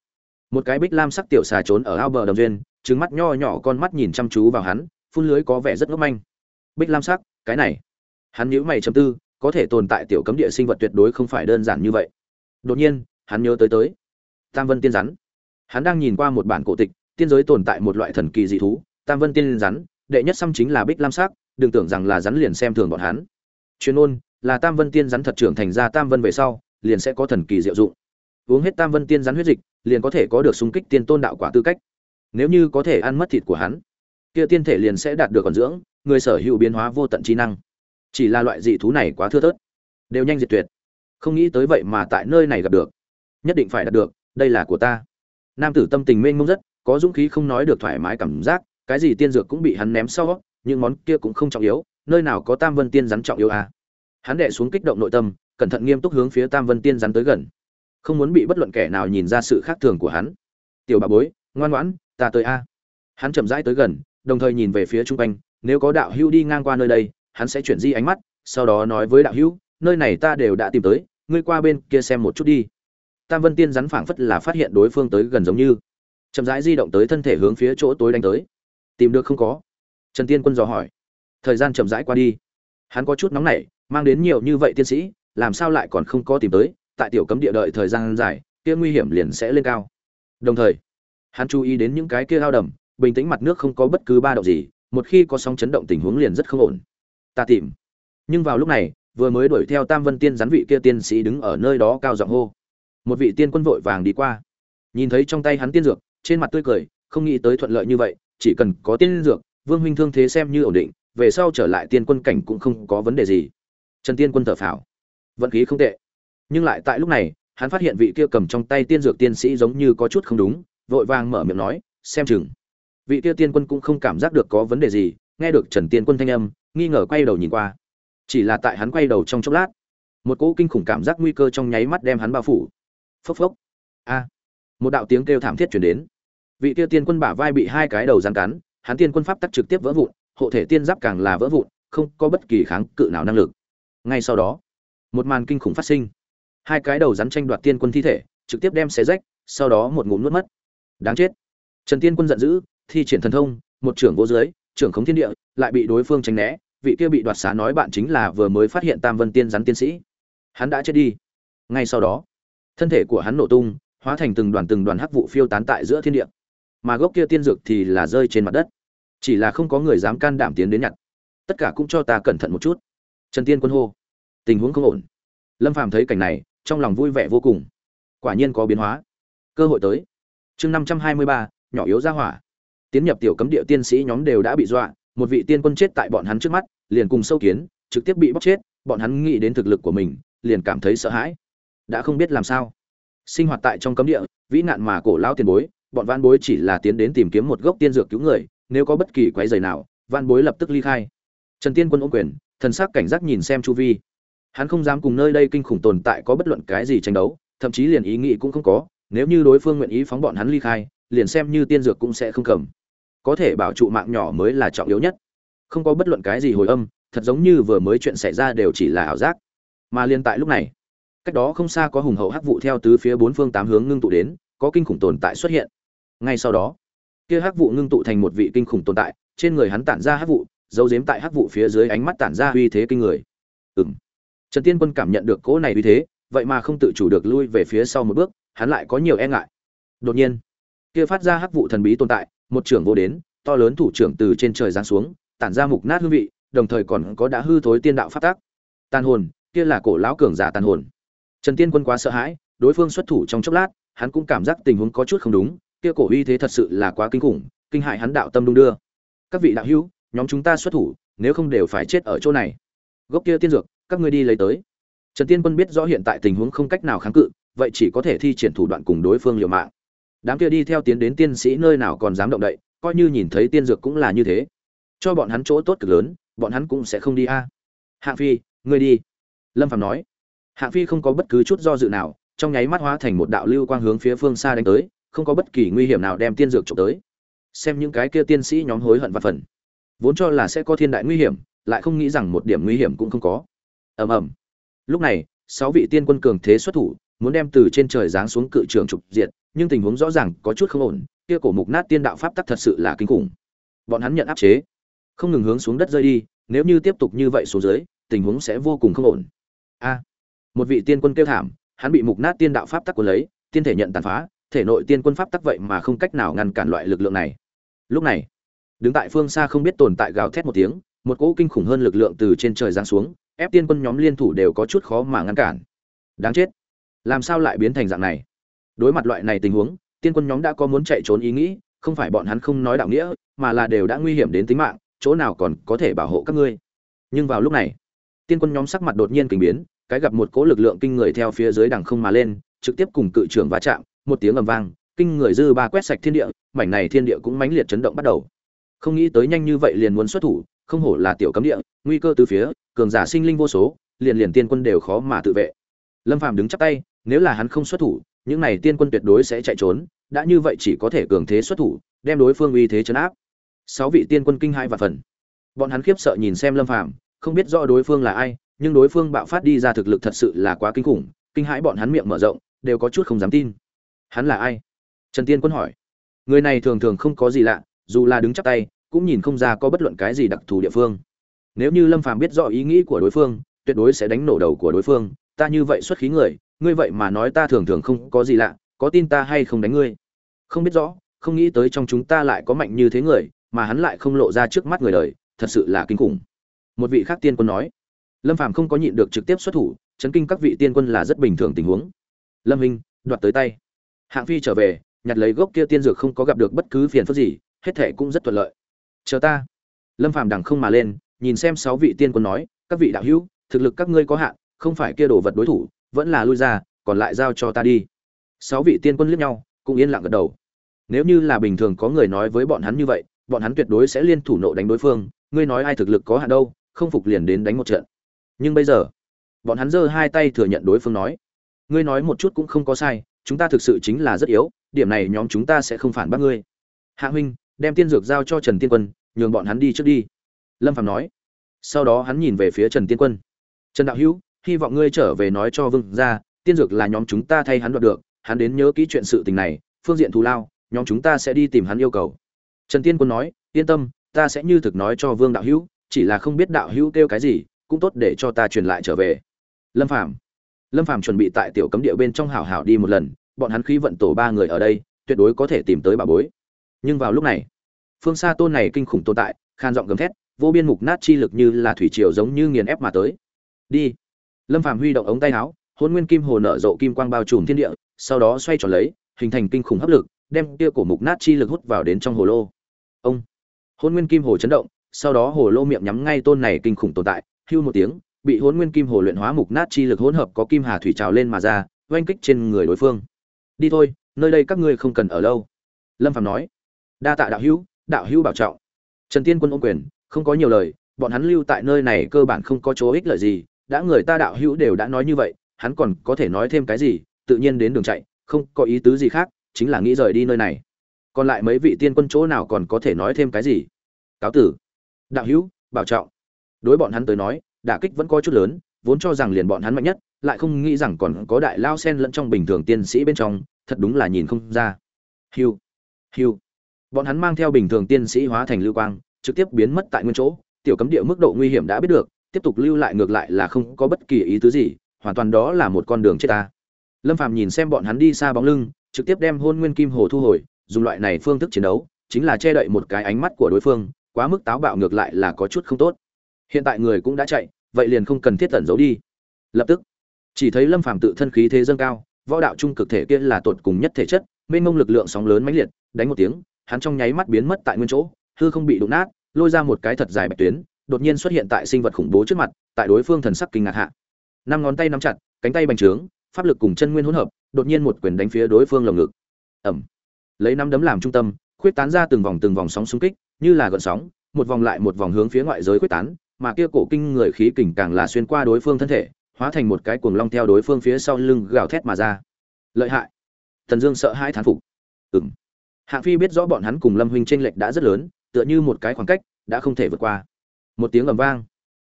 Một cái bích lam sắc tiểu xà trốn ở ao bờ đồng duyên trứng mắt nho nhỏ con mắt nhìn chăm chú vào hắn, phun lưới có vẻ rất ngốc manh. Bích lam sắc, cái này. Hắn nhíu mày chấm tư, có thể tồn tại tiểu cấm địa sinh vật tuyệt đối không phải đơn giản như vậy. Đột nhiên, hắn nhớ tới tới. Tam vân tiên rắn hắn đang nhìn qua một bản cổ tịch, tiên giới tồn tại một loại thần kỳ dị thú, tam vân tiên rắn, đệ nhất xăm chính là bích lam sắc, đừng tưởng rằng là rắn liền xem thường bọn hắn. Chuyên ôn là tam vân tiên rắn thật trưởng thành ra tam vân về sau, liền sẽ có thần kỳ diệu dụng. Uống hết tam vân tiên rắn huyết dịch, liền có thể có được xung kích tiên tôn đạo quả tư cách. Nếu như có thể ăn mất thịt của hắn, kia tiên thể liền sẽ đạt được còn dưỡng, người sở hữu biến hóa vô tận trí năng. Chỉ là loại dị thú này quá thưa thớt. Đều nhanh diệt tuyệt. Không nghĩ tới vậy mà tại nơi này gặp được. Nhất định phải đạt được, đây là của ta nam tử tâm tình mênh mông rất, có dũng khí không nói được thoải mái cảm giác, cái gì tiên dược cũng bị hắn ném sau, những món kia cũng không trọng yếu, nơi nào có tam vân tiên rắn trọng yếu à. hắn đệ xuống kích động nội tâm, cẩn thận nghiêm túc hướng phía tam vân tiên rắn tới gần. Không muốn bị bất luận kẻ nào nhìn ra sự khác thường của hắn. Tiểu bà bối, ngoan ngoãn, ta tới a. Hắn chậm rãi tới gần, đồng thời nhìn về phía chung quanh, nếu có đạo hữu đi ngang qua nơi đây, hắn sẽ chuyển di ánh mắt, sau đó nói với đạo hữu, nơi này ta đều đã tìm tới, ngươi qua bên kia xem một chút đi tam vân tiên rắn phảng phất là phát hiện đối phương tới gần giống như, chậm rãi di động tới thân thể hướng phía chỗ tối đánh tới. Tìm được không có? Trần tiên quân dò hỏi. Thời gian chậm rãi qua đi. Hắn có chút nóng nảy, mang đến nhiều như vậy tiên sĩ, làm sao lại còn không có tìm tới? Tại tiểu cấm địa đợi thời gian dài, kia nguy hiểm liền sẽ lên cao. Đồng thời, hắn chú ý đến những cái kia ao đầm, bình tĩnh mặt nước không có bất cứ ba động gì, một khi có sóng chấn động tình huống liền rất không ổn. Ta tìm. Nhưng vào lúc này, vừa mới đuổi theo tam vân tiên rắn vị kia tiên sĩ đứng ở nơi đó cao giọng hô một vị tiên quân vội vàng đi qua. Nhìn thấy trong tay hắn tiên dược, trên mặt tươi cười, không nghĩ tới thuận lợi như vậy, chỉ cần có tiên dược, vương huynh thương thế xem như ổn định, về sau trở lại tiên quân cảnh cũng không có vấn đề gì. Trần tiên quân thở phào. Vận khí không tệ. Nhưng lại tại lúc này, hắn phát hiện vị kia cầm trong tay tiên dược tiên sĩ giống như có chút không đúng, vội vàng mở miệng nói, xem chừng. Vị kia tiên quân cũng không cảm giác được có vấn đề gì, nghe được trần tiên quân thanh âm, nghi ngờ quay đầu nhìn qua. Chỉ là tại hắn quay đầu trong chốc lát, một cỗ kinh khủng cảm giác nguy cơ trong nháy mắt đem hắn bao phủ phốc phốc. A. Một đạo tiếng kêu thảm thiết chuyển đến. Vị kia tiên quân bả vai bị hai cái đầu rắn cắn, hắn tiên quân pháp tắc trực tiếp vỡ vụn, hộ thể tiên giáp càng là vỡ vụn, không có bất kỳ kháng cự nào năng lực. Ngay sau đó, một màn kinh khủng phát sinh. Hai cái đầu rắn tranh đoạt tiên quân thi thể, trực tiếp đem xé rách, sau đó một ngụm nuốt mất. Đáng chết. Trần tiên quân giận dữ, thi triển thần thông, một trưởng vô dưới, trưởng khống thiên địa, lại bị đối phương tránh né, vị kia bị đoạt xá nói bạn chính là vừa mới phát hiện tam vân tiên rắn tiên sĩ. Hắn đã chết đi. Ngay sau đó thân thể của hắn nổ tung, hóa thành từng đoàn từng đoàn hắc vụ phiêu tán tại giữa thiên địa. Mà gốc kia tiên dược thì là rơi trên mặt đất. Chỉ là không có người dám can đảm tiến đến nhặt. Tất cả cũng cho ta cẩn thận một chút. Trần tiên quân hô. Tình huống không ổn. Lâm phàm thấy cảnh này, trong lòng vui vẻ vô cùng. Quả nhiên có biến hóa. Cơ hội tới. Chương năm trăm hai mươi ba, nhỏ yếu ra hỏa. Tiến nhập tiểu cấm địa tiên sĩ nhóm đều đã bị dọa, một vị tiên quân chết tại bọn hắn trước mắt, liền cùng sâu kiến, trực tiếp bị bóc chết, bọn hắn nghĩ đến thực lực của mình, liền cảm thấy sợ hãi đã không biết làm sao. Sinh hoạt tại trong cấm địa, vĩ nạn mà cổ lão tiền bối, bọn van bối chỉ là tiến đến tìm kiếm một gốc tiên dược cứu người, nếu có bất kỳ quái giày nào van bối lập tức ly khai. Trần tiên quân ôm quyền, thần sắc cảnh giác nhìn xem chu vi. Hắn không dám cùng nơi đây kinh khủng tồn tại có bất luận cái gì tranh đấu, thậm chí liền ý nghĩ cũng không có, nếu như đối phương nguyện ý phóng bọn hắn ly khai, liền xem như tiên dược cũng sẽ không cầm. Có thể bảo trụ mạng nhỏ mới là trọng yếu nhất. Không có bất luận cái gì hồi âm, thật giống như vừa mới chuyện xảy ra đều chỉ là ảo giác. Mà liên tại lúc này cách đó không xa có hùng hậu hắc vụ theo tứ phía bốn phương tám hướng ngưng tụ đến, có kinh khủng tồn tại xuất hiện. Ngay sau đó, kia hắc vụ ngưng tụ thành một vị kinh khủng tồn tại, trên người hắn tản ra hắc vụ, dấu dếm tại hắc vụ phía dưới ánh mắt tản ra uy thế kinh người. Ừng trần tiên quân cảm nhận được cỗ này uy thế, vậy mà không tự chủ được lui về phía sau một bước, hắn lại có nhiều e ngại. Đột nhiên, kia phát ra hắc vụ thần bí tồn tại, một trưởng vô đến, to lớn thủ trưởng từ trên trời giáng xuống, tản ra mục nát hương vị, đồng thời còn có đã hư thối tiên đạo phát tác. Tàn hồn, kia là cổ lão cường giả tàn hồn trần tiên quân quá sợ hãi, đối phương xuất thủ trong chốc lát, hắn cũng cảm giác tình huống có chút không đúng, kia cổ uy thế thật sự là quá kinh khủng, kinh hại hắn đạo tâm đung đưa. Các vị đạo hữu, nhóm chúng ta xuất thủ, nếu không đều phải chết ở chỗ này. Gốc kia tiên dược, các ngươi đi lấy tới. Trần tiên quân biết rõ hiện tại tình huống không cách nào kháng cự, vậy chỉ có thể thi triển thủ đoạn cùng đối phương liều mạng. Đám kia đi theo tiến đến tiên sĩ nơi nào còn dám động đậy, coi như nhìn thấy tiên dược cũng là như thế. Cho bọn hắn chỗ tốt cực lớn, bọn hắn cũng sẽ không đi a. Hạng phi, ngươi đi. Lâm Phàm nói hạng phi không có bất cứ chút do dự nào, trong nháy mắt hóa thành một đạo lưu quang hướng phía phương xa đánh tới, không có bất kỳ nguy hiểm nào đem tiên dược trộm tới. Xem những cái kia tiên sĩ nhóm hối hận và phần. Vốn cho là sẽ có thiên đại nguy hiểm, lại không nghĩ rằng một điểm nguy hiểm cũng không có. Ầm ầm. Lúc này, sáu vị tiên quân cường thế xuất thủ, muốn đem từ trên trời giáng xuống cự trường trục diệt, nhưng tình huống rõ ràng có chút không ổn, kia cổ mục nát tiên đạo pháp tắc thật sự là kinh khủng. Bọn hắn nhận áp chế. Không ngừng hướng xuống đất rơi đi, nếu như tiếp tục như vậy xuống dưới, tình huống sẽ vô cùng không ổn. A một vị tiên quân kêu thảm, hắn bị mục nát tiên đạo pháp tắc quân lấy, tiên thể nhận tàn phá, thể nội tiên quân pháp tắc vậy mà không cách nào ngăn cản loại lực lượng này. Lúc này, đứng tại phương xa không biết tồn tại gào thét một tiếng, một cỗ kinh khủng hơn lực lượng từ trên trời giáng xuống, ép tiên quân nhóm liên thủ đều có chút khó mà ngăn cản. Đáng chết. Làm sao lại biến thành dạng này? Đối mặt loại này tình huống, tiên quân nhóm đã có muốn chạy trốn ý nghĩ, không phải bọn hắn không nói đạo nghĩa, mà là đều đã nguy hiểm đến tính mạng, chỗ nào còn có thể bảo hộ các ngươi? Nhưng vào lúc này, tiên quân nhóm sắc mặt đột nhiên kinh biến cái gặp một cỗ lực lượng kinh người theo phía dưới đằng không mà lên, trực tiếp cùng cự trưởng va chạm, một tiếng ầm vang, kinh người dư ba quét sạch thiên địa, mảnh này thiên địa cũng mãnh liệt chấn động bắt đầu. Không nghĩ tới nhanh như vậy liền muốn xuất thủ, không hổ là tiểu cấm địa, nguy cơ từ phía, cường giả sinh linh vô số, liền liền tiên quân đều khó mà tự vệ. Lâm phàm đứng chắp tay, nếu là hắn không xuất thủ, những này tiên quân tuyệt đối sẽ chạy trốn, đã như vậy chỉ có thể cường thế xuất thủ, đem đối phương uy thế chấn áp. Sáu vị tiên quân kinh hai và phần. Bọn hắn khiếp sợ nhìn xem lâm phàm, không biết rõ đối phương là ai nhưng đối phương bạo phát đi ra thực lực thật sự là quá kinh khủng, kinh hãi bọn hắn miệng mở rộng, đều có chút không dám tin. Hắn là ai? Trần tiên quân hỏi. Người này thường thường không có gì lạ, dù là đứng chắp tay, cũng nhìn không ra có bất luận cái gì đặc thù địa phương. Nếu như lâm phàm biết rõ ý nghĩ của đối phương, tuyệt đối sẽ đánh nổ đầu của đối phương, ta như vậy xuất khí người, ngươi vậy mà nói ta thường thường không có gì lạ, có tin ta hay không đánh ngươi? Không biết rõ, không nghĩ tới trong chúng ta lại có mạnh như thế người, mà hắn lại không lộ ra trước mắt người đời, thật sự là kinh khủng. Một vị khác tiên quân nói lâm phàm không có nhịn được trực tiếp xuất thủ, chấn kinh các vị tiên quân là rất bình thường tình huống. Lâm hình đoạt tới tay. Hạng phi trở về, nhặt lấy gốc kia tiên dược không có gặp được bất cứ phiền phức gì, hết thệ cũng rất thuận lợi. Chờ ta. Lâm phàm đằng không mà lên, nhìn xem sáu vị tiên quân nói, các vị đạo hữu, thực lực các ngươi có hạn, không phải kia đổ vật đối thủ, vẫn là lui ra, còn lại giao cho ta đi. Sáu vị tiên quân liếc nhau, cũng yên lặng gật đầu. Nếu như là bình thường có người nói với bọn hắn như vậy, bọn hắn tuyệt đối sẽ liên thủ nộ đánh đối phương, ngươi nói ai thực lực có hạn đâu, không phục liền đến đánh một trận nhưng bây giờ, bọn hắn giơ hai tay thừa nhận đối phương nói, ngươi nói một chút cũng không có sai, chúng ta thực sự chính là rất yếu, điểm này nhóm chúng ta sẽ không phản bác ngươi. Hạ huynh, đem tiên dược giao cho trần tiên quân, nhường bọn hắn đi trước đi. Lâm phạm nói. Sau đó hắn nhìn về phía trần tiên quân. Trần đạo hữu, hy vọng ngươi trở về nói cho vương ra tiên dược là nhóm chúng ta thay hắn đoạt được, hắn đến nhớ kỹ chuyện sự tình này, phương diện thù lao, nhóm chúng ta sẽ đi tìm hắn yêu cầu. Trần tiên quân nói, yên tâm, ta sẽ như thực nói cho vương đạo hữu, chỉ là không biết đạo hữu kêu cái gì cũng tốt để cho ta truyền lại trở về. Lâm phàm lâm phàm chuẩn bị tại tiểu cấm địa bên trong hảo hảo đi một lần, bọn hắn khí vận tổ ba người ở đây, tuyệt đối có thể tìm tới bà bối. Nhưng vào lúc này, phương xa tôn này kinh khủng tồn tại, khan giọng gầm thét, vô biên mục nát chi lực như là thủy triều giống như nghiền ép mà tới. Đi. Lâm phàm huy động ống tay áo, hôn nguyên kim hồ nở rộ kim quang bao trùm thiên địa, sau đó xoay tròn lấy, hình thành kinh khủng hấp lực, đem kia cổ mục nát chi lực hút vào đến trong hồ lô. Ông. Hôn nguyên kim hồ chấn động, sau đó hồ lô miệng nhắm ngay tôn này kinh khủng tồn tại hưu một tiếng, bị hôn nguyên kim hồ luyện hóa mục nát chi lực hỗn hợp có kim hà thủy trào lên mà ra, oanh kích trên người đối phương. Đi thôi, nơi đây các ngươi không cần ở lâu. Lâm phạm nói. Đa tạ đạo hữu đạo hữu bảo trọng. Trần tiên quân ôm quyền, không có nhiều lời, bọn hắn lưu tại nơi này cơ bản không có chỗ ích lợi gì, đã người ta đạo hữu đều đã nói như vậy, hắn còn có thể nói thêm cái gì, tự nhiên đến đường chạy, không có ý tứ gì khác, chính là nghĩ rời đi nơi này. Còn lại mấy vị tiên quân chỗ nào còn có thể nói thêm cái gì? Cáo tử. Đạo hữu, bảo trọng đối bọn hắn tới nói, đả kích vẫn có chút lớn, vốn cho rằng liền bọn hắn mạnh nhất, lại không nghĩ rằng còn có đại lao sen lẫn trong bình thường tiên sĩ bên trong, thật đúng là nhìn không ra. Hiu hiu. Bọn hắn mang theo bình thường tiên sĩ hóa thành lưu quang, trực tiếp biến mất tại nguyên chỗ, tiểu cấm địa mức độ nguy hiểm đã biết được, tiếp tục lưu lại ngược lại là không có bất kỳ ý tứ gì, hoàn toàn đó là một con đường chết ta. Lâm phàm nhìn xem bọn hắn đi xa bóng lưng, trực tiếp đem hôn nguyên kim hồ thu hồi, dùng loại này phương thức chiến đấu, chính là che đậy một cái ánh mắt của đối phương, quá mức táo bạo ngược lại là có chút không tốt hiện tại người cũng đã chạy, vậy liền không cần thiết tẩn giấu đi. Lập tức, chỉ thấy lâm phàm tự thân khí thế dâng cao, võ đạo trung cực thể kia là tột cùng nhất thể chất, mênh mông lực lượng sóng lớn mãnh liệt, đánh một tiếng, hắn trong nháy mắt biến mất tại nguyên chỗ, hư không bị đụng nát, lôi ra một cái thật dài bạch tuyến, đột nhiên xuất hiện tại sinh vật khủng bố trước mặt, tại đối phương thần sắc kinh ngạc hạ. Năm ngón tay nắm chặt, cánh tay bành trướng, pháp lực cùng chân nguyên hỗn hợp, đột nhiên một quyền đánh phía đối phương lồng ngực. Ẩm lấy năm đấm làm trung tâm, khuyết tán ra từng vòng từng vòng sóng xung kích, như là gợn sóng, một vòng lại một vòng hướng phía ngoại giới khuyết tán mà kia cổ kinh người khí kình càng là xuyên qua đối phương thân thể, hóa thành một cái cuồng long theo đối phương phía sau lưng gào thét mà ra. Lợi hại. Thần dương sợ hãi thán phục. Ừm. hạng phi biết rõ bọn hắn cùng lâm huynh tranh lệch đã rất lớn, tựa như một cái khoảng cách, đã không thể vượt qua. Một tiếng ầm vang.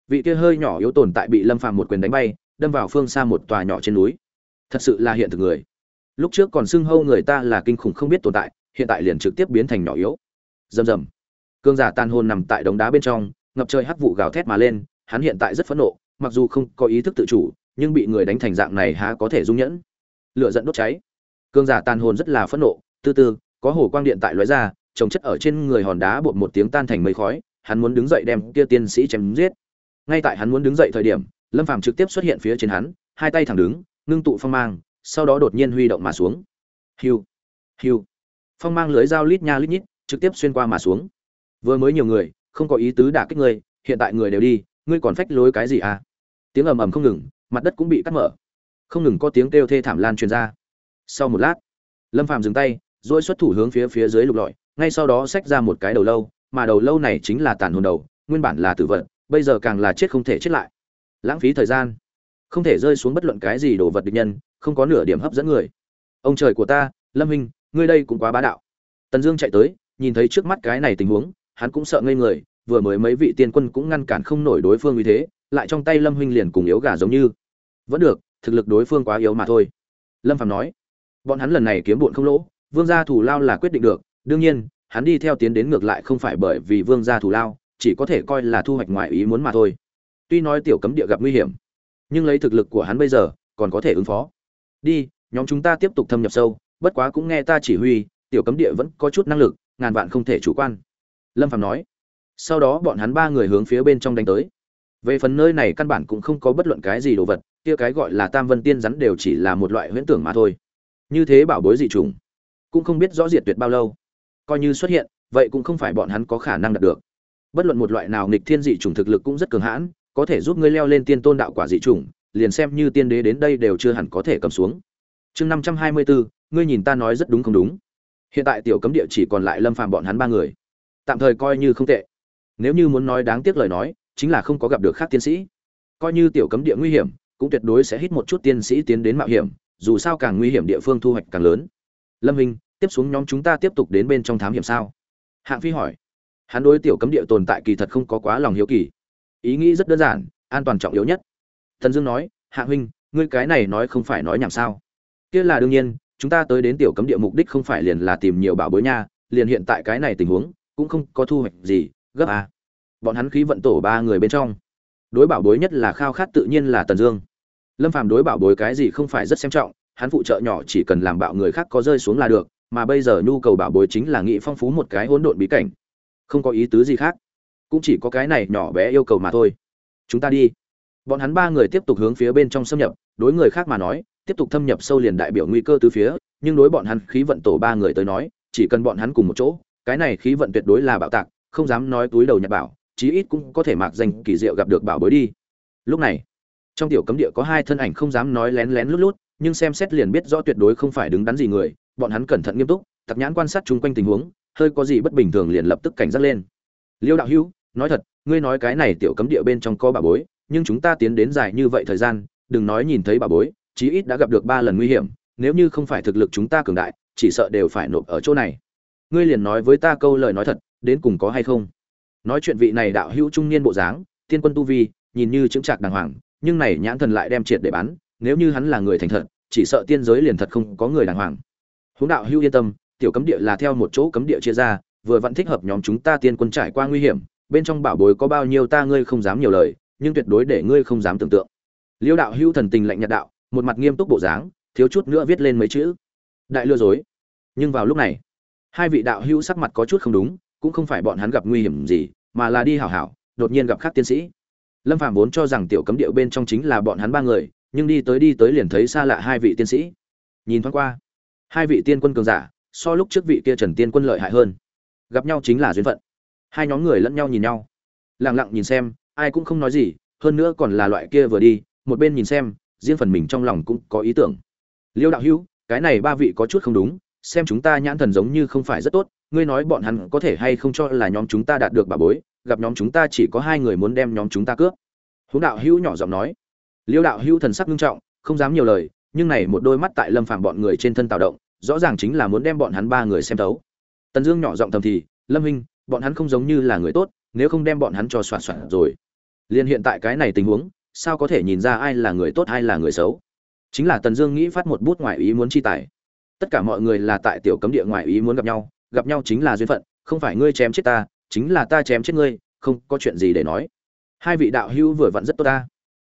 Vị kia hơi nhỏ yếu tồn tại bị lâm phàm một quyền đánh bay, đâm vào phương xa một tòa nhỏ trên núi. Thật sự là hiện thực người. Lúc trước còn xưng hô người ta là kinh khủng không biết tồn tại, hiện tại liền trực tiếp biến thành nhỏ yếu. Rầm rầm. Cương giả tan hồn nằm tại đống đá bên trong ngập trời hắc vụ gào thét mà lên, hắn hiện tại rất phẫn nộ, mặc dù không có ý thức tự chủ, nhưng bị người đánh thành dạng này há có thể dung nhẫn. Lửa giận đốt cháy. Cương giả tàn hồn rất là phẫn nộ, từ từ, có hồ quang điện tại lóe ra, chồng chất ở trên người hòn đá bột một tiếng tan thành mây khói, hắn muốn đứng dậy đem kia tiên sĩ chém giết. Ngay tại hắn muốn đứng dậy thời điểm, lâm phàm trực tiếp xuất hiện phía trên hắn, hai tay thẳng đứng, ngưng tụ phong mang, sau đó đột nhiên huy động mà xuống. Hiu hiu. Phong mang lưới dao lít nha lít nhít, trực tiếp xuyên qua mà xuống. Vừa mới nhiều người không có ý tứ đả kích ngươi hiện tại người đều đi ngươi còn phách lối cái gì à? Tiếng ầm ầm không ngừng mặt đất cũng bị cắt mở. Không ngừng có tiếng kêu thê thảm lan truyền ra. Sau một lát lâm phàm dừng tay dỗi xuất thủ hướng phía phía dưới lục lọi ngay sau đó xách ra một cái đầu lâu mà đầu lâu này chính là tàn hồn đầu nguyên bản là tử vật, bây giờ càng là chết không thể chết lại. Lãng phí thời gian. Không thể rơi xuống bất luận cái gì đồ vật địch nhân không có nửa điểm hấp dẫn người. Ông trời của ta lâm minh ngươi đây cũng quá bá đạo. Tần dương chạy tới nhìn thấy trước mắt cái này tình huống hắn cũng sợ ngây người, vừa mới mấy vị tiên quân cũng ngăn cản không nổi đối phương như thế, lại trong tay lâm huynh liền cùng yếu gà giống như. Vẫn được, thực lực đối phương quá yếu mà thôi. Lâm phạm nói, bọn hắn lần này kiếm bụn không lỗ, vương gia thủ lao là quyết định được, đương nhiên, hắn đi theo tiến đến ngược lại không phải bởi vì vương gia thủ lao, chỉ có thể coi là thu hoạch ngoại ý muốn mà thôi. Tuy nói tiểu cấm địa gặp nguy hiểm, nhưng lấy thực lực của hắn bây giờ, còn có thể ứng phó. Đi, nhóm chúng ta tiếp tục thâm nhập sâu, bất quá cũng nghe ta chỉ huy, tiểu cấm địa vẫn có chút năng lực, ngàn vạn không thể chủ quan lâm phạm nói. Sau đó bọn hắn ba người hướng phía bên trong đánh tới. Về phần nơi này căn bản cũng không có bất luận cái gì đồ vật, kia cái gọi là tam vân tiên rắn đều chỉ là một loại huyễn tưởng mà thôi. Như thế bảo bối dị trùng cũng không biết rõ diệt tuyệt bao lâu. Coi như xuất hiện, vậy cũng không phải bọn hắn có khả năng đạt được. Bất luận một loại nào nghịch thiên dị trùng thực lực cũng rất cường hãn, có thể giúp ngươi leo lên tiên tôn đạo quả dị trùng liền xem như tiên đế đến đây đều chưa hẳn có thể cầm xuống. Chương năm trăm hai mươi bốn, ngươi nhìn ta nói rất đúng không đúng? Hiện tại tiểu cấm địa chỉ còn lại lâm phàm bọn hắn ba người tạm thời coi như không tệ. Nếu như muốn nói đáng tiếc lời nói, chính là không có gặp được khác tiến sĩ. Coi như tiểu cấm địa nguy hiểm, cũng tuyệt đối sẽ hít một chút tiên sĩ tiến đến mạo hiểm, dù sao càng nguy hiểm địa phương thu hoạch càng lớn. Lâm hình, tiếp xuống nhóm chúng ta tiếp tục đến bên trong thám hiểm sao? Hạng phi hỏi. Hắn đối tiểu cấm địa tồn tại kỳ thật không có quá lòng hiếu kỳ. Ý nghĩ rất đơn giản, an toàn trọng yếu nhất. Thần dương nói, hạng huynh, ngươi cái này nói không phải nói nhảm sao? Kia là đương nhiên, chúng ta tới đến tiểu cấm địa mục đích không phải liền là tìm nhiều bảo bối nha, liền hiện tại cái này tình huống cũng không có thu hoạch gì, gấp à. bọn hắn khí vận tổ ba người bên trong. Đối bảo bối nhất là khao khát tự nhiên là tần dương. Lâm phàm đối bảo bối cái gì không phải rất xem trọng, hắn phụ trợ nhỏ chỉ cần làm bạo người khác có rơi xuống là được, mà bây giờ nhu cầu bảo bối chính là nghị phong phú một cái hỗn độn bí cảnh. Không có ý tứ gì khác. Cũng chỉ có cái này nhỏ bé yêu cầu mà thôi. Chúng ta đi. Bọn hắn ba người tiếp tục hướng phía bên trong xâm nhập, đối người khác mà nói, tiếp tục thâm nhập sâu liền đại biểu nguy cơ từ phía, nhưng đối bọn hắn khí vận tổ ba người tới nói, chỉ cần bọn hắn cùng một chỗ cái này khí vận tuyệt đối là bạo tạc, không dám nói túi đầu nhặt bảo, chí ít cũng có thể mạc danh kỳ diệu gặp được bảo bối đi. Lúc này, trong tiểu cấm địa có hai thân ảnh không dám nói lén lén lút lút, nhưng xem xét liền biết rõ tuyệt đối không phải đứng đắn gì người, bọn hắn cẩn thận nghiêm túc, tặc nhãn quan sát chung quanh tình huống, hơi có gì bất bình thường liền lập tức cảnh giác lên. Liêu đạo hữu, nói thật, ngươi nói cái này tiểu cấm địa bên trong có bà bối, nhưng chúng ta tiến đến dài như vậy thời gian, đừng nói nhìn thấy bà bối, chí ít đã gặp được ba lần nguy hiểm, nếu như không phải thực lực chúng ta cường đại, chỉ sợ đều phải nộp ở chỗ này ngươi liền nói với ta câu lời nói thật, đến cùng có hay không? Nói chuyện vị này đạo hữu trung niên bộ dáng, tiên quân tu vi, nhìn như chứng trạc đàng hoàng, nhưng này nhãn thần lại đem triệt để bán nếu như hắn là người thành thật, chỉ sợ tiên giới liền thật không có người đàng hoàng. Huống đạo hữu yên tâm, tiểu cấm địa là theo một chỗ cấm địa chia ra, vừa vẫn thích hợp nhóm chúng ta tiên quân trải qua nguy hiểm, bên trong bảo bối có bao nhiêu ta ngươi không dám nhiều lời, nhưng tuyệt đối để ngươi không dám tưởng tượng. Liêu đạo hữu thần tình lạnh nhạt đạo, một mặt nghiêm túc bộ dáng, thiếu chút nữa viết lên mấy chữ. Đại lừa dối. Nhưng vào lúc này hai vị đạo hữu sắc mặt có chút không đúng, cũng không phải bọn hắn gặp nguy hiểm gì, mà là đi hảo hảo, đột nhiên gặp khác tiên sĩ. Lâm phạm vốn cho rằng tiểu cấm điệu bên trong chính là bọn hắn ba người, nhưng đi tới đi tới liền thấy xa lạ hai vị tiên sĩ. Nhìn thoáng qua, hai vị tiên quân cường giả, so lúc trước vị kia trần tiên quân lợi hại hơn. Gặp nhau chính là duyên phận. Hai nhóm người lẫn nhau nhìn nhau. Lẳng lặng nhìn xem, ai cũng không nói gì, hơn nữa còn là loại kia vừa đi, một bên nhìn xem, riêng phần mình trong lòng cũng có ý tưởng. Liêu đạo hữu, cái này ba vị có chút không đúng xem chúng ta nhãn thần giống như không phải rất tốt, ngươi nói bọn hắn có thể hay không cho là nhóm chúng ta đạt được bà bối, gặp nhóm chúng ta chỉ có hai người muốn đem nhóm chúng ta cướp. Huống đạo hữu nhỏ giọng nói. Liêu đạo hữu thần sắc nghiêm trọng, không dám nhiều lời, nhưng này một đôi mắt tại lâm phàm bọn người trên thân tạo động, rõ ràng chính là muốn đem bọn hắn ba người xem thấu. Tần dương nhỏ giọng thầm thì, lâm huynh, bọn hắn không giống như là người tốt, nếu không đem bọn hắn cho soạn soạn rồi. Liền hiện tại cái này tình huống, sao có thể nhìn ra ai là người tốt, ai là người xấu? Chính là tần dương nghĩ phát một bút ngoại ý muốn chi tài tất cả mọi người là tại tiểu cấm địa ngoại ý muốn gặp nhau gặp nhau chính là duyên phận, không phải ngươi chém chết ta, chính là ta chém chết ngươi, không có chuyện gì để nói. Hai vị đạo hữu vừa vặn rất tốt ta.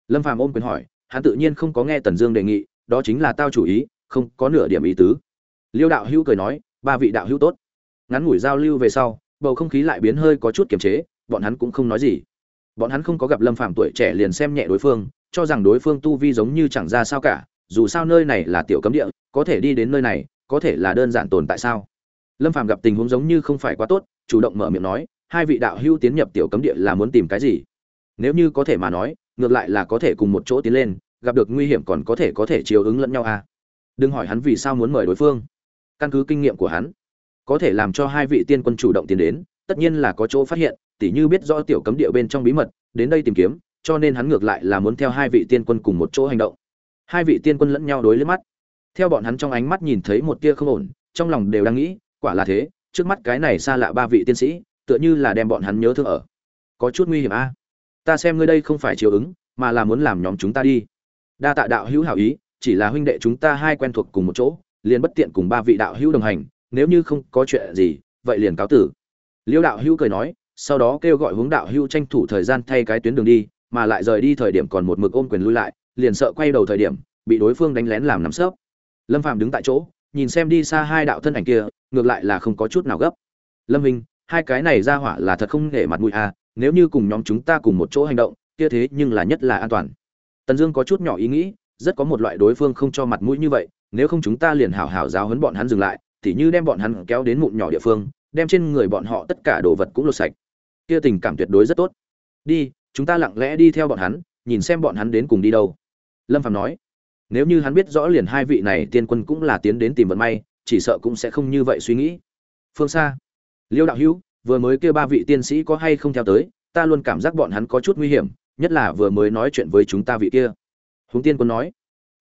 Lâm phàm ôm quyền hỏi, hắn tự nhiên không có nghe tần dương đề nghị, đó chính là tao chủ ý, không có nửa điểm ý tứ. Liêu đạo hữu cười nói, ba vị đạo hữu tốt. Ngắn ngủi giao lưu về sau, bầu không khí lại biến hơi có chút kiềm chế, bọn hắn cũng không nói gì. Bọn hắn không có gặp lâm phàm tuổi trẻ liền xem nhẹ đối phương, cho rằng đối phương tu vi giống như chẳng ra sao cả dù sao nơi này là tiểu cấm địa, có thể đi đến nơi này, có thể là đơn giản tồn tại sao? Lâm phàm gặp tình huống giống như không phải quá tốt, chủ động mở miệng nói, hai vị đạo hữu tiến nhập tiểu cấm địa là muốn tìm cái gì? Nếu như có thể mà nói, ngược lại là có thể cùng một chỗ tiến lên, gặp được nguy hiểm còn có thể có thể chiều ứng lẫn nhau à? Đừng hỏi hắn vì sao muốn mời đối phương. Căn cứ kinh nghiệm của hắn, có thể làm cho hai vị tiên quân chủ động tiến đến, tất nhiên là có chỗ phát hiện, tỉ như biết rõ tiểu cấm địa bên trong bí mật, đến đây tìm kiếm, cho nên hắn ngược lại là muốn theo hai vị tiên quân cùng một chỗ hành động hai vị tiên quân lẫn nhau đối lên mắt. Theo bọn hắn trong ánh mắt nhìn thấy một tia không ổn, trong lòng đều đang nghĩ, quả là thế, trước mắt cái này xa lạ ba vị tiên sĩ, tựa như là đem bọn hắn nhớ thương ở. Có chút nguy hiểm a. À? ta xem ngươi đây không phải chiều ứng, mà là muốn làm nhóm chúng ta đi. Đa tạ đạo hữu hảo ý, chỉ là huynh đệ chúng ta hai quen thuộc cùng một chỗ, liền bất tiện cùng ba vị đạo hữu đồng hành, nếu như không có chuyện gì, vậy liền cáo tử. Liêu đạo hữu cười nói, sau đó kêu gọi hướng đạo hữu tranh thủ thời gian thay cái tuyến đường đi, mà lại rời đi thời điểm còn một mực ôm quyền lui lại liền sợ quay đầu thời điểm, bị đối phương đánh lén làm nắm sớp lâm phạm đứng tại chỗ, nhìn xem đi xa hai đạo thân ảnh kia, ngược lại là không có chút nào gấp. Lâm hình hai cái này ra hỏa là thật không để mặt mũi à nếu như cùng nhóm chúng ta cùng một chỗ hành động, kia thế nhưng là nhất là an toàn. Tần dương có chút nhỏ ý nghĩ, rất có một loại đối phương không cho mặt mũi như vậy, nếu không chúng ta liền hảo hảo giáo huấn bọn hắn dừng lại thì như đem bọn hắn kéo đến mụn nhỏ địa phương, đem trên người bọn họ tất cả đồ vật cũng lột sạch. Kia tình cảm tuyệt đối rất tốt. Đi, chúng ta lặng lẽ đi theo bọn hắn, nhìn xem bọn hắn đến cùng đi đâu lâm phạm nói, nếu như hắn biết rõ liền hai vị này tiên quân cũng là tiến đến tìm vận may, chỉ sợ cũng sẽ không như vậy suy nghĩ. Phương xa liêu đạo hữu, vừa mới kêu ba vị tiên sĩ có hay không theo tới, ta luôn cảm giác bọn hắn có chút nguy hiểm, nhất là vừa mới nói chuyện với chúng ta vị kia. Huống tiên quân nói,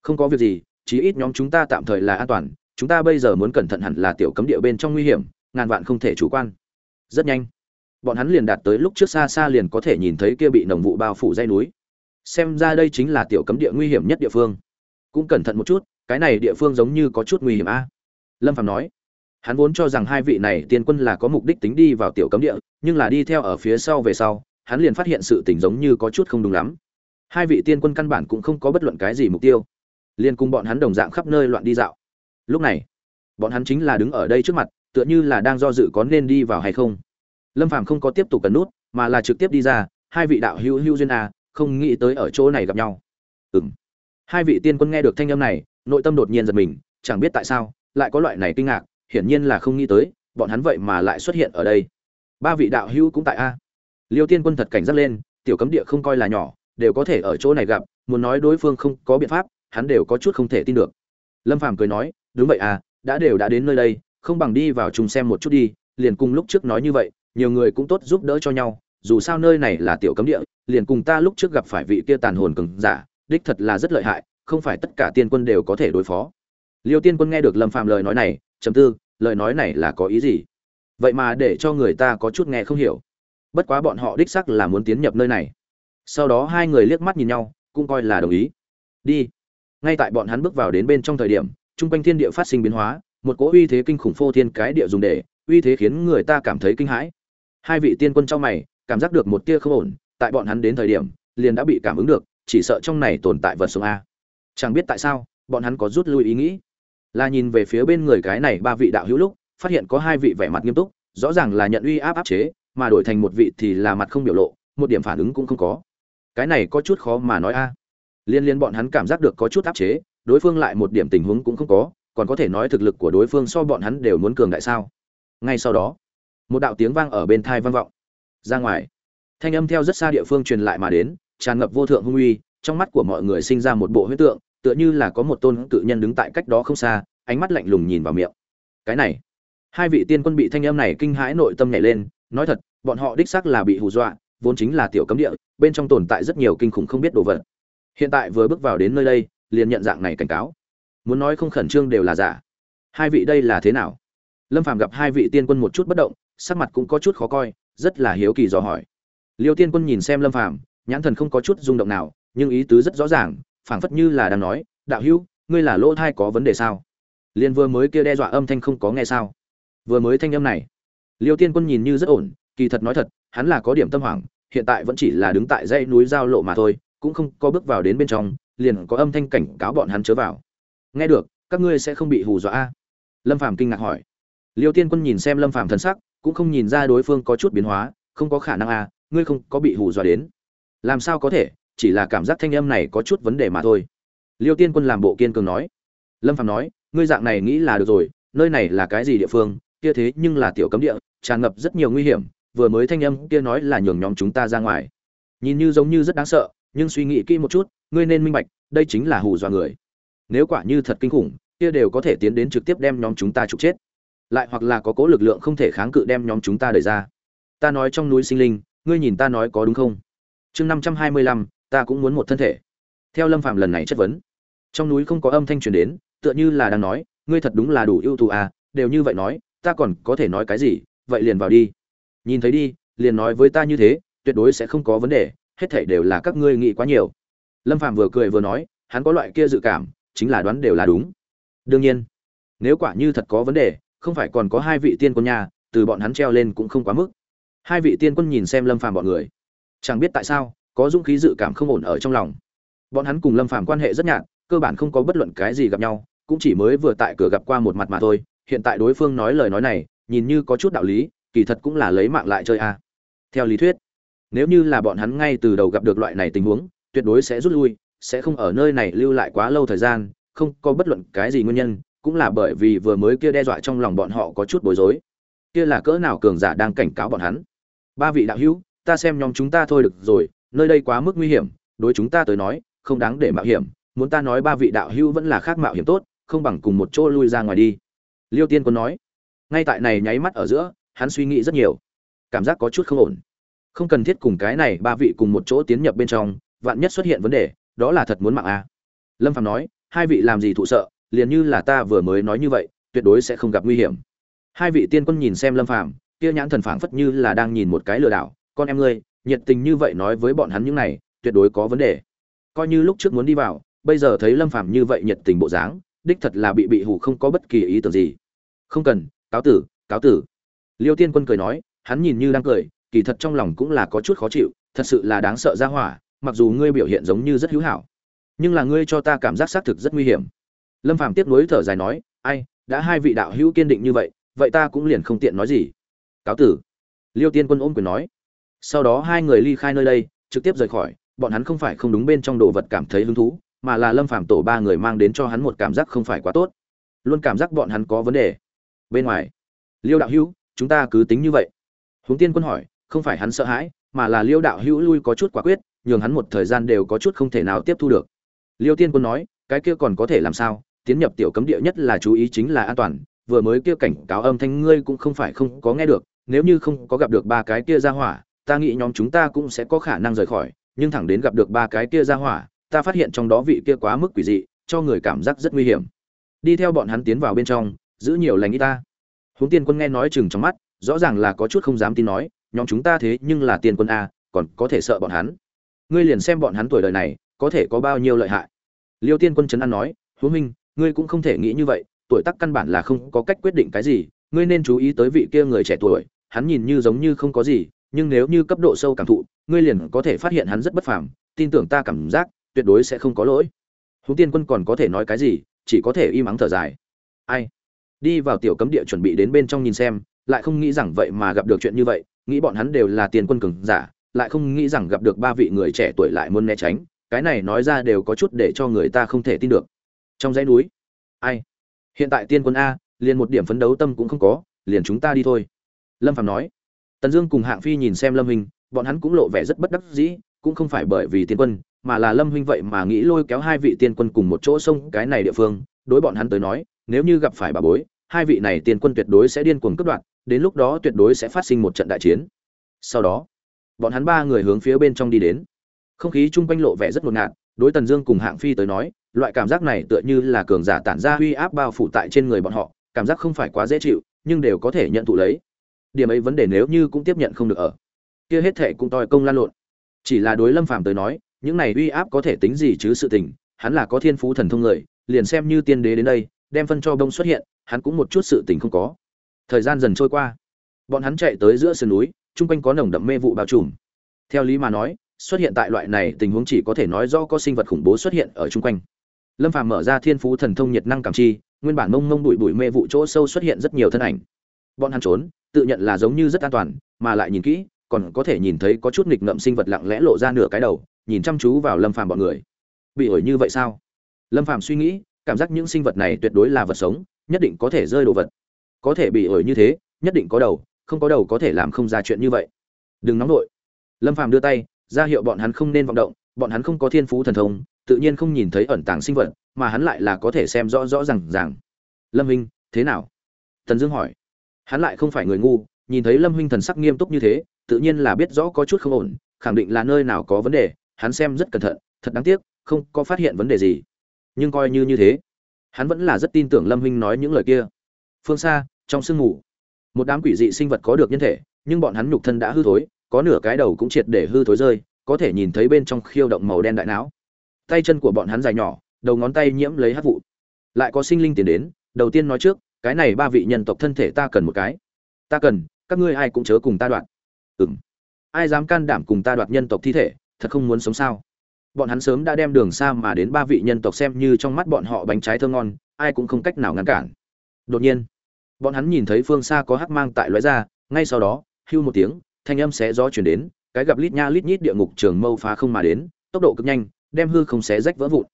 không có việc gì, chí ít nhóm chúng ta tạm thời là an toàn, chúng ta bây giờ muốn cẩn thận hẳn là tiểu cấm địa bên trong nguy hiểm, ngàn vạn không thể chủ quan. Rất nhanh, bọn hắn liền đạt tới lúc trước xa xa liền có thể nhìn thấy kia bị nồng vụ bao phủ dây núi xem ra đây chính là tiểu cấm địa nguy hiểm nhất địa phương. Cũng cẩn thận một chút, cái này địa phương giống như có chút nguy hiểm a. Lâm phạm nói. Hắn vốn cho rằng hai vị này tiên quân là có mục đích tính đi vào tiểu cấm địa, nhưng là đi theo ở phía sau về sau, hắn liền phát hiện sự tình giống như có chút không đúng lắm. Hai vị tiên quân căn bản cũng không có bất luận cái gì mục tiêu. Liền cùng bọn hắn đồng dạng khắp nơi loạn đi dạo. Lúc này, bọn hắn chính là đứng ở đây trước mặt, tựa như là đang do dự có nên đi vào hay không. Lâm phàm không có tiếp tục cấn nút, mà là trực tiếp đi ra, hai vị đạo hữu hữu duyên a không nghĩ tới ở chỗ này gặp nhau. Ừm. Hai vị tiên quân nghe được thanh âm này, nội tâm đột nhiên giật mình, chẳng biết tại sao, lại có loại này kinh ngạc, hiển nhiên là không nghĩ tới, bọn hắn vậy mà lại xuất hiện ở đây. Ba vị đạo hữu cũng tại a. Liêu tiên quân thật cảnh giác lên, tiểu cấm địa không coi là nhỏ, đều có thể ở chỗ này gặp, muốn nói đối phương không có biện pháp, hắn đều có chút không thể tin được. Lâm phàm cười nói, đúng vậy à đã đều đã đến nơi đây, không bằng đi vào chung xem một chút đi, liền cùng lúc trước nói như vậy, nhiều người cũng tốt giúp đỡ cho nhau dù sao nơi này là tiểu cấm địa, liền cùng ta lúc trước gặp phải vị kia tàn hồn cường giả, đích thật là rất lợi hại, không phải tất cả tiên quân đều có thể đối phó. Liêu tiên quân nghe được lâm phàm lời nói này chấm tư, lời nói này là có ý gì? Vậy mà để cho người ta có chút nghe không hiểu. Bất quá bọn họ đích sắc là muốn tiến nhập nơi này. Sau đó hai người liếc mắt nhìn nhau, cũng coi là đồng ý. Đi. Ngay tại bọn hắn bước vào đến bên trong thời điểm trung quanh thiên địa phát sinh biến hóa, một cỗ uy thế kinh khủng phô thiên cái địa dùng để, uy thế khiến người ta cảm thấy kinh hãi. Hai vị tiên quân trong mày cảm giác được một tia không ổn, tại bọn hắn đến thời điểm, liền đã bị cảm ứng được, chỉ sợ trong này tồn tại vật sống a. Chẳng biết tại sao, bọn hắn có rút lui ý nghĩ. Là nhìn về phía bên người cái này ba vị đạo hữu lúc, phát hiện có hai vị vẻ mặt nghiêm túc, rõ ràng là nhận uy áp áp chế, mà đổi thành một vị thì là mặt không biểu lộ, một điểm phản ứng cũng không có. Cái này có chút khó mà nói a. Liên liên bọn hắn cảm giác được có chút áp chế, đối phương lại một điểm tình huống cũng không có, còn có thể nói thực lực của đối phương so bọn hắn đều muốn cường đại sao? Ngay sau đó, một đạo tiếng vang ở bên thai vang vọng ra ngoài. Thanh âm theo rất xa địa phương truyền lại mà đến, tràn ngập vô thượng hung uy, trong mắt của mọi người sinh ra một bộ huyết tượng, tựa như là có một tôn cự nhân đứng tại cách đó không xa, ánh mắt lạnh lùng nhìn vào miệng. Cái này, hai vị tiên quân bị thanh âm này kinh hãi nội tâm nhảy lên, nói thật, bọn họ đích xác là bị hù dọa, vốn chính là tiểu cấm địa, bên trong tồn tại rất nhiều kinh khủng không biết đồ vật. Hiện tại vừa bước vào đến nơi đây, liền nhận dạng này cảnh cáo. Muốn nói không khẩn trương đều là giả. Hai vị đây là thế nào? Lâm phàm gặp hai vị tiên quân một chút bất động, sắc mặt cũng có chút khó coi rất là hiếu kỳ dò hỏi. Liêu tiên quân nhìn xem lâm phàm, nhãn thần không có chút rung động nào, nhưng ý tứ rất rõ ràng, phảng phất như là đang nói, đạo hữu, ngươi là lỗ thai có vấn đề sao? Liên vừa mới kia đe dọa âm thanh không có nghe sao? Vừa mới thanh âm này, liêu tiên quân nhìn như rất ổn, kỳ thật nói thật, hắn là có điểm tâm hoảng, hiện tại vẫn chỉ là đứng tại dãy núi giao lộ mà thôi, cũng không có bước vào đến bên trong, liền có âm thanh cảnh cáo bọn hắn chớ vào. Nghe được, các ngươi sẽ không bị hù dọa a. Lâm phàm kinh ngạc hỏi. Liêu tiên quân nhìn xem lâm phàm thần sắc cũng không nhìn ra đối phương có chút biến hóa, không có khả năng à? ngươi không có bị hù dọa đến. Làm sao có thể, chỉ là cảm giác thanh âm này có chút vấn đề mà thôi. Liêu tiên quân làm bộ kiên cường nói. Lâm phàm nói, ngươi dạng này nghĩ là được rồi, nơi này là cái gì địa phương, kia thế nhưng là tiểu cấm địa, tràn ngập rất nhiều nguy hiểm, vừa mới thanh âm kia nói là nhường nhóm chúng ta ra ngoài. Nhìn như giống như rất đáng sợ, nhưng suy nghĩ kỹ một chút, ngươi nên minh bạch, đây chính là hù dọa người. Nếu quả như thật kinh khủng, kia đều có thể tiến đến trực tiếp đem nhóm chúng ta trục chết lại hoặc là có cố lực lượng không thể kháng cự đem nhóm chúng ta đẩy ra. Ta nói trong núi sinh linh, ngươi nhìn ta nói có đúng không? Chương năm trăm hai mươi lăm, ta cũng muốn một thân thể. Theo lâm phạm lần này chất vấn, trong núi không có âm thanh truyền đến, tựa như là đang nói, ngươi thật đúng là đủ ưu tú à đều như vậy nói, ta còn có thể nói cái gì, vậy liền vào đi. Nhìn thấy đi, liền nói với ta như thế, tuyệt đối sẽ không có vấn đề, hết thảy đều là các ngươi nghĩ quá nhiều. Lâm phạm vừa cười vừa nói, hắn có loại kia dự cảm, chính là đoán đều là đúng. Đương nhiên, nếu quả như thật có vấn đề không phải còn có hai vị tiên quân nhà từ bọn hắn treo lên cũng không quá mức. Hai vị tiên quân nhìn xem lâm phàm bọn người. Chẳng biết tại sao, có dũng khí dự cảm không ổn ở trong lòng. Bọn hắn cùng lâm phàm quan hệ rất nhạt, cơ bản không có bất luận cái gì gặp nhau, cũng chỉ mới vừa tại cửa gặp qua một mặt mà thôi, hiện tại đối phương nói lời nói này, nhìn như có chút đạo lý, kỳ thật cũng là lấy mạng lại chơi a. Theo lý thuyết, nếu như là bọn hắn ngay từ đầu gặp được loại này tình huống, tuyệt đối sẽ rút lui, sẽ không ở nơi này lưu lại quá lâu thời gian, không có bất luận cái gì nguyên nhân cũng là bởi vì vừa mới kia đe dọa trong lòng bọn họ có chút bối rối. Kia là cỡ nào cường giả đang cảnh cáo bọn hắn? Ba vị đạo hữu, ta xem nhóm chúng ta thôi được rồi, nơi đây quá mức nguy hiểm, đối chúng ta tới nói, không đáng để mạo hiểm, muốn ta nói ba vị đạo hữu vẫn là khác mạo hiểm tốt, không bằng cùng một chỗ lui ra ngoài đi. Liêu tiên quân nói. Ngay tại này nháy mắt ở giữa, hắn suy nghĩ rất nhiều. Cảm giác có chút không ổn. Không cần thiết cùng cái này ba vị cùng một chỗ tiến nhập bên trong, vạn nhất xuất hiện vấn đề, đó là thật muốn mạng a à. lâm phạm nói, hai vị làm gì thụ sợ? Liền như là ta vừa mới nói như vậy, tuyệt đối sẽ không gặp nguy hiểm. Hai vị tiên quân nhìn xem lâm phạm kia nhãn thần phảng phất như là đang nhìn một cái lừa đảo, con em ngươi, nhiệt tình như vậy nói với bọn hắn những này, tuyệt đối có vấn đề. Coi như lúc trước muốn đi vào, bây giờ thấy lâm phạm như vậy nhiệt tình bộ dáng, đích thật là bị bị hủ không có bất kỳ ý tưởng gì. Không cần, cáo tử cáo tử. Liêu tiên quân cười nói, hắn nhìn như đang cười, kỳ thật trong lòng cũng là có chút khó chịu, thật sự là đáng sợ ra hỏa, mặc dù ngươi biểu hiện giống như rất hữu hảo, nhưng là ngươi cho ta cảm giác xác thực rất nguy hiểm lâm phàm tiếp nối thở dài nói, ai, đã hai vị đạo hữu kiên định như vậy vậy ta cũng liền không tiện nói gì. Cáo tử. Liêu tiên quân ôm quyền nói, sau đó hai người ly khai nơi đây, trực tiếp rời khỏi, bọn hắn không phải không đúng bên trong đồ vật cảm thấy hứng thú, mà là lâm phàm tổ ba người mang đến cho hắn một cảm giác không phải quá tốt. Luôn cảm giác bọn hắn có vấn đề. Bên ngoài, liêu đạo hữu, chúng ta cứ tính như vậy. Huống tiên quân hỏi, không phải hắn sợ hãi, mà là liêu đạo hữu lui có chút quả quyết, nhường hắn một thời gian đều có chút không thể nào tiếp thu được. Liêu tiên quân nói, cái kia còn có thể làm sao? Tiến nhập tiểu cấm địa nhất là chú ý chính là an toàn, vừa mới kia cảnh cáo âm thanh ngươi cũng không phải không có nghe được, nếu như không có gặp được ba cái kia ra hỏa, ta nghĩ nhóm chúng ta cũng sẽ có khả năng rời khỏi, nhưng thẳng đến gặp được ba cái kia ra hỏa, ta phát hiện trong đó vị kia quá mức quỷ dị, cho người cảm giác rất nguy hiểm. Đi theo bọn hắn tiến vào bên trong, giữ nhiều lành ý ta. Huống tiên quân nghe nói chừng trong mắt, rõ ràng là có chút không dám tin nói, nhóm chúng ta thế nhưng là tiền quân a, còn có thể sợ bọn hắn. Ngươi liền xem bọn hắn tuổi đời này, có thể có bao nhiêu lợi hại. Liêu tiên quân trấn an nói, huống minh ngươi cũng không thể nghĩ như vậy, tuổi tác căn bản là không có cách quyết định cái gì, ngươi nên chú ý tới vị kia người trẻ tuổi, hắn nhìn như giống như không có gì, nhưng nếu như cấp độ sâu cảm thụ, ngươi liền có thể phát hiện hắn rất bất phàm, tin tưởng ta cảm giác, tuyệt đối sẽ không có lỗi. Hùng tiên quân còn có thể nói cái gì, chỉ có thể im ắng thở dài. Ai? Đi vào tiểu cấm địa chuẩn bị đến bên trong nhìn xem, lại không nghĩ rằng vậy mà gặp được chuyện như vậy, nghĩ bọn hắn đều là tiền quân cường giả, lại không nghĩ rằng gặp được ba vị người trẻ tuổi lại muốn né tránh, cái này nói ra đều có chút để cho người ta không thể tin được trong dãy núi. Ai? Hiện tại tiên quân a, liền một điểm phấn đấu tâm cũng không có, liền chúng ta đi thôi. Lâm phạm nói. Tần dương cùng hạng phi nhìn xem lâm hình bọn hắn cũng lộ vẻ rất bất đắc dĩ, cũng không phải bởi vì tiên quân, mà là lâm huynh vậy mà nghĩ lôi kéo hai vị tiên quân cùng một chỗ sông cái này địa phương. Đối bọn hắn tới nói, nếu như gặp phải bà bối, hai vị này tiên quân tuyệt đối sẽ điên cuồng cướp đoạt, đến lúc đó tuyệt đối sẽ phát sinh một trận đại chiến. Sau đó, bọn hắn ba người hướng phía bên trong đi đến. Không khí chung quanh lộ vẻ rất ngột ngạt đối tần dương cùng hạng phi tới nói, loại cảm giác này tựa như là cường giả tản ra uy áp bao phủ tại trên người bọn họ, cảm giác không phải quá dễ chịu, nhưng đều có thể nhận thụ lấy. Điểm ấy vấn đề nếu như cũng tiếp nhận không được ở. Kia hết thệ cũng toi công lan lộn. Chỉ là đối lâm phàm tới nói, những này uy áp có thể tính gì chứ sự tình, hắn là có thiên phú thần thông người, liền xem như tiên đế đến đây, đem phân cho đông xuất hiện, hắn cũng một chút sự tình không có. Thời gian dần trôi qua. Bọn hắn chạy tới giữa sườn núi, chung quanh có nồng đậm mê vụ bao trùm. Theo lý mà nói xuất hiện tại loại này tình huống chỉ có thể nói do có sinh vật khủng bố xuất hiện ở chung quanh. Lâm phàm mở ra thiên phú thần thông nhiệt năng cảm chi, nguyên bản mông mông bụi bụi mê vụ chỗ sâu xuất hiện rất nhiều thân ảnh. Bọn hắn trốn, tự nhận là giống như rất an toàn, mà lại nhìn kỹ, còn có thể nhìn thấy có chút nghịch ngợm sinh vật lặng lẽ lộ ra nửa cái đầu, nhìn chăm chú vào lâm phàm bọn người. Bị ổi như vậy sao? Lâm phàm suy nghĩ, cảm giác những sinh vật này tuyệt đối là vật sống, nhất định có thể rơi đồ vật. Có thể bị ổi như thế, nhất định có đầu, không có đầu có thể làm không ra chuyện như vậy. Đừng nóng nổi lâm phàm đưa tay ra hiệu bọn hắn không nên vọng động, bọn hắn không có thiên phú thần thông, tự nhiên không nhìn thấy ẩn tàng sinh vật, mà hắn lại là có thể xem rõ rõ ràng ràng. Lâm huynh thế nào? Tần dương hỏi. Hắn lại không phải người ngu, nhìn thấy lâm huynh thần sắc nghiêm túc như thế, tự nhiên là biết rõ có chút không ổn, khẳng định là nơi nào có vấn đề, hắn xem rất cẩn thận, thật đáng tiếc, không có phát hiện vấn đề gì. Nhưng coi như như thế, hắn vẫn là rất tin tưởng lâm huynh nói những lời kia. Phương xa, trong sương mù, một đám quỷ dị sinh vật có được nhân thể, nhưng bọn hắn nhục thân đã hư thối có nửa cái đầu cũng triệt để hư thối rơi, có thể nhìn thấy bên trong khiêu động màu đen đại não. Tay chân của bọn hắn dài nhỏ, đầu ngón tay nhiễm lấy hát vụ. Lại có sinh linh tiến đến, đầu tiên nói trước, cái này ba vị nhân tộc thân thể ta cần một cái. Ta cần, các ngươi ai cũng chớ cùng ta đoạt ừng ai dám can đảm cùng ta đoạt nhân tộc thi thể, thật không muốn sống sao? Bọn hắn sớm đã đem đường xa mà đến ba vị nhân tộc xem như trong mắt bọn họ bánh trái thơ ngon, ai cũng không cách nào ngăn cản. Đột nhiên, bọn hắn nhìn thấy phương xa có hắc mang tại lóe ra, ngay sau đó, hưu một tiếng thanh âm xé gió chuyển đến, cái gặp lít nha lít nhít địa ngục trường mâu phá không mà đến, tốc độ cực nhanh, đem hư không xé rách vỡ vụn.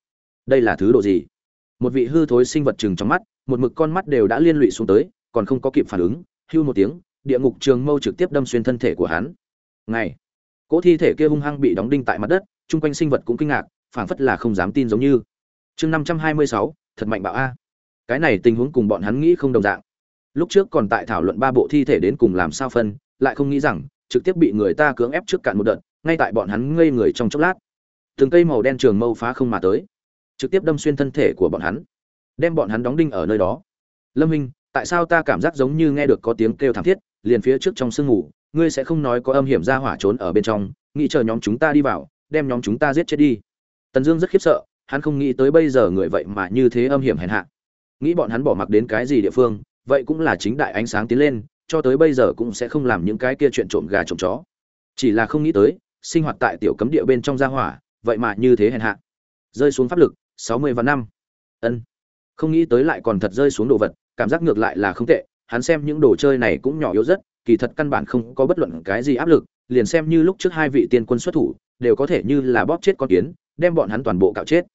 Đây là thứ độ gì? Một vị hư thối sinh vật chừng trong mắt, một mực con mắt đều đã liên lụy xuống tới, còn không có kịp phản ứng, hưu một tiếng, địa ngục trường mâu trực tiếp đâm xuyên thân thể của hắn. Ngày, cỗ thi thể kia hung hăng bị đóng đinh tại mặt đất, chung quanh sinh vật cũng kinh ngạc, phảng phất là không dám tin giống như. Chương năm trăm hai mươi sáu, thật mạnh bạo a. Cái này tình huống cùng bọn hắn nghĩ không đồng dạng. Lúc trước còn tại thảo luận ba bộ thi thể đến cùng làm sao phân, lại không nghĩ rằng trực tiếp bị người ta cưỡng ép trước cạn một đợt, ngay tại bọn hắn ngây người trong chốc lát. Từng cây màu đen trường mâu phá không mà tới, trực tiếp đâm xuyên thân thể của bọn hắn, đem bọn hắn đóng đinh ở nơi đó. Lâm minh, tại sao ta cảm giác giống như nghe được có tiếng kêu thảm thiết, liền phía trước trong sương ngủ ngươi sẽ không nói có âm hiểm ra hỏa trốn ở bên trong, nghĩ chờ nhóm chúng ta đi vào, đem nhóm chúng ta giết chết đi. Tần dương rất khiếp sợ, hắn không nghĩ tới bây giờ người vậy mà như thế âm hiểm hèn hạ. Nghĩ bọn hắn bỏ mặc đến cái gì địa phương, vậy cũng là chính đại ánh sáng tiến lên cho tới bây giờ cũng sẽ không làm những cái kia chuyện trộm gà trộm chó. Chỉ là không nghĩ tới, sinh hoạt tại tiểu cấm địa bên trong gia hỏa, vậy mà như thế hèn hạ. Rơi xuống pháp lực, sáu mươi và năm. Ân. Không nghĩ tới lại còn thật rơi xuống đồ vật, cảm giác ngược lại là không tệ, hắn xem những đồ chơi này cũng nhỏ yếu rất, kỳ thật căn bản không có bất luận cái gì áp lực, liền xem như lúc trước hai vị tiên quân xuất thủ, đều có thể như là bóp chết con kiến, đem bọn hắn toàn bộ cạo chết.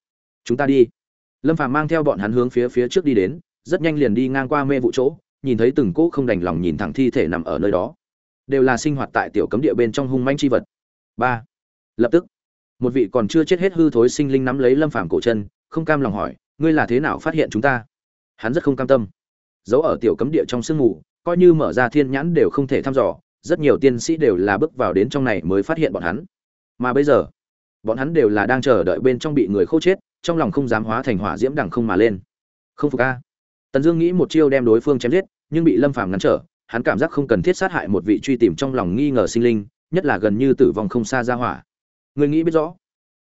Chúng ta đi. Lâm phàm mang theo bọn hắn hướng phía phía trước đi đến, rất nhanh liền đi ngang qua mê vụ chỗ nhìn thấy từng cỗ không đành lòng nhìn thẳng thi thể nằm ở nơi đó. Đều là sinh hoạt tại tiểu cấm địa bên trong hung manh chi vật. Ba. Lập tức, một vị còn chưa chết hết hư thối sinh linh nắm lấy lâm phàm cổ chân, không cam lòng hỏi, ngươi là thế nào phát hiện chúng ta? Hắn rất không cam tâm. Giấu ở tiểu cấm địa trong sương mù, coi như mở ra thiên nhãn đều không thể thăm dò, rất nhiều tiên sĩ đều là bước vào đến trong này mới phát hiện bọn hắn. Mà bây giờ, bọn hắn đều là đang chờ đợi bên trong bị người khô chết, trong lòng không dám hóa thành hỏa diễm đằng không mà lên. Không phục a tần dương nghĩ một chiêu đem đối phương chém giết, nhưng bị lâm phàm ngăn trở, hắn cảm giác không cần thiết sát hại một vị truy tìm trong lòng nghi ngờ sinh linh, nhất là gần như tử vong không xa ra hỏa. Ngươi nghĩ biết rõ.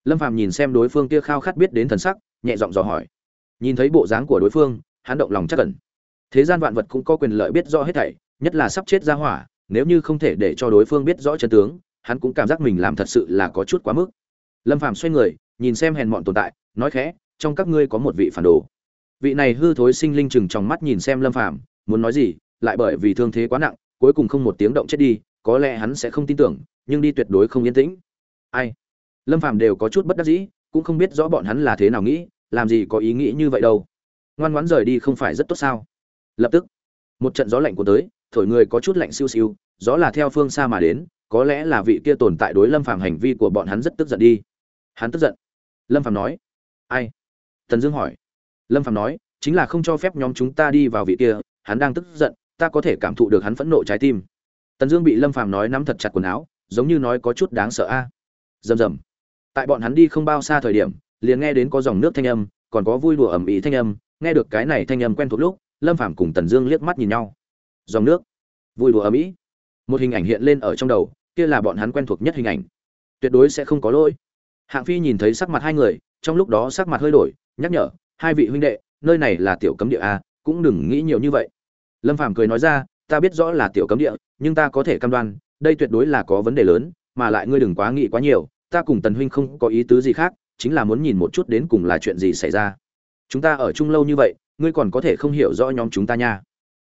Lâm phàm nhìn xem đối phương kia khao khát biết đến thần sắc, nhẹ giọng dò hỏi. Nhìn thấy bộ dáng của đối phương, hắn động lòng chắc ẩn. thế gian vạn vật cũng có quyền lợi biết rõ hết thảy, nhất là sắp chết ra hỏa, nếu như không thể để cho đối phương biết rõ chân tướng, hắn cũng cảm giác mình làm thật sự là có chút quá mức. Lâm phàm xoay người, nhìn xem hèn mọn tồn tại, nói khẽ, trong các ngươi có một vị phản đồ vị này hư thối sinh linh chừng trong mắt nhìn xem lâm phàm, muốn nói gì, lại bởi vì thương thế quá nặng, cuối cùng không một tiếng động chết đi, có lẽ hắn sẽ không tin tưởng, nhưng đi tuyệt đối không yên tĩnh. Ai? Lâm phàm đều có chút bất đắc dĩ, cũng không biết rõ bọn hắn là thế nào nghĩ, làm gì có ý nghĩ như vậy đâu. Ngoan ngoãn rời đi không phải rất tốt sao? Lập tức, một trận gió lạnh của tới, thổi người có chút lạnh siêu siêu, gió là theo phương xa mà đến, có lẽ là vị kia tồn tại đối lâm phàm hành vi của bọn hắn rất tức giận đi. Hắn tức giận. Lâm phàm nói, ai? Thần dương hỏi lâm phàm nói, chính là không cho phép nhóm chúng ta đi vào vị kia, hắn đang tức giận, ta có thể cảm thụ được hắn phẫn nộ trái tim. Tần dương bị lâm phàm nói nắm thật chặt quần áo, giống như nói có chút đáng sợ a. À. rầm rầm. Tại bọn hắn đi không bao xa thời điểm, liền nghe đến có dòng nước thanh âm, còn có vui đùa ẩm ý thanh âm, nghe được cái này thanh âm quen thuộc lúc, lâm phàm cùng tần dương liếc mắt nhìn nhau. Dòng nước. Vui đùa ẩm ý một hình ảnh hiện lên ở trong đầu, kia là bọn hắn quen thuộc nhất hình ảnh. Tuyệt đối sẽ không có lỗi. Hạng phi nhìn thấy sắc mặt hai người, trong lúc đó sắc mặt hơi đổi, nhắc nhở hai vị huynh đệ, nơi này là tiểu cấm địa a cũng đừng nghĩ nhiều như vậy. Lâm phàm cười nói ra, ta biết rõ là tiểu cấm địa, nhưng ta có thể cam đoan, đây tuyệt đối là có vấn đề lớn, mà lại ngươi đừng quá nghĩ quá nhiều, ta cùng tần huynh không có ý tứ gì khác, chính là muốn nhìn một chút đến cùng là chuyện gì xảy ra. Chúng ta ở chung lâu như vậy, ngươi còn có thể không hiểu rõ nhóm chúng ta nha.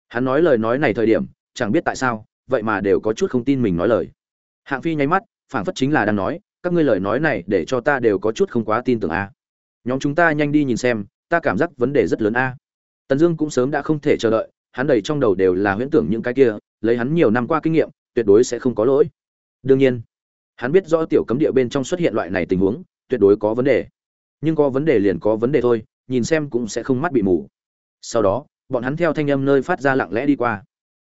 Hắn nói lời nói này thời điểm, chẳng biết tại sao, vậy mà đều có chút không tin mình nói lời. Hạng phi nháy mắt, phảng phất chính là đang nói, các ngươi lời nói này để cho ta đều có chút không quá tin tưởng a nhóm chúng ta nhanh đi nhìn xem ta cảm giác vấn đề rất lớn a. Tần dương cũng sớm đã không thể chờ đợi, hắn đầy trong đầu đều là huyễn tưởng những cái kia, lấy hắn nhiều năm qua kinh nghiệm, tuyệt đối sẽ không có lỗi. Đương nhiên, hắn biết rõ tiểu cấm địa bên trong xuất hiện loại này tình huống, tuyệt đối có vấn đề. Nhưng có vấn đề liền có vấn đề thôi, nhìn xem cũng sẽ không mắt bị mù. Sau đó, bọn hắn theo thanh âm nơi phát ra lặng lẽ đi qua.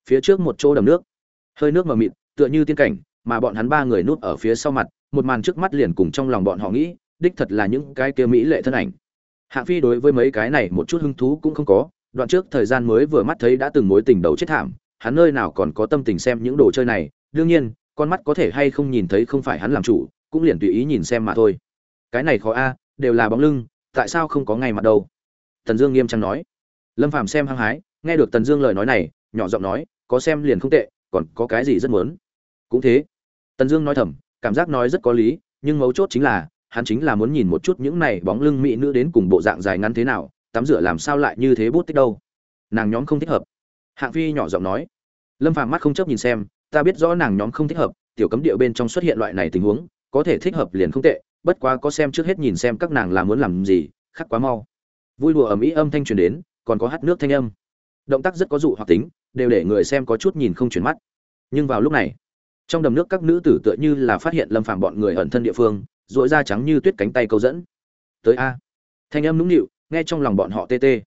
Phía trước một chỗ đầm nước. Hơi nước mờ mịt, tựa như tiên cảnh, mà bọn hắn ba người núp ở phía sau mặt, một màn trước mắt liền cùng trong lòng bọn họ nghĩ, đích thật là những cái kia mỹ lệ thân ảnh hạng phi đối với mấy cái này một chút hứng thú cũng không có, đoạn trước thời gian mới vừa mắt thấy đã từng mối tình đầu chết thảm, hắn nơi nào còn có tâm tình xem những đồ chơi này, đương nhiên, con mắt có thể hay không nhìn thấy không phải hắn làm chủ, cũng liền tùy ý nhìn xem mà thôi. Cái này khó a, đều là bóng lưng, tại sao không có ngày mặt đâu? Tần dương nghiêm trang nói. Lâm phàm xem hăng hái, nghe được tần dương lời nói này, nhỏ giọng nói, có xem liền không tệ, còn có cái gì rất muốn? Cũng thế. Tần dương nói thầm, cảm giác nói rất có lý, nhưng mấu chốt chính là hắn chính là muốn nhìn một chút những này bóng lưng mỹ nữ đến cùng bộ dạng dài ngắn thế nào, tắm rửa làm sao lại như thế bút tích đâu. Nàng nhóm không thích hợp. Hạng phi nhỏ giọng nói. Lâm phàm mắt không chấp nhìn xem, ta biết rõ nàng nhóm không thích hợp, tiểu cấm địa bên trong xuất hiện loại này tình huống, có thể thích hợp liền không tệ, bất quá có xem trước hết nhìn xem các nàng là muốn làm gì, khắc quá mau. Vui đùa ầm ĩ âm thanh truyền đến, còn có hát nước thanh âm. Động tác rất có dụ hoặc tính, đều để người xem có chút nhìn không chuyển mắt. Nhưng vào lúc này, trong đầm nước các nữ tử tựa như là phát hiện lâm phàm bọn người ẩn thân địa phương dội da trắng như tuyết cánh tay câu dẫn. Tới a. Thanh âm nũng nịu, nghe trong lòng bọn họ tê tê.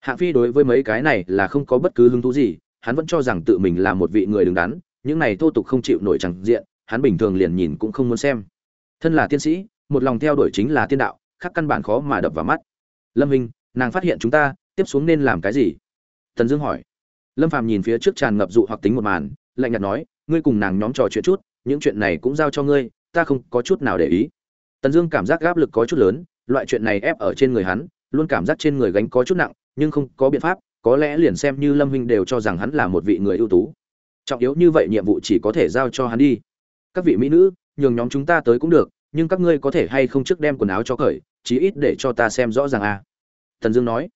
Hạng phi đối với mấy cái này là không có bất cứ hứng thú gì, hắn vẫn cho rằng tự mình là một vị người đứng đắn, những này thô tục không chịu nổi chẳng diện, hắn bình thường liền nhìn cũng không muốn xem. Thân là tiên sĩ, một lòng theo đuổi chính là tiên đạo khác căn bản khó mà đập vào mắt. Lâm hình, nàng phát hiện chúng ta, tiếp xuống nên làm cái gì? Thần dương hỏi. Lâm phàm nhìn phía trước tràn ngập dụ hoặc tính một màn, lạnh nhạt nói, ngươi cùng nàng nhóm trò chuyện chút, những chuyện này cũng giao cho ngươi, ta không có chút nào để ý tần dương cảm giác áp lực có chút lớn, loại chuyện này ép ở trên người hắn, luôn cảm giác trên người gánh có chút nặng, nhưng không có biện pháp, có lẽ liền xem như lâm huynh đều cho rằng hắn là một vị người ưu tú. Trọng yếu như vậy nhiệm vụ chỉ có thể giao cho hắn đi. Các vị mỹ nữ, nhường nhóm chúng ta tới cũng được, nhưng các ngươi có thể hay không trước đem quần áo cho cởi, chí ít để cho ta xem rõ ràng a. À. tần dương nói.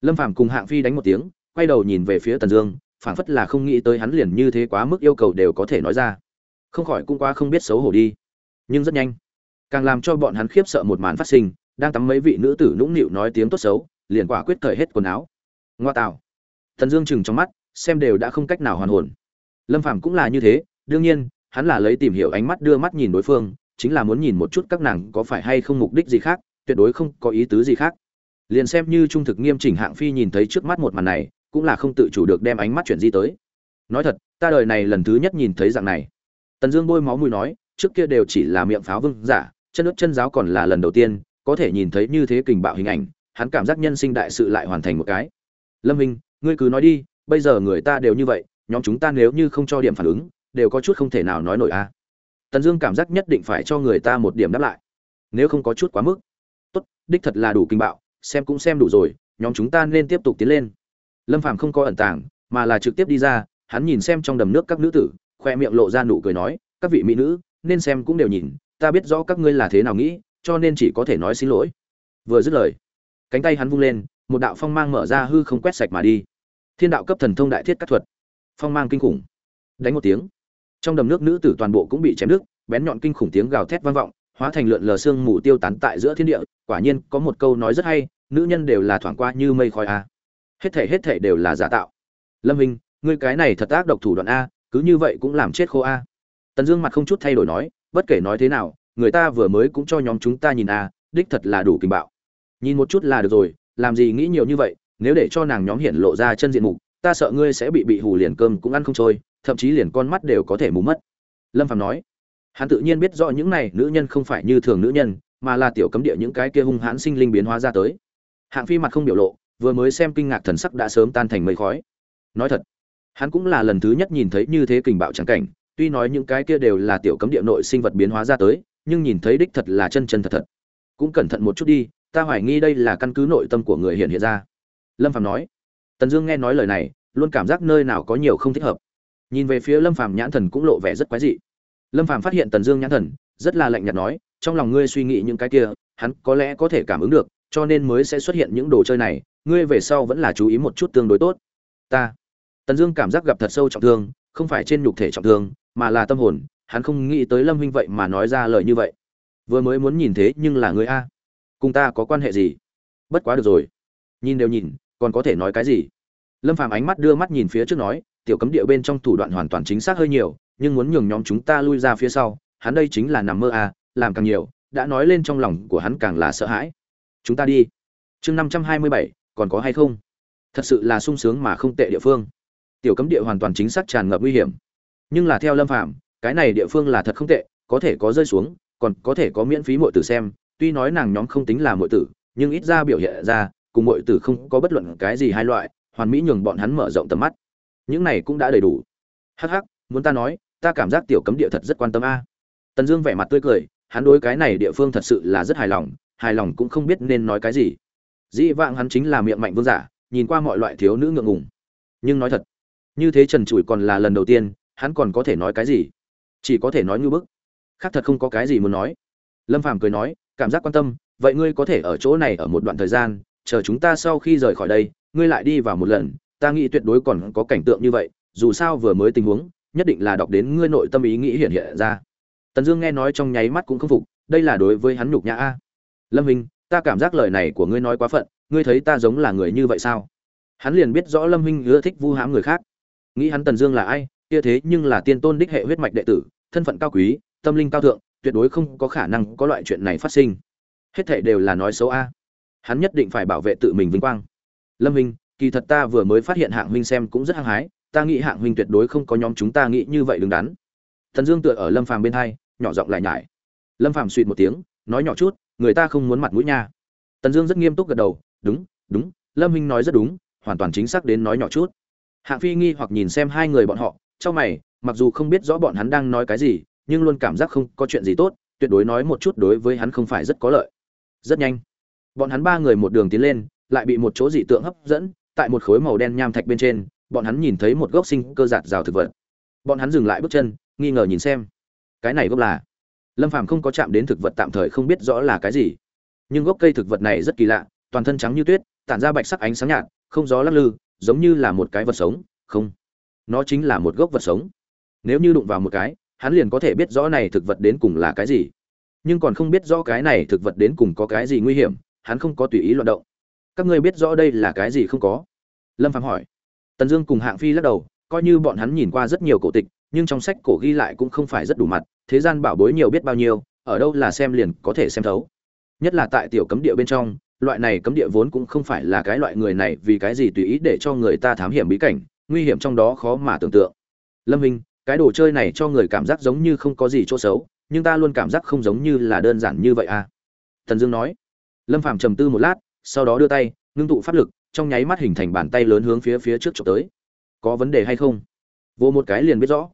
Lâm phàm cùng hạng phi đánh một tiếng, quay đầu nhìn về phía tần dương, phảng phất là không nghĩ tới hắn liền như thế quá mức yêu cầu đều có thể nói ra. Không khỏi cũng quá không biết xấu hổ đi. Nhưng rất nhanh càng làm cho bọn hắn khiếp sợ một màn phát sinh, đang tắm mấy vị nữ tử nũng nịu nói tiếng tốt xấu, liền quả quyết cởi hết quần áo. Ngoa tạo. Thần dương chừng trong mắt, xem đều đã không cách nào hoàn hồn. Lâm phàm cũng là như thế, đương nhiên, hắn là lấy tìm hiểu ánh mắt đưa mắt nhìn đối phương, chính là muốn nhìn một chút các nàng có phải hay không mục đích gì khác, tuyệt đối không có ý tứ gì khác. Liền xem như trung thực nghiêm chỉnh hạng phi nhìn thấy trước mắt một màn này, cũng là không tự chủ được đem ánh mắt chuyển di tới. Nói thật, ta đời này lần thứ nhất nhìn thấy dạng này. Tần dương bôi máu mùi nói, trước kia đều chỉ là miệng pháo vương giả chân ướt chân giáo còn là lần đầu tiên, có thể nhìn thấy như thế kình bạo hình ảnh, hắn cảm giác nhân sinh đại sự lại hoàn thành một cái. Lâm hình ngươi cứ nói đi, bây giờ người ta đều như vậy, nhóm chúng ta nếu như không cho điểm phản ứng, đều có chút không thể nào nói nổi a tần dương cảm giác nhất định phải cho người ta một điểm đáp lại. Nếu không có chút quá mức. Tốt, đích thật là đủ kinh bạo, xem cũng xem đủ rồi, nhóm chúng ta nên tiếp tục tiến lên. Lâm phàm không có ẩn tàng, mà là trực tiếp đi ra, hắn nhìn xem trong đầm nước các nữ tử, khoe miệng lộ ra nụ cười nói, các vị mỹ nữ, nên xem cũng đều nhìn ta biết rõ các ngươi là thế nào nghĩ, cho nên chỉ có thể nói xin lỗi. Vừa dứt lời, cánh tay hắn vung lên, một đạo phong mang mở ra hư không quét sạch mà đi. Thiên đạo cấp thần thông đại thiết các thuật. Phong mang kinh khủng. Đánh một tiếng, trong đầm nước nữ tử toàn bộ cũng bị chém nước bén nhọn kinh khủng tiếng gào thét vang vọng, hóa thành lượn lờ xương mù tiêu tán tại giữa thiên địa. Quả nhiên, có một câu nói rất hay, nữ nhân đều là thoảng qua như mây khói a. Hết thể hết thể đều là giả tạo. Lâm hình ngươi cái này thật ác độc thủ đoạn a, cứ như vậy cũng làm chết khô a. Tần dương mặt không chút thay đổi nói bất kể nói thế nào, người ta vừa mới cũng cho nhóm chúng ta nhìn a đích thật là đủ kinh bạo. Nhìn một chút là được rồi, làm gì nghĩ nhiều như vậy, nếu để cho nàng nhóm hiện lộ ra chân diện mục, ta sợ ngươi sẽ bị bị hù liền cơm cũng ăn không trôi, thậm chí liền con mắt đều có thể mù mất. Lâm phạm nói. Hắn tự nhiên biết rõ những này nữ nhân không phải như thường nữ nhân, mà là tiểu cấm địa những cái kia hung hãn sinh linh biến hóa ra tới. Hạng phi mặt không biểu lộ, vừa mới xem kinh ngạc thần sắc đã sớm tan thành mây khói. Nói thật, hắn cũng là lần thứ nhất nhìn thấy như thế kình bạo trắng cảnh tuy nói những cái kia đều là tiểu cấm địa nội sinh vật biến hóa ra tới, nhưng nhìn thấy đích thật là chân chân thật thật. Cũng cẩn thận một chút đi, ta hoài nghi đây là căn cứ nội tâm của người hiện hiện ra. Lâm phạm nói. Tần dương nghe nói lời này, luôn cảm giác nơi nào có nhiều không thích hợp. Nhìn về phía lâm phàm nhãn thần cũng lộ vẻ rất quái dị. Lâm phàm phát hiện tần dương nhãn thần, rất là lạnh nhạt nói, trong lòng ngươi suy nghĩ những cái kia, hắn có lẽ có thể cảm ứng được, cho nên mới sẽ xuất hiện những đồ chơi này, ngươi về sau vẫn là chú ý một chút tương đối tốt. Ta. Tần dương cảm giác gặp thật sâu trọng thương, không phải trên nhục thể trọng thương mà là tâm hồn, hắn không nghĩ tới lâm huynh vậy mà nói ra lời như vậy. Vừa mới muốn nhìn thế nhưng là người a. Cùng ta có quan hệ gì? Bất quá được rồi. Nhìn đều nhìn, còn có thể nói cái gì? Lâm phàm ánh mắt đưa mắt nhìn phía trước nói, tiểu cấm địa bên trong thủ đoạn hoàn toàn chính xác hơi nhiều, nhưng muốn nhường nhóm chúng ta lui ra phía sau, hắn đây chính là nằm mơ à làm càng nhiều, đã nói lên trong lòng của hắn càng là sợ hãi. Chúng ta đi. Chương năm trăm hai mươi bảy, còn có hay không? Thật sự là sung sướng mà không tệ địa phương. Tiểu cấm địa hoàn toàn chính xác tràn ngập nguy hiểm nhưng là theo lâm phạm cái này địa phương là thật không tệ, có thể có rơi xuống, còn có thể có miễn phí mọi tử xem, tuy nói nàng nhóm không tính là mọi tử, nhưng ít ra biểu hiện ra, cùng mọi tử không có bất luận cái gì hai loại, hoàn mỹ nhường bọn hắn mở rộng tầm mắt. Những này cũng đã đầy đủ. Hắc hắc, muốn ta nói, ta cảm giác tiểu cấm địa thật rất quan tâm a. Tần dương vẻ mặt tươi cười, hắn đối cái này địa phương thật sự là rất hài lòng hài lòng cũng không biết nên nói cái gì. Dĩ vãng hắn chính là miệng mạnh vương giả, nhìn qua mọi loại thiếu nữ ngượng ngùng. Nhưng nói thật, như thế trần trụi còn là lần đầu tiên hắn còn có thể nói cái gì? Chỉ có thể nói như bức. Khác thật không có cái gì muốn nói. Lâm phàm cười nói, cảm giác quan tâm, vậy ngươi có thể ở chỗ này ở một đoạn thời gian, chờ chúng ta sau khi rời khỏi đây, ngươi lại đi vào một lần, ta nghĩ tuyệt đối còn có cảnh tượng như vậy, dù sao vừa mới tình huống, nhất định là đọc đến ngươi nội tâm ý nghĩ hiện hiện ra. Tần dương nghe nói trong nháy mắt cũng không phục, đây là đối với hắn nhục nhã a. Lâm hình ta cảm giác lời này của ngươi nói quá phận, ngươi thấy ta giống là người như vậy sao? Hắn liền biết rõ lâm huynh ưa thích vu hãm người khác. Nghĩ hắn tần dương là ai kia thế nhưng là tiên tôn đích hệ huyết mạch đệ tử, thân phận cao quý, tâm linh cao thượng, tuyệt đối không có khả năng có loại chuyện này phát sinh. Hết thảy đều là nói xấu a. Hắn nhất định phải bảo vệ tự mình vinh quang. Lâm minh, kỳ thật ta vừa mới phát hiện hạng huynh xem cũng rất hăng hái, ta nghĩ hạng huynh tuyệt đối không có nhóm chúng ta nghĩ như vậy đứng đắn. Thần dương tựa ở lâm phàm bên hai, nhỏ giọng lại nhải. Lâm phàm suỵt một tiếng, nói nhỏ chút, người ta không muốn mặt mũi nha. Tần dương rất nghiêm túc gật đầu, đúng đúng, lâm huynh nói rất đúng, hoàn toàn chính xác đến nói nhỏ chút. Hạng phi nghi hoặc nhìn xem hai người bọn họ trong mày, mặc dù không biết rõ bọn hắn đang nói cái gì, nhưng luôn cảm giác không có chuyện gì tốt, tuyệt đối nói một chút đối với hắn không phải rất có lợi. Rất nhanh, bọn hắn ba người một đường tiến lên, lại bị một chỗ dị tượng hấp dẫn, tại một khối màu đen nham thạch bên trên, bọn hắn nhìn thấy một gốc sinh cơ giạt rào thực vật. Bọn hắn dừng lại bước chân, nghi ngờ nhìn xem. Cái này gốc là? Lâm phàm không có chạm đến thực vật tạm thời không biết rõ là cái gì. Nhưng gốc cây thực vật này rất kỳ lạ, toàn thân trắng như tuyết, tản ra bạch sắc ánh sáng nhạt, không gió lắc lư, giống như là một cái vật sống, không nó chính là một gốc vật sống. Nếu như đụng vào một cái, hắn liền có thể biết rõ này thực vật đến cùng là cái gì. Nhưng còn không biết rõ cái này thực vật đến cùng có cái gì nguy hiểm, hắn không có tùy ý loạn động. Các ngươi biết rõ đây là cái gì không có? Lâm phạm hỏi. Tần dương cùng hạng phi lắc đầu, coi như bọn hắn nhìn qua rất nhiều cổ tịch, nhưng trong sách cổ ghi lại cũng không phải rất đủ mặt, thế gian bảo bối nhiều biết bao nhiêu, ở đâu là xem liền có thể xem thấu. Nhất là tại tiểu cấm địa bên trong, loại này cấm địa vốn cũng không phải là cái loại người này vì cái gì tùy ý để cho người ta thám hiểm bí cảnh nguy hiểm trong đó khó mà tưởng tượng. Lâm minh cái đồ chơi này cho người cảm giác giống như không có gì chỗ xấu, nhưng ta luôn cảm giác không giống như là đơn giản như vậy à? Thần dương nói. Lâm Phàm trầm tư một lát, sau đó đưa tay, ngưng tụ pháp lực, trong nháy mắt hình thành bàn tay lớn hướng phía phía trước chụp tới. Có vấn đề hay không? Vô một cái liền biết rõ.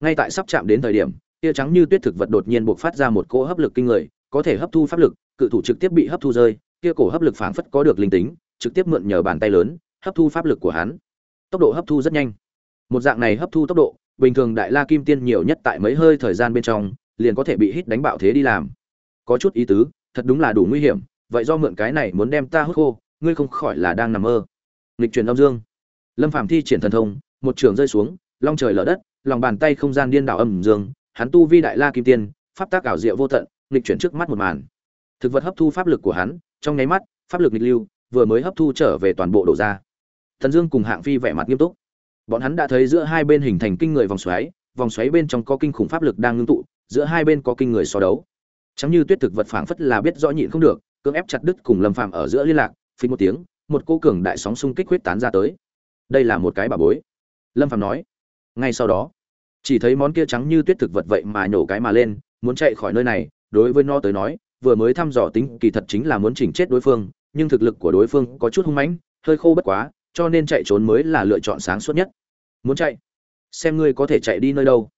Ngay tại sắp chạm đến thời điểm kia trắng như tuyết thực vật đột nhiên bộc phát ra một cỗ hấp lực kinh người, có thể hấp thu pháp lực, cự thủ trực tiếp bị hấp thu rơi, kia cổ hấp lực phảng phất có được linh tính, trực tiếp mượn nhờ bàn tay lớn, hấp thu pháp lực của hắn tốc độ hấp thu rất nhanh. Một dạng này hấp thu tốc độ, bình thường đại la kim tiên nhiều nhất tại mấy hơi thời gian bên trong, liền có thể bị hít đánh bạo thế đi làm. Có chút ý tứ, thật đúng là đủ nguy hiểm, vậy do mượn cái này muốn đem ta hút khô, ngươi không khỏi là đang nằm mơ. Nghịch truyền âm dương. Lâm phàm thi triển thần thông, một trường rơi xuống, long trời lở đất, lòng bàn tay không gian điên đảo âm dương, hắn tu vi đại la kim tiên, pháp tác ảo diệu vô tận, nghịch chuyển trước mắt một màn. Thực vật hấp thu pháp lực của hắn, trong nháy mắt, pháp lực nghịch lưu, vừa mới hấp thu trở về toàn bộ đổ ra thần dương cùng hạng phi vẻ mặt nghiêm túc. Bọn hắn đã thấy giữa hai bên hình thành kinh người vòng xoáy vòng xoáy bên trong có kinh khủng pháp lực đang ngưng tụ, giữa hai bên có kinh người so đấu. Chẳng như tuyết thực vật phảng phất là biết rõ nhịn không được, cưỡng ép chặt đứt cùng lâm phàm ở giữa liên lạc phí một tiếng, một cô cường đại sóng xung kích huyết tán ra tới. Đây là một cái bà bối. Lâm phàm nói, ngay sau đó, chỉ thấy món kia trắng như tuyết thực vật vậy mà nhổ cái mà lên, muốn chạy khỏi nơi này, đối với nó tới nói, vừa mới thăm dò tính kỳ thật chính là muốn chỉnh chết đối phương, nhưng thực lực của đối phương có chút hung mãnh, hơi khô bất quá cho nên chạy trốn mới là lựa chọn sáng suốt nhất. Muốn chạy? Xem ngươi có thể chạy đi nơi đâu.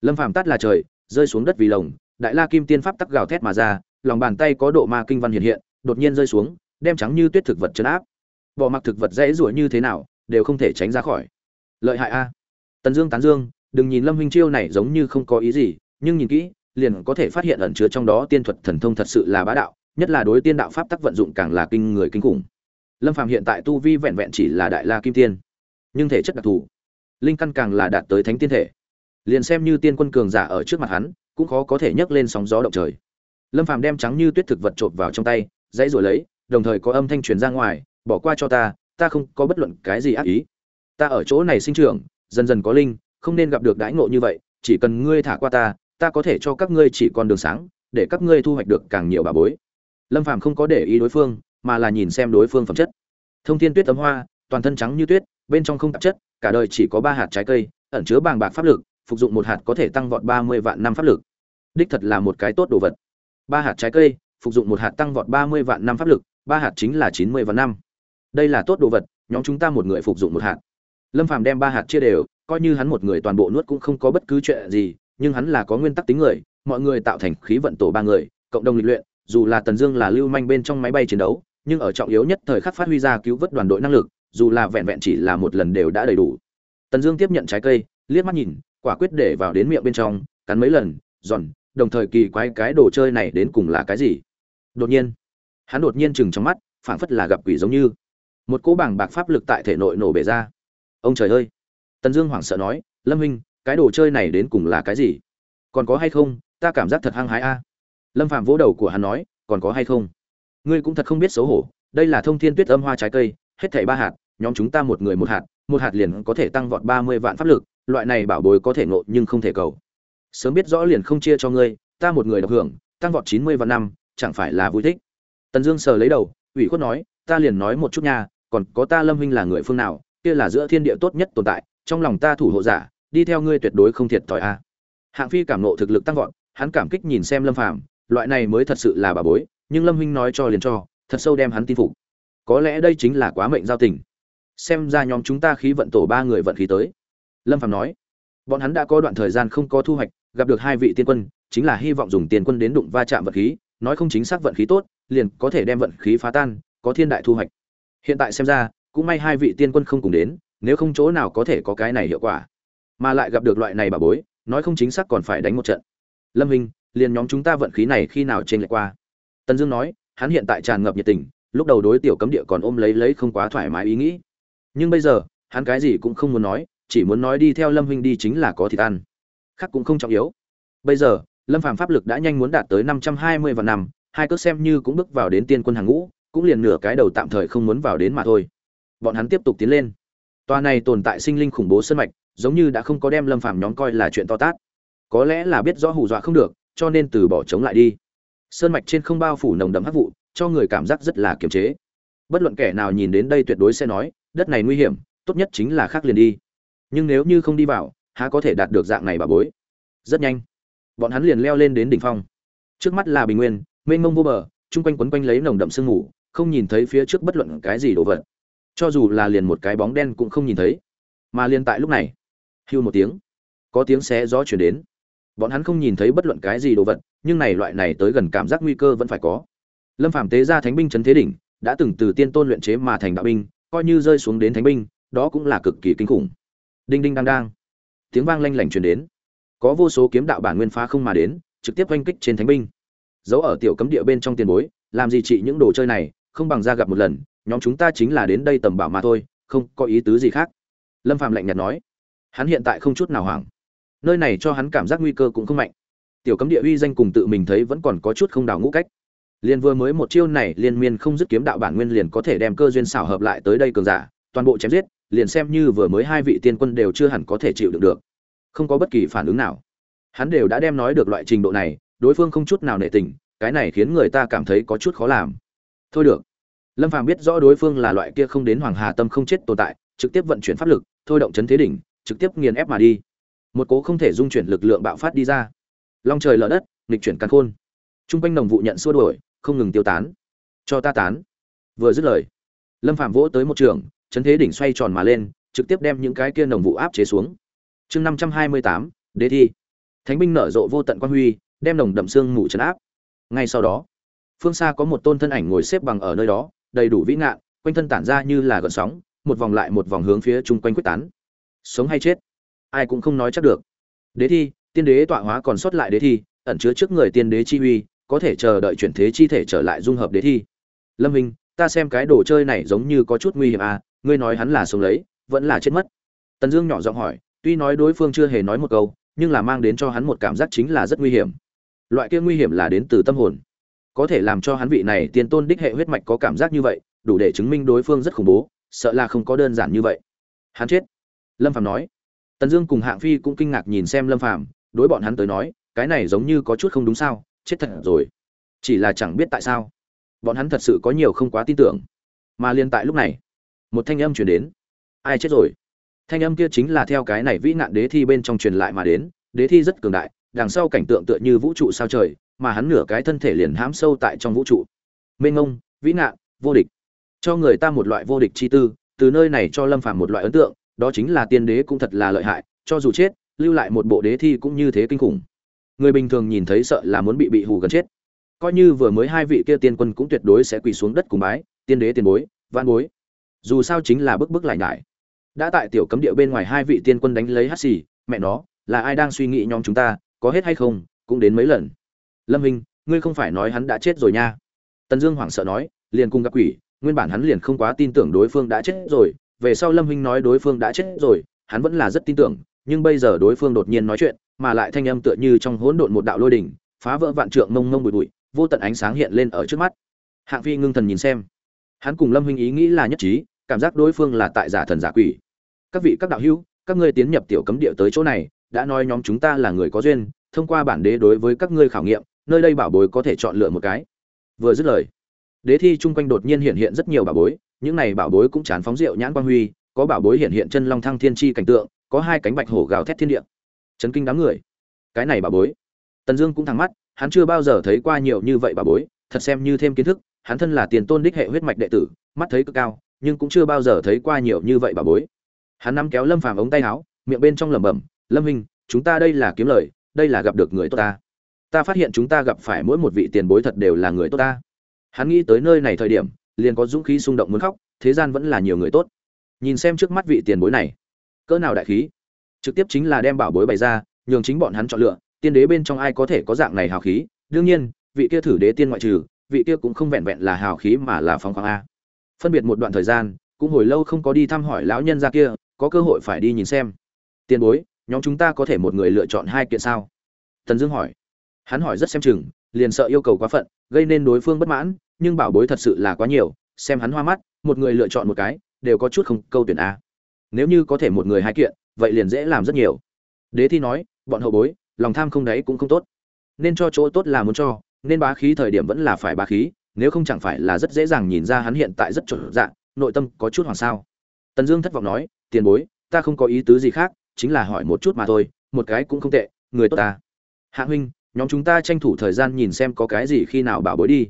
Lâm phàm tắt là trời, rơi xuống đất vì lồng, đại la kim tiên pháp tắc gào thét mà ra, lòng bàn tay có độ ma kinh văn hiện hiện, đột nhiên rơi xuống, đem trắng như tuyết thực vật chấn áp. Bỏ mặc thực vật dễ rủa như thế nào, đều không thể tránh ra khỏi. Lợi hại a. À? Tần dương tán dương, đừng nhìn lâm huynh chiêu này giống như không có ý gì, nhưng nhìn kỹ, liền có thể phát hiện ẩn chứa trong đó tiên thuật thần thông thật sự là bá đạo, nhất là đối tiên đạo pháp tắc vận dụng càng là kinh người kinh khủng lâm phàm hiện tại tu vi vẹn vẹn chỉ là đại la kim tiên, nhưng thể chất đặc thù, linh căn càng là đạt tới thánh tiên thể. Liền xem như tiên quân cường giả ở trước mặt hắn, cũng khó có thể nhấc lên sóng gió động trời. Lâm phàm đem trắng như tuyết thực vật trộn vào trong tay, dãy rồi lấy, đồng thời có âm thanh truyền ra ngoài, bỏ qua cho ta ta không có bất luận cái gì ác ý. Ta ở chỗ này sinh trưởng, dần dần có linh, không nên gặp được đãi ngộ như vậy, chỉ cần ngươi thả qua ta ta có thể cho các ngươi chỉ con đường sáng, để các ngươi thu hoạch được càng nhiều bà bối. Lâm phàm không có để ý đối phương mà là nhìn xem đối phương phẩm chất. Thông thiên tuyết tấm hoa, toàn thân trắng như tuyết, bên trong không tạp chất, cả đời chỉ có ba hạt trái cây, ẩn chứa bàng bạc pháp lực, phục dụng một hạt có thể tăng vọt ba mươi vạn năm pháp lực. Đích thật là một cái tốt đồ vật. Ba hạt trái cây, phục dụng một hạt tăng vọt ba mươi vạn năm pháp lực, ba hạt chính là chín mươi vạn năm. Đây là tốt đồ vật, nhóm chúng ta một người phục dụng một hạt. Lâm phàm đem ba hạt chia đều, coi như hắn một người toàn bộ nuốt cũng không có bất cứ chuyện gì, nhưng hắn là có nguyên tắc tính người, mọi người tạo thành khí vận tổ ba người, cộng đồng lịch luyện, dù là tần dương là lưu manh bên trong máy bay chiến đấu nhưng ở trọng yếu nhất thời khắc phát huy ra cứu vớt đoàn đội năng lực, dù là vẹn vẹn chỉ là một lần đều đã đầy đủ. Tần dương tiếp nhận trái cây, liếc mắt nhìn, quả quyết để vào đến miệng bên trong, cắn mấy lần, giòn, đồng thời kỳ quái cái đồ chơi này đến cùng là cái gì? Đột nhiên, hắn đột nhiên chừng trong mắt, phảng phất là gặp quỷ giống như. Một cỗ bảng bạc pháp lực tại thể nội nổ bể ra. Ông trời ơi! Tần dương hoảng sợ nói, lâm huynh, cái đồ chơi này đến cùng là cái gì? Còn có hay không? Ta cảm giác thật hăng hái a. Lâm phạm vỗ đầu của hắn nói, còn có hay không? Ngươi cũng thật không biết xấu hổ, đây là thông thiên tuyết âm hoa trái cây, hết thảy ba hạt, nhóm chúng ta một người một hạt một hạt liền có thể tăng vọt ba mươi vạn pháp lực, loại này bảo bối có thể ngộ nhưng không thể cầu. Sớm biết rõ liền không chia cho ngươi, ta một người độc hưởng, tăng vọt chín mươi vạn năm, chẳng phải là vui thích? Tần dương sờ lấy đầu, ủy khuất nói, ta liền nói một chút nha, còn có ta lâm huynh là người phương nào, kia là giữa thiên địa tốt nhất tồn tại, trong lòng ta thủ hộ giả, đi theo ngươi tuyệt đối không thiệt thòi a. Hạng phi cảm nộ thực lực tăng vọt, hắn cảm kích nhìn xem lâm phàm, loại này mới thật sự là bà bối nhưng lâm huynh nói cho liền cho, thật sâu đem hắn tin phục. Có lẽ đây chính là quá mệnh giao tình. Xem ra nhóm chúng ta khí vận tổ ba người vận khí tới. Lâm phàm nói, bọn hắn đã có đoạn thời gian không có thu hoạch, gặp được hai vị tiên quân, chính là hy vọng dùng tiền quân đến đụng va chạm vận khí, nói không chính xác vận khí tốt, liền có thể đem vận khí phá tan, có thiên đại thu hoạch. Hiện tại xem ra, cũng may hai vị tiên quân không cùng đến, nếu không chỗ nào có thể có cái này hiệu quả. Mà lại gặp được loại này bà bối, nói không chính xác còn phải đánh một trận. Lâm hình liền nhóm chúng ta vận khí này khi nào trên lại qua? Tần dương nói hắn hiện tại tràn ngập nhiệt tình lúc đầu đối tiểu cấm địa còn ôm lấy lấy không quá thoải mái ý nghĩ. Nhưng bây giờ hắn cái gì cũng không muốn nói chỉ muốn nói đi theo lâm huynh đi chính là có thịt ăn. Khác cũng không trọng yếu. Bây giờ lâm phàm pháp lực đã nhanh muốn đạt tới năm trăm hai mươi vạn năm hai cước xem như cũng bước vào đến tiên quân hàng ngũ cũng liền nửa cái đầu tạm thời không muốn vào đến mà thôi. Bọn hắn tiếp tục tiến lên. Toa này tồn tại sinh linh khủng bố sơn mạch, giống như đã không có đem Lâm Phàm nhóm coi là chuyện to tát. Có lẽ là biết rõ hù dọa không được, cho nên từ bỏ chống lại đi. Sơn mạch trên không bao phủ nồng đậm hắc vụ, cho người cảm giác rất là kiềm chế. Bất luận kẻ nào nhìn đến đây tuyệt đối sẽ nói, đất này nguy hiểm, tốt nhất chính là khác liền đi. Nhưng nếu như không đi vào, há có thể đạt được dạng này bà bối. Rất nhanh, bọn hắn liền leo lên đến đỉnh phong. Trước mắt là bình nguyên, mênh mông vô bờ, chung quanh quấn quanh lấy nồng đậm sương mù, không nhìn thấy phía trước bất luận cái gì đồ vật cho dù là liền một cái bóng đen cũng không nhìn thấy mà liền tại lúc này hưu một tiếng có tiếng xé gió chuyển đến bọn hắn không nhìn thấy bất luận cái gì đồ vật, nhưng này loại này tới gần cảm giác nguy cơ vẫn phải có. Lâm phạm tế ra thánh binh chấn thế đỉnh, đã từng từ tiên tôn luyện chế mà thành đạo binh, coi như rơi xuống đến thánh binh, đó cũng là cực kỳ kinh khủng. Đinh đinh đang đang. Tiếng vang lanh lảnh truyền đến. Có vô số kiếm đạo bản nguyên phá không mà đến, trực tiếp oanh kích trên thánh binh. Giấu ở tiểu cấm địa bên trong tiền bối, làm gì trị những đồ chơi này, không bằng ra gặp một lần, nhóm chúng ta chính là đến đây tầm bảo mà thôi, không có ý tứ gì khác. Lâm phạm lạnh nhạt nói. Hắn hiện tại không chút nào hoảng nơi này cho hắn cảm giác nguy cơ cũng không mạnh. Tiểu cấm địa uy danh cùng tự mình thấy vẫn còn có chút không đào ngũ cách. Liên vừa mới một chiêu này, liên miên không dứt kiếm đạo bản nguyên liền có thể đem cơ duyên xảo hợp lại tới đây cường giả, toàn bộ chém giết, liền xem như vừa mới hai vị tiên quân đều chưa hẳn có thể chịu được được. Không có bất kỳ phản ứng nào. Hắn đều đã đem nói được loại trình độ này, đối phương không chút nào nể tình, cái này khiến người ta cảm thấy có chút khó làm. Thôi được. Lâm phàm biết rõ đối phương là loại kia không đến hoàng hà tâm không chết tồn tại, trực tiếp vận chuyển pháp lực, thôi động chấn thế đỉnh, trực tiếp nghiền ép mà đi một cố không thể dung chuyển lực lượng bạo phát đi ra. Long trời lở đất, nghịch chuyển căn khôn. Trung quanh đồng vụ nhận xua đuổi, không ngừng tiêu tán. Cho ta tán. Vừa dứt lời, lâm phạm vỗ tới một trường, chấn thế đỉnh xoay tròn mà lên, trực tiếp đem những cái kia nồng vụ áp chế xuống. Chương năm trăm hai mươi tám đề thi. Thánh binh nở rộ vô tận quan huy, đem nồng đậm xương mù chấn áp. Ngay sau đó, phương xa có một tôn thân ảnh ngồi xếp bằng ở nơi đó, đầy đủ vĩ ngạn, quanh thân tản ra như là gợn sóng, một vòng lại một vòng hướng phía chung quanh quyết tán. Sống hay chết? Ai cũng không nói chắc được. Đế thi, tiên đế tọa hóa còn sót lại đế thi, ẩn chứa trước người tiên đế chi uy, có thể chờ đợi chuyển thế chi thể trở lại dung hợp đế thi. Lâm minh, ta xem cái đồ chơi này giống như có chút nguy hiểm à ngươi nói hắn là sống lấy, vẫn là chết mất. Tần dương nhỏ giọng hỏi, tuy nói đối phương chưa hề nói một câu, nhưng là mang đến cho hắn một cảm giác chính là rất nguy hiểm. Loại kia nguy hiểm là đến từ tâm hồn. Có thể làm cho hắn vị này tiên tôn đích hệ huyết mạch có cảm giác như vậy, đủ để chứng minh đối phương rất khủng bố, sợ là không có đơn giản như vậy. Hắn chết. Lâm phạm nói tần dương cùng hạng phi cũng kinh ngạc nhìn xem lâm phạm đối bọn hắn tới nói, cái này giống như có chút không đúng sao, chết thật rồi. Chỉ là chẳng biết tại sao, bọn hắn thật sự có nhiều không quá tin tưởng. Mà liên tại lúc này, một thanh âm truyền đến. Ai chết rồi? Thanh âm kia chính là theo cái này vĩ nạn đế thi bên trong truyền lại mà đến, đế thi rất cường đại, đằng sau cảnh tượng tựa như vũ trụ sao trời, mà hắn nửa cái thân thể liền hãm sâu tại trong vũ trụ. Mênh ngông vĩ nạn, vô địch. Cho người ta một loại vô địch chi tư, từ nơi này cho lâm phàm một loại ấn tượng đó chính là tiên đế cũng thật là lợi hại, cho dù chết, lưu lại một bộ đế thi cũng như thế kinh khủng. Người bình thường nhìn thấy sợ là muốn bị bị hù gần chết. Coi như vừa mới hai vị kia tiên quân cũng tuyệt đối sẽ quỳ xuống đất cùng bái, tiên đế tiền bối van bối. Dù sao chính là bức bức lại nhải. Đã tại tiểu cấm địa bên ngoài hai vị tiên quân đánh lấy hắt xì, mẹ nó, là ai đang suy nghĩ nhóm chúng ta, có hết hay không, cũng đến mấy lần. Lâm hình, ngươi không phải nói hắn đã chết rồi nha. Tần dương hoảng sợ nói, liền cùng gặp quỷ, nguyên bản hắn liền không quá tin tưởng đối phương đã chết rồi về sau lâm huynh nói đối phương đã chết rồi, hắn vẫn là rất tin tưởng, nhưng bây giờ đối phương đột nhiên nói chuyện, mà lại thanh âm tựa như trong hỗn độn một đạo lôi đỉnh, phá vỡ vạn trượng mông mông bụi bụi, vô tận ánh sáng hiện lên ở trước mắt. Hạng phi ngưng thần nhìn xem. Hắn cùng lâm huynh ý nghĩ là nhất trí, cảm giác đối phương là tại giả thần giả quỷ. Các vị, các đạo hữu, các ngươi tiến nhập tiểu cấm địa tới chỗ này, đã nói nhóm chúng ta là người có duyên, thông qua bản đế đối với các ngươi khảo nghiệm, nơi đây bảo bối có thể chọn lựa một cái. Vừa dứt lời, đế thi chung quanh đột nhiên hiện hiện rất nhiều bảo bối những này bảo bối cũng chán phóng rượu nhãn quang huy có bảo bối hiện hiện chân long thăng thiên chi cảnh tượng có hai cánh bạch hổ gào thét thiên địa. Chấn kinh đám người. Cái này bảo bối. Tần dương cũng thẳng mắt hắn chưa bao giờ thấy qua nhiều như vậy bảo bối thật xem như thêm kiến thức hắn thân là tiền tôn đích hệ huyết mạch đệ tử mắt thấy cực cao nhưng cũng chưa bao giờ thấy qua nhiều như vậy bảo bối. Hắn nắm kéo lâm phàm ống tay áo miệng bên trong lẩm bẩm lâm huynh, chúng ta đây là kiếm lời đây là gặp được người tốt ta. Ta phát hiện chúng ta gặp phải mỗi một vị tiền bối thật đều là người tốt ta. Hắn nghĩ tới nơi này thời điểm liền có dũng khí xung động muốn khóc, thế gian vẫn là nhiều người tốt. Nhìn xem trước mắt vị tiền bối này, cỡ nào đại khí. Trực tiếp chính là đem bảo bối bày ra, nhường chính bọn hắn chọn lựa, tiên đế bên trong ai có thể có dạng này hào khí. Đương nhiên, vị kia thử đế tiên ngoại trừ, vị kia cũng không vẹn vẹn là hào khí mà là phóng khoáng a. Phân biệt một đoạn thời gian, cũng hồi lâu không có đi thăm hỏi lão nhân ra kia, có cơ hội phải đi nhìn xem. Tiền bối, nhóm chúng ta có thể một người lựa chọn hai kiện sao? Tần dương hỏi. Hắn hỏi rất xem chừng, liền sợ yêu cầu quá phận, gây nên đối phương bất mãn nhưng bảo bối thật sự là quá nhiều, xem hắn hoa mắt, một người lựa chọn một cái, đều có chút không câu tuyển a. Nếu như có thể một người hai kiện, vậy liền dễ làm rất nhiều. Đế thi nói, bọn hậu bối, lòng tham không đấy cũng không tốt. Nên cho chỗ tốt là muốn cho, nên bá khí thời điểm vẫn là phải bá khí, nếu không chẳng phải là rất dễ dàng nhìn ra hắn hiện tại rất chuẩn dạng, nội tâm có chút hoàng sao. Tần dương thất vọng nói, tiền bối, ta không có ý tứ gì khác, chính là hỏi một chút mà thôi, một cái cũng không tệ, người tốt ta. Hạ huynh, nhóm chúng ta tranh thủ thời gian nhìn xem có cái gì khi nào bảo bối đi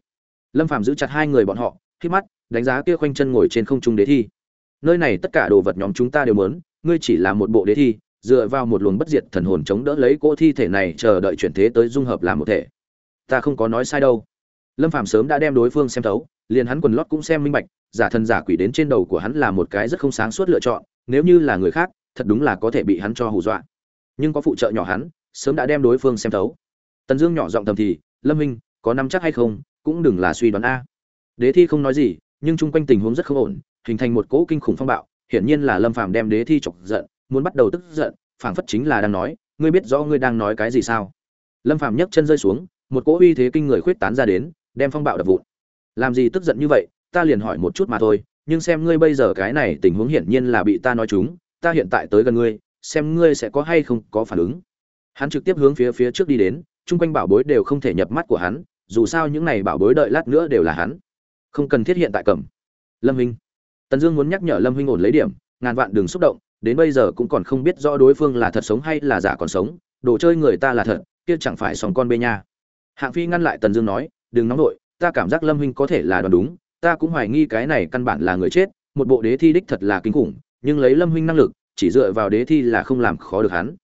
lâm phạm giữ chặt hai người bọn họ, khi mắt đánh giá kia khoanh chân ngồi trên không trung đế thi. Nơi này tất cả đồ vật nhóm chúng ta đều mớn ngươi chỉ là một bộ đế thi, dựa vào một luồng bất diệt thần hồn chống đỡ lấy cỗ thi thể này, chờ đợi chuyển thế tới dung hợp làm một thể. Ta không có nói sai đâu. Lâm phàm sớm đã đem đối phương xem thấu, liền hắn quần lót cũng xem minh bạch, giả thần giả quỷ đến trên đầu của hắn là một cái rất không sáng suốt lựa chọn, nếu như là người khác, thật đúng là có thể bị hắn cho hù dọa. Nhưng có phụ trợ nhỏ hắn, sớm đã đem đối phương xem thấu. Tần dương nhỏ giọng thầm thì, lâm minh có nắm chắc hay không? Cũng đừng là suy đoán a. Đế thi không nói gì, nhưng chung quanh tình huống rất không ổn, hình thành một cỗ kinh khủng phong bạo, hiển nhiên là lâm phàm đem đế thi chọc giận, muốn bắt đầu tức giận, phảng phất chính là đang nói, ngươi biết rõ ngươi đang nói cái gì sao? Lâm phàm nhấc chân rơi xuống, một cỗ uy thế kinh người khuyết tán ra đến, đem phong bạo đập vụn. Làm gì tức giận như vậy? Ta liền hỏi một chút mà thôi, nhưng xem ngươi bây giờ cái này tình huống hiển nhiên là bị ta nói chúng, ta hiện tại tới gần ngươi, xem ngươi sẽ có hay không có phản ứng. Hắn trực tiếp hướng phía phía trước đi đến, chung quanh bảo bối đều không thể nhập mắt của hắn dù sao những này bảo bối đợi lát nữa đều là hắn. Không cần thiết hiện tại cầm. Lâm huynh tần dương muốn nhắc nhở lâm huynh ổn lấy điểm ngàn vạn đừng xúc động đến bây giờ cũng còn không biết rõ đối phương là thật sống hay là giả còn sống đồ chơi người ta là thật kia chẳng phải sòng con bê nha. Hạng phi ngăn lại tần dương nói đừng nóng nổi, ta cảm giác lâm huynh có thể là đoán đúng ta cũng hoài nghi cái này căn bản là người chết một bộ đế thi đích thật là kinh khủng nhưng lấy lâm huynh năng lực chỉ dựa vào đế thi là không làm khó được hắn.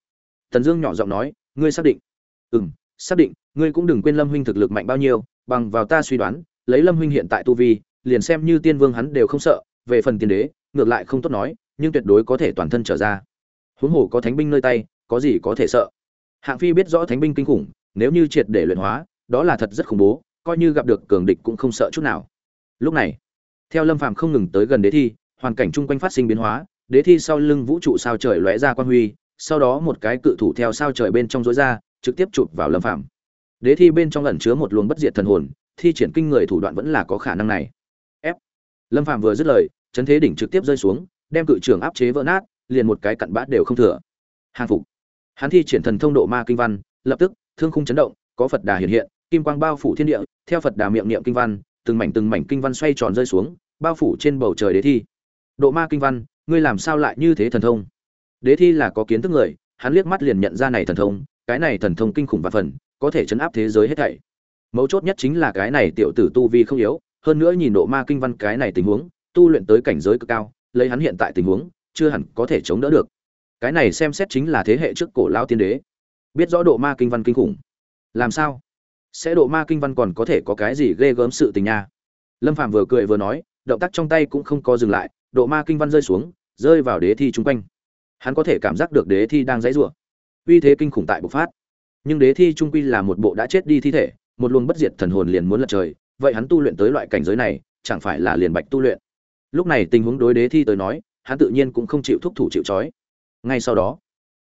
Tần dương nhỏ giọng nói ngươi xác định? Ừ m xác định, ngươi cũng đừng quên lâm huynh thực lực mạnh bao nhiêu, bằng vào ta suy đoán, lấy lâm huynh hiện tại tu vi, liền xem như tiên vương hắn đều không sợ, về phần tiên đế, ngược lại không tốt nói, nhưng tuyệt đối có thể toàn thân trở ra. Huống hồ có thánh binh nơi tay, có gì có thể sợ? Hạng phi biết rõ thánh binh kinh khủng, nếu như triệt để luyện hóa, đó là thật rất khủng bố, coi như gặp được cường địch cũng không sợ chút nào. Lúc này, theo lâm phàm không ngừng tới gần đế thi, hoàn cảnh chung quanh phát sinh biến hóa, đế thi sau lưng vũ trụ sao trời lóe ra quan huy, sau đó một cái cự thủ theo sao trời bên trong rối ra trực tiếp chụp vào lâm phàm. Đế thi bên trong ẩn chứa một luồng bất diệt thần hồn, thi triển kinh người thủ đoạn vẫn là có khả năng này. Ép. Lâm phàm vừa dứt lời, chấn thế đỉnh trực tiếp rơi xuống, đem cự trường áp chế vỡ nát, liền một cái cặn bát đều không thừa. Hàng phục. Hắn thi triển thần thông độ ma kinh văn, lập tức, thương khung chấn động, có phật đà hiện hiện, kim quang bao phủ thiên địa, theo phật đà miệng niệm kinh văn, từng mảnh từng mảnh kinh văn xoay tròn rơi xuống, bao phủ trên bầu trời đế thi. Độ ma kinh văn, ngươi làm sao lại như thế thần thông? Đế thi là có kiến thức người, hắn liếc mắt liền nhận ra này thần thông cái này thần thông kinh khủng và phần, có thể chấn áp thế giới hết thảy. Mấu chốt nhất chính là cái này tiểu tử tu vi không yếu, hơn nữa nhìn độ ma kinh văn cái này tình huống, tu luyện tới cảnh giới cực cao, lấy hắn hiện tại tình huống, chưa hẳn có thể chống đỡ được. Cái này xem xét chính là thế hệ trước cổ lao tiên đế. Biết rõ độ ma kinh văn kinh khủng. Làm sao? Sẽ độ ma kinh văn còn có thể có cái gì ghê gớm sự tình nha? Lâm phạm vừa cười vừa nói, động tác trong tay cũng không có dừng lại, độ ma kinh văn rơi xuống, rơi vào đế thi chung quanh. Hắn có thể cảm giác được đế thi đang dãy rủa uy thế kinh khủng tại bộc phát. Nhưng đế thi trung quy là một bộ đã chết đi thi thể, một luồng bất diệt thần hồn liền muốn lật trời, vậy hắn tu luyện tới loại cảnh giới này, chẳng phải là liền bạch tu luyện? Lúc này tình huống đối đế thi tới nói, hắn tự nhiên cũng không chịu thúc thủ chịu trói. Ngay sau đó,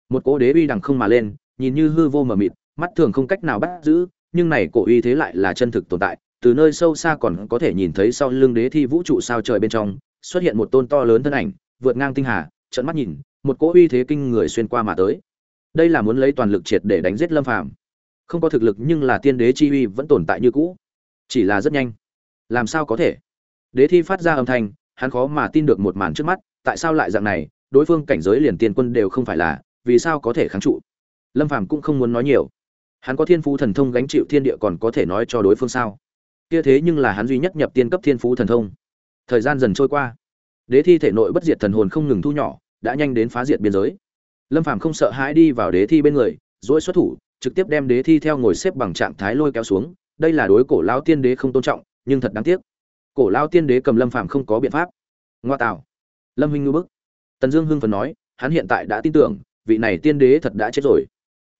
một cỗ đế uy đằng không mà lên, nhìn như hư vô mờ mịt, mắt thường không cách nào bắt giữ, nhưng này cổ uy thế lại là chân thực tồn tại, từ nơi sâu xa còn có thể nhìn thấy sau lưng đế thi vũ trụ sao trời bên trong, xuất hiện một tôn to lớn thân ảnh, vượt ngang tinh hà trận mắt nhìn, một cỗ uy thế kinh người xuyên qua mà tới đây là muốn lấy toàn lực triệt để đánh giết lâm phàm. Không có thực lực nhưng là tiên đế chi uy vẫn tồn tại như cũ. Chỉ là rất nhanh. Làm sao có thể? Đế thi phát ra âm thanh, hắn khó mà tin được một màn trước mắt, tại sao lại dạng này? Đối phương cảnh giới liền tiền quân đều không phải là, vì sao có thể kháng trụ? Lâm phàm cũng không muốn nói nhiều. Hắn có thiên phú thần thông gánh chịu thiên địa còn có thể nói cho đối phương sao? Kia thế nhưng là hắn duy nhất nhập tiên cấp thiên phú thần thông. Thời gian dần trôi qua. Đế thi thể nội bất diệt thần hồn không ngừng thu nhỏ, đã nhanh đến phá diệt biên giới lâm phàm không sợ hãi đi vào đế thi bên người, dỗi xuất thủ, trực tiếp đem đế thi theo ngồi xếp bằng trạng thái lôi kéo xuống. Đây là đối cổ lao tiên đế không tôn trọng, nhưng thật đáng tiếc. Cổ lao tiên đế cầm lâm phàm không có biện pháp. Ngoa tạo. Lâm huynh ngư bức. Tần dương hưng phần nói, hắn hiện tại đã tin tưởng, vị này tiên đế thật đã chết rồi.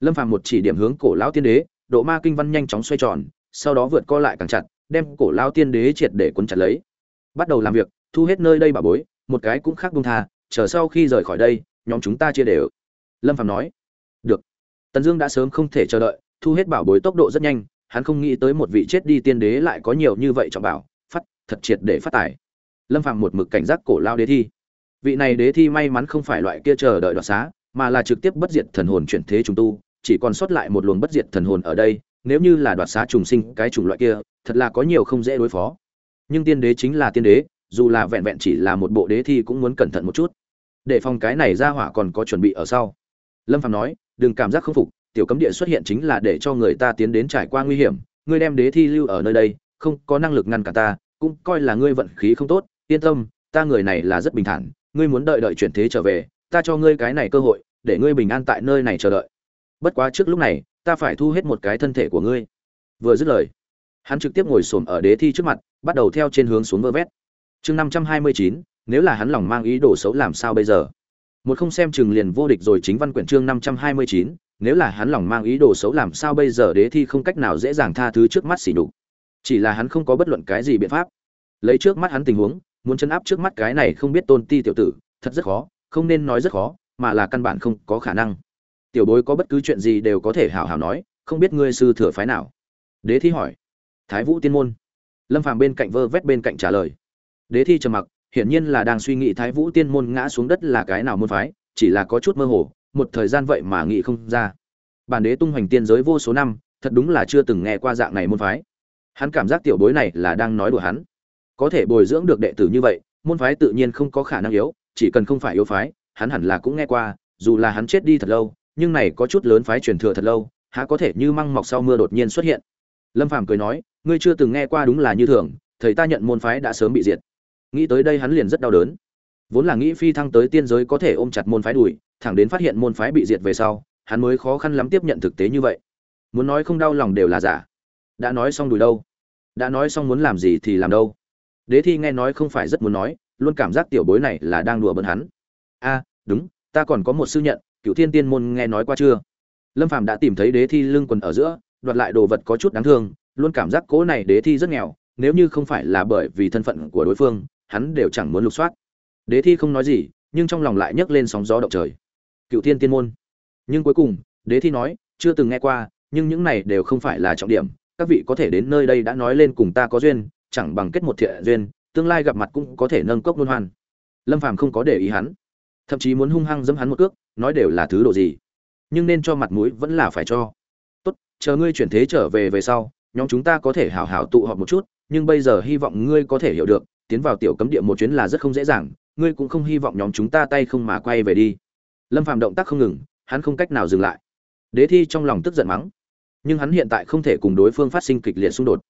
Lâm phàm một chỉ điểm hướng cổ lão tiên đế, độ ma kinh văn nhanh chóng xoay tròn, sau đó vượt co lại càng chặt, đem cổ lão tiên đế triệt để cuốn chặt lấy. Bắt đầu làm việc, thu hết nơi đây bà bối, một cái cũng khác bung tha, chờ sau khi rời khỏi đây nhóm chúng ta chia đều. Lâm phàm nói, được. Tần dương đã sớm không thể chờ đợi, thu hết bảo bối tốc độ rất nhanh, hắn không nghĩ tới một vị chết đi tiên đế lại có nhiều như vậy trọng bảo, phát, thật triệt để phát tài. Lâm phàm một mực cảnh giác cổ lao đế thi. Vị này đế thi may mắn không phải loại kia chờ đợi đoạt xá, mà là trực tiếp bất diệt thần hồn chuyển thế trùng tu, chỉ còn sót lại một luồng bất diệt thần hồn ở đây, nếu như là đoạt xá trùng sinh cái chủng loại kia, thật là có nhiều không dễ đối phó. Nhưng tiên đế chính là tiên đế, dù là vẹn vẹn chỉ là một bộ đế thi cũng muốn cẩn thận một chút để phòng cái này ra hỏa còn có chuẩn bị ở sau. Lâm phạm nói, đừng cảm giác không phục, tiểu cấm địa xuất hiện chính là để cho người ta tiến đến trải qua nguy hiểm, ngươi đem đế thi lưu ở nơi đây, không có năng lực ngăn cả ta, cũng coi là ngươi vận khí không tốt, yên tâm, ta người này là rất bình thản, ngươi muốn đợi đợi chuyển thế trở về, ta cho ngươi cái này cơ hội, để ngươi bình an tại nơi này chờ đợi. Bất quá trước lúc này, ta phải thu hết một cái thân thể của ngươi. Vừa dứt lời, hắn trực tiếp ngồi xổm ở đế thi trước mặt, bắt đầu theo trên hướng xuống vơ vét. Chương năm trăm hai mươi chín nếu là hắn lòng mang ý đồ xấu làm sao bây giờ? Một không xem chừng liền vô địch rồi chính văn quyển chương năm trăm hai mươi chín, nếu là hắn lòng mang ý đồ xấu làm sao bây giờ đế thi không cách nào dễ dàng tha thứ trước mắt xỉ nhục. Chỉ là hắn không có bất luận cái gì biện pháp. Lấy trước mắt hắn tình huống, muốn chấn áp trước mắt cái này không biết tôn ti tiểu tử, thật rất khó, không nên nói rất khó, mà là căn bản không có khả năng. Tiểu bối có bất cứ chuyện gì đều có thể hào hào nói, không biết ngươi sư thừa phái nào. Đế thi hỏi. Thái vũ tiên môn. Lâm phàm bên cạnh vơ vét bên cạnh trả lời. Đế thi trầm mặc hiển nhiên là đang suy nghĩ thái vũ tiên môn ngã xuống đất là cái nào môn phái, chỉ là có chút mơ hồ, một thời gian vậy mà nghĩ không ra. Bản đế tung hoành tiên giới vô số năm, thật đúng là chưa từng nghe qua dạng này môn phái. Hắn cảm giác tiểu bối này là đang nói đùa hắn. Có thể bồi dưỡng được đệ tử như vậy, môn phái tự nhiên không có khả năng yếu, chỉ cần không phải yếu phái, hắn hẳn là cũng nghe qua, dù là hắn chết đi thật lâu, nhưng này có chút lớn phái truyền thừa thật lâu, há có thể như măng mọc sau mưa đột nhiên xuất hiện. Lâm phàm cười nói, ngươi chưa từng nghe qua đúng là như thường, thầy ta nhận môn phái đã sớm bị diệt nghĩ tới đây hắn liền rất đau đớn. Vốn là nghĩ phi thăng tới tiên giới có thể ôm chặt môn phái đuổi, thẳng đến phát hiện môn phái bị diệt về sau, hắn mới khó khăn lắm tiếp nhận thực tế như vậy. Muốn nói không đau lòng đều là giả. Đã nói xong đùi đâu? Đã nói xong muốn làm gì thì làm đâu? Đế thi nghe nói không phải rất muốn nói, luôn cảm giác tiểu bối này là đang đùa bận hắn. A, đúng, ta còn có một sư nhận cựu thiên tiên môn nghe nói qua chưa? Lâm phàm đã tìm thấy đế thi lưng quần ở giữa, đoạt lại đồ vật có chút đáng thương, luôn cảm giác cố này đế thi rất nghèo, nếu như không phải là bởi vì thân phận của đối phương hắn đều chẳng muốn lục soát. Đế thi không nói gì, nhưng trong lòng lại nhấc lên sóng gió động trời. Cựu thiên tiên môn. Nhưng cuối cùng, đế thi nói, chưa từng nghe qua, nhưng những này đều không phải là trọng điểm. Các vị có thể đến nơi đây đã nói lên cùng ta có duyên, chẳng bằng kết một thiện duyên, tương lai gặp mặt cũng có thể nâng cốc luân hoan. Lâm phàm không có để ý hắn. Thậm chí muốn hung hăng dẫm hắn một cước, nói đều là thứ độ gì. Nhưng nên cho mặt mũi vẫn là phải cho. Tốt, chờ ngươi chuyển thế trở về về sau, nhóm chúng ta có thể hào hào tụ họp một chút, nhưng bây giờ hy vọng ngươi có thể hiểu được tiến vào tiểu cấm địa một chuyến là rất không dễ dàng, ngươi cũng không hy vọng nhóm chúng ta tay không mà quay về đi. Lâm phàm động tác không ngừng, hắn không cách nào dừng lại. Đế thi trong lòng tức giận mắng, nhưng hắn hiện tại không thể cùng đối phương phát sinh kịch liệt xung đột.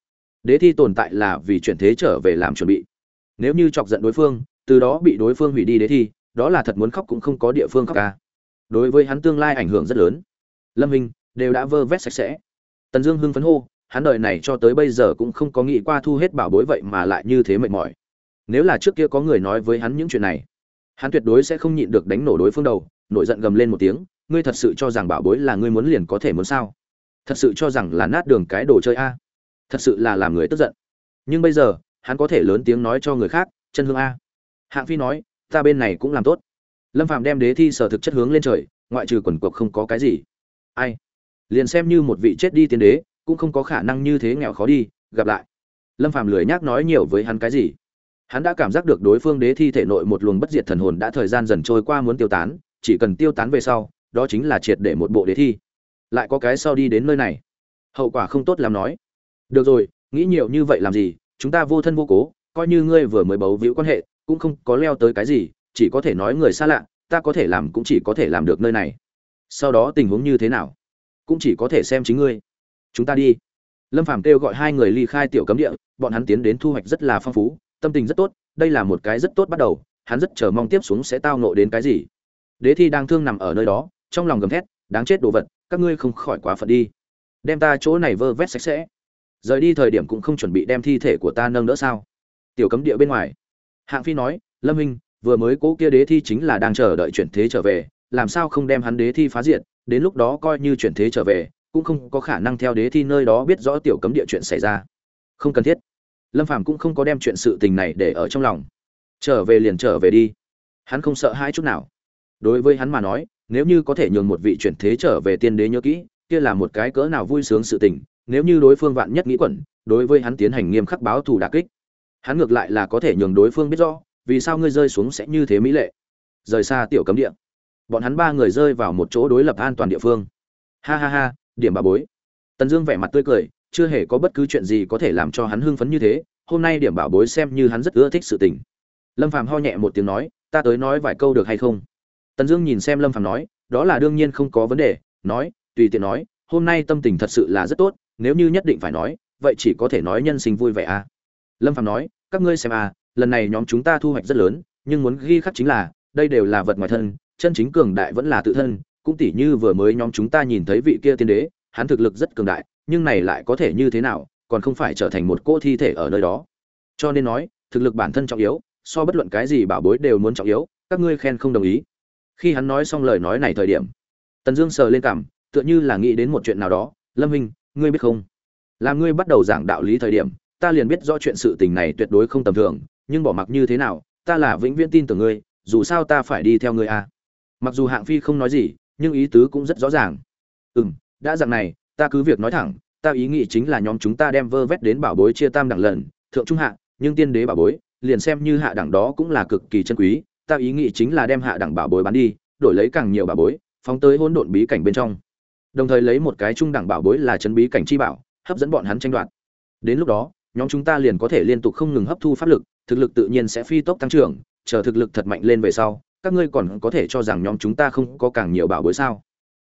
Đế thi tồn tại là vì chuyển thế trở về làm chuẩn bị. Nếu như chọc giận đối phương, từ đó bị đối phương hủy đi đế thi, đó là thật muốn khóc cũng không có địa phương khóc ca. Đối với hắn tương lai ảnh hưởng rất lớn. Lâm hình đều đã vơ vét sạch sẽ. Tần dương hưng phấn hô, hắn đời này cho tới bây giờ cũng không có nghĩ qua thu hết bảo bối vậy mà lại như thế mệt mỏi nếu là trước kia có người nói với hắn những chuyện này, hắn tuyệt đối sẽ không nhịn được đánh nổ đối phương đầu, nổi giận gầm lên một tiếng, ngươi thật sự cho rằng bảo bối là ngươi muốn liền có thể muốn sao? Thật sự cho rằng là nát đường cái đồ chơi a? Thật sự là làm người tức giận. Nhưng bây giờ, hắn có thể lớn tiếng nói cho người khác, chân hương a. Hạng phi nói, ta bên này cũng làm tốt. Lâm phạm đem đế thi sở thực chất hướng lên trời, ngoại trừ quần cuộc không có cái gì. Ai? Liền xem như một vị chết đi tiên đế, cũng không có khả năng như thế nghèo khó đi, gặp lại. Lâm phạm lười nhác nói nhiều với hắn cái gì? Hắn đã cảm giác được đối phương đế thi thể nội một luồng bất diệt thần hồn đã thời gian dần trôi qua muốn tiêu tán, chỉ cần tiêu tán về sau, đó chính là triệt để một bộ đế thi. Lại có cái sau đi đến nơi này. Hậu quả không tốt làm nói. Được rồi, nghĩ nhiều như vậy làm gì? Chúng ta vô thân vô cố, coi như ngươi vừa mới bấu víu quan hệ, cũng không có leo tới cái gì, chỉ có thể nói người xa lạ, ta có thể làm cũng chỉ có thể làm được nơi này. Sau đó tình huống như thế nào? Cũng chỉ có thể xem chính ngươi. Chúng ta đi. Lâm phàm kêu gọi hai người ly khai tiểu cấm địa, bọn hắn tiến đến thu hoạch rất là phong phú tâm tình rất tốt đây là một cái rất tốt bắt đầu hắn rất chờ mong tiếp xuống sẽ tao nộ đến cái gì. Đế thi đang thương nằm ở nơi đó trong lòng gầm thét đáng chết đồ vật các ngươi không khỏi quá phận đi. Đem ta chỗ này vơ vét sạch sẽ. Rời đi thời điểm cũng không chuẩn bị đem thi thể của ta nâng đỡ sao. Tiểu cấm địa bên ngoài. Hạng phi nói lâm Hinh, vừa mới cố kia đế thi chính là đang chờ đợi chuyển thế trở về làm sao không đem hắn đế thi phá diện đến lúc đó coi như chuyển thế trở về cũng không có khả năng theo đế thi nơi đó biết rõ tiểu cấm địa chuyện xảy ra. Không cần thiết lâm phàm cũng không có đem chuyện sự tình này để ở trong lòng. Trở về liền trở về đi. Hắn không sợ hai chút nào. Đối với hắn mà nói, nếu như có thể nhường một vị chuyển thế trở về tiên đế nhớ kỹ, kia là một cái cỡ nào vui sướng sự tình, nếu như đối phương vạn nhất nghĩ quẩn, đối với hắn tiến hành nghiêm khắc báo thù đà kích. Hắn ngược lại là có thể nhường đối phương biết rõ, vì sao ngươi rơi xuống sẽ như thế mỹ lệ. Rời xa tiểu cấm địa. Bọn hắn ba người rơi vào một chỗ đối lập an toàn địa phương. Ha ha ha, điểm bà bối. Tần dương vẻ mặt tươi cười chưa hề có bất cứ chuyện gì có thể làm cho hắn hưng phấn như thế, hôm nay điểm bảo bối xem như hắn rất ưa thích sự tình. Lâm phàm ho nhẹ một tiếng nói, ta tới nói vài câu được hay không? Tần dương nhìn xem lâm phàm nói, đó là đương nhiên không có vấn đề, nói, tùy tiện nói, hôm nay tâm tình thật sự là rất tốt, nếu như nhất định phải nói, vậy chỉ có thể nói nhân sinh vui vẻ à. Lâm phàm nói, các ngươi xem à lần này nhóm chúng ta thu hoạch rất lớn, nhưng muốn ghi khắc chính là, đây đều là vật ngoài thân, chân chính cường đại vẫn là tự thân, cũng tỉ như vừa mới nhóm chúng ta nhìn thấy vị kia tiên đế, hắn thực lực rất cường đại nhưng này lại có thể như thế nào, còn không phải trở thành một cỗ thi thể ở nơi đó. Cho nên nói, thực lực bản thân trọng yếu, so bất luận cái gì bảo bối đều muốn trọng yếu, các ngươi khen không đồng ý. Khi hắn nói xong lời nói này thời điểm, tần dương sờ lên cảm, tựa như là nghĩ đến một chuyện nào đó, lâm minh ngươi biết không? Làm ngươi bắt đầu giảng đạo lý thời điểm, ta liền biết rõ chuyện sự tình này tuyệt đối không tầm thường, nhưng bỏ mặc như thế nào, ta là vĩnh viễn tin tưởng ngươi, dù sao ta phải đi theo ngươi à. mặc dù hạng phi không nói gì, nhưng ý tứ cũng rất rõ ràng. Ừ m đã rằng này ta cứ việc nói thẳng, ta ý nghĩ chính là nhóm chúng ta đem vơ vét đến bảo bối chia tam đẳng lần, thượng trung hạ, nhưng tiên đế bảo bối, liền xem như hạ đẳng đó cũng là cực kỳ chân quý, ta ý nghĩ chính là đem hạ đẳng bảo bối bán đi, đổi lấy càng nhiều bảo bối, phóng tới hỗn độn bí cảnh bên trong. Đồng thời lấy một cái trung đẳng bảo bối là chân bí cảnh chi bảo, hấp dẫn bọn hắn tranh đoạt. Đến lúc đó, nhóm chúng ta liền có thể liên tục không ngừng hấp thu pháp lực, thực lực tự nhiên sẽ phi tốc tăng trưởng, chờ thực lực thật mạnh lên về sau, các ngươi còn có thể cho rằng nhóm chúng ta không có càng nhiều bảo bối sao?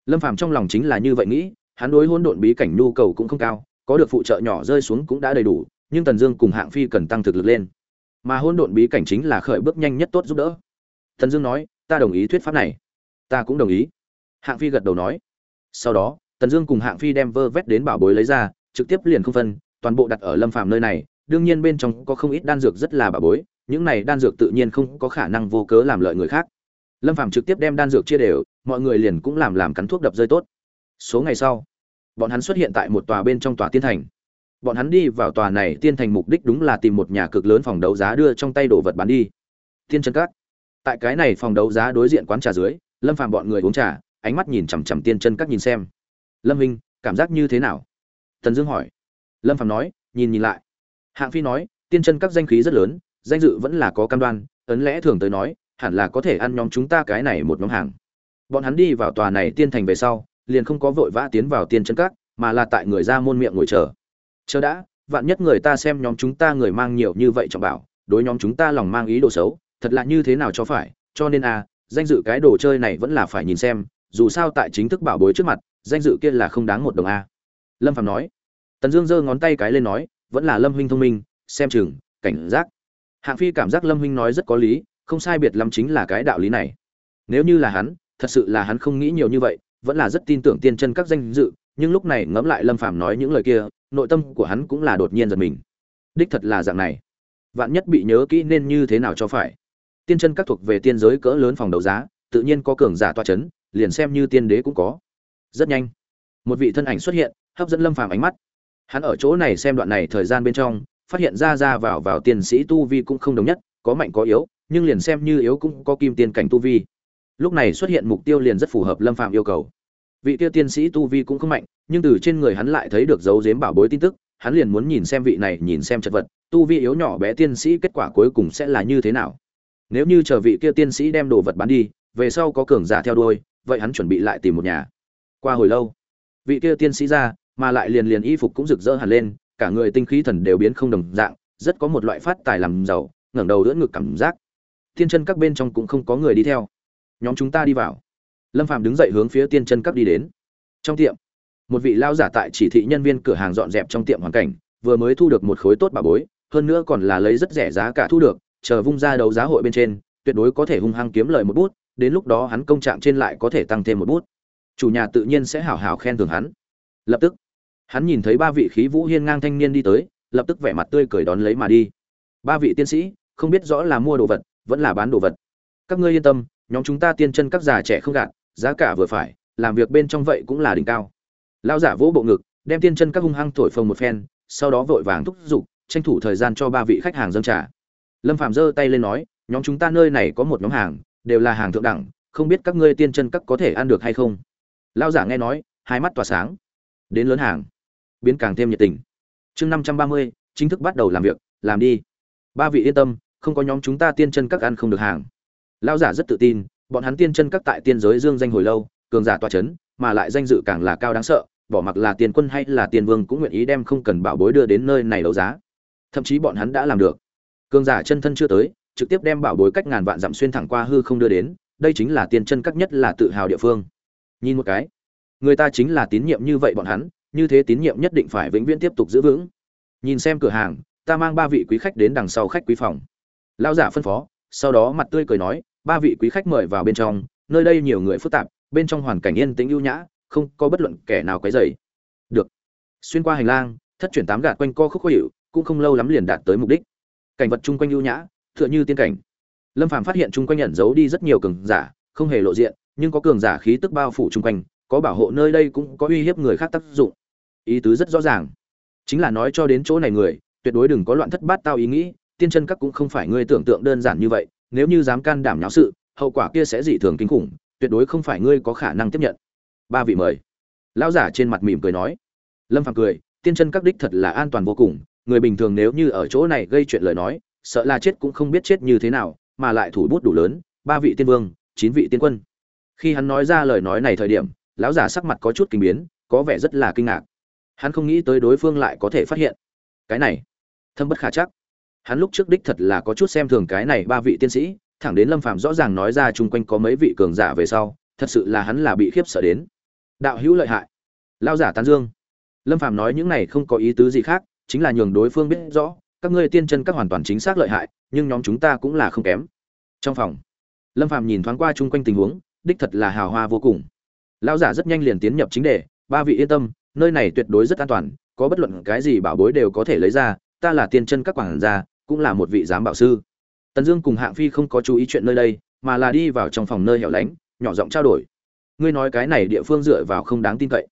Lâm phàm trong lòng chính là như vậy nghĩ hắn đối hỗn độn bí cảnh nhu cầu cũng không cao, có được phụ trợ nhỏ rơi xuống cũng đã đầy đủ, nhưng tần dương cùng hạng phi cần tăng thực lực lên. Mà hỗn độn bí cảnh chính là khởi bước nhanh nhất tốt giúp đỡ. Tần dương nói, ta đồng ý thuyết pháp này. Ta cũng đồng ý. Hạng phi gật đầu nói. Sau đó, tần dương cùng hạng phi đem vơ vét đến bảo bối lấy ra, trực tiếp liền không phân, toàn bộ đặt ở lâm phàm nơi này. Đương nhiên bên trong có không ít đan dược rất là bảo bối, những này đan dược tự nhiên không có khả năng vô cớ làm lợi người khác. Lâm phàm trực tiếp đem đan dược chia đều, mọi người liền cũng làm làm cắn thuốc đập rơi tốt số ngày sau, bọn hắn xuất hiện tại một tòa bên trong tòa tiên thành. Bọn hắn đi vào tòa này tiên thành mục đích đúng là tìm một nhà cực lớn phòng đấu giá đưa trong tay đồ vật bán đi. Tiên chân các. Tại cái này phòng đấu giá đối diện quán trà dưới, lâm phàm bọn người uống trà, ánh mắt nhìn chằm chằm tiên chân các nhìn xem. Lâm minh cảm giác như thế nào? Tần dương hỏi. Lâm phàm nói, nhìn nhìn lại. Hạng phi nói, tiên chân các danh khí rất lớn, danh dự vẫn là có cam đoan, ấn lẽ thường tới nói, hẳn là có thể ăn nhóm chúng ta cái này một nhóm hàng. Bọn hắn đi vào tòa này tiên thành về sau liền không có vội vã tiến vào tiên chân các, mà là tại người ra môn miệng ngồi chờ. Chờ đã, vạn nhất người ta xem nhóm chúng ta người mang nhiều như vậy trọng bảo, đối nhóm chúng ta lòng mang ý đồ xấu, thật là như thế nào cho phải, cho nên a danh dự cái đồ chơi này vẫn là phải nhìn xem, dù sao tại chính thức bảo bối trước mặt, danh dự kia là không đáng một đồng a. Lâm phàm nói. Tần dương giơ ngón tay cái lên nói, vẫn là lâm huynh thông minh, xem chừng, cảnh giác. Hạng phi cảm giác lâm huynh nói rất có lý, không sai biệt lắm chính là cái đạo lý này. Nếu như là hắn, thật sự là hắn không nghĩ nhiều như vậy vẫn là rất tin tưởng tiên chân các danh dự, nhưng lúc này ngẫm lại lâm phàm nói những lời kia, nội tâm của hắn cũng là đột nhiên giật mình. Đích thật là dạng này. Vạn nhất bị nhớ kỹ nên như thế nào cho phải. Tiên chân các thuộc về tiên giới cỡ lớn phòng đấu giá, tự nhiên có cường giả toa chấn, liền xem như tiên đế cũng có. Rất nhanh, một vị thân ảnh xuất hiện, hấp dẫn lâm phàm ánh mắt. Hắn ở chỗ này xem đoạn này thời gian bên trong, phát hiện ra ra vào vào tiền sĩ tu vi cũng không đồng nhất, có mạnh có yếu, nhưng liền xem như yếu cũng có kim tiên cảnh tu vi. Lúc này xuất hiện mục tiêu liền rất phù hợp lâm phạm yêu cầu vị kia tiên sĩ tu vi cũng không mạnh, nhưng từ trên người hắn lại thấy được dấu dếm bảo bối tin tức, hắn liền muốn nhìn xem vị này, nhìn xem chật vật, tu vi yếu nhỏ bé tiên sĩ kết quả cuối cùng sẽ là như thế nào. Nếu như chờ vị kia tiên sĩ đem đồ vật bán đi, về sau có cường giả theo đuôi, vậy hắn chuẩn bị lại tìm một nhà. Qua hồi lâu, vị kia tiên sĩ ra, mà lại liền liền y phục cũng rực rỡ hẳn lên, cả người tinh khí thần đều biến không đồng dạng, rất có một loại phát tài làm giàu, ngẩng đầu đỡ ngực cảm giác. Thiên chân các bên trong cũng không có người đi theo. Nhóm chúng ta đi vào lâm phạm đứng dậy hướng phía tiên chân các đi đến. Trong tiệm, một vị lao giả tại chỉ thị nhân viên cửa hàng dọn dẹp trong tiệm hoàn cảnh, vừa mới thu được một khối tốt bà bối, hơn nữa còn là lấy rất rẻ giá cả thu được, chờ vung ra đấu giá hội bên trên, tuyệt đối có thể hung hăng kiếm lời một bút, đến lúc đó hắn công trạng trên lại có thể tăng thêm một bút. Chủ nhà tự nhiên sẽ hào hào khen thưởng hắn. Lập tức, hắn nhìn thấy ba vị khí vũ hiên ngang thanh niên đi tới, lập tức vẻ mặt tươi cười đón lấy mà đi. Ba vị tiên sĩ, không biết rõ là mua đồ vật, vẫn là bán đồ vật. Các ngươi yên tâm, nhóm chúng ta tiên chân các già trẻ không gạt giá cả vừa phải, làm việc bên trong vậy cũng là đỉnh cao. Lao giả vỗ bộ ngực, đem tiên chân các hung hăng thổi phồng một phen, sau đó vội vàng thúc giục, tranh thủ thời gian cho ba vị khách hàng dâng trả lâm phạm giơ tay lên nói, nhóm chúng ta nơi này có một nhóm hàng, đều là hàng thượng đẳng, không biết các ngươi tiên chân các có thể ăn được hay không? Lao giả nghe nói, hai mắt tỏa sáng. Đến lớn hàng, biến càng thêm nhiệt tình. Chương năm trăm ba mươi, chính thức bắt đầu làm việc, làm đi. Ba vị yên tâm, không có nhóm chúng ta tiên chân các ăn không được hàng. Lao giả rất tự tin bọn hắn tiên chân các tại tiên giới dương danh hồi lâu, cường giả toa c h ấ n mà lại danh dự càng là cao đáng sợ, bỏ mặc là tiền quân hay là tiền vương cũng nguyện ý đem không cần bảo bối đưa đến nơi này đấu giá. Thậm chí bọn hắn đã làm được. Cường giả chân thân chưa tới, trực tiếp đem bảo bối cách ngàn vạn dặm xuyên thẳng qua hư không đưa đến, đây chính là tiền chân các nhất là tự hào địa phương. Nhìn một cái, người ta chính là tín nhiệm như vậy bọn hắn, như thế tín nhiệm nhất định phải vĩnh viễn tiếp tục giữ vững. Nhìn xem cửa hàng, ta mang ba vị quý khách đến đằng sau khách quý phòng. Lao giả phân phó, sau đó mặt tươi cười nói ba vị quý khách mời vào bên trong, nơi đây nhiều người phức tạp, bên trong hoàn cảnh yên tĩnh ưu nhã, không có bất luận kẻ nào quấy rầy. Được. Xuyên qua hành lang, thất chuyển tám gạt quanh co khúc khó hiệu, cũng không lâu lắm liền đạt tới mục đích. Cảnh vật chung quanh ưu nhã, tựa như tiên cảnh. Lâm phàm phát hiện chung quanh nhận giấu đi rất nhiều cường giả, không hề lộ diện, nhưng có cường giả khí tức bao phủ chung quanh, có bảo hộ nơi đây cũng có uy hiếp người khác tác dụng. Ý tứ rất rõ ràng. Chính là nói cho đến chỗ này người, tuyệt đối đừng có loạn thất bát tao ý nghĩ, tiên chân các cũng không phải ngươi tưởng tượng đơn giản như vậy nếu như dám can đảm nháo sự, hậu quả kia sẽ dị thường kinh khủng, tuyệt đối không phải ngươi có khả năng tiếp nhận. Ba vị mời. Lão giả trên mặt mỉm cười nói. Lâm phàm cười, tiên chân các đích thật là an toàn vô cùng, người bình thường nếu như ở chỗ này gây chuyện lời nói, sợ là chết cũng không biết chết như thế nào, mà lại thủ bút đủ lớn, ba vị tiên vương, chín vị tiên quân. Khi hắn nói ra lời nói này thời điểm, lão giả sắc mặt có chút kinh biến, có vẻ rất là kinh ngạc. Hắn không nghĩ tới đối phương lại có thể phát hiện. Cái này, thâm bất khả chắc hắn lúc trước đích thật là có chút xem thường cái này ba vị tiên sĩ, thẳng đến lâm phàm rõ ràng nói ra chung quanh có mấy vị cường giả về sau, thật sự là hắn là bị khiếp sợ đến. Đạo hữu lợi hại. Lao giả tán dương. Lâm phàm nói những này không có ý tứ gì khác, chính là nhường đối phương biết rõ, các ngươi tiên chân các hoàn toàn chính xác lợi hại, nhưng nhóm chúng ta cũng là không kém. Trong phòng, lâm phàm nhìn thoáng qua chung quanh tình huống, đích thật là hào hoa vô cùng. Lão giả rất nhanh liền tiến nhập chính đề, ba vị yên tâm, nơi này tuyệt đối rất an toàn, có bất luận cái gì bảo bối đều có thể lấy ra, ta là tiên chân các quản gia cũng là một vị giám bảo sư. Tần dương cùng hạng phi không có chú ý chuyện nơi đây, mà là đi vào trong phòng nơi hẻo lánh, nhỏ giọng trao đổi. Ngươi nói cái này địa phương dựa vào không đáng tin cậy.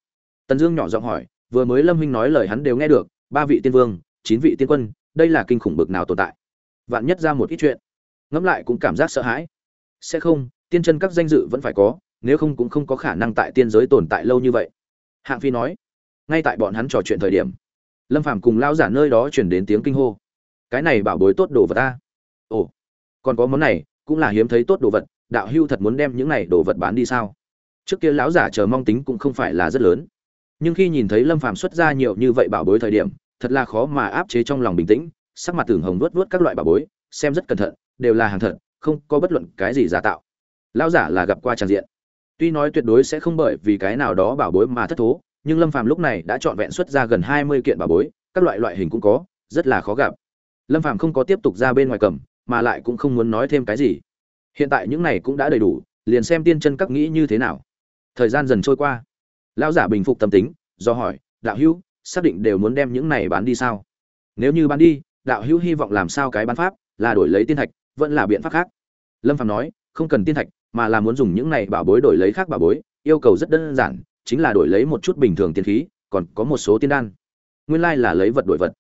Tần dương nhỏ giọng hỏi, vừa mới lâm huynh nói lời hắn đều nghe được, ba vị tiên vương, chín vị tiên quân, đây là kinh khủng bực nào tồn tại. Vạn nhất ra một ít chuyện, ngẫm lại cũng cảm giác sợ hãi. Sẽ không, tiên chân các danh dự vẫn phải có, nếu không cũng không có khả năng tại tiên giới tồn tại lâu như vậy. Hạng phi nói, ngay tại bọn hắn trò chuyện thời điểm, lâm phàm cùng lao giả nơi đó chuyển đến tiếng kinh hô cái này bảo bối tốt đồ vật ta. Ồ, còn có món này, cũng là hiếm thấy tốt đồ vật, đạo hưu thật muốn đem những này đồ vật bán đi sao? Trước kia lão giả chờ mong tính cũng không phải là rất lớn. Nhưng khi nhìn thấy lâm phàm xuất ra nhiều như vậy bảo bối thời điểm, thật là khó mà áp chế trong lòng bình tĩnh, sắc mặt tưởng hồng vớt vớt các loại bảo bối, xem rất cẩn thận, đều là hàng thật, không có bất luận cái gì giả tạo. Lão giả là gặp qua tràn diện. Tuy nói tuyệt đối sẽ không bởi vì cái nào đó bảo bối mà thất thố, nhưng lâm phàm lúc này đã trọn vẹn xuất ra gần hai mươi kiện bảo bối, các loại loại hình cũng có, rất là khó gặp lâm phàm không có tiếp tục ra bên ngoài cầm, mà lại cũng không muốn nói thêm cái gì. Hiện tại những này cũng đã đầy đủ, liền xem tiên chân các nghĩ như thế nào. Thời gian dần trôi qua. Lão giả bình phục tâm tính, do hỏi, đạo hữu, xác định đều muốn đem những này bán đi sao? Nếu như bán đi, đạo hữu hy vọng làm sao cái bán pháp, là đổi lấy tiên thạch, vẫn là biện pháp khác. Lâm phàm nói, không cần tiên thạch, mà là muốn dùng những này bảo bối đổi lấy khác bảo bối, yêu cầu rất đơn giản, chính là đổi lấy một chút bình thường tiên khí, còn có một số tiên đan. Nguyên lai là lấy vật đổi vật.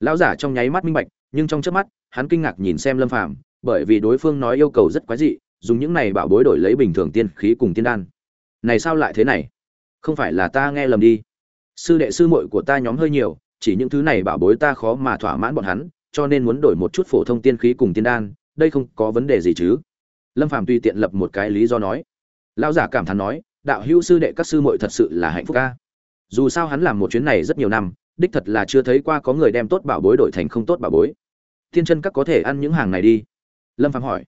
Lão giả trong nháy mắt minh bạch nhưng trong chớp mắt, hắn kinh ngạc nhìn xem lâm phàm, bởi vì đối phương nói yêu cầu rất quái dị, dùng những này bảo bối đổi lấy bình thường tiên khí cùng tiên đan. Này sao lại thế này? Không phải là ta nghe lầm đi. Sư đệ sư muội của ta nhóm hơi nhiều, chỉ những thứ này bảo bối ta khó mà thỏa mãn bọn hắn, cho nên muốn đổi một chút phổ thông tiên khí cùng tiên đan, đây không có vấn đề gì chứ. Lâm phàm tùy tiện lập một cái lý do nói. Lão giả cảm thán nói, đạo hữu sư đệ các sư muội thật sự là hạnh phúc a. dù sao hắn làm một chuyến này rất nhiều năm đích thật là chưa thấy qua có người đem tốt bảo bối đổi thành không tốt bảo bối. Thiên chân các có thể ăn những hàng này đi. Lâm phạm hỏi.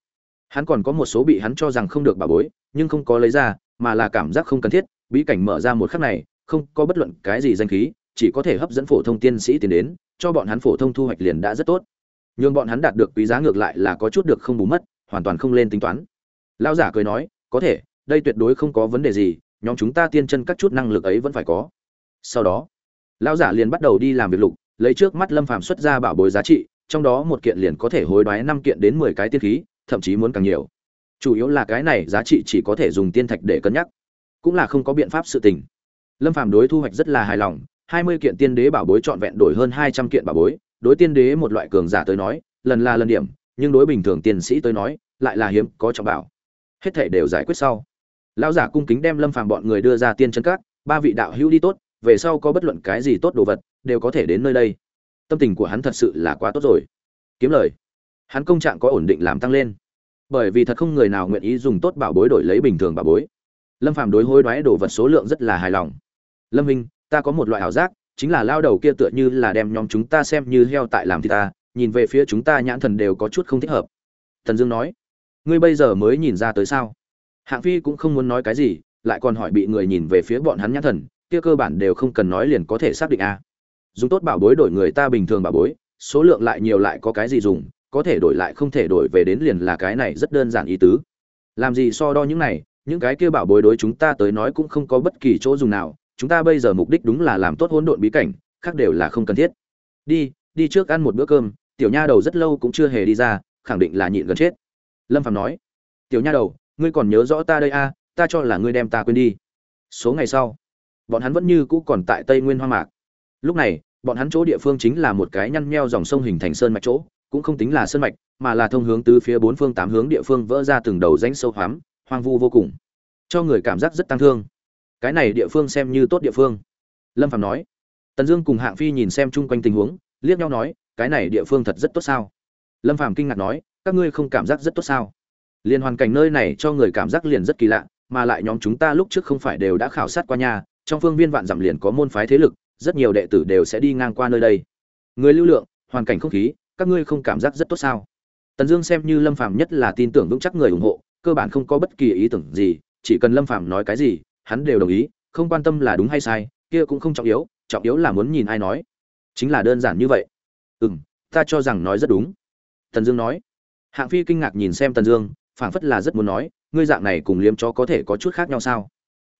Hắn còn có một số bị hắn cho rằng không được bảo bối, nhưng không có lấy ra, mà là cảm giác không cần thiết, bí cảnh mở ra một khắc này, không có bất luận cái gì danh khí, chỉ có thể hấp dẫn phổ thông tiên sĩ tiến đến, cho bọn hắn phổ thông thu hoạch liền đã rất tốt. Nhưng bọn hắn đạt được quý giá ngược lại là có chút được không bù mất, hoàn toàn không lên tính toán. Lão giả cười nói, có thể, đây tuyệt đối không có vấn đề gì, nhóm chúng ta tiên chân các chút năng lực ấy vẫn phải có. Sau đó lão giả liền bắt đầu đi làm việc lục, lấy trước mắt lâm phàm xuất ra bảo bối giá trị, trong đó một kiện liền có thể hối đoái năm kiện đến mười cái tiên khí, thậm chí muốn càng nhiều. Chủ yếu là cái này giá trị chỉ có thể dùng tiên thạch để cân nhắc, cũng là không có biện pháp sự tình. Lâm phàm đối thu hoạch rất là hài lòng, hai mươi kiện tiên đế bảo bối trọn vẹn đổi hơn hai trăm kiện bảo bối, đối tiên đế một loại cường giả tới nói, lần là lần điểm, nhưng đối bình thường tiên sĩ tới nói, lại là hiếm, có trọng bảo. Hết thể đều giải quyết sau. Lão giả cung kính đem lâm phàm bọn người đưa ra tiên chân các, ba vị đạo hữu đi tốt về sau có bất luận cái gì tốt đồ vật, đều có thể đến nơi đây. Tâm tình của hắn thật sự là quá tốt rồi. Kiếm lời. Hắn công trạng có ổn định làm tăng lên. Bởi vì thật không người nào nguyện ý dùng tốt bảo bối đổi lấy bình thường bảo bối. Lâm phàm đối hối đoái đồ vật số lượng rất là hài lòng. Lâm minh, ta có một loại ảo giác, chính là lao đầu kia tựa như là đem nhóm chúng ta xem như heo tại làm thì ta, nhìn về phía chúng ta nhãn thần đều có chút không thích hợp. Thần dương nói, ngươi bây giờ mới nhìn ra tới sao? Hạng phi cũng không muốn nói cái gì, lại còn hỏi bị người nhìn về phía bọn hắn nhãn thần kia cơ bản đều không cần nói liền có thể xác định a. Dùng tốt bảo bối đổi người ta bình thường bảo bối số lượng lại nhiều lại có cái gì dùng có thể đổi lại không thể đổi về đến liền là cái này rất đơn giản ý tứ. Làm gì so đo những này những cái kia bảo bối đối chúng ta tới nói cũng không có bất kỳ chỗ dùng nào chúng ta bây giờ mục đích đúng là làm tốt hỗn độn bí cảnh khác đều là không cần thiết. Đi đi trước ăn một bữa cơm tiểu nha đầu rất lâu cũng chưa hề đi ra khẳng định là nhịn gần chết. Lâm phạm nói tiểu nha đầu ngươi còn nhớ rõ ta đây a à, ta cho là ngươi đem ta quên đi. Số ngày sau bọn hắn vẫn như cũ còn tại tây nguyên hoang mạc. Lúc này, bọn hắn chỗ địa phương chính là một cái nhăn nheo dòng sông hình thành sơn mạch chỗ, cũng không tính là sơn mạch, mà là thông hướng từ phía bốn phương tám hướng địa phương vỡ ra từng đầu rãnh sâu hoắm, hoang vu vô cùng, cho người cảm giác rất tăng thương. Cái này địa phương xem như tốt địa phương. Lâm phạm nói. Tần dương cùng hạng phi nhìn xem chung quanh tình huống, liếc nhau nói, cái này địa phương thật rất tốt sao? Lâm phạm kinh ngạc nói, các ngươi không cảm giác rất tốt sao? Liền hoàn cảnh nơi này cho người cảm giác liền rất kỳ lạ, mà lại nhóm chúng ta lúc trước không phải đều đã khảo sát qua nhà trong phương viên vạn dặm liền có môn phái thế lực, rất nhiều đệ tử đều sẽ đi ngang qua nơi đây. Người lưu lượng, hoàn cảnh không khí, các ngươi không cảm giác rất tốt sao? Tần dương xem như lâm phàm nhất là tin tưởng vững chắc người ủng hộ, cơ bản không có bất kỳ ý tưởng gì, chỉ cần lâm phàm nói cái gì, hắn đều đồng ý, không quan tâm là đúng hay sai, kia cũng không trọng yếu trọng yếu là muốn nhìn ai nói. Chính là đơn giản như vậy. Ừ ta cho rằng nói rất đúng. Tần dương nói. Hạng phi kinh ngạc nhìn xem tần dương, phảng phất là rất muốn nói, ngươi dạng này cùng liếm chó có thể có chút khác nhau sao?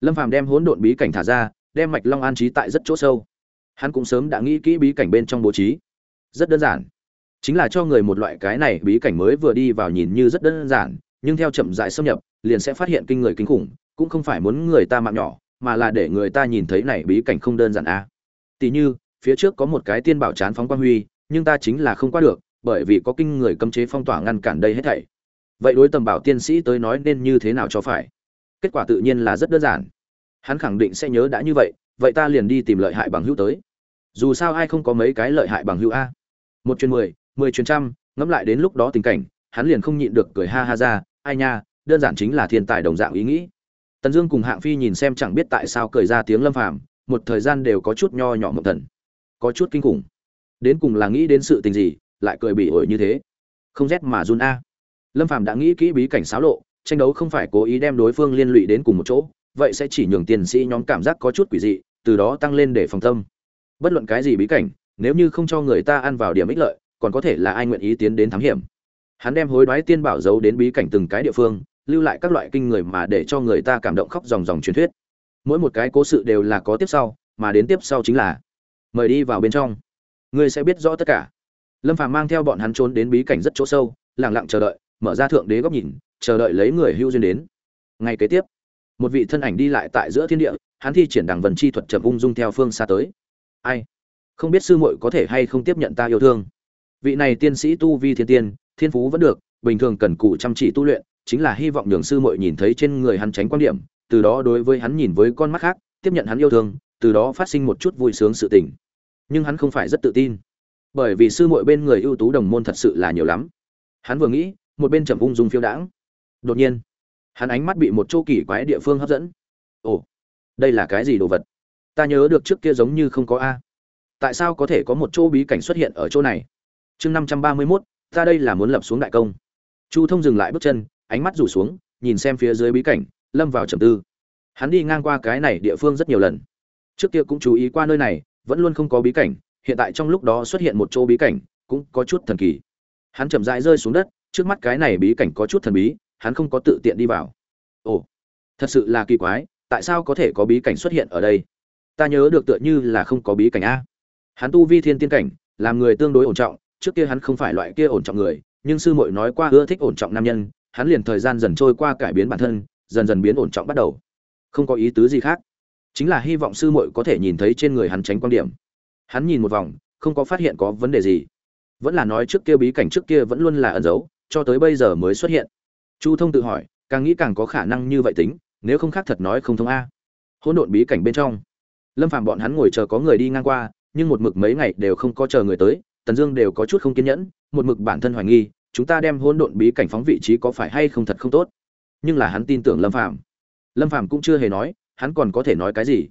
Lâm phàm đem hỗn độn bí cảnh thả ra, đem mạch long an trí tại rất chỗ sâu. Hắn cũng sớm đã nghĩ kỹ bí cảnh bên trong bố trí. Rất đơn giản. Chính là cho người một loại cái này bí cảnh mới vừa đi vào nhìn như rất đơn giản, nhưng theo chậm rãi xâm nhập, liền sẽ phát hiện kinh người kinh khủng, cũng không phải muốn người ta mạng nhỏ, mà là để người ta nhìn thấy này bí cảnh không đơn giản a à. tỷ như, phía trước có một cái tiên bảo chán phóng quang huy, nhưng ta chính là không qua được, bởi vì có kinh người cấm chế phong tỏa ngăn cản đây hết thảy. Vậy đối tầm bảo tiên sĩ tới nói nên như thế nào cho phải? Kết quả tự nhiên là rất đơn giản. Hắn khẳng định sẽ nhớ đã như vậy vậy ta liền đi tìm lợi hại bằng hữu tới. Dù sao ai không có mấy cái lợi hại bằng hữu a? Một chuyến mười mười chuyến trăm, ngẫm lại đến lúc đó tình cảnh, hắn liền không nhịn được cười ha ha ra, ai nha, đơn giản chính là thiên tài đồng dạng ý nghĩ. Tần dương cùng hạng phi nhìn xem chẳng biết tại sao cười ra tiếng lâm phàm, một thời gian đều có chút nho nhỏ mộng thần, có chút kinh khủng. Đến cùng là nghĩ đến sự tình gì, lại cười bị ổi như thế. Không rét mà run a. Lâm phàm đã nghĩ kỹ bí cảnh xáo lộ tranh đấu không phải cố ý đem đối phương liên lụy đến cùng một chỗ, vậy sẽ chỉ nhường tiền sĩ nhóm cảm giác có chút quỷ dị, từ đó tăng lên để phòng tâm. Bất luận cái gì bí cảnh, nếu như không cho người ta ăn vào điểm ích lợi, còn có thể là ai nguyện ý tiến đến thám hiểm? Hắn đem hối đoái tiên bảo giấu đến bí cảnh từng cái địa phương, lưu lại các loại kinh người mà để cho người ta cảm động khóc dòng dòng truyền thuyết. Mỗi một cái cố sự đều là có tiếp sau, mà đến tiếp sau chính là, mời đi vào bên trong. Ngươi sẽ biết rõ tất cả. Lâm phàm mang theo bọn hắn trốn đến bí cảnh rất chỗ sâu, lặng lặng chờ đợi, mở ra thượng đế góc nhìn chờ đợi lấy người hưu duyên đến. Ngay kế tiếp, một vị thân ảnh đi lại tại giữa thiên địa, hắn thi triển đằng vần chi thuật chậm ung dung theo phương xa tới. Ai? Không biết sư muội có thể hay không tiếp nhận ta yêu thương. Vị này tiên sĩ tu vi thiên tiên, thiên phú vẫn được, bình thường cần cù chăm chỉ tu luyện, chính là hy vọng nhường sư muội nhìn thấy trên người hắn tránh quan điểm, từ đó đối với hắn nhìn với con mắt khác, tiếp nhận hắn yêu thương, từ đó phát sinh một chút vui sướng sự tình. Nhưng hắn không phải rất tự tin, bởi vì sư muội bên người ưu tú đồng môn thật sự là nhiều lắm. Hắn vừa nghĩ, một bên trầm ung dung phiêu đãng đột nhiên, hắn ánh mắt bị một chỗ kỳ quái địa phương hấp dẫn. Ồ, đây là cái gì đồ vật? Ta nhớ được trước kia giống như không có a. Tại sao có thể có một chỗ bí cảnh xuất hiện ở chỗ này? Chương năm trăm ba mươi mốt, ta đây là muốn lập xuống đại công. Chu thông dừng lại bước chân, ánh mắt rủ xuống, nhìn xem phía dưới bí cảnh, lâm vào trầm tư. Hắn đi ngang qua cái này địa phương rất nhiều lần. Trước kia cũng chú ý qua nơi này, vẫn luôn không có bí cảnh, hiện tại trong lúc đó xuất hiện một chỗ bí cảnh, cũng có chút thần kỳ. Hắn chậm rãi rơi xuống đất, trước mắt cái này bí cảnh có chút thần bí hắn không có tự tiện đi vào. Ồ, thật sự là kỳ quái, tại sao có thể có bí cảnh xuất hiện ở đây? Ta nhớ được tựa như là không có bí cảnh a. Hắn tu vi thiên tiên cảnh, làm người tương đối ổn trọng, trước kia hắn không phải loại kia ổn trọng người, nhưng sư muội nói qua ưa thích ổn trọng nam nhân, hắn liền thời gian dần trôi qua cải biến bản thân, dần dần biến ổn trọng bắt đầu. Không có ý tứ gì khác. Chính là hy vọng sư muội có thể nhìn thấy trên người hắn tránh quan điểm. Hắn nhìn một vòng, không có phát hiện có vấn đề gì. Vẫn là nói trước kia bí cảnh trước kia vẫn luôn là ẩn giấu, cho tới bây giờ mới xuất hiện chu thông tự hỏi, càng nghĩ càng có khả năng như vậy tính, nếu không khác thật nói không thông a. Hỗn độn bí cảnh bên trong. Lâm phàm bọn hắn ngồi chờ có người đi ngang qua, nhưng một mực mấy ngày đều không có chờ người tới, tần dương đều có chút không kiên nhẫn, một mực bản thân hoài nghi, chúng ta đem hỗn độn bí cảnh phóng vị trí có phải hay không thật không tốt. Nhưng là hắn tin tưởng lâm phàm. Lâm phàm cũng chưa hề nói, hắn còn có thể nói cái gì?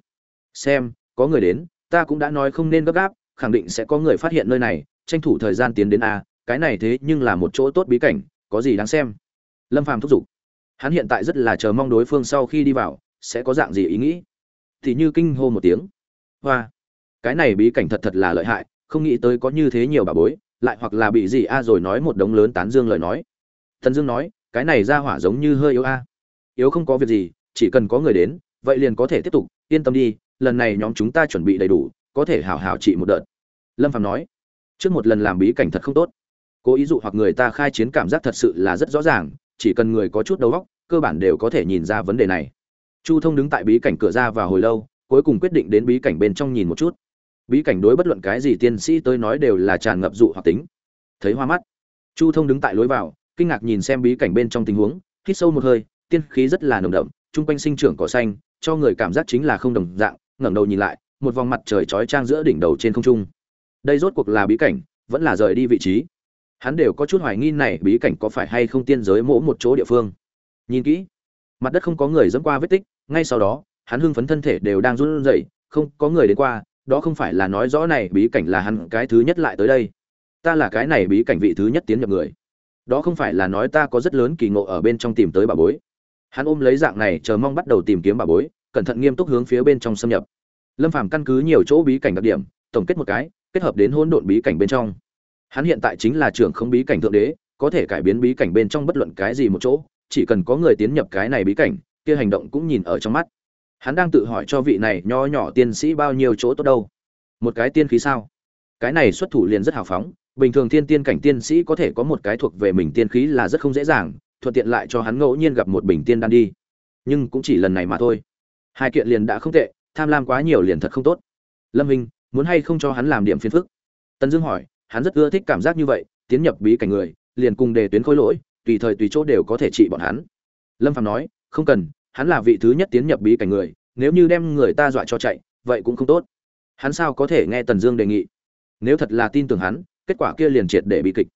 Xem, có người đến, ta cũng đã nói không nên gấp gáp, khẳng định sẽ có người phát hiện nơi này, tranh thủ thời gian tiến đến a, cái này thế nhưng là một chỗ tốt bí cảnh, có gì đáng xem? Lâm phàm thúc giục. Hắn hiện tại rất là chờ mong đối phương sau khi đi vào, sẽ có dạng gì ý nghĩ. Thì như kinh hô một tiếng. Hoa. Cái này bí cảnh thật thật là lợi hại, không nghĩ tới có như thế nhiều bà bối, lại hoặc là bị gì a rồi nói một đống lớn tán dương lời nói. Thần dương nói, cái này ra hỏa giống như hơi yếu a. Yếu không có việc gì, chỉ cần có người đến, vậy liền có thể tiếp tục, yên tâm đi, lần này nhóm chúng ta chuẩn bị đầy đủ, có thể hảo hảo trị một đợt. Lâm phạm nói, trước một lần làm bí cảnh thật không tốt. Cố ý dụ hoặc người ta khai chiến cảm giác thật sự là rất rõ ràng chỉ cần người có chút đầu óc, cơ bản đều có thể nhìn ra vấn đề này. Chu thông đứng tại bí cảnh cửa ra và hồi lâu, cuối cùng quyết định đến bí cảnh bên trong nhìn một chút. Bí cảnh đối bất luận cái gì tiên sĩ tới nói đều là tràn ngập dụ hoặc tính. Thấy hoa mắt, chu thông đứng tại lối vào, kinh ngạc nhìn xem bí cảnh bên trong tình huống, hít sâu một hơi, tiên khí rất là nồng đậm trung quanh sinh trưởng cỏ xanh, cho người cảm giác chính là không đồng dạng, ngẩng đầu nhìn lại, một vòng mặt trời chói trang giữa đỉnh đầu trên không trung. Đây rốt cuộc là bí cảnh, vẫn là rời đi vị trí hắn đều có chút hoài nghi này bí cảnh có phải hay không tiên giới mỗ một chỗ địa phương. Nhìn kỹ, mặt đất không có người dẫm qua vết tích, ngay sau đó, hắn hưng phấn thân thể đều đang run rẩy, không có người đến qua, đó không phải là nói rõ này bí cảnh là hắn cái thứ nhất lại tới đây. Ta là cái này bí cảnh vị thứ nhất tiến nhập người. Đó không phải là nói ta có rất lớn kỳ ngộ ở bên trong tìm tới bà bối. Hắn ôm lấy dạng này chờ mong bắt đầu tìm kiếm bà bối, cẩn thận nghiêm túc hướng phía bên trong xâm nhập. Lâm phàm căn cứ nhiều chỗ bí cảnh đặc điểm, tổng kết một cái, kết hợp đến hỗn độn bí cảnh bên trong hắn hiện tại chính là trưởng không bí cảnh thượng đế, có thể cải biến bí cảnh bên trong bất luận cái gì một chỗ, chỉ cần có người tiến nhập cái này bí cảnh, kia hành động cũng nhìn ở trong mắt. Hắn đang tự hỏi cho vị này nho nhỏ tiên sĩ bao nhiêu chỗ tốt đâu. Một cái tiên khí sao? Cái này xuất thủ liền rất hào phóng, bình thường thiên tiên cảnh tiên sĩ có thể có một cái thuộc về mình tiên khí là rất không dễ dàng, thuận tiện lại cho hắn ngẫu nhiên gặp một bình tiên đan đi. Nhưng cũng chỉ lần này mà thôi. Hai kiện liền đã không tệ, tham lam quá nhiều liền thật không tốt. Lâm minh, muốn hay không cho hắn làm điểm phiền phức? Tần dương hỏi hắn rất ưa thích cảm giác như vậy, tiến nhập bí cảnh người, liền cùng đề tuyến khối lỗi, tùy thời tùy chỗ đều có thể trị bọn hắn. Lâm phạm nói, không cần, hắn là vị thứ nhất tiến nhập bí cảnh người, nếu như đem người ta dọa cho chạy, vậy cũng không tốt. Hắn sao có thể nghe tần dương đề nghị? Nếu thật là tin tưởng hắn, kết quả kia liền triệt để bị kịch.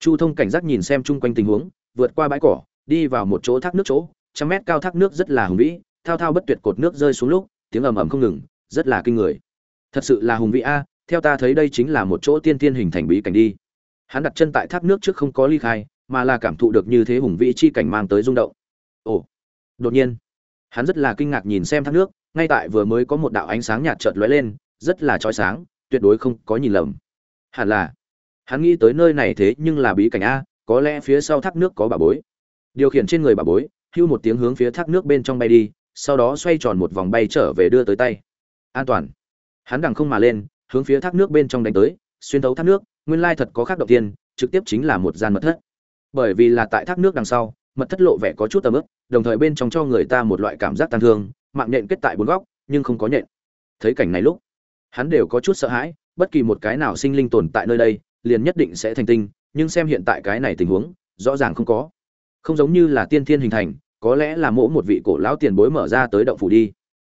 Chu thông cảnh giác nhìn xem chung quanh tình huống, vượt qua bãi cỏ, đi vào một chỗ thác nước chỗ, trăm mét cao thác nước rất là hùng vĩ, thao thao bất tuyệt cột nước rơi xuống lúc, tiếng ầm ầm không ngừng, rất là kinh người. Thật sự là hùng vĩ a theo ta thấy đây chính là một chỗ tiên tiên hình thành bí cảnh đi. Hắn đặt chân tại thác nước trước không có ly khai, mà là cảm thụ được như thế hùng vĩ chi cảnh mang tới rung động. Ồ, đột nhiên, hắn rất là kinh ngạc nhìn xem thác nước, ngay tại vừa mới có một đạo ánh sáng nhạt chợt lóe lên, rất là chói sáng, tuyệt đối không có nhìn lầm. Hẳn là, hắn nghĩ tới nơi này thế nhưng là bí cảnh a, có lẽ phía sau thác nước có bà bối. Điều khiển trên người bà bối, hưu một tiếng hướng phía thác nước bên trong bay đi, sau đó xoay tròn một vòng bay trở về đưa tới tay. An toàn. Hắn đằng không mà lên hướng phía thác nước bên trong đánh tới xuyên thấu thác nước nguyên lai thật có khác động tiên trực tiếp chính là một gian mật thất. Bởi vì là tại thác nước đằng sau mật thất lộ vẻ có chút tầm ức, đồng thời bên trong cho người ta một loại cảm giác tang thương mạng nhện kết tại bốn góc nhưng không có nhện. Thấy cảnh này lúc hắn đều có chút sợ hãi bất kỳ một cái nào sinh linh tồn tại nơi đây liền nhất định sẽ thành tinh nhưng xem hiện tại cái này tình huống rõ ràng không có. Không giống như là tiên thiên hình thành có lẽ là mỗ một vị cổ lão tiền bối mở ra tới động phủ đi.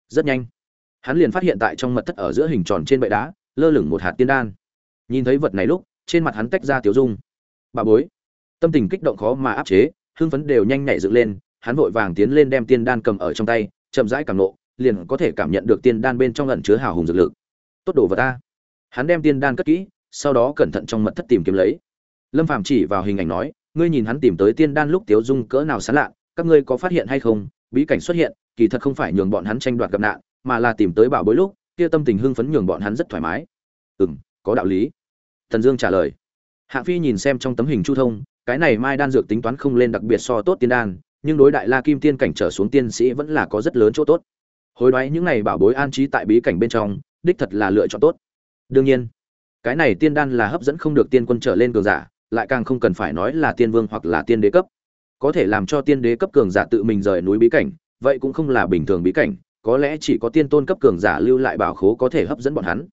Rất nhanh hắn liền phát hiện tại trong mật thất ở giữa hình tròn trên bệ đá lơ lửng một hạt tiên đan. Nhìn thấy vật này lúc, trên mặt hắn tách ra tiểu dung. Bà bối, tâm tình kích động khó mà áp chế, hưng phấn đều nhanh nhảy dựng lên, hắn vội vàng tiến lên đem tiên đan cầm ở trong tay, chậm rãi cảm nộ, liền có thể cảm nhận được tiên đan bên trong ẩn chứa hào hùng dược lực. Tốt đồ vật ta. Hắn đem tiên đan cất kỹ, sau đó cẩn thận trong mật thất tìm kiếm lấy. Lâm phàm chỉ vào hình ảnh nói, ngươi nhìn hắn tìm tới tiên đan lúc tiếu dung cỡ nào sán lạ, các ngươi có phát hiện hay không? Bí cảnh xuất hiện, kỳ thật không phải nhường bọn hắn tranh đoạt gặp nạn, mà là tìm tới bảo bối lúc kia tâm tình hưng phấn nhường bọn hắn rất thoải mái. Ừm, có đạo lý. Thần dương trả lời. Hạ phi nhìn xem trong tấm hình chu thông, cái này mai đan dược tính toán không lên đặc biệt so tốt tiên đan, nhưng đối đại la kim tiên cảnh trở xuống tiên sĩ vẫn là có rất lớn chỗ tốt. Hối đoái những này bảo bối an trí tại bí cảnh bên trong, đích thật là lựa chọn tốt. Đương nhiên, cái này tiên đan là hấp dẫn không được tiên quân trở lên cường giả, lại càng không cần phải nói là tiên vương hoặc là tiên đế cấp. Có thể làm cho tiên đế cấp cường giả tự mình rời núi bí cảnh, vậy cũng không là bình thường bí cảnh có lẽ chỉ có tiên tôn cấp cường giả lưu lại bảo khố có thể hấp dẫn bọn hắn.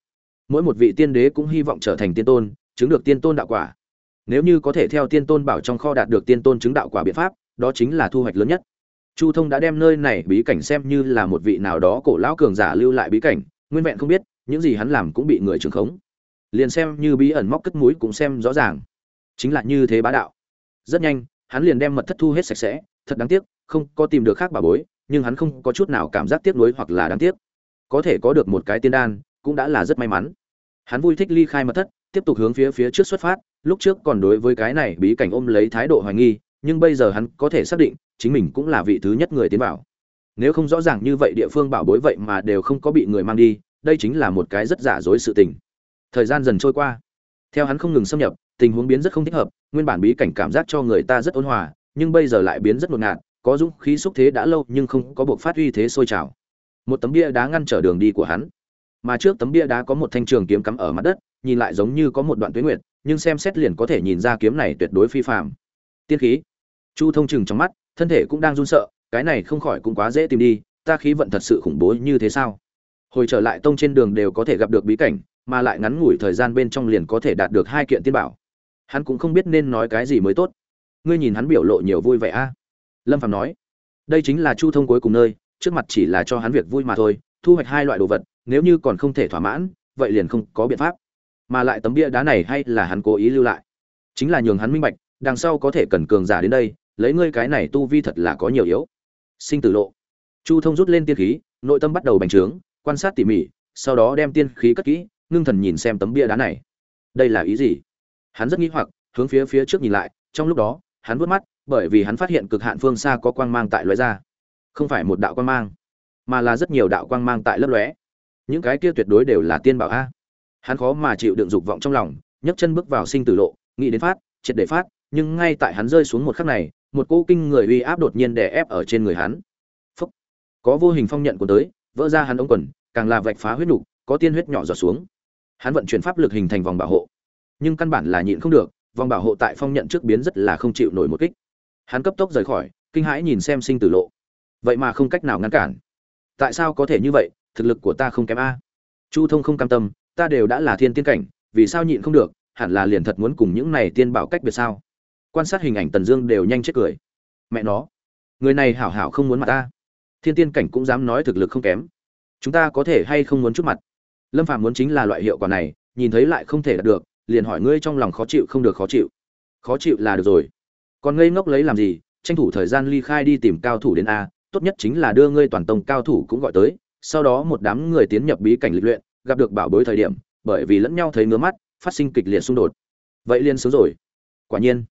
Mỗi một vị tiên đế cũng hy vọng trở thành tiên tôn, chứng được tiên tôn đạo quả. Nếu như có thể theo tiên tôn bảo trong kho đạt được tiên tôn chứng đạo quả biện pháp, đó chính là thu hoạch lớn nhất. Chu thông đã đem nơi này bí cảnh xem như là một vị nào đó cổ lão cường giả lưu lại bí cảnh, nguyên vẹn không biết, những gì hắn làm cũng bị người trưởng khống. Liền xem như bí ẩn móc cất mũi cũng xem rõ ràng. Chính là như thế bá đạo. Rất nhanh, hắn liền đem mật thất thu hết sạch sẽ, thật đáng tiếc, không có tìm được khác bà bối nhưng hắn không có chút nào cảm giác tiếc nuối hoặc là đáng tiếc. Có thể có được một cái tiên đan, cũng đã là rất may mắn. Hắn vui thích ly khai mật thất, tiếp tục hướng phía phía trước xuất phát, lúc trước còn đối với cái này bí cảnh ôm lấy thái độ hoài nghi, nhưng bây giờ hắn có thể xác định, chính mình cũng là vị thứ nhất người tiến vào. Nếu không rõ ràng như vậy địa phương bảo bối vậy mà đều không có bị người mang đi, đây chính là một cái rất giả dối sự tình. Thời gian dần trôi qua. Theo hắn không ngừng xâm nhập, tình huống biến rất không thích hợp, nguyên bản bí cảnh cảm giác cho người ta rất ôn hòa, nhưng bây giờ lại biến rất ngột ngạt có dũng khí xúc thế đã lâu nhưng không có buộc phát uy thế sôi trào. Một tấm bia đá ngăn trở đường đi của hắn. Mà trước tấm bia đá có một thanh trường kiếm cắm ở mặt đất, nhìn lại giống như có một đoạn tuyến nguyệt, nhưng xem xét liền có thể nhìn ra kiếm này tuyệt đối phi phạm tiên khí. Chu thông chừng trong mắt, thân thể cũng đang run sợ, cái này không khỏi cũng quá dễ tìm đi, ta khí vận thật sự khủng bố như thế sao? Hồi trở lại tông trên đường đều có thể gặp được bí cảnh, mà lại ngắn ngủi thời gian bên trong liền có thể đạt được hai kiện tiên bảo. Hắn cũng không biết nên nói cái gì mới tốt. Ngươi nhìn hắn biểu lộ nhiều vui vậy a lâm phạm nói, đây chính là chu thông cuối cùng nơi, trước mặt chỉ là cho hắn việc vui mà thôi, thu hoạch hai loại đồ vật, nếu như còn không thể thỏa mãn, vậy liền không có biện pháp. Mà lại tấm bia đá này hay là hắn cố ý lưu lại. Chính là nhường hắn minh bạch, đằng sau có thể cần cường giả đến đây, lấy ngươi cái này tu vi thật là có nhiều yếu. Sinh tử lộ. Chu thông rút lên tiên khí, nội tâm bắt đầu bành trướng, quan sát tỉ mỉ, sau đó đem tiên khí cất kỹ, ngưng thần nhìn xem tấm bia đá này. Đây là ý gì? Hắn rất nghĩ hoặc, hướng phía phía trước nhìn lại, trong lúc đó, hắn vớt mắt bởi vì hắn phát hiện cực hạn phương xa có quang mang tại lóe ra. Không phải một đạo quang mang, mà là rất nhiều đạo quang mang tại lấp lóe. Những cái kia tuyệt đối đều là tiên bảo a. Hắn khó mà chịu đựng dục vọng trong lòng, nhấc chân bước vào sinh tử lộ, nghĩ đến phát, triệt để phát, nhưng ngay tại hắn rơi xuống một khắc này, một cỗ kinh người uy áp đột nhiên đè ép ở trên người hắn. Phúc. có vô hình phong nhận của tới, vỡ ra hắn ống quần, càng là vạch phá huyết nục, có tiên huyết nhỏ giọt xuống. Hắn vận chuyển pháp lực hình thành vòng bảo hộ, nhưng căn bản là nhịn không được, vòng bảo hộ tại phong nhận trước biến rất là không chịu nổi một kích hắn cấp tốc rời khỏi, kinh hãi nhìn xem sinh tử lộ. Vậy mà không cách nào ngăn cản. Tại sao có thể như vậy? Thực lực của ta không kém a. Chu thông không cam tâm, ta đều đã là thiên tiên cảnh, vì sao nhịn không được? Hẳn là liền thật muốn cùng những này tiên bảo cách biệt sao? Quan sát hình ảnh tần dương đều nhanh chết cười. Mẹ nó, người này hảo hảo không muốn mặt ta. Thiên tiên cảnh cũng dám nói thực lực không kém. Chúng ta có thể hay không muốn chút mặt? Lâm phạm muốn chính là loại hiệu quả này, nhìn thấy lại không thể đạt được, liền hỏi ngươi trong lòng khó chịu không được khó chịu. Khó chịu là được rồi còn ngây ngốc lấy làm gì, tranh thủ thời gian ly khai đi tìm cao thủ đến a, tốt nhất chính là đưa ngươi toàn tông cao thủ cũng gọi tới. Sau đó một đám người tiến nhập bí cảnh lịch luyện, gặp được bảo bối thời điểm, bởi vì lẫn nhau thấy ngứa mắt, phát sinh kịch liệt xung đột. Vậy liên sướng rồi. Quả nhiên,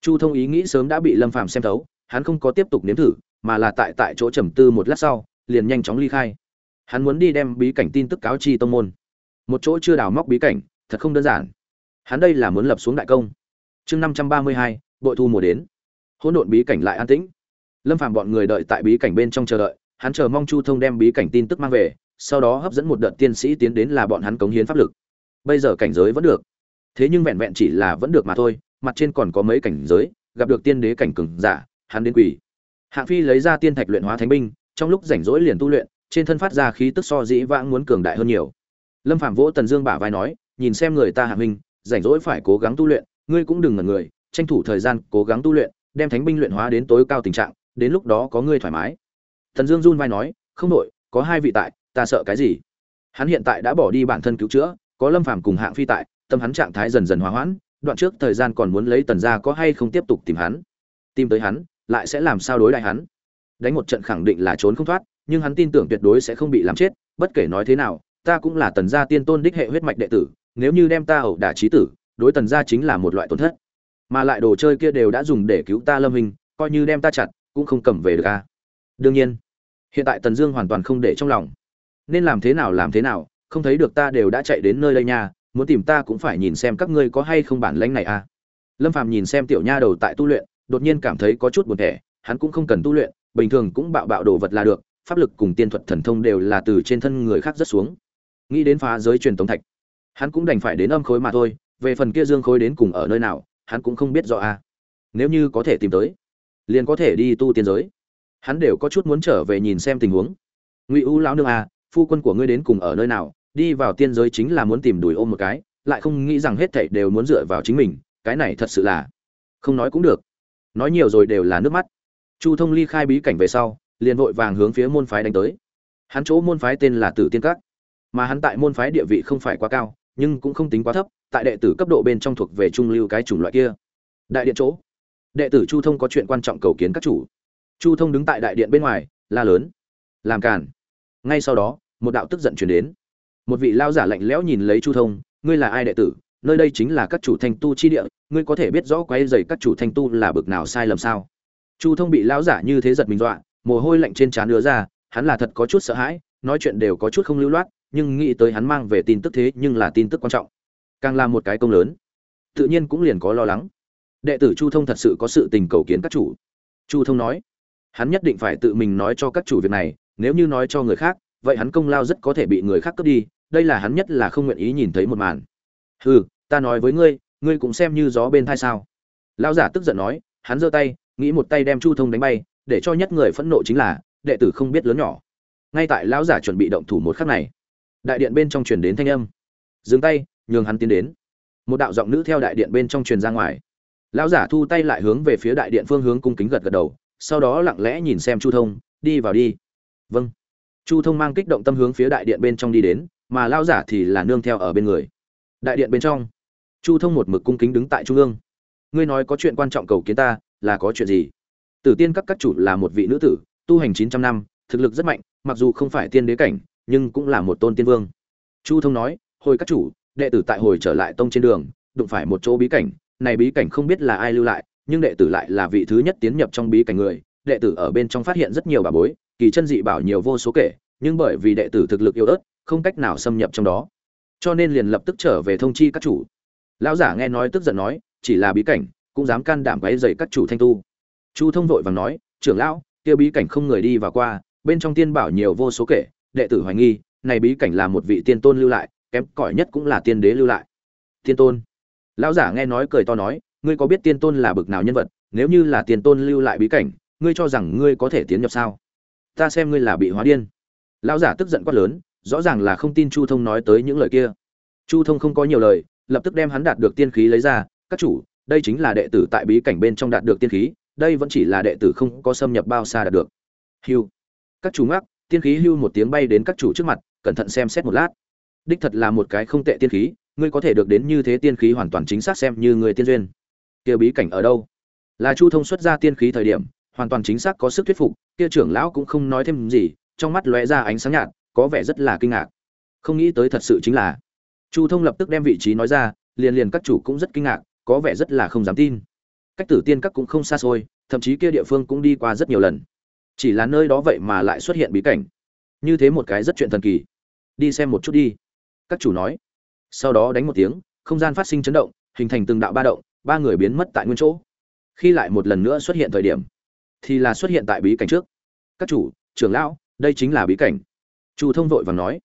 chu thông ý nghĩ sớm đã bị lâm phàm xem thấu, hắn không có tiếp tục nếm thử, mà là tại tại chỗ trầm tư một lát sau, liền nhanh chóng ly khai. Hắn muốn đi đem bí cảnh tin tức cáo chi tông môn. Một chỗ chưa đào móc bí cảnh, thật không đơn giản. Hắn đây là muốn lập xuống đại công. Chương năm trăm ba mươi hai bội thu mùa đến. Hỗn độn bí cảnh lại an tĩnh. Lâm phàm bọn người đợi tại bí cảnh bên trong chờ đợi, hắn chờ mong chu thông đem bí cảnh tin tức mang về, sau đó hấp dẫn một đợt tiên sĩ tiến đến là bọn hắn cống hiến pháp lực. Bây giờ cảnh giới vẫn được. Thế nhưng vẹn vẹn chỉ là vẫn được mà thôi, mặt trên còn có mấy cảnh giới, gặp được tiên đế cảnh cường giả, hắn đến quỷ. Hạng phi lấy ra tiên thạch luyện hóa thánh binh, trong lúc rảnh rỗi liền tu luyện, trên thân phát ra khí tức so dĩ vãng muốn cường đại hơn nhiều. Lâm phạm vỗ tần dương bả vai nói, nhìn xem người ta hạng minh, rảnh rỗi phải cố gắng tu luyện, ngươi cũng đừng ngẩn người tranh thủ thời gian cố gắng tu luyện, đem thánh binh luyện hóa đến tối cao tình trạng, đến lúc đó có ngươi thoải mái. Thần dương run vai nói, không đội có hai vị tại, ta sợ cái gì? Hắn hiện tại đã bỏ đi bản thân cứu chữa, có lâm phàm cùng hạng phi tại, tâm hắn trạng thái dần dần hòa hoãn, đoạn trước thời gian còn muốn lấy tần gia có hay không tiếp tục tìm hắn, tìm tới hắn, lại sẽ làm sao đối đại hắn. Đánh một trận khẳng định là trốn không thoát, nhưng hắn tin tưởng tuyệt đối sẽ không bị làm chết, bất kể nói thế nào, ta cũng là tần gia tiên tôn đích hệ huyết mạch đệ tử, nếu như đem ta ẩu đả trí tử, đối tần gia chính là một loại tổn thất mà lại đồ chơi kia đều đã dùng để cứu ta lâm hình, coi như đem ta chặt, cũng không cầm về được a đương nhiên, hiện tại tần dương hoàn toàn không để trong lòng. Nên làm thế nào làm thế nào, không thấy được ta đều đã chạy đến nơi đây nha, muốn tìm ta cũng phải nhìn xem các ngươi có hay không bản lãnh này à. Lâm phàm nhìn xem tiểu nha đầu tại tu luyện, đột nhiên cảm thấy có chút buồn thẻ, hắn cũng không cần tu luyện, bình thường cũng bạo bạo đồ vật là được, pháp lực cùng tiên thuật thần thông đều là từ trên thân người khác rất xuống. Nghĩ đến phá giới truyền tống thạch, hắn cũng đành phải đến âm khối mà thôi, về phần kia dương khối đến cùng ở nơi nào hắn cũng không biết rõ à nếu như có thể tìm tới, liền có thể đi tu tiên giới. Hắn đều có chút muốn trở về nhìn xem tình huống. Ngụy u lão nương à phu quân của ngươi đến cùng ở nơi nào? Đi vào tiên giới chính là muốn tìm đùi ôm một cái, lại không nghĩ rằng hết thảy đều muốn dựa vào chính mình, cái này thật sự là không nói cũng được. Nói nhiều rồi đều là nước mắt. Chu thông ly khai bí cảnh về sau, liền vội vàng hướng phía môn phái đánh tới. Hắn chỗ môn phái tên là tử tiên các, mà hắn tại môn phái địa vị không phải quá cao, nhưng cũng không tính quá thấp tại đệ tử cấp độ bên trong thuộc về trung lưu cái chủng loại kia. Đại điện chỗ. Đệ tử chu thông có chuyện quan trọng cầu kiến các chủ. Chu thông đứng tại đại điện bên ngoài, la lớn. Làm càn. Ngay sau đó, một đạo tức giận chuyển đến. Một vị lao giả lạnh lẽo nhìn lấy chu thông, ngươi là ai đệ tử? Nơi đây chính là các chủ thanh tu chi địa, ngươi có thể biết rõ quay dày các chủ thanh tu là bực nào sai lầm sao? Chu thông bị lão giả như thế giật mình dọa, mồ hôi lạnh trên trán đưa ra, hắn là thật có chút sợ hãi, nói chuyện đều có chút không lưu loát, nhưng nghĩ tới hắn mang về tin tức thế nhưng là tin tức quan trọng càng là một cái công lớn. Tự nhiên cũng liền có lo lắng. Đệ tử chu thông thật sự có sự tình cầu kiến các chủ. Chu thông nói, hắn nhất định phải tự mình nói cho các chủ việc này, nếu như nói cho người khác, vậy hắn công lao rất có thể bị người khác cướp đi, đây là hắn nhất là không nguyện ý nhìn thấy một màn. Hừ, ta nói với ngươi ngươi cũng xem như gió bên thai sao. Lão giả tức giận nói, hắn giơ tay, nghĩ một tay đem chu thông đánh bay, để cho nhất người phẫn nộ chính là, đệ tử không biết lớn nhỏ. Ngay tại lão giả chuẩn bị động thủ một khắc này, đại điện bên trong truyền đến thanh âm. Dừng tay nhường hắn tiến đến. Một đạo giọng nữ theo đại điện bên trong truyền ra ngoài. Lão giả thu tay lại hướng về phía đại điện phương hướng cung kính gật gật đầu, sau đó lặng lẽ nhìn xem chu thông, đi vào đi. Vâng. Chu thông mang kích động tâm hướng phía đại điện bên trong đi đến, mà lão giả thì là nương theo ở bên người. Đại điện bên trong, chu thông một mực cung kính đứng tại trung ương. Ngươi nói có chuyện quan trọng cầu kiến ta, là có chuyện gì? Tử tiên các các chủ là một vị nữ tử, tu hành chín trăm năm, thực lực rất mạnh, mặc dù không phải tiên đế cảnh, nhưng cũng là một tôn tiên vương. Chu thông nói, hồi các chủ đệ tử tại hồi trở lại tông trên đường, đụng phải một chỗ bí cảnh. Này bí cảnh không biết là ai lưu lại, nhưng đệ tử lại là vị thứ nhất tiến nhập trong bí cảnh người. Đệ tử ở bên trong phát hiện rất nhiều bà bối, kỳ chân dị bảo nhiều vô số kể, nhưng bởi vì đệ tử thực lực yếu ớt, không cách nào xâm nhập trong đó. Cho nên liền lập tức trở về thông chi các chủ. Lão giả nghe nói tức giận nói, chỉ là bí cảnh, cũng dám can đảm quấy dày các chủ thanh tu. Chu thông vội vàng nói, trưởng lão, kia bí cảnh không người đi vào qua, bên trong tiên bảo nhiều vô số kể, đệ tử hoài nghi, này bí cảnh là một vị tiên tôn lưu lại kém cỏi nhất cũng là tiên đế lưu lại. Tiên tôn. Lão giả nghe nói cười to nói, ngươi có biết tiên tôn là bực nào nhân vật, nếu như là tiên tôn lưu lại bí cảnh, ngươi cho rằng ngươi có thể tiến nhập sao? Ta xem ngươi là bị hóa điên. Lão giả tức giận quát lớn, rõ ràng là không tin chu thông nói tới những lời kia. Chu thông không có nhiều lời, lập tức đem hắn đạt được tiên khí lấy ra, các chủ, đây chính là đệ tử tại bí cảnh bên trong đạt được tiên khí, đây vẫn chỉ là đệ tử không có xâm nhập bao xa đạt được. Hưu. Các chủ ngắc, tiên khí hưu một tiếng bay đến các chủ trước mặt, cẩn thận xem xét một lát đích thật là một cái không tệ tiên khí, ngươi có thể được đến như thế tiên khí hoàn toàn chính xác xem như người tiên duyên. Kia bí cảnh ở đâu? Là chu thông xuất ra tiên khí thời điểm, hoàn toàn chính xác có sức thuyết phục, kia trưởng lão cũng không nói thêm gì, trong mắt lóe ra ánh sáng nhạt, có vẻ rất là kinh ngạc. Không nghĩ tới thật sự chính là, chu thông lập tức đem vị trí nói ra, liền liền các chủ cũng rất kinh ngạc, có vẻ rất là không dám tin. Cách tử tiên các cũng không xa xôi, thậm chí kia địa phương cũng đi qua rất nhiều lần. Chỉ là nơi đó vậy mà lại xuất hiện bí cảnh. Như thế một cái rất chuyện thần kỳ. Đi xem một chút đi các chủ nói. Sau đó đánh một tiếng, không gian phát sinh chấn động, hình thành từng đạo ba động, ba người biến mất tại nguyên chỗ. Khi lại một lần nữa xuất hiện thời điểm, thì là xuất hiện tại bí cảnh trước. Các chủ, trưởng lão, đây chính là bí cảnh. Chu thông vội vàng nói.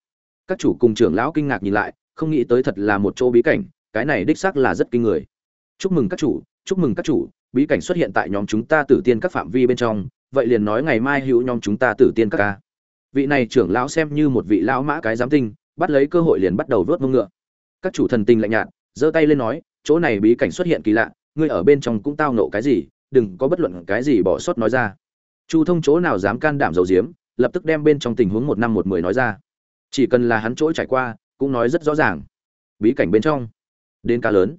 Các chủ cùng trưởng lão kinh ngạc nhìn lại, không nghĩ tới thật là một chỗ bí cảnh, cái này đích xác là rất kinh người. Chúc mừng các chủ, chúc mừng các chủ, bí cảnh xuất hiện tại nhóm chúng ta tử tiên các phạm vi bên trong, vậy liền nói ngày mai hữu nhóm chúng ta tử tiên các ca. Vị này trưởng lão xem như một vị lão mã cái giám tinh bắt lấy cơ hội liền bắt đầu vớt mông ngựa. Các chủ thần tình lạnh nhạt, giơ tay lên nói, chỗ này bí cảnh xuất hiện kỳ lạ, ngươi ở bên trong cũng tao nộ cái gì, đừng có bất luận cái gì bỏ sót nói ra. Chu thông chỗ nào dám can đảm dầu diếm lập tức đem bên trong tình huống một năm một mười nói ra. Chỉ cần là hắn chỗ trải qua, cũng nói rất rõ ràng. Bí cảnh bên trong, đến ca lớn.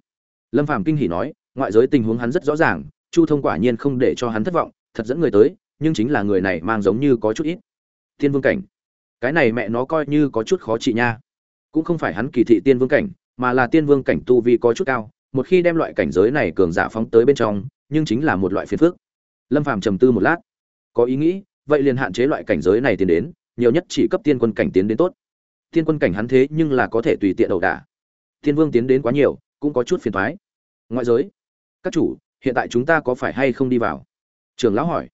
Lâm phàm kinh hỉ nói, ngoại giới tình huống hắn rất rõ ràng, chu thông quả nhiên không để cho hắn thất vọng, thật dẫn người tới, nhưng chính là người này mang giống như có chút ít. Thiên vương cảnh cái này mẹ nó coi như có chút khó trị nha. Cũng không phải hắn kỳ thị tiên vương cảnh, mà là tiên vương cảnh tu vi có chút cao, một khi đem loại cảnh giới này cường giả phóng tới bên trong, nhưng chính là một loại phiền phức. Lâm phàm trầm tư một lát, có ý nghĩ, vậy liền hạn chế loại cảnh giới này tiến đến, nhiều nhất chỉ cấp tiên quân cảnh tiến đến tốt. Tiên quân cảnh hắn thế nhưng là có thể tùy tiện đầu đả. Tiên vương tiến đến quá nhiều, cũng có chút phiền thoái ngoại giới, các chủ, hiện tại chúng ta có phải hay không đi vào? Trường lão hỏi.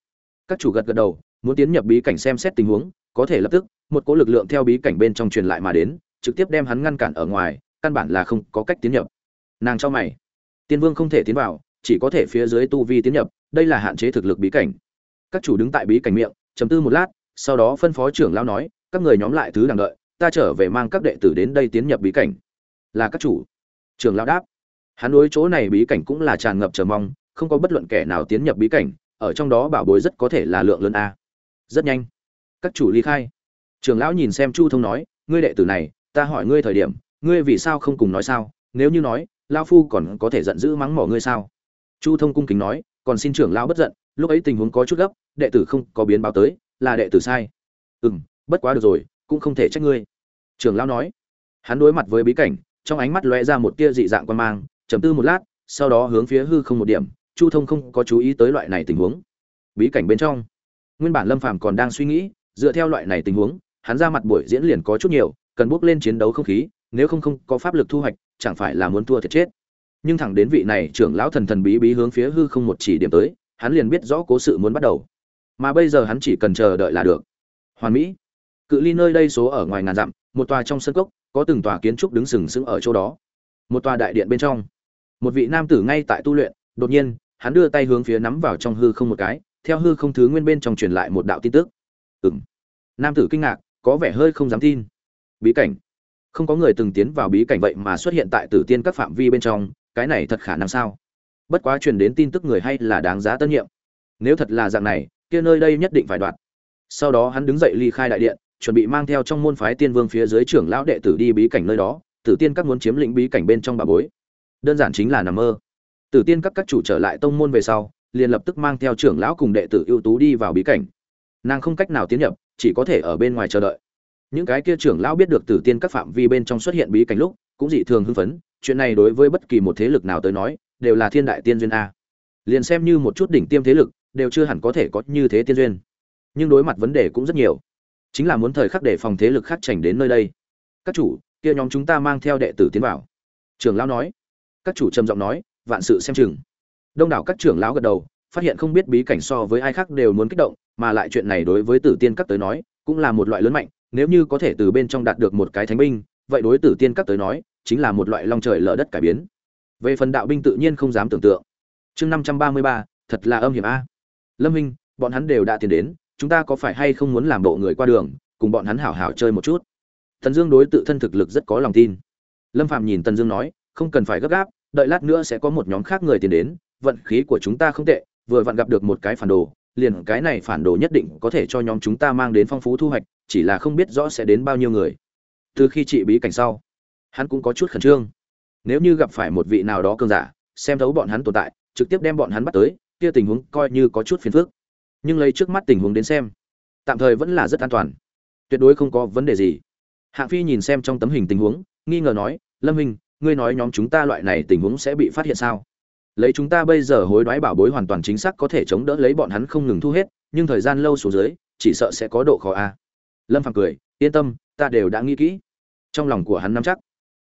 Các chủ gật gật đầu, muốn tiến nhập bí cảnh xem xét tình huống, có thể lập tức một cỗ lực lượng theo bí cảnh bên trong truyền lại mà đến, trực tiếp đem hắn ngăn cản ở ngoài, căn bản là không có cách tiến nhập. Nàng cho mày. Tiên vương không thể tiến vào, chỉ có thể phía dưới tu vi tiến nhập, đây là hạn chế thực lực bí cảnh. Các chủ đứng tại bí cảnh miệng chấm tư một lát, sau đó phân phó trưởng lão nói, các người nhóm lại thứ đang đợi, ta trở về mang các đệ tử đến đây tiến nhập bí cảnh. Là các chủ. Trưởng lão đáp. Hắn đối chỗ này bí cảnh cũng là tràn ngập chờ mong, không có bất luận kẻ nào tiến nhập bí cảnh, ở trong đó bảo bối rất có thể là lượng lớn a. Rất nhanh. Các chủ ly khai trưởng lão nhìn xem chu thông nói, ngươi đệ tử này, ta hỏi ngươi thời điểm, ngươi vì sao không cùng nói sao? Nếu như nói lao phu còn có thể giận dữ mắng mỏ ngươi sao? Chu thông cung kính nói, còn xin trưởng lão bất giận, lúc ấy tình huống có chút gấp, đệ tử không có biến báo tới, là đệ tử sai. Ừ m bất quá được rồi, cũng không thể trách ngươi. Trưởng lão nói. Hắn đối mặt với bí cảnh, trong ánh mắt lóe ra một tia dị dạng quan mang chấm tư một lát, sau đó hướng phía hư không một điểm, chu thông không có chú ý tới loại này tình huống. Bí cảnh bên trong, nguyên bản lâm phàm còn đang suy nghĩ, dựa theo loại này tình huống hắn ra mặt buổi diễn liền có chút nhiều cần bước lên chiến đấu không khí nếu không không có pháp lực thu hoạch chẳng phải là muốn thua thiệt chết. Nhưng thẳng đến vị này trưởng lão thần thần bí bí hướng phía hư không một chỉ điểm tới hắn liền biết rõ cố sự muốn bắt đầu. Mà bây giờ hắn chỉ cần chờ đợi là được. Hoàn mỹ cự ly nơi đây số ở ngoài ngàn dặm một tòa trong sân cốc có từng tòa kiến trúc đứng sừng sững ở chỗ đó. Một tòa đại điện bên trong một vị nam tử ngay tại tu luyện đột nhiên hắn đưa tay hướng phía nắm vào trong hư không một cái theo hư không thứ nguyên bên trong truyền lại một đạo tin tức. Ừm, nam tử kinh ngạc có vẻ hơi không dám tin. Bí cảnh. Không có người từng tiến vào bí cảnh vậy mà xuất hiện tại tử tiên các phạm vi bên trong, cái này thật khả năng sao? Bất quá truyền đến tin tức người hay là đáng giá tân nhiệm. Nếu thật là dạng này, kia nơi đây nhất định phải đoạt. Sau đó hắn đứng dậy ly khai đại điện, chuẩn bị mang theo trong môn phái tiên vương phía dưới trưởng lão đệ tử đi bí cảnh nơi đó, tử tiên các muốn chiếm lĩnh bí cảnh bên trong bà bối. Đơn giản chính là nằm mơ. Tử tiên các các chủ trở lại tông môn về sau, liền lập tức mang theo trưởng lão cùng đệ tử ưu tú đi vào bí cảnh. Nàng không cách nào tiến nhập chỉ có thể ở bên ngoài chờ đợi. Những cái kia trưởng lão biết được tử tiên các phạm vi bên trong xuất hiện bí cảnh lúc, cũng dị thường hưng phấn, chuyện này đối với bất kỳ một thế lực nào tới nói, đều là thiên đại tiên duyên a. Liền xem như một chút đỉnh tiêm thế lực, đều chưa hẳn có thể có như thế tiên duyên. Nhưng đối mặt vấn đề cũng rất nhiều. Chính là muốn thời khắc để phòng thế lực khác chảnh đến nơi đây. Các chủ, kia nhóm chúng ta mang theo đệ tử tiến vào. Trưởng lão nói. Các chủ trầm giọng nói, vạn sự xem chừng. Đông đảo các trưởng lão gật đầu, phát hiện không biết bí cảnh so với ai khác đều muốn kích động mà lại chuyện này đối với tử tiên các tới nói, cũng là một loại lớn mạnh, nếu như có thể từ bên trong đạt được một cái thánh binh, vậy đối tử tiên các tới nói, chính là một loại long trời lở đất cải biến. Về phần đạo binh tự nhiên không dám tưởng tượng. Chương năm trăm ba mươi ba, thật là âm hiểm a. Lâm minh bọn hắn đều đã tiến đến, chúng ta có phải hay không muốn làm bộ người qua đường, cùng bọn hắn hảo hảo chơi một chút? Tần dương đối tự thân thực lực rất có lòng tin. Lâm phạm nhìn tần dương nói, không cần phải gấp gáp, đợi lát nữa sẽ có một nhóm khác người tiến đến, vận khí của chúng ta không tệ, vừa vặn gặp được một cái phản đồ liền cái này phản đồ nhất định có thể cho nhóm chúng ta mang đến phong phú thu hoạch, chỉ là không biết rõ sẽ đến bao nhiêu người. Từ khi trị bí cảnh sau, hắn cũng có chút khẩn trương. Nếu như gặp phải một vị nào đó cơn giả, xem thấu bọn hắn tồn tại, trực tiếp đem bọn hắn bắt tới, kia tình huống coi như có chút phiền phức. Nhưng lấy trước mắt tình huống đến xem, tạm thời vẫn là rất an toàn. Tuyệt đối không có vấn đề gì. Hạng phi nhìn xem trong tấm hình tình huống, nghi ngờ nói, lâm hình ngươi nói nhóm chúng ta loại này tình huống sẽ bị phát hiện sao? Lấy chúng ta bây giờ hối đoái bảo bối hoàn toàn chính xác có thể chống đỡ lấy bọn hắn không ngừng thu hết, nhưng thời gian lâu xuống dưới, chỉ sợ sẽ có độ khó a. Lâm phàm cười, yên tâm, ta đều đã nghĩ kỹ. Trong lòng của hắn nắm chắc.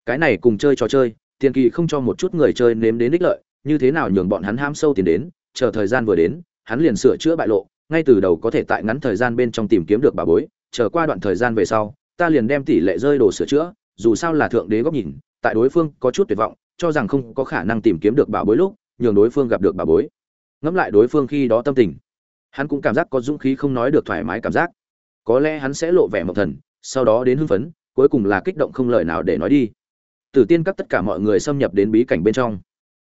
Cái này cùng chơi trò chơi, tiền kỳ không cho một chút người chơi nếm đến đích lợi, như thế nào nhường bọn hắn ham sâu tiền đến, chờ thời gian vừa đến, hắn liền sửa chữa bại lộ, ngay từ đầu có thể tại ngắn thời gian bên trong tìm kiếm được bà bối, chờ qua đoạn thời gian về sau, ta liền đem tỷ lệ rơi đồ sửa chữa, dù sao là thượng đế góc nhìn, tại đối phương có chút tuyệt vọng cho rằng không có khả năng tìm kiếm được bảo bối lúc, nhường đối phương gặp được bảo bối. Ngẫm lại đối phương khi đó tâm tình. Hắn cũng cảm giác có dũng khí không nói được thoải mái cảm giác. Có lẽ hắn sẽ lộ vẻ mộng thần, sau đó đến hưng phấn, cuối cùng là kích động không lời nào để nói đi. Tử tiên các tất cả mọi người xâm nhập đến bí cảnh bên trong.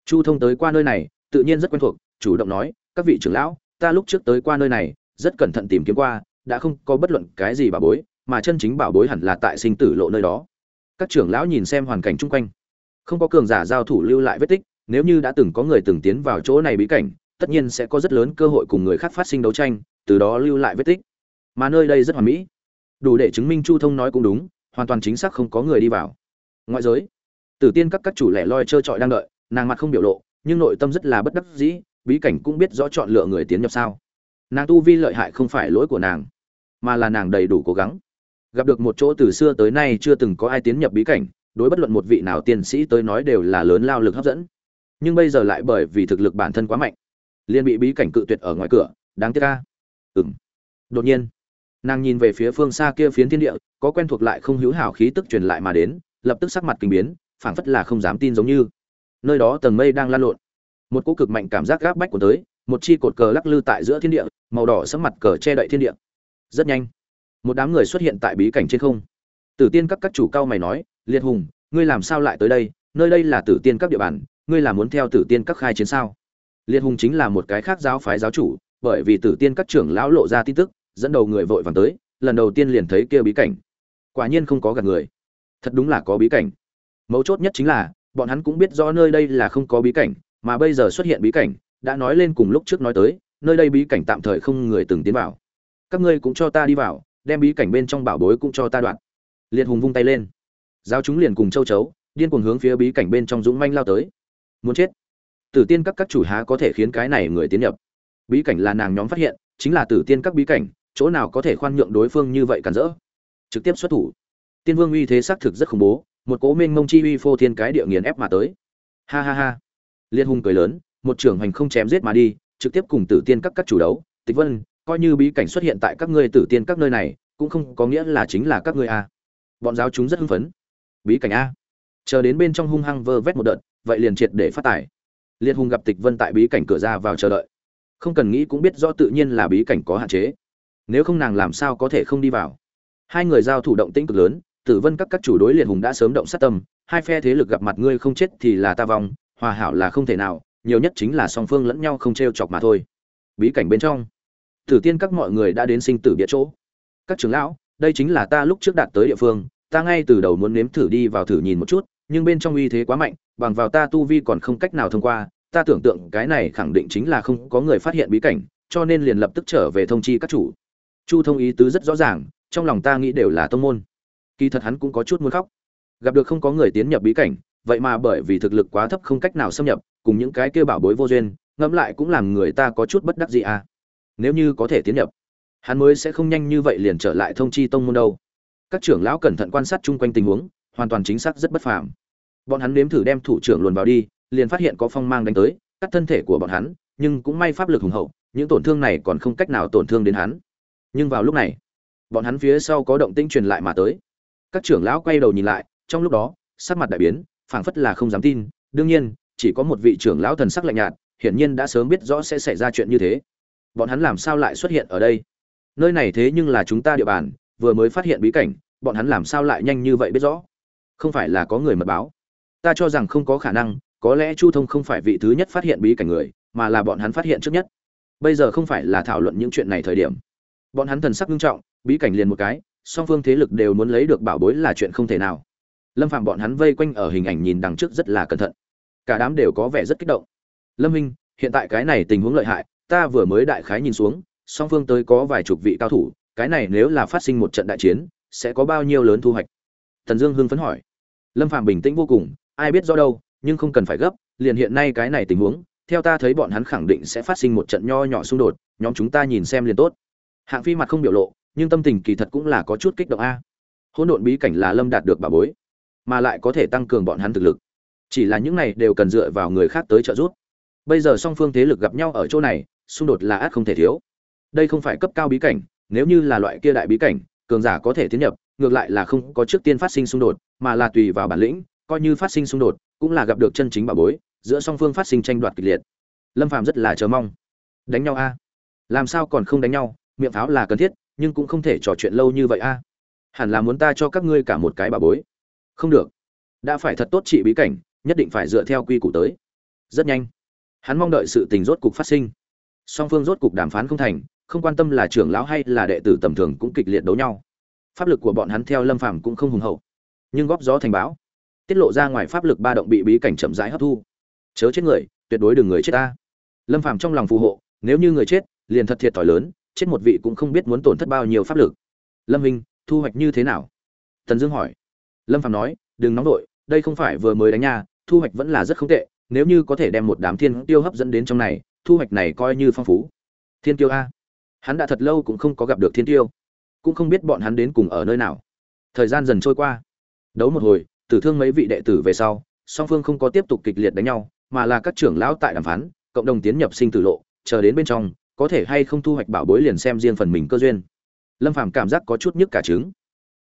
Chu thông tới qua nơi này, tự nhiên rất quen thuộc, chủ động nói, các vị trưởng lão, ta lúc trước tới qua nơi này, rất cẩn thận tìm kiếm qua, đã không có bất luận cái gì bảo bối, mà chân chính bảo bối hẳn là tại sinh tử lộ nơi đó. Các trưởng lão nhìn xem hoàn cảnh chung quanh không có cường giả giao thủ lưu lại vết tích, nếu như đã từng có người từng tiến vào chỗ này bí cảnh, tất nhiên sẽ có rất lớn cơ hội cùng người khác phát sinh đấu tranh, từ đó lưu lại vết tích. Mà nơi đây rất hoàn mỹ. Đủ để chứng minh chu thông nói cũng đúng, hoàn toàn chính xác không có người đi vào. Ngoại giới, tử tiên các các chủ lẻ loi trơ trọi đang đợi, nàng mặt không biểu lộ, nhưng nội tâm rất là bất đắc dĩ, bí cảnh cũng biết rõ chọn lựa người tiến nhập sao. Nàng tu vi lợi hại không phải lỗi của nàng, mà là nàng đầy đủ cố gắng. Gặp được một chỗ từ xưa tới nay chưa từng có ai tiến nhập bí cảnh đối bất luận một vị nào tiên sĩ tới nói đều là lớn lao lực hấp dẫn. Nhưng bây giờ lại bởi vì thực lực bản thân quá mạnh, liền bị bí cảnh cự tuyệt ở ngoài cửa, đáng tiếc ca ừng đột nhiên, nàng nhìn về phía phương xa kia phiến thiên địa, có quen thuộc lại không hữu hảo khí tức truyền lại mà đến, lập tức sắc mặt kinh biến, phảng phất là không dám tin giống như. Nơi đó tầng mây đang lan lộn. Một cỗ cực mạnh cảm giác gáp bách của tới, một chi cột cờ lắc lư tại giữa thiên địa, màu đỏ sẫm mặt cờ che đậy thiên địa. Rất nhanh, một đám người xuất hiện tại bí cảnh trên không. Tử tiên các các chủ cao mày nói liệt hùng, ngươi làm sao lại tới đây? Nơi đây là tử tiên các địa bàn, ngươi là muốn theo tử tiên các khai chiến sao? Liệt hùng chính là một cái khác giáo phái giáo chủ, bởi vì tử tiên các trưởng lão lộ ra tin tức, dẫn đầu người vội vàng tới, lần đầu tiên liền thấy kia bí cảnh. Quả nhiên không có gạt người. Thật đúng là có bí cảnh. Mấu chốt nhất chính là, bọn hắn cũng biết rõ nơi đây là không có bí cảnh, mà bây giờ xuất hiện bí cảnh, đã nói lên cùng lúc trước nói tới, nơi đây bí cảnh tạm thời không người từng tiến vào. Các ngươi cũng cho ta đi vào, đem bí cảnh bên trong bảo bối cũng cho ta đoạn. Liệt hùng vung tay lên giao chúng liền cùng châu chấu, điên cuồng hướng phía bí cảnh bên trong dũng manh lao tới. Muốn chết. Tử tiên các các chủ há có thể khiến cái này người tiến nhập? Bí cảnh là nàng nhóm phát hiện, chính là tử tiên các bí cảnh, chỗ nào có thể khoan nhượng đối phương như vậy cản rỡ? Trực tiếp xuất thủ. Tiên vương uy thế xác thực rất khủng bố, một cố minh mông chi uy phô thiên cái địa nghiền ép mà tới. Ha ha ha. Liên hùng cười lớn, một trưởng hành không chém giết mà đi, trực tiếp cùng tử tiên các các chủ đấu. Tịch vân, coi như bí cảnh xuất hiện tại các ngươi tử tiên các nơi này, cũng không có nghĩa là chính là các ngươi a bọn giáo chúng rất hưng phấn bí cảnh a. Chờ đến bên trong hung hăng vơ vét một đợt, vậy liền triệt để phát tài. Liệt hùng gặp tịch vân tại bí cảnh cửa ra vào chờ đợi. Không cần nghĩ cũng biết rõ tự nhiên là bí cảnh có hạn chế. Nếu không nàng làm sao có thể không đi vào? Hai người giao thủ động tĩnh cực lớn, tử vân các các chủ đối liệt hùng đã sớm động sát tâm, hai phe thế lực gặp mặt ngươi không chết thì là ta vong, hòa hảo là không thể nào, nhiều nhất chính là song phương lẫn nhau không t r e o chọc mà thôi. Bí cảnh bên trong, tử tiên các mọi người đã đến sinh tử bịa chỗ. Các trưởng lão, đây chính là ta lúc trước đạt tới địa phương ta ngay từ đầu muốn nếm thử đi vào thử nhìn một chút, nhưng bên trong uy thế quá mạnh, bằng vào ta tu vi còn không cách nào thông qua, ta tưởng tượng cái này khẳng định chính là không có người phát hiện bí cảnh, cho nên liền lập tức trở về thông chi các chủ. Chu thông ý tứ rất rõ ràng, trong lòng ta nghĩ đều là tông môn. Kỳ thật hắn cũng có chút muốn khóc. Gặp được không có người tiến nhập bí cảnh, vậy mà bởi vì thực lực quá thấp không cách nào xâm nhập, cùng những cái kêu bảo bối vô duyên, ngẫm lại cũng làm người ta có chút bất đắc gì à. Nếu như có thể tiến nhập, hắn mới sẽ không nhanh như vậy liền trở lại thông chi tông môn đâu các trưởng lão cẩn thận quan sát chung quanh tình huống, hoàn toàn chính xác rất bất phàm. Bọn hắn nếm thử đem thủ trưởng luồn vào đi, liền phát hiện có phong mang đánh tới, cắt thân thể của bọn hắn, nhưng cũng may pháp lực hùng hậu, những tổn thương này còn không cách nào tổn thương đến hắn. Nhưng vào lúc này, bọn hắn phía sau có động tĩnh truyền lại mà tới. Các trưởng lão quay đầu nhìn lại, trong lúc đó, sắc mặt đại biến, phảng phất là không dám tin. Đương nhiên, chỉ có một vị trưởng lão thần sắc lạnh nhạt, hiển nhiên đã sớm biết rõ sẽ xảy ra chuyện như thế. Bọn hắn làm sao lại xuất hiện ở đây? Nơi này thế nhưng là chúng ta địa bàn vừa mới phát hiện bí cảnh, bọn hắn làm sao lại nhanh như vậy biết rõ? Không phải là có người mật báo. Ta cho rằng không có khả năng, có lẽ chu thông không phải vị thứ nhất phát hiện bí cảnh người, mà là bọn hắn phát hiện trước nhất. Bây giờ không phải là thảo luận những chuyện này thời điểm. Bọn hắn thần sắc nghiêm trọng, bí cảnh liền một cái, song phương thế lực đều muốn lấy được bảo bối là chuyện không thể nào. Lâm phạm bọn hắn vây quanh ở hình ảnh nhìn đằng trước rất là cẩn thận. Cả đám đều có vẻ rất kích động. Lâm minh, hiện tại cái này tình huống lợi hại, ta vừa mới đại khái nhìn xuống, song phương tới có vài chục vị cao thủ cái này nếu là phát sinh một trận đại chiến, sẽ có bao nhiêu lớn thu hoạch? Thần dương hưng phấn hỏi. Lâm phàm bình tĩnh vô cùng, ai biết rõ đâu, nhưng không cần phải gấp, liền hiện nay cái này tình huống, theo ta thấy bọn hắn khẳng định sẽ phát sinh một trận nho nhỏ xung đột, nhóm chúng ta nhìn xem liền tốt. Hạng phi mặt không biểu lộ, nhưng tâm tình kỳ thật cũng là có chút kích động a. Hỗn độn bí cảnh là lâm đạt được bà bối, mà lại có thể tăng cường bọn hắn thực lực. Chỉ là những này đều cần dựa vào người khác tới trợ giúp. Bây giờ song phương thế lực gặp nhau ở chỗ này, xung đột là át không thể thiếu. Đây không phải cấp cao bí cảnh nếu như là loại kia đại bí cảnh, cường giả có thể tiến nhập, ngược lại là không có trước tiên phát sinh xung đột, mà là tùy vào bản lĩnh, coi như phát sinh xung đột, cũng là gặp được chân chính bà bối, giữa song phương phát sinh tranh đoạt kịch liệt. Lâm phàm rất là chờ mong. Đánh nhau a? Làm sao còn không đánh nhau? Miệng pháo là cần thiết, nhưng cũng không thể trò chuyện lâu như vậy a. Hẳn là muốn ta cho các ngươi cả một cái bà bối. Không được. Đã phải thật tốt trị bí cảnh, nhất định phải dựa theo quy củ tới. Rất nhanh. Hắn mong đợi sự tình rốt cục phát sinh. Song phương rốt cục đàm phán không thành không quan tâm là trưởng lão hay là đệ tử tầm thường cũng kịch liệt đấu nhau. Pháp lực của bọn hắn theo lâm phàm cũng không hùng hậu, nhưng góp gió thành báo tiết lộ ra ngoài pháp lực ba động bị bí cảnh chậm rãi hấp thu. Chớ chết người, tuyệt đối đừng người chết ta. Lâm phàm trong lòng phù hộ, nếu như người chết, liền thật thiệt thòi lớn, chết một vị cũng không biết muốn tổn thất bao nhiêu pháp lực. Lâm minh, thu hoạch như thế nào? Tần dương hỏi. Lâm phàm nói, đừng nóng đội đây không phải vừa mới đánh nha, thu hoạch vẫn là rất không tệ, nếu như có thể đem một đám thiên tiêu hấp dẫn đến trong này, thu hoạch này coi như phong phú. Thiên tiêu a hắn đã thật lâu cũng không có gặp được thiên tiêu, cũng không biết bọn hắn đến cùng ở nơi nào. Thời gian dần trôi qua. Đấu một hồi, tử thương mấy vị đệ tử về sau, song phương không có tiếp tục kịch liệt đánh nhau, mà là các trưởng lão tại đàm phán, cộng đồng tiến nhập sinh tử lộ, chờ đến bên trong, có thể hay không thu hoạch bảo bối liền xem riêng phần mình cơ duyên. Lâm phàm cảm giác có chút nhức cả trứng.